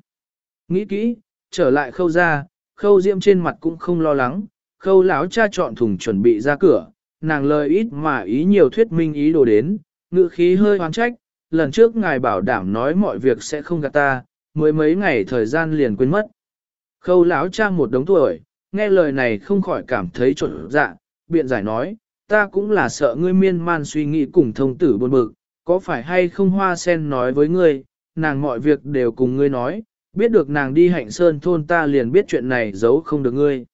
Nghĩ kỹ, trở lại khâu ra, khâu diễm trên mặt cũng không lo lắng, khâu lão cha chọn thùng chuẩn bị ra cửa, nàng lời ít mà ý nhiều thuyết minh ý đồ đến, ngữ khí hơi hoang trách, lần trước ngài bảo đảm nói mọi việc sẽ không gạt ta, mới mấy ngày thời gian liền quên mất. Khâu lão cha một đống tuổi, nghe lời này không khỏi cảm thấy trộn dạ, biện giải nói, ta cũng là sợ ngươi miên man suy nghĩ cùng thông tử buồn bực, có phải hay không hoa sen nói với ngươi, nàng mọi việc đều cùng ngươi nói, biết được nàng đi hạnh sơn thôn ta liền biết chuyện này giấu không được ngươi.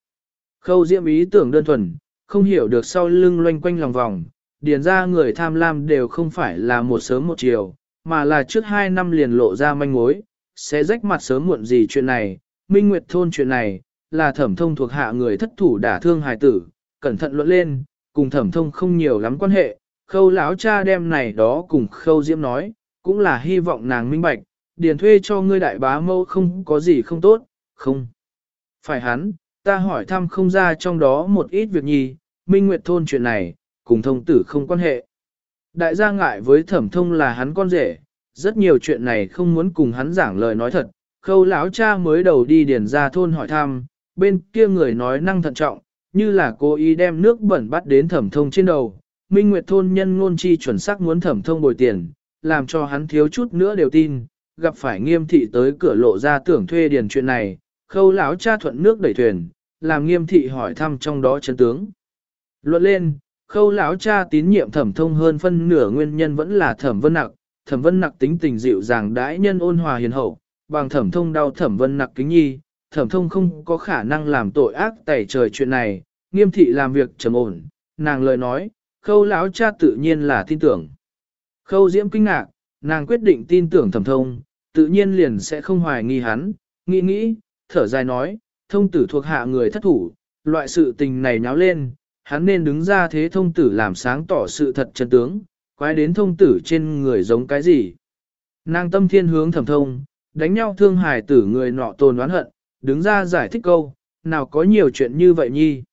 Khâu diễm ý tưởng đơn thuần, không hiểu được sau lưng loanh quanh lòng vòng, điền ra người tham lam đều không phải là một sớm một chiều, mà là trước hai năm liền lộ ra manh mối, sẽ rách mặt sớm muộn gì chuyện này, minh nguyệt thôn chuyện này, là thẩm thông thuộc hạ người thất thủ đả thương hài tử, cẩn thận luận lên, cùng thẩm thông không nhiều lắm quan hệ, khâu lão cha đem này đó cùng khâu diễm nói, cũng là hy vọng nàng minh bạch, điền thuê cho ngươi đại bá mâu không có gì không tốt, không. Phải hắn, ta hỏi thăm không ra trong đó một ít việc nhi, minh nguyệt thôn chuyện này, cùng thông tử không quan hệ. Đại gia ngại với thẩm thông là hắn con rể, rất nhiều chuyện này không muốn cùng hắn giảng lời nói thật, khâu lão cha mới đầu đi điền ra thôn hỏi thăm, bên kia người nói năng thận trọng, như là cố ý đem nước bẩn bắt đến thẩm thông trên đầu. Minh Nguyệt thôn nhân ngôn chi chuẩn xác muốn thẩm thông bồi tiền, làm cho hắn thiếu chút nữa đều tin, gặp phải nghiêm thị tới cửa lộ ra tưởng thuê điền chuyện này, khâu lão cha thuận nước đẩy thuyền, làm nghiêm thị hỏi thăm trong đó chân tướng. Luận lên, khâu lão cha tín nhiệm thẩm thông hơn phân nửa nguyên nhân vẫn là thẩm vân nặc, thẩm vân nặc tính tình dịu dàng đãi nhân ôn hòa hiền hậu, bằng thẩm thông đau thẩm vân nặc kính nhi, thẩm thông không có khả năng làm tội ác tẩy trời chuyện này, nghiêm thị làm việc trầm ổn, nàng lời nói, khâu lão cha tự nhiên là tin tưởng. Khâu diễm kinh ngạc, nàng quyết định tin tưởng thẩm thông, tự nhiên liền sẽ không hoài nghi hắn, nghĩ nghĩ, thở dài nói, thông tử thuộc hạ người thất thủ, loại sự tình này nháo lên, hắn nên đứng ra thế thông tử làm sáng tỏ sự thật chân tướng, quái đến thông tử trên người giống cái gì. Nàng tâm thiên hướng thẩm thông, đánh nhau thương hài tử người nọ tồn oán hận, đứng ra giải thích câu, nào có nhiều chuyện như vậy nhi.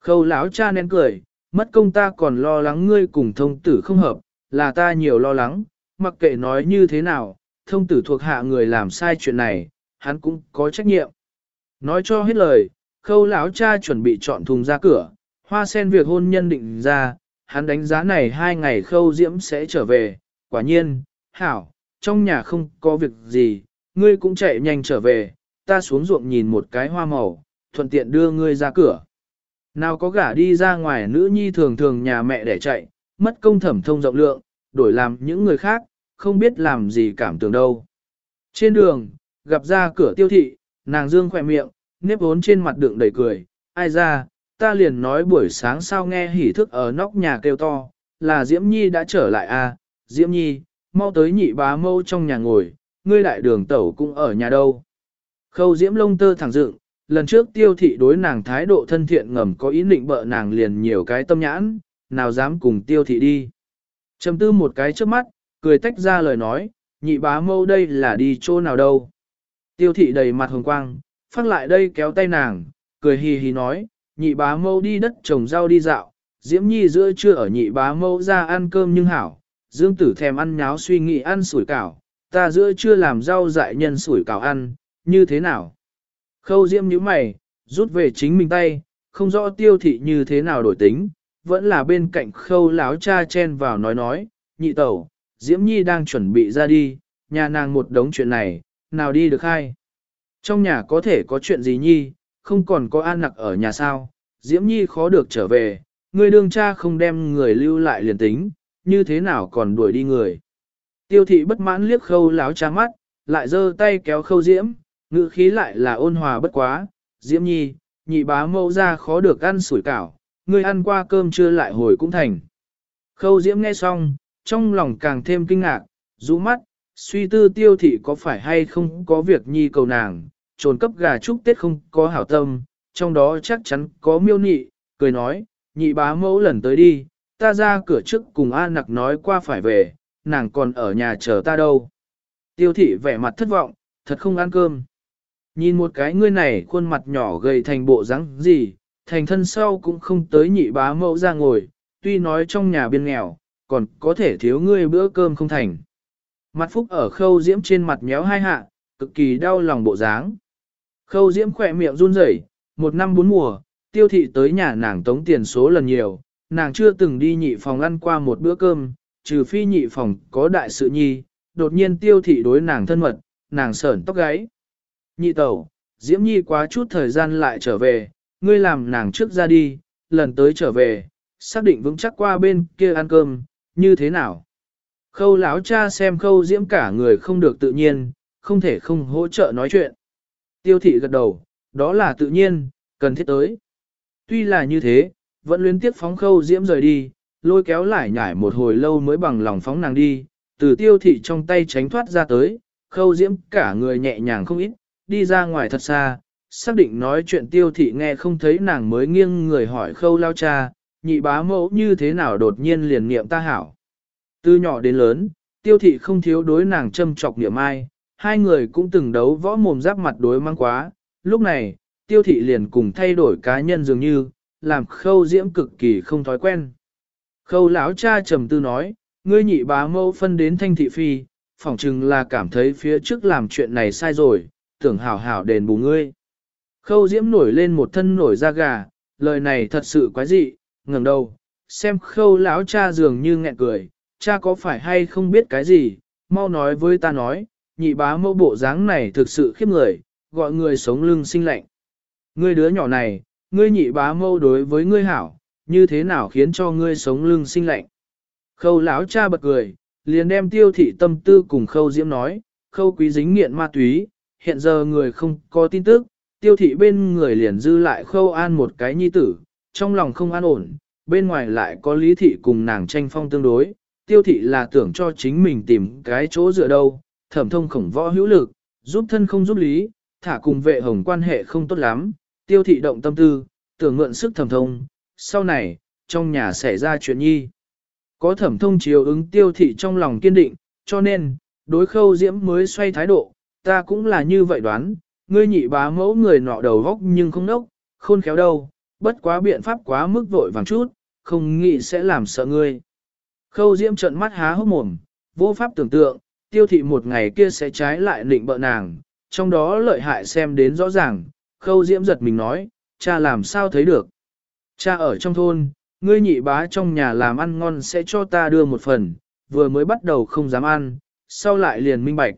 Khâu lão cha nén cười, mất công ta còn lo lắng ngươi cùng thông tử không hợp, là ta nhiều lo lắng, mặc kệ nói như thế nào, thông tử thuộc hạ người làm sai chuyện này, hắn cũng có trách nhiệm. Nói cho hết lời, khâu lão cha chuẩn bị chọn thùng ra cửa, hoa sen việc hôn nhân định ra, hắn đánh giá này hai ngày khâu diễm sẽ trở về, quả nhiên, hảo, trong nhà không có việc gì, ngươi cũng chạy nhanh trở về, ta xuống ruộng nhìn một cái hoa màu, thuận tiện đưa ngươi ra cửa. Nào có gả đi ra ngoài nữ nhi thường thường nhà mẹ để chạy, mất công thẩm thông rộng lượng, đổi làm những người khác, không biết làm gì cảm tưởng đâu. Trên đường, gặp ra cửa tiêu thị, nàng dương khỏe miệng, nếp vốn trên mặt đựng đầy cười, ai ra, ta liền nói buổi sáng sao nghe hỉ thức ở nóc nhà kêu to, là Diễm Nhi đã trở lại à, Diễm Nhi, mau tới nhị bá mâu trong nhà ngồi, ngươi đại đường tẩu cũng ở nhà đâu. Khâu Diễm lông tơ thẳng dựng, lần trước tiêu thị đối nàng thái độ thân thiện ngầm có ý định bợ nàng liền nhiều cái tâm nhãn, nào dám cùng tiêu thị đi. Trầm tư một cái trước mắt, cười tách ra lời nói, nhị bá mâu đây là đi chỗ nào đâu. Tiêu thị đầy mặt hồng quang, phát lại đây kéo tay nàng, cười hì hì nói, nhị bá mâu đi đất trồng rau đi dạo, diễm nhi giữa trưa ở nhị bá mâu ra ăn cơm nhưng hảo, dương tử thèm ăn nháo suy nghĩ ăn sủi cảo, ta giữa trưa làm rau dại nhân sủi cảo ăn, như thế nào? Khâu diễm nhíu mày, rút về chính mình tay, không rõ tiêu thị như thế nào đổi tính, vẫn là bên cạnh khâu láo cha chen vào nói nói, nhị tẩu, diễm nhi đang chuẩn bị ra đi, nhà nàng một đống chuyện này, nào đi được hay? Trong nhà có thể có chuyện gì nhi, không còn có an nặc ở nhà sao, diễm nhi khó được trở về, người đương cha không đem người lưu lại liền tính, như thế nào còn đuổi đi người. Tiêu thị bất mãn liếc khâu láo cha mắt, lại giơ tay kéo khâu diễm, ngữ khí lại là ôn hòa bất quá, diễm nhi, nhị bá mâu ra khó được ăn sủi cảo, người ăn qua cơm chưa lại hồi cũng thành. Khâu diễm nghe xong, trong lòng càng thêm kinh ngạc, rũ mắt, suy tư tiêu thị có phải hay không có việc nhi cầu nàng, trồn cấp gà chúc tết không có hảo tâm, trong đó chắc chắn có miêu nị, cười nói, nhị bá mẫu lần tới đi, ta ra cửa trước cùng A nặc nói qua phải về, nàng còn ở nhà chờ ta đâu. Tiêu thị vẻ mặt thất vọng, thật không ăn cơm. Nhìn một cái ngươi này khuôn mặt nhỏ gầy thành bộ dáng gì, thành thân sau cũng không tới nhị bá mẫu ra ngồi, tuy nói trong nhà biên nghèo, còn có thể thiếu ngươi bữa cơm không thành. Mặt phúc ở khâu diễm trên mặt méo hai hạ, cực kỳ đau lòng bộ dáng. Khâu diễm khỏe miệng run rẩy, một năm bốn mùa, tiêu thị tới nhà nàng tống tiền số lần nhiều, nàng chưa từng đi nhị phòng ăn qua một bữa cơm, trừ phi nhị phòng có đại sự nhi, đột nhiên tiêu thị đối nàng thân mật, nàng sởn tóc gáy. Nhị tẩu, diễm nhi quá chút thời gian lại trở về, ngươi làm nàng trước ra đi, lần tới trở về, xác định vững chắc qua bên kia ăn cơm, như thế nào? Khâu lão cha xem khâu diễm cả người không được tự nhiên, không thể không hỗ trợ nói chuyện. Tiêu thị gật đầu, đó là tự nhiên, cần thiết tới. Tuy là như thế, vẫn luyến tiếp phóng khâu diễm rời đi, lôi kéo lại nhải một hồi lâu mới bằng lòng phóng nàng đi, từ tiêu thị trong tay tránh thoát ra tới, khâu diễm cả người nhẹ nhàng không ít, đi ra ngoài thật xa, xác định nói chuyện tiêu thị nghe không thấy nàng mới nghiêng người hỏi khâu lao cha, nhị bá mẫu như thế nào đột nhiên liền niệm ta hảo. Từ nhỏ đến lớn, tiêu thị không thiếu đối nàng châm trọc niệm ai, hai người cũng từng đấu võ mồm giáp mặt đối mang quá, lúc này, tiêu thị liền cùng thay đổi cá nhân dường như, làm khâu diễm cực kỳ không thói quen. Khâu lão cha trầm tư nói, ngươi nhị bá mẫu phân đến thanh thị phi, phỏng chừng là cảm thấy phía trước làm chuyện này sai rồi, tưởng hảo hảo đền bù ngươi. Khâu diễm nổi lên một thân nổi da gà, lời này thật sự quái dị, ngẩng đầu, xem khâu lão cha dường như nghẹn cười, cha có phải hay không biết cái gì, mau nói với ta nói, nhị bá mẫu bộ dáng này thực sự khiếp người, gọi người sống lưng sinh lạnh. Ngươi đứa nhỏ này, ngươi nhị bá mâu đối với ngươi hảo, như thế nào khiến cho ngươi sống lưng sinh lạnh. Khâu lão cha bật cười, liền đem tiêu thị tâm tư cùng khâu diễm nói, khâu quý dính nghiện ma túy, hiện giờ người không có tin tức, tiêu thị bên người liền dư lại khâu an một cái nhi tử, trong lòng không an ổn, bên ngoài lại có lý thị cùng nàng tranh phong tương đối, tiêu thị là tưởng cho chính mình tìm cái chỗ dựa đâu, thẩm thông khổng võ hữu lực, giúp thân không giúp lý, thả cùng vệ hồng quan hệ không tốt lắm, tiêu thị động tâm tư, tưởng mượn sức thẩm thông, sau này, trong nhà xảy ra chuyện nhi. Có thẩm thông chiều ứng tiêu thị trong lòng kiên định, cho nên, đối khâu diễm mới xoay thái độ, ta cũng là như vậy đoán, ngươi nhị bá mẫu người nọ đầu góc nhưng không nốc, khôn khéo đâu, bất quá biện pháp quá mức vội vàng chút, không nghĩ sẽ làm sợ ngươi. Khâu diễm trợn mắt há hốc mồm, vô pháp tưởng tượng, tiêu thị một ngày kia sẽ trái lại định bợ nàng, trong đó lợi hại xem đến rõ ràng, khâu diễm giật mình nói, cha làm sao thấy được. Cha ở trong thôn, ngươi nhị bá trong nhà làm ăn ngon sẽ cho ta đưa một phần, vừa mới bắt đầu không dám ăn, sau lại liền minh bạch.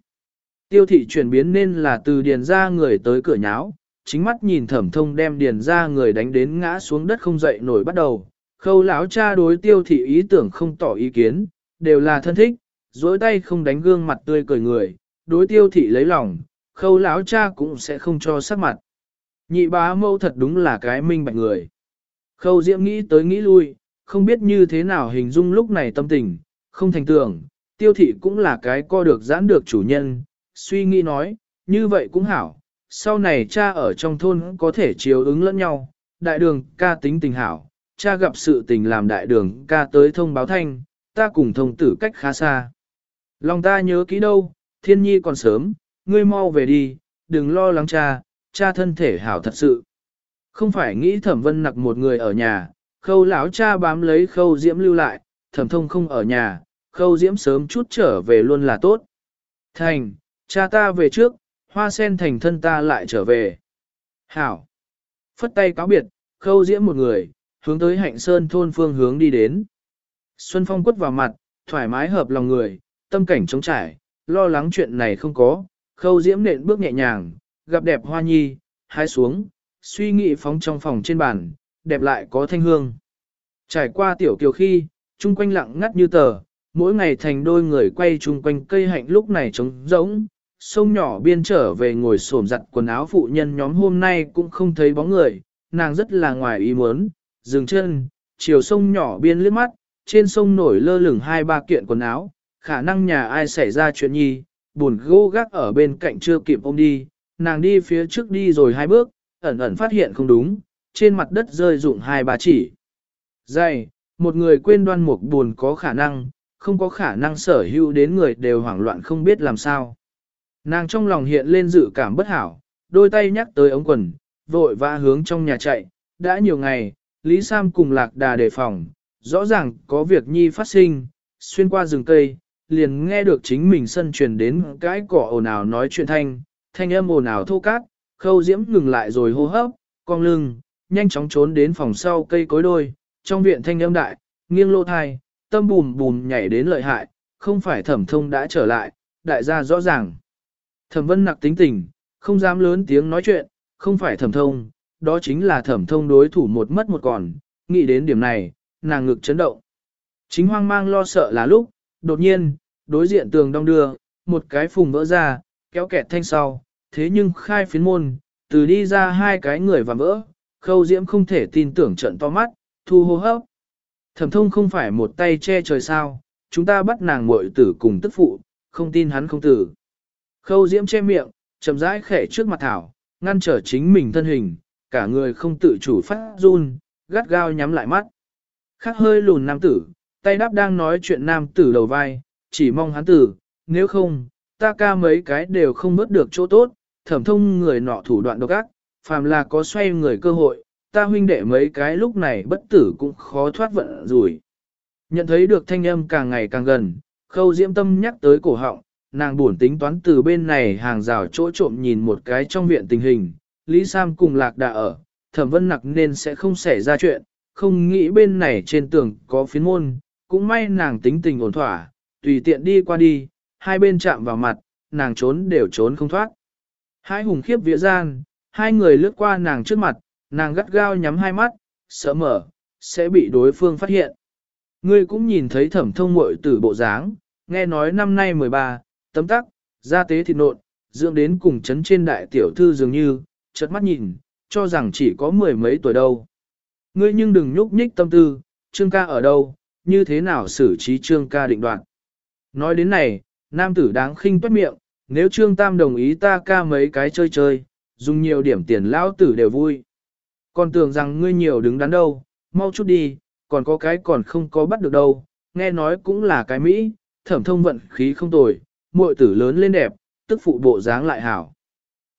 Tiêu thị chuyển biến nên là từ điền ra người tới cửa nháo, chính mắt nhìn thẩm thông đem điền ra người đánh đến ngã xuống đất không dậy nổi bắt đầu. Khâu lão cha đối tiêu thị ý tưởng không tỏ ý kiến, đều là thân thích, dối tay không đánh gương mặt tươi cười người, đối tiêu thị lấy lòng, khâu lão cha cũng sẽ không cho sắc mặt. Nhị bá mâu thật đúng là cái minh bạch người. Khâu diễm nghĩ tới nghĩ lui, không biết như thế nào hình dung lúc này tâm tình, không thành tưởng, tiêu thị cũng là cái co được giãn được chủ nhân, suy nghĩ nói, như vậy cũng hảo, sau này cha ở trong thôn có thể chiếu ứng lẫn nhau, đại đường ca tính tình hảo, cha gặp sự tình làm đại đường ca tới thông báo thanh, ta cùng thông tử cách khá xa. Lòng ta nhớ kỹ đâu, thiên nhi còn sớm, ngươi mau về đi, đừng lo lắng cha, cha thân thể hảo thật sự. Không phải nghĩ thẩm vân nặc một người ở nhà, khâu lão cha bám lấy khâu diễm lưu lại, thẩm thông không ở nhà, khâu diễm sớm chút trở về luôn là tốt. Thành, cha ta về trước, hoa sen thành thân ta lại trở về. Hảo. Phất tay cáo biệt, khâu diễm một người, hướng tới hạnh sơn thôn phương hướng đi đến. Xuân Phong quất vào mặt, thoải mái hợp lòng người, tâm cảnh trống trải, lo lắng chuyện này không có, khâu diễm nện bước nhẹ nhàng, gặp đẹp hoa nhi, hái xuống, suy nghĩ phóng trong phòng trên bàn, đẹp lại có thanh hương. Trải qua tiểu kiều khi, chung quanh lặng ngắt như tờ, mỗi ngày thành đôi người quay chung quanh cây hạnh lúc này trống rỗng, sông nhỏ biên trở về ngồi xổm giặt quần áo phụ nhân nhóm hôm nay cũng không thấy bóng người, nàng rất là ngoài ý muốn, dừng chân, chiều sông nhỏ biên liếc mắt, trên sông nổi lơ lửng hai ba kiện quần áo, khả năng nhà ai xảy ra chuyện nhi, buồn gỗ gác ở bên cạnh chưa kịp ôm đi, nàng đi phía trước đi rồi hai bước, ẩn ẩn phát hiện không đúng, trên mặt đất rơi rụng hai ba chỉ. Dày, một người quên đoan mục buồn có khả năng, không có khả năng sở hữu đến người đều hoảng loạn không biết làm sao. Nàng trong lòng hiện lên dự cảm bất hảo, đôi tay nhắc tới ống quần, vội vã hướng trong nhà chạy, đã nhiều ngày, Lý Sam cùng lạc đà đề phòng, rõ ràng có việc nhi phát sinh, xuyên qua rừng cây, liền nghe được chính mình sân truyền đến cái cỏ ồn ào nói chuyện thanh, thanh âm ồn ào thô cát, khâu diễm ngừng lại rồi hô hấp, cong lưng, nhanh chóng trốn đến phòng sau cây cối đôi, trong viện thanh âm đại, nghiêng lô thai, tâm bùm bùm nhảy đến lợi hại, không phải thẩm thông đã trở lại, đại gia rõ ràng. Thẩm vân nặc tính tình, không dám lớn tiếng nói chuyện, không phải thẩm thông, đó chính là thẩm thông đối thủ một mất một còn, nghĩ đến điểm này, nàng ngực chấn động. Chính hoang mang lo sợ là lúc, đột nhiên, đối diện tường đong đưa, một cái phùng vỡ ra, kéo kẹt thanh sau, thế nhưng khai phiến môn, từ đi ra hai cái người và vỡ, khâu diễm không thể tin tưởng trận to mắt, thu hô hấp. Thẩm thông không phải một tay che trời sao, chúng ta bắt nàng muội tử cùng tức phụ, không tin hắn không tử. Khâu diễm che miệng, chậm rãi khẽ trước mặt thảo, ngăn trở chính mình thân hình, cả người không tự chủ phát run, gắt gao nhắm lại mắt. Khắc hơi lùn nam tử, tay đáp đang nói chuyện nam tử đầu vai, chỉ mong hắn tử, nếu không, ta ca mấy cái đều không mất được chỗ tốt, thẩm thông người nọ thủ đoạn độc ác, phàm là có xoay người cơ hội, ta huynh đệ mấy cái lúc này bất tử cũng khó thoát vận rủi. Nhận thấy được thanh âm càng ngày càng gần, khâu diễm tâm nhắc tới cổ họng, nàng buồn tính toán từ bên này hàng rào chỗ trộm nhìn một cái trong viện tình hình, Lý Sam cùng lạc đã ở, thẩm vân nặc nên sẽ không xảy ra chuyện, không nghĩ bên này trên tường có phiến môn, cũng may nàng tính tình ổn thỏa, tùy tiện đi qua đi, hai bên chạm vào mặt, nàng trốn đều trốn không thoát. Hai hùng khiếp vía gian, hai người lướt qua nàng trước mặt, nàng gắt gao nhắm hai mắt, sợ mở, sẽ bị đối phương phát hiện. Ngươi cũng nhìn thấy thẩm thông muội tử bộ dáng, nghe nói năm nay 13, tấm tắc, gia tế thịt nộn, dưỡng đến cùng chấn trên đại tiểu thư dường như, chợt mắt nhìn, cho rằng chỉ có mười mấy tuổi đâu. Ngươi nhưng đừng nhúc nhích tâm tư, trương ca ở đâu, như thế nào xử trí trương ca định đoạn. Nói đến này, nam tử đáng khinh tuét miệng, nếu trương tam đồng ý ta ca mấy cái chơi chơi, dùng nhiều điểm tiền lão tử đều vui. Còn tưởng rằng ngươi nhiều đứng đắn đâu, mau chút đi, còn có cái còn không có bắt được đâu, nghe nói cũng là cái Mỹ, thẩm thông vận khí không tồi, muội tử lớn lên đẹp, tức phụ bộ dáng lại hảo.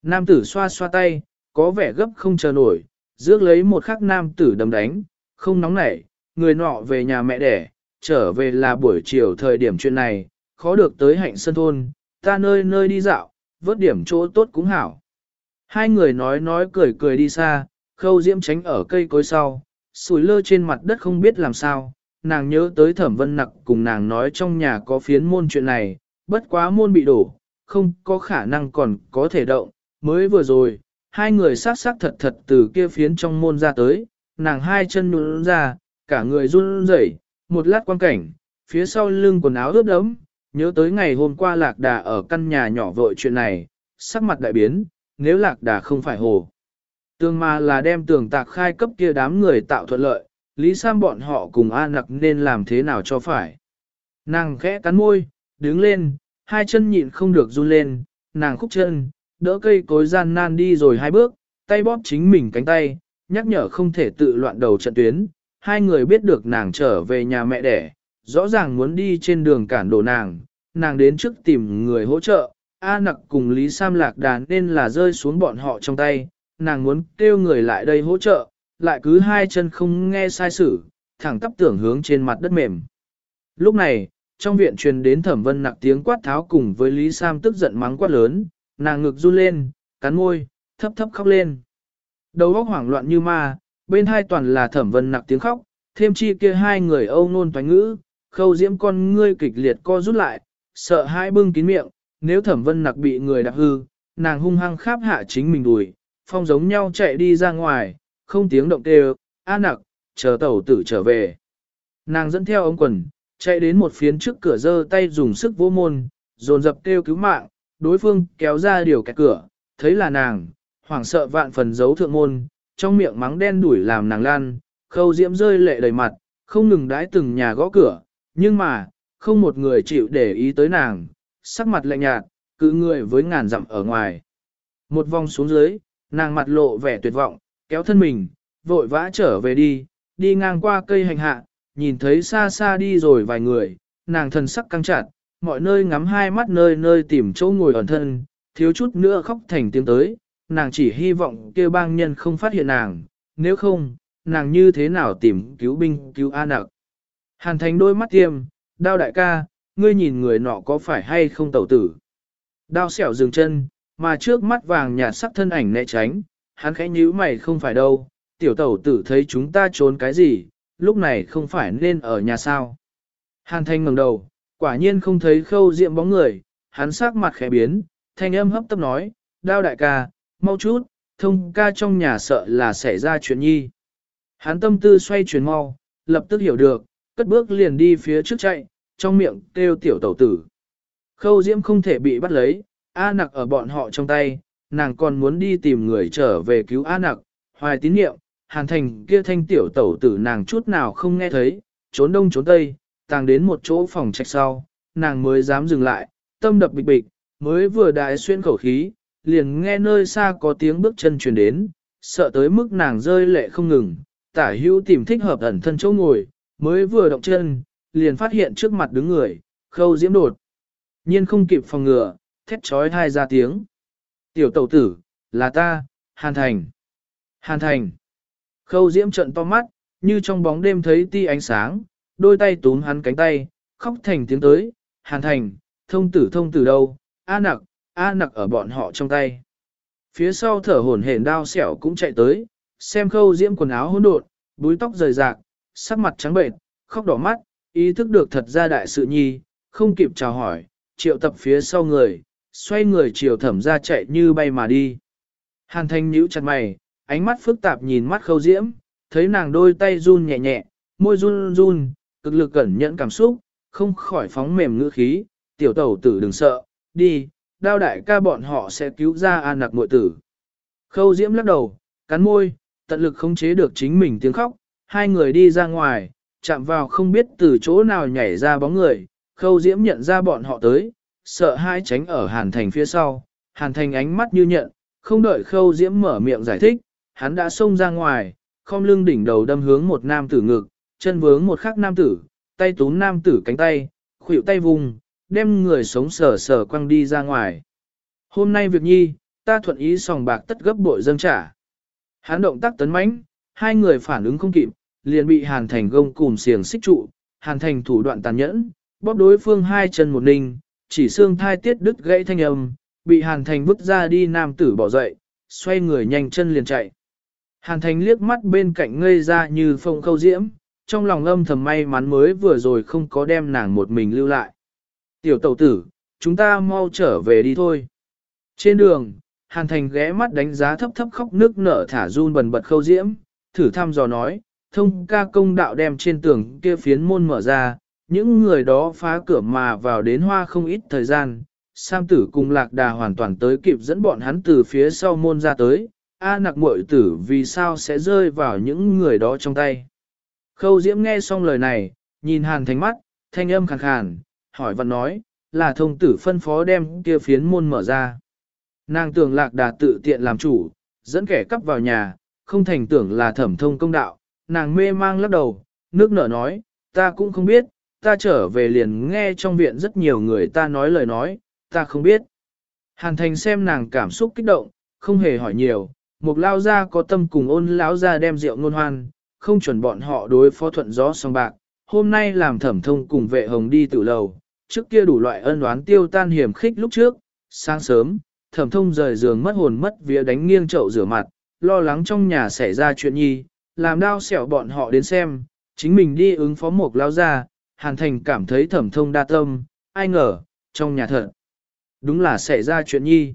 Nam tử xoa xoa tay, có vẻ gấp không chờ nổi, rước lấy một khắc nam tử đấm đánh, không nóng nảy, người nọ về nhà mẹ đẻ, trở về là buổi chiều thời điểm chuyện này, khó được tới hạnh sân thôn, ta nơi nơi đi dạo, vớt điểm chỗ tốt cũng hảo. Hai người nói nói cười cười đi xa, khâu diễm tránh ở cây cối sau, sùi lơ trên mặt đất không biết làm sao, nàng nhớ tới thẩm vân nặc cùng nàng nói trong nhà có phiến môn chuyện này, bất quá môn bị đổ, không có khả năng còn có thể động, mới vừa rồi, hai người sát sát thật thật từ kia phiến trong môn ra tới, nàng hai chân nhún ra, cả người run rẩy, một lát quan cảnh, phía sau lưng quần áo ướt đẫm, nhớ tới ngày hôm qua lạc đà ở căn nhà nhỏ vội chuyện này, sắc mặt đại biến, nếu lạc đà không phải hồ. Tương mà là đem tường tạc khai cấp kia đám người tạo thuận lợi, Lý Sam bọn họ cùng A nặc nên làm thế nào cho phải. Nàng khẽ cắn môi, đứng lên, hai chân nhịn không được run lên, nàng khúc chân, đỡ cây cối gian nan đi rồi hai bước, tay bóp chính mình cánh tay, nhắc nhở không thể tự loạn đầu trận tuyến. Hai người biết được nàng trở về nhà mẹ đẻ, rõ ràng muốn đi trên đường cản đổ nàng, nàng đến trước tìm người hỗ trợ, A nặc cùng Lý Sam lạc đàn nên là rơi xuống bọn họ trong tay, nàng muốn kêu người lại đây hỗ trợ, lại cứ hai chân không nghe sai sử, thẳng tắp tưởng hướng trên mặt đất mềm. Lúc này, trong viện truyền đến thẩm vân nặc tiếng quát tháo cùng với Lý Sam tức giận mắng quát lớn, nàng ngực run lên, cắn môi, thấp thấp khóc lên. Đầu óc hoảng loạn như ma, bên hai toàn là thẩm vân nặc tiếng khóc, thêm chi kia hai người âu nôn toán ngữ, khâu diễm con ngươi kịch liệt co rút lại, sợ hai bưng kín miệng, nếu thẩm vân nặc bị người đạp hư, nàng hung hăng kháp hạ chính mình đùi, phong giống nhau chạy đi ra ngoài, không tiếng động kêu, a nặc, chờ tẩu tử trở về. Nàng dẫn theo ống quần, chạy đến một phiến trước cửa giơ tay dùng sức vô môn, dồn dập kêu cứu mạng, đối phương kéo ra điều kẹt cửa, thấy là nàng, hoảng sợ vạn phần giấu thượng môn, trong miệng mắng đen đuổi làm nàng lan, khâu diễm rơi lệ đầy mặt, không ngừng đái từng nhà gõ cửa, nhưng mà, không một người chịu để ý tới nàng, sắc mặt lạnh nhạt, cứ người với ngàn dặm ở ngoài. Một vòng xuống dưới, nàng mặt lộ vẻ tuyệt vọng, kéo thân mình, vội vã trở về đi, đi ngang qua cây hành hạ, nhìn thấy xa xa đi rồi vài người, nàng thần sắc căng chặt, mọi nơi ngắm hai mắt nơi nơi tìm chỗ ngồi ẩn thân, thiếu chút nữa khóc thành tiếng tới, nàng chỉ hy vọng kêu bang nhân không phát hiện nàng, nếu không, nàng như thế nào tìm cứu binh cứu A nặc. Hàn thành đôi mắt tiêm, đao đại ca, ngươi nhìn người nọ có phải hay không tẩu tử. Đao xẻo dừng chân, mà trước mắt vàng nhạt sắc thân ảnh né tránh, hắn khẽ nhíu mày không phải đâu, tiểu tẩu tử thấy chúng ta trốn cái gì, lúc này không phải nên ở nhà sao. Hàn thanh ngẩng đầu, quả nhiên không thấy khâu diệm bóng người, hắn sắc mặt khẽ biến, thanh âm hấp tấp nói, đao đại ca, mau chút, thông ca trong nhà sợ là xảy ra chuyện nhi. Hắn tâm tư xoay chuyển mau, lập tức hiểu được, cất bước liền đi phía trước chạy, trong miệng kêu tiểu tẩu tử. Khâu diễm không thể bị bắt lấy, A nặc ở bọn họ trong tay, nàng còn muốn đi tìm người trở về cứu A nặc, hoài tín niệm, hàn thành kia thanh tiểu tẩu tử nàng chút nào không nghe thấy, trốn đông trốn tây, tàng đến một chỗ phòng trạch sau, nàng mới dám dừng lại, tâm đập bịch bịch, mới vừa đại xuyên khẩu khí, liền nghe nơi xa có tiếng bước chân truyền đến, sợ tới mức nàng rơi lệ không ngừng, tả hữu tìm thích hợp ẩn thân chỗ ngồi, mới vừa động chân, liền phát hiện trước mặt đứng người, khâu diễm đột. Nhiên không kịp phòng ngừa, thét trói thai ra tiếng. Tiểu tẩu tử, là ta, Hàn Thành. Hàn Thành. Khâu diễm trận to mắt, như trong bóng đêm thấy ti ánh sáng, đôi tay túm hắn cánh tay, khóc thành tiếng tới. Hàn Thành, thông tử thông tử đâu, A nặc, A nặc ở bọn họ trong tay. Phía sau thở hổn hển đao xẻo cũng chạy tới, xem khâu diễm quần áo hỗn độn, búi tóc rời rạc, sắc mặt trắng bệnh, khóc đỏ mắt, ý thức được thật ra đại sự nhi, không kịp chào hỏi, triệu tập phía sau người, xoay người chiều thẩm ra chạy như bay mà đi. Hàn thanh nhíu chặt mày, ánh mắt phức tạp nhìn mắt khâu diễm, thấy nàng đôi tay run nhẹ nhẹ, môi run run, cực lực cẩn nhẫn cảm xúc, không khỏi phóng mềm ngữ khí, tiểu tẩu tử đừng sợ, đi, đao đại ca bọn họ sẽ cứu ra an nặc muội tử. Khâu diễm lắc đầu, cắn môi, tận lực không chế được chính mình tiếng khóc, hai người đi ra ngoài, chạm vào không biết từ chỗ nào nhảy ra bóng người, khâu diễm nhận ra bọn họ tới, sợ hai tránh ở hàn thành phía sau, hàn thành ánh mắt như nhận, không đợi khâu diễm mở miệng giải thích, hắn đã xông ra ngoài, không lưng đỉnh đầu đâm hướng một nam tử ngực, chân vướng một khắc nam tử, tay túm nam tử cánh tay, khuỵu tay vùng, đem người sống sờ sờ quăng đi ra ngoài. Hôm nay việc nhi, ta thuận ý sòng bạc tất gấp bội dâng trả. Hán động tác tấn mãnh, hai người phản ứng không kịp, liền bị Hàn Thành gông cùm xiềng xích trụ, Hàn Thành thủ đoạn tàn nhẫn, bóp đối phương hai chân một ninh, chỉ xương thai tiết đứt gãy thanh âm, bị Hàn Thành vứt ra đi nam tử bỏ dậy, xoay người nhanh chân liền chạy. Hàn Thành liếc mắt bên cạnh ngây ra như phong khâu diễm, trong lòng âm thầm may mắn mới vừa rồi không có đem nàng một mình lưu lại. Tiểu tẩu tử, chúng ta mau trở về đi thôi. Trên đường, Hàn Thành ghé mắt đánh giá thấp thấp khóc nước nở thả run bần bật khâu diễm, thử thăm dò nói, thông ca công đạo đem trên tường kia phiến môn mở ra, những người đó phá cửa mà vào đến hoa không ít thời gian. Sam tử cùng lạc đà hoàn toàn tới kịp dẫn bọn hắn từ phía sau môn ra tới, A nặc muội tử vì sao sẽ rơi vào những người đó trong tay. Khâu Diễm nghe xong lời này, nhìn Hàn Thành mắt, thanh âm khàn khàn, hỏi và nói, là thông tử phân phó đem kia phiến môn mở ra. Nàng tưởng lạc đà tự tiện làm chủ, dẫn kẻ cắp vào nhà, không thành tưởng là thẩm thông công đạo, nàng mê mang lắc đầu, nước nở nói, ta cũng không biết, ta trở về liền nghe trong viện rất nhiều người ta nói lời nói, ta không biết. Hàn thành xem nàng cảm xúc kích động, không hề hỏi nhiều, một lao gia có tâm cùng ôn lão gia đem rượu ngôn hoan, không chuẩn bọn họ đối phó thuận gió song bạc, hôm nay làm thẩm thông cùng vệ hồng đi tự lầu, trước kia đủ loại ân oán tiêu tan hiểm khích lúc trước, sáng sớm, thẩm thông rời giường mất hồn mất vía đánh nghiêng chậu rửa mặt, lo lắng trong nhà xảy ra chuyện nhi, làm đau xẻo bọn họ đến xem, chính mình đi ứng phó một lao ra, hàn thành cảm thấy thẩm thông đa tâm, ai ngờ, trong nhà thật. Đúng là xảy ra chuyện nhi.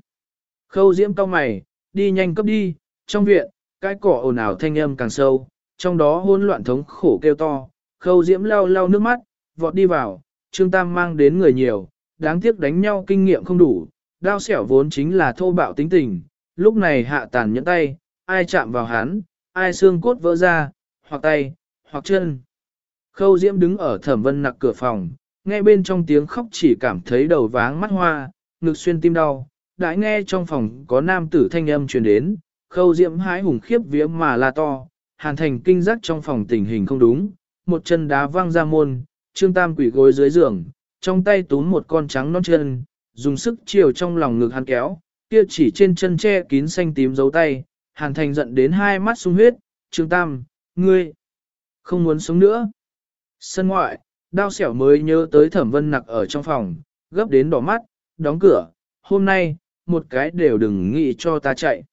Khâu diễm cao mày, đi nhanh cấp đi, trong viện, cái cỏ ồn ào thanh âm càng sâu, trong đó hỗn loạn thống khổ kêu to, khâu diễm lau lau nước mắt, vọt đi vào, Trương Tam mang đến người nhiều, đáng tiếc đánh nhau kinh nghiệm không đủ, đao xẻo vốn chính là thô bạo tính tình, lúc này hạ tàn nhẫn tay, ai chạm vào hắn, ai xương cốt vỡ ra, hoặc tay, hoặc chân. Khâu Diễm đứng ở thẩm vân nặc cửa phòng, nghe bên trong tiếng khóc chỉ cảm thấy đầu váng mắt hoa, ngực xuyên tim đau, đã nghe trong phòng có nam tử thanh âm truyền đến, khâu Diễm hái hùng khiếp vía mà la to, hàn thành kinh giác trong phòng tình hình không đúng, một chân đá văng ra môn, trương tam quỷ gối dưới giường, trong tay túm một con trắng non chân, dùng sức chiều trong lòng ngực hắn kéo, kia chỉ trên chân che kín xanh tím dấu tay, hàn thành giận đến hai mắt sung huyết, trương tam, ngươi, không muốn sống nữa. Sân ngoại, đao xẻo mới nhớ tới thẩm vân nặc ở trong phòng, gấp đến đỏ mắt, đóng cửa, hôm nay, một cái đều đừng nghĩ cho ta chạy.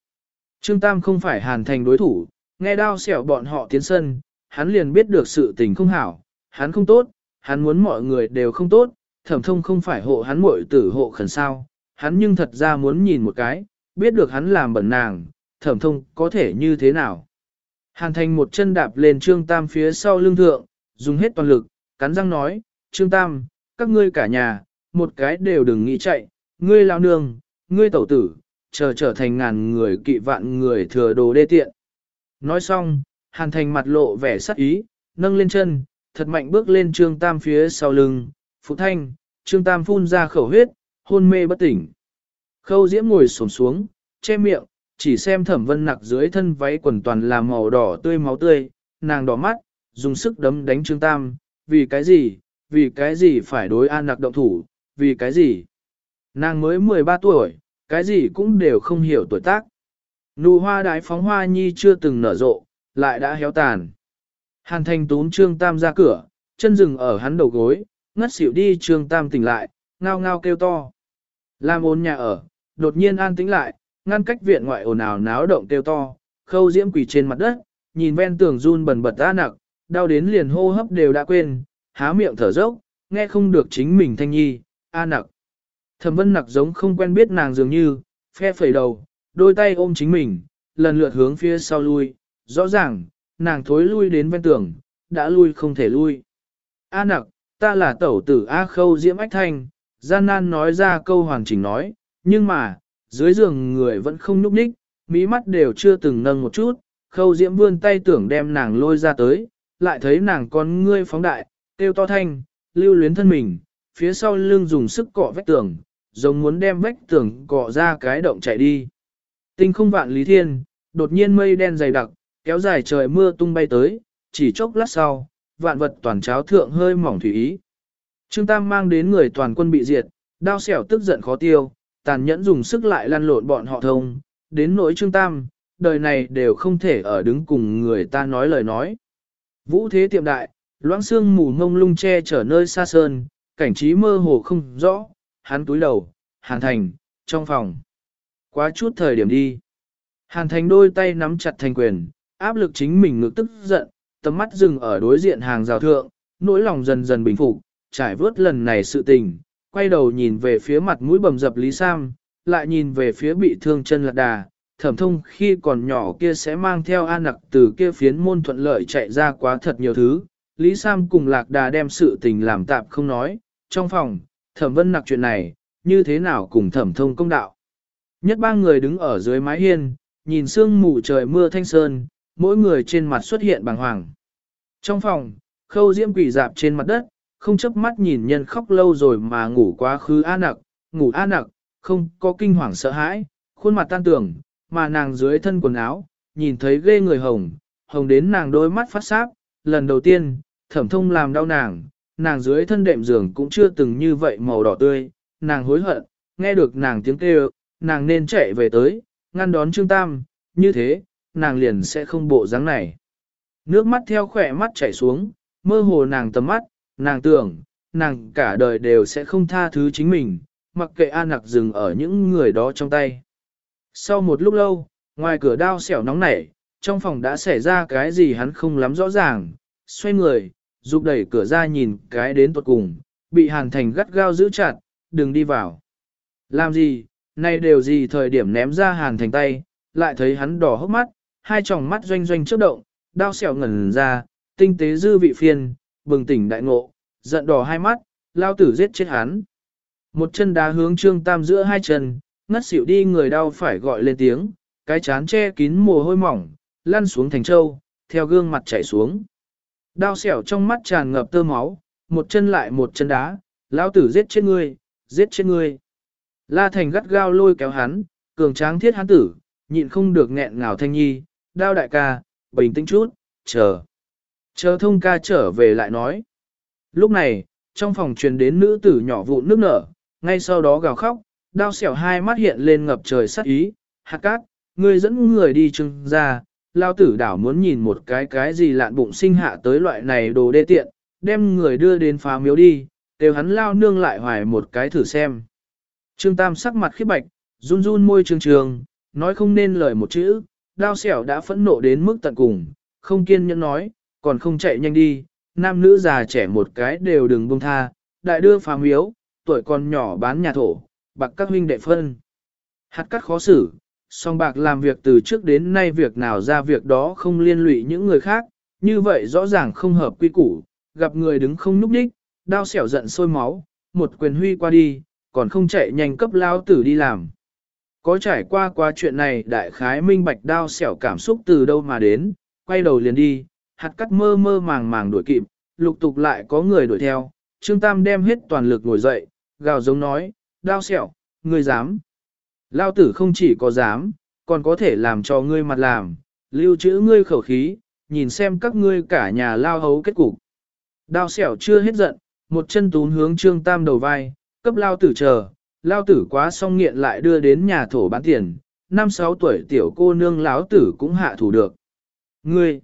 Trương Tam không phải hàn thành đối thủ, nghe đao xẻo bọn họ tiến sân, hắn liền biết được sự tình không hảo, hắn không tốt, hắn muốn mọi người đều không tốt, thẩm thông không phải hộ hắn muội tử hộ khẩn sao, hắn nhưng thật ra muốn nhìn một cái, biết được hắn làm bẩn nàng, thẩm thông có thể như thế nào. Hàn thành một chân đạp lên trương tam phía sau lưng thượng, dùng hết toàn lực, cắn răng nói, trương tam, các ngươi cả nhà, một cái đều đừng nghĩ chạy, ngươi lao nương, ngươi tẩu tử, chờ trở thành ngàn người kỵ vạn người thừa đồ đê tiện. Nói xong, hàn thành mặt lộ vẻ sắc ý, nâng lên chân, thật mạnh bước lên trương tam phía sau lưng, phụ thanh, trương tam phun ra khẩu huyết, hôn mê bất tỉnh. Khâu diễm ngồi xổm xuống, che miệng, chỉ xem thẩm vân nặc dưới thân váy quần toàn là màu đỏ tươi máu tươi, nàng đỏ mắt, dùng sức đấm đánh trương tam, vì cái gì, vì cái gì phải đối an nặc động thủ, vì cái gì. Nàng mới 13 tuổi, cái gì cũng đều không hiểu tuổi tác. Nụ hoa đái phóng hoa nhi chưa từng nở rộ, lại đã héo tàn. Hàn thành tún trương tam ra cửa, chân rừng ở hắn đầu gối, ngất xỉu đi trương tam tỉnh lại, ngao ngao kêu to. Lam ôn nhà ở, đột nhiên an tĩnh lại, ngăn cách viện ngoại ồn ào náo động kêu to, khâu diễm quỳ trên mặt đất, nhìn ven tường run bần bật ra nặc, đau đến liền hô hấp đều đã quên, há miệng thở dốc, nghe không được chính mình thanh nhi, a nặc. Thẩm vân nặc giống không quen biết nàng dường như, phe phẩy đầu, đôi tay ôm chính mình, lần lượt hướng phía sau lui, rõ ràng, nàng thối lui đến ven tường, đã lui không thể lui. A nặc, ta là tẩu tử A khâu diễm ách thanh, gian nan nói ra câu hoàn chỉnh nói, nhưng mà, dưới giường người vẫn không nhúc nhích, mí mắt đều chưa từng nâng một chút, khâu diễm vươn tay tưởng đem nàng lôi ra tới, lại thấy nàng con ngươi phóng đại, kêu to thanh, lưu luyến thân mình, phía sau lưng dùng sức cọ vách tường, giống muốn đem vách tường cọ ra cái động chạy đi. Tinh không vạn lý thiên, đột nhiên mây đen dày đặc, kéo dài trời mưa tung bay tới, chỉ chốc lát sau, vạn vật toàn cháo thượng hơi mỏng thủy ý. Trương Tam mang đến người toàn quân bị diệt, đao xẻo tức giận khó tiêu, tàn nhẫn dùng sức lại lăn lộn bọn họ thông, đến nỗi Trương Tam, đời này đều không thể ở đứng cùng người ta nói lời nói. Vũ thế tiệm đại, loãng xương mù ngông lung che chở nơi xa sơn, cảnh trí mơ hồ không rõ, hắn túi đầu, hàn thành, trong phòng. Quá chút thời điểm đi. Hàn thành đôi tay nắm chặt thành quyền, áp lực chính mình ngực tức giận, tầm mắt dừng ở đối diện hàng rào thượng, nỗi lòng dần dần bình phục, trải vớt lần này sự tình, quay đầu nhìn về phía mặt mũi bầm dập Lý Sam, lại nhìn về phía bị thương chân lạc đà, thẩm thông khi còn nhỏ kia sẽ mang theo an nặc từ kia phiến môn thuận lợi chạy ra quá thật nhiều thứ. Lý Sam cùng lạc đà đem sự tình làm tạm không nói, trong phòng, thẩm vân nặc chuyện này, như thế nào cùng thẩm thông công đạo. Nhất ba người đứng ở dưới mái hiên, nhìn sương mù trời mưa thanh sơn, mỗi người trên mặt xuất hiện bàng hoàng. Trong phòng, khâu diễm quỷ dạp trên mặt đất, không chấp mắt nhìn nhân khóc lâu rồi mà ngủ quá khứ a nặc, ngủ a nặc, không có kinh hoàng sợ hãi, khuôn mặt tan tưởng, mà nàng dưới thân quần áo, nhìn thấy ghê người hồng, hồng đến nàng đôi mắt phát sáp, lần đầu tiên, thẩm thông làm đau nàng, nàng dưới thân đệm giường cũng chưa từng như vậy màu đỏ tươi, nàng hối hận, nghe được nàng tiếng kêu, nàng nên chạy về tới, ngăn đón Trương Tam, như thế, nàng liền sẽ không bộ dáng này. Nước mắt theo khỏe mắt chảy xuống, mơ hồ nàng tầm mắt, nàng tưởng, nàng cả đời đều sẽ không tha thứ chính mình, mặc kệ an nặc dừng ở những người đó trong tay. Sau một lúc lâu, ngoài cửa đao xẻo nóng nảy, trong phòng đã xảy ra cái gì hắn không lắm rõ ràng, xoay người, giúp đẩy cửa ra nhìn cái đến tuột cùng, bị hàn thành gắt gao giữ chặt, đừng đi vào. Làm gì, này đều gì thời điểm ném ra hàn thành tay, lại thấy hắn đỏ hốc mắt, hai tròng mắt doanh doanh chớp động, đao xẻo ngẩn ra, tinh tế dư vị phiền, bừng tỉnh đại ngộ, giận đỏ hai mắt, lao tử giết chết hắn. Một chân đá hướng trương tam giữa hai chân, ngất xỉu đi người đau phải gọi lên tiếng, cái chán che kín mồ hôi mỏng, lăn xuống thành châu, theo gương mặt chảy xuống. Đao xẻo trong mắt tràn ngập tơ máu, một chân lại một chân đá, lao tử giết chết ngươi, giết chết ngươi. La thành gắt gao lôi kéo hắn, cường tráng thiết hắn tử, nhịn không được nghẹn ngào thanh nhi, đao đại ca, bình tĩnh chút, chờ. Chờ thông ca trở về lại nói. Lúc này, trong phòng truyền đến nữ tử nhỏ vụ nước nở, ngay sau đó gào khóc, đao xẻo hai mắt hiện lên ngập trời sắc ý, hạt cát, người dẫn người đi trưng ra, lao tử đảo muốn nhìn một cái cái gì lạn bụng sinh hạ tới loại này đồ đê tiện, đem người đưa đến phá miếu đi, đều hắn lao nương lại hoài một cái thử xem. Trương Tam sắc mặt khiếp bạch, run run môi trường trường, nói không nên lời một chữ, đao xẻo đã phẫn nộ đến mức tận cùng, không kiên nhẫn nói, còn không chạy nhanh đi, nam nữ già trẻ một cái đều đừng buông tha, đại đưa phàm yếu, tuổi còn nhỏ bán nhà thổ, bạc các huynh đệ phân. Hạt cắt khó xử, song bạc làm việc từ trước đến nay việc nào ra việc đó không liên lụy những người khác, như vậy rõ ràng không hợp quy củ, gặp người đứng không núp đích, đao xẻo giận sôi máu, một quyền huy qua đi, còn không chạy nhanh cấp lao tử đi làm. Có trải qua qua chuyện này đại khái minh bạch đao xẻo cảm xúc từ đâu mà đến, quay đầu liền đi, hạt cắt mơ mơ màng màng đuổi kịp, lục tục lại có người đuổi theo, Trương Tam đem hết toàn lực ngồi dậy, gào giống nói, đao xẻo, ngươi dám. Lao tử không chỉ có dám, còn có thể làm cho ngươi mặt làm, lưu trữ ngươi khẩu khí, nhìn xem các ngươi cả nhà lao hấu kết cục. Đao xẻo chưa hết giận, một chân tún hướng Trương Tam đầu vai, cấp lao tử chờ, lao tử quá xong nghiện lại đưa đến nhà thổ bán tiền, năm sáu tuổi tiểu cô nương lão tử cũng hạ thủ được. Ngươi,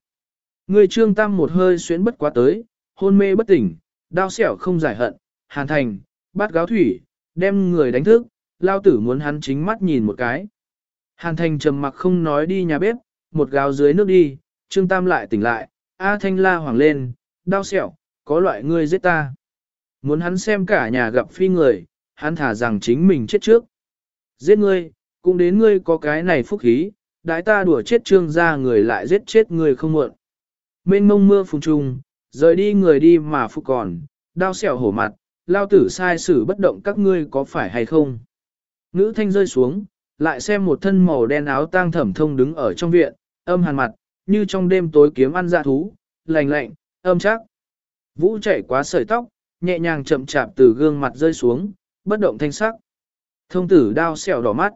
ngươi trương tam một hơi xuyến bất quá tới, hôn mê bất tỉnh, đao xẻo không giải hận, hàn thành, bắt gáo thủy, đem người đánh thức, lao tử muốn hắn chính mắt nhìn một cái. Hàn thành trầm mặc không nói đi nhà bếp, một gáo dưới nước đi, trương tam lại tỉnh lại, A thanh la hoàng lên, đao xẻo, có loại ngươi giết ta. Muốn hắn xem cả nhà gặp phi người, hắn thả rằng chính mình chết trước. Giết ngươi, cũng đến ngươi có cái này phúc khí, đại ta đùa chết trương ra người lại giết chết người không muộn. Mênh mông mưa phùng trùng, rời đi người đi mà phục còn, đao xẻo hổ mặt, lao tử sai xử bất động các ngươi có phải hay không. Ngữ thanh rơi xuống, lại xem một thân màu đen áo tang thẩm thông đứng ở trong viện, âm hàn mặt, như trong đêm tối kiếm ăn dạ thú, lành lạnh, âm chắc. Vũ chạy quá sợi tóc, nhẹ nhàng chậm chạp từ gương mặt rơi xuống, bất động thanh sắc. Thông tử đao xẻo đỏ mắt.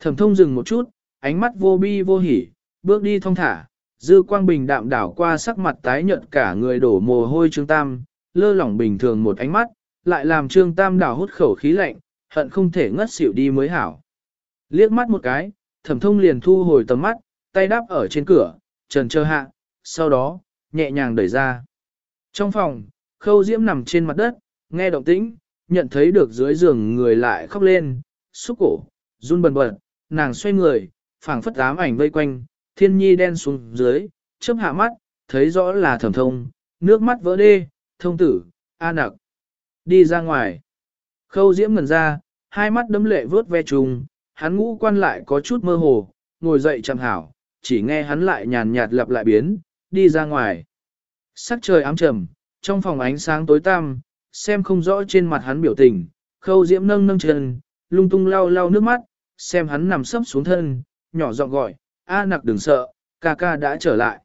Thẩm thông dừng một chút, ánh mắt vô bi vô hỉ, bước đi thông thả, dư quang bình đạm đảo qua sắc mặt tái nhợt cả người đổ mồ hôi Trương Tam, lơ lỏng bình thường một ánh mắt, lại làm Trương Tam đảo hút khẩu khí lạnh, hận không thể ngất xỉu đi mới hảo. Liếc mắt một cái, thẩm thông liền thu hồi tầm mắt, tay đáp ở trên cửa, trần chờ hạ, sau đó, nhẹ nhàng đẩy ra. Trong phòng, khâu diễm nằm trên mặt đất, nghe động tĩnh, nhận thấy được dưới giường người lại khóc lên, xúc cổ, run bần bật, nàng xoay người, phảng phất ám ảnh vây quanh, thiên nhi đen xuống dưới, chớp hạ mắt, thấy rõ là thẩm thông, nước mắt vỡ đê, thông tử, a nặc. Đi ra ngoài. Khâu diễm ngần ra, hai mắt đấm lệ vớt ve trùng, hắn ngũ quan lại có chút mơ hồ, ngồi dậy chẳng hảo, chỉ nghe hắn lại nhàn nhạt lặp lại biến, đi ra ngoài. Sắc trời ám trầm, trong phòng ánh sáng tối tăm, xem không rõ trên mặt hắn biểu tình, khâu diễm nâng nâng chân, lung tung lau lau nước mắt, xem hắn nằm sấp xuống thân, nhỏ giọng gọi, a nặc đừng sợ, ca ca đã trở lại.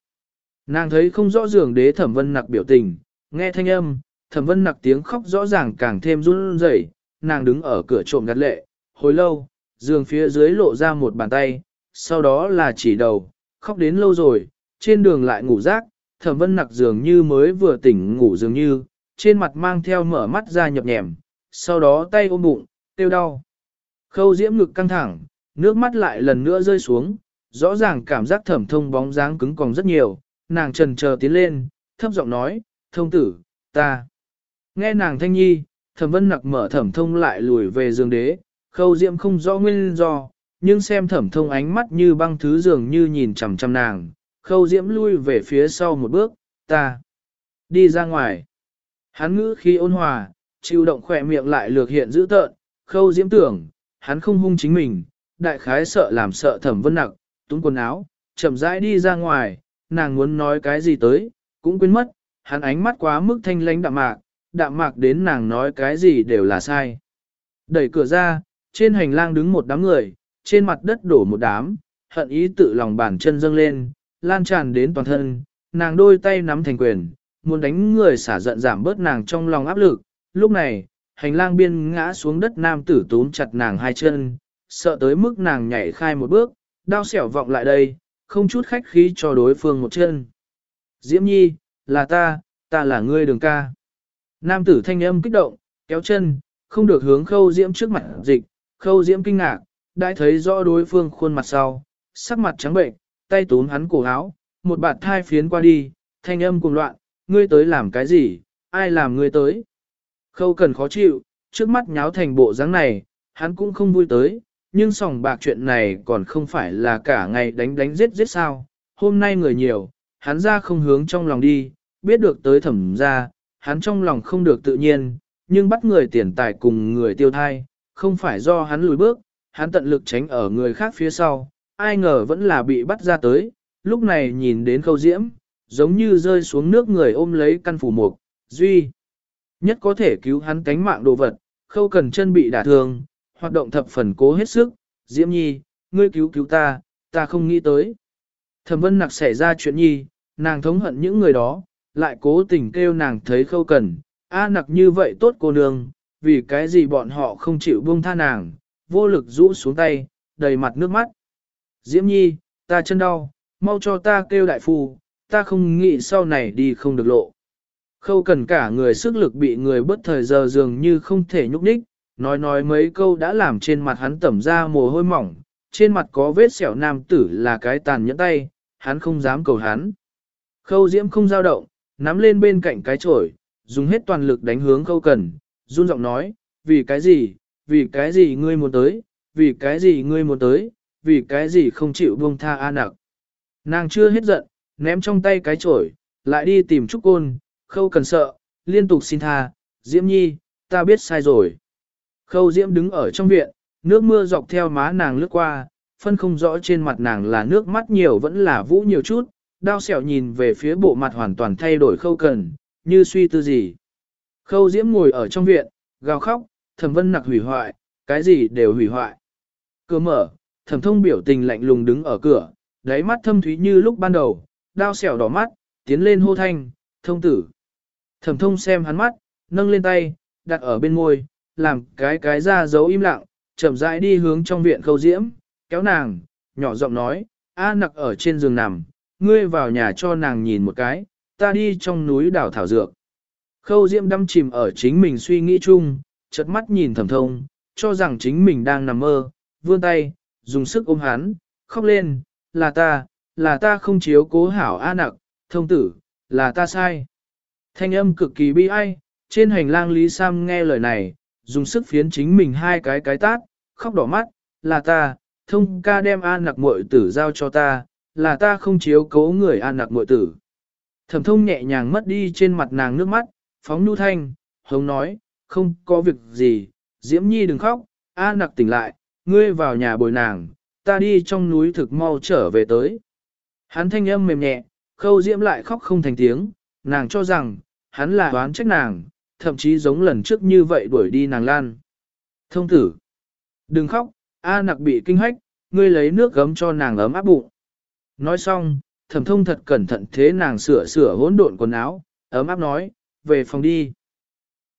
Nàng thấy không rõ giường đế thẩm vân nặc biểu tình, nghe thanh âm, thẩm vân nặc tiếng khóc rõ ràng càng thêm run rẩy, nàng đứng ở cửa trộm gắt lệ, hồi lâu, giường phía dưới lộ ra một bàn tay, sau đó là chỉ đầu, khóc đến lâu rồi, trên đường lại ngủ rác, thẩm vân nặc dường như mới vừa tỉnh ngủ dường như, trên mặt mang theo mở mắt ra nhập nhèm, sau đó tay ôm bụng, tiêu đau. Khâu diễm ngực căng thẳng, nước mắt lại lần nữa rơi xuống, rõ ràng cảm giác thẩm thông bóng dáng cứng còn rất nhiều, nàng trần chờ tiến lên, thấp giọng nói, thông tử, ta. Nghe nàng thanh nhi, thẩm vân nặc mở thẩm thông lại lùi về giường đế, khâu diễm không rõ nguyên do, nhưng xem thẩm thông ánh mắt như băng thứ dường như nhìn chằm chằm nàng, khâu diễm lui về phía sau một bước, ta. Đi ra ngoài. Hắn ngữ khi ôn hòa, chịu động khỏe miệng lại lược hiện dữ tợn, khâu diễm tưởng, hắn không hung chính mình, đại khái sợ làm sợ thẩm vân nặc, túng quần áo, chậm rãi đi ra ngoài, nàng muốn nói cái gì tới, cũng quên mất, hắn ánh mắt quá mức thanh lãnh đạm mạc, đạm mạc đến nàng nói cái gì đều là sai. Đẩy cửa ra, trên hành lang đứng một đám người, trên mặt đất đổ một đám, hận ý tự lòng bàn chân dâng lên, lan tràn đến toàn thân, nàng đôi tay nắm thành quyền, muốn đánh người xả giận giảm bớt nàng trong lòng áp lực. Lúc này, hành lang biên ngã xuống đất nam tử túm chặt nàng hai chân, sợ tới mức nàng nhảy khai một bước, đao xẻo vọng lại đây, không chút khách khí cho đối phương một chân. Diễm Nhi, là ta, ta là ngươi đường ca. Nam tử thanh âm kích động, kéo chân, không được hướng khâu diễm trước mặt dịch, khâu diễm kinh ngạc, đã thấy rõ đối phương khuôn mặt sau, sắc mặt trắng bệnh, tay túm hắn cổ áo, một bạt thai phiến qua đi, thanh âm cuồng loạn, ngươi tới làm cái gì, ai làm ngươi tới. Khâu cần khó chịu, trước mắt nháo thành bộ dáng này, hắn cũng không vui tới, nhưng sòng bạc chuyện này còn không phải là cả ngày đánh đánh giết giết sao, hôm nay người nhiều, hắn ra không hướng trong lòng đi, biết được tới thẩm ra, hắn trong lòng không được tự nhiên, nhưng bắt người tiền tài cùng người tiêu thai, không phải do hắn lùi bước, hắn tận lực tránh ở người khác phía sau, ai ngờ vẫn là bị bắt ra tới, lúc này nhìn đến khâu diễm, giống như rơi xuống nước người ôm lấy căn phủ mục, duy. Nhất có thể cứu hắn cánh mạng đồ vật, khâu cần chân bị đả thương, hoạt động thập phần cố hết sức, diễm nhi, ngươi cứu cứu ta, ta không nghĩ tới. Thẩm vân nặc xảy ra chuyện nhi, nàng thống hận những người đó, lại cố tình kêu nàng thấy khâu cần, a nặc như vậy tốt cô nương, vì cái gì bọn họ không chịu buông tha nàng, vô lực rũ xuống tay, đầy mặt nước mắt. Diễm nhi, ta chân đau, mau cho ta kêu đại phu, ta không nghĩ sau này đi không được lộ. Khâu cần cả người sức lực bị người bất thời giờ dường như không thể nhúc nhích, nói nói mấy câu đã làm trên mặt hắn tẩm ra mồ hôi mỏng, trên mặt có vết sẹo nam tử là cái tàn nhẫn tay, hắn không dám cầu hắn. Khâu diễm không dao động, nắm lên bên cạnh cái chổi, dùng hết toàn lực đánh hướng khâu cần, run giọng nói, vì cái gì, vì cái gì ngươi muốn tới, vì cái gì ngươi muốn tới, vì cái gì không chịu buông tha A nặc. Nàng chưa hết giận, ném trong tay cái chổi, lại đi tìm Trúc Côn, khâu cần sợ, liên tục xin tha, Diễm Nhi, ta biết sai rồi. Khâu Diễm đứng ở trong viện, nước mưa dọc theo má nàng lướt qua, phân không rõ trên mặt nàng là nước mắt nhiều vẫn là vũ nhiều chút, đao xẻo nhìn về phía bộ mặt hoàn toàn thay đổi khâu cần, như suy tư gì. Khâu Diễm ngồi ở trong viện, gào khóc, thẩm vân nặc hủy hoại, cái gì đều hủy hoại. Cửa mở, thẩm thông biểu tình lạnh lùng đứng ở cửa, đáy mắt thâm thúy như lúc ban đầu, đao xẻo đỏ mắt, tiến lên hô thanh, thông tử. Thẩm thông xem hắn mắt, nâng lên tay, đặt ở bên môi, làm cái cái ra dấu im lặng, chậm rãi đi hướng trong viện khâu diễm, kéo nàng, nhỏ giọng nói, A nặc ở trên giường nằm, ngươi vào nhà cho nàng nhìn một cái, ta đi trong núi đảo thảo dược. Khâu diễm đâm chìm ở chính mình suy nghĩ chung, chợt mắt nhìn thẩm thông, cho rằng chính mình đang nằm mơ, vươn tay, dùng sức ôm hắn, khóc lên, là ta, là ta không chiếu cố hảo A nặc, thông tử, là ta sai. Thanh âm cực kỳ bi ai, trên hành lang Lý Sam nghe lời này, dùng sức phiến chính mình hai cái cái tát, khóc đỏ mắt, là ta, thông ca đem A nặc muội tử giao cho ta, là ta không chiếu cố người A nặc muội tử. Thẩm thông nhẹ nhàng mất đi trên mặt nàng nước mắt, phóng nhu thanh, hống nói, không có việc gì, Diễm Nhi đừng khóc, A nặc tỉnh lại, ngươi vào nhà bồi nàng, ta đi trong núi thực mau trở về tới. Hắn thanh âm mềm nhẹ, khâu Diễm lại khóc không thành tiếng, nàng cho rằng, hắn là đoán trách nàng, thậm chí giống lần trước như vậy đuổi đi nàng lan. Thông tử, đừng khóc, A nặc bị kinh hách, ngươi lấy nước gấm cho nàng ấm áp bụng. Nói xong, thẩm thông thật cẩn thận thế nàng sửa sửa hỗn độn quần áo, ấm áp nói, về phòng đi.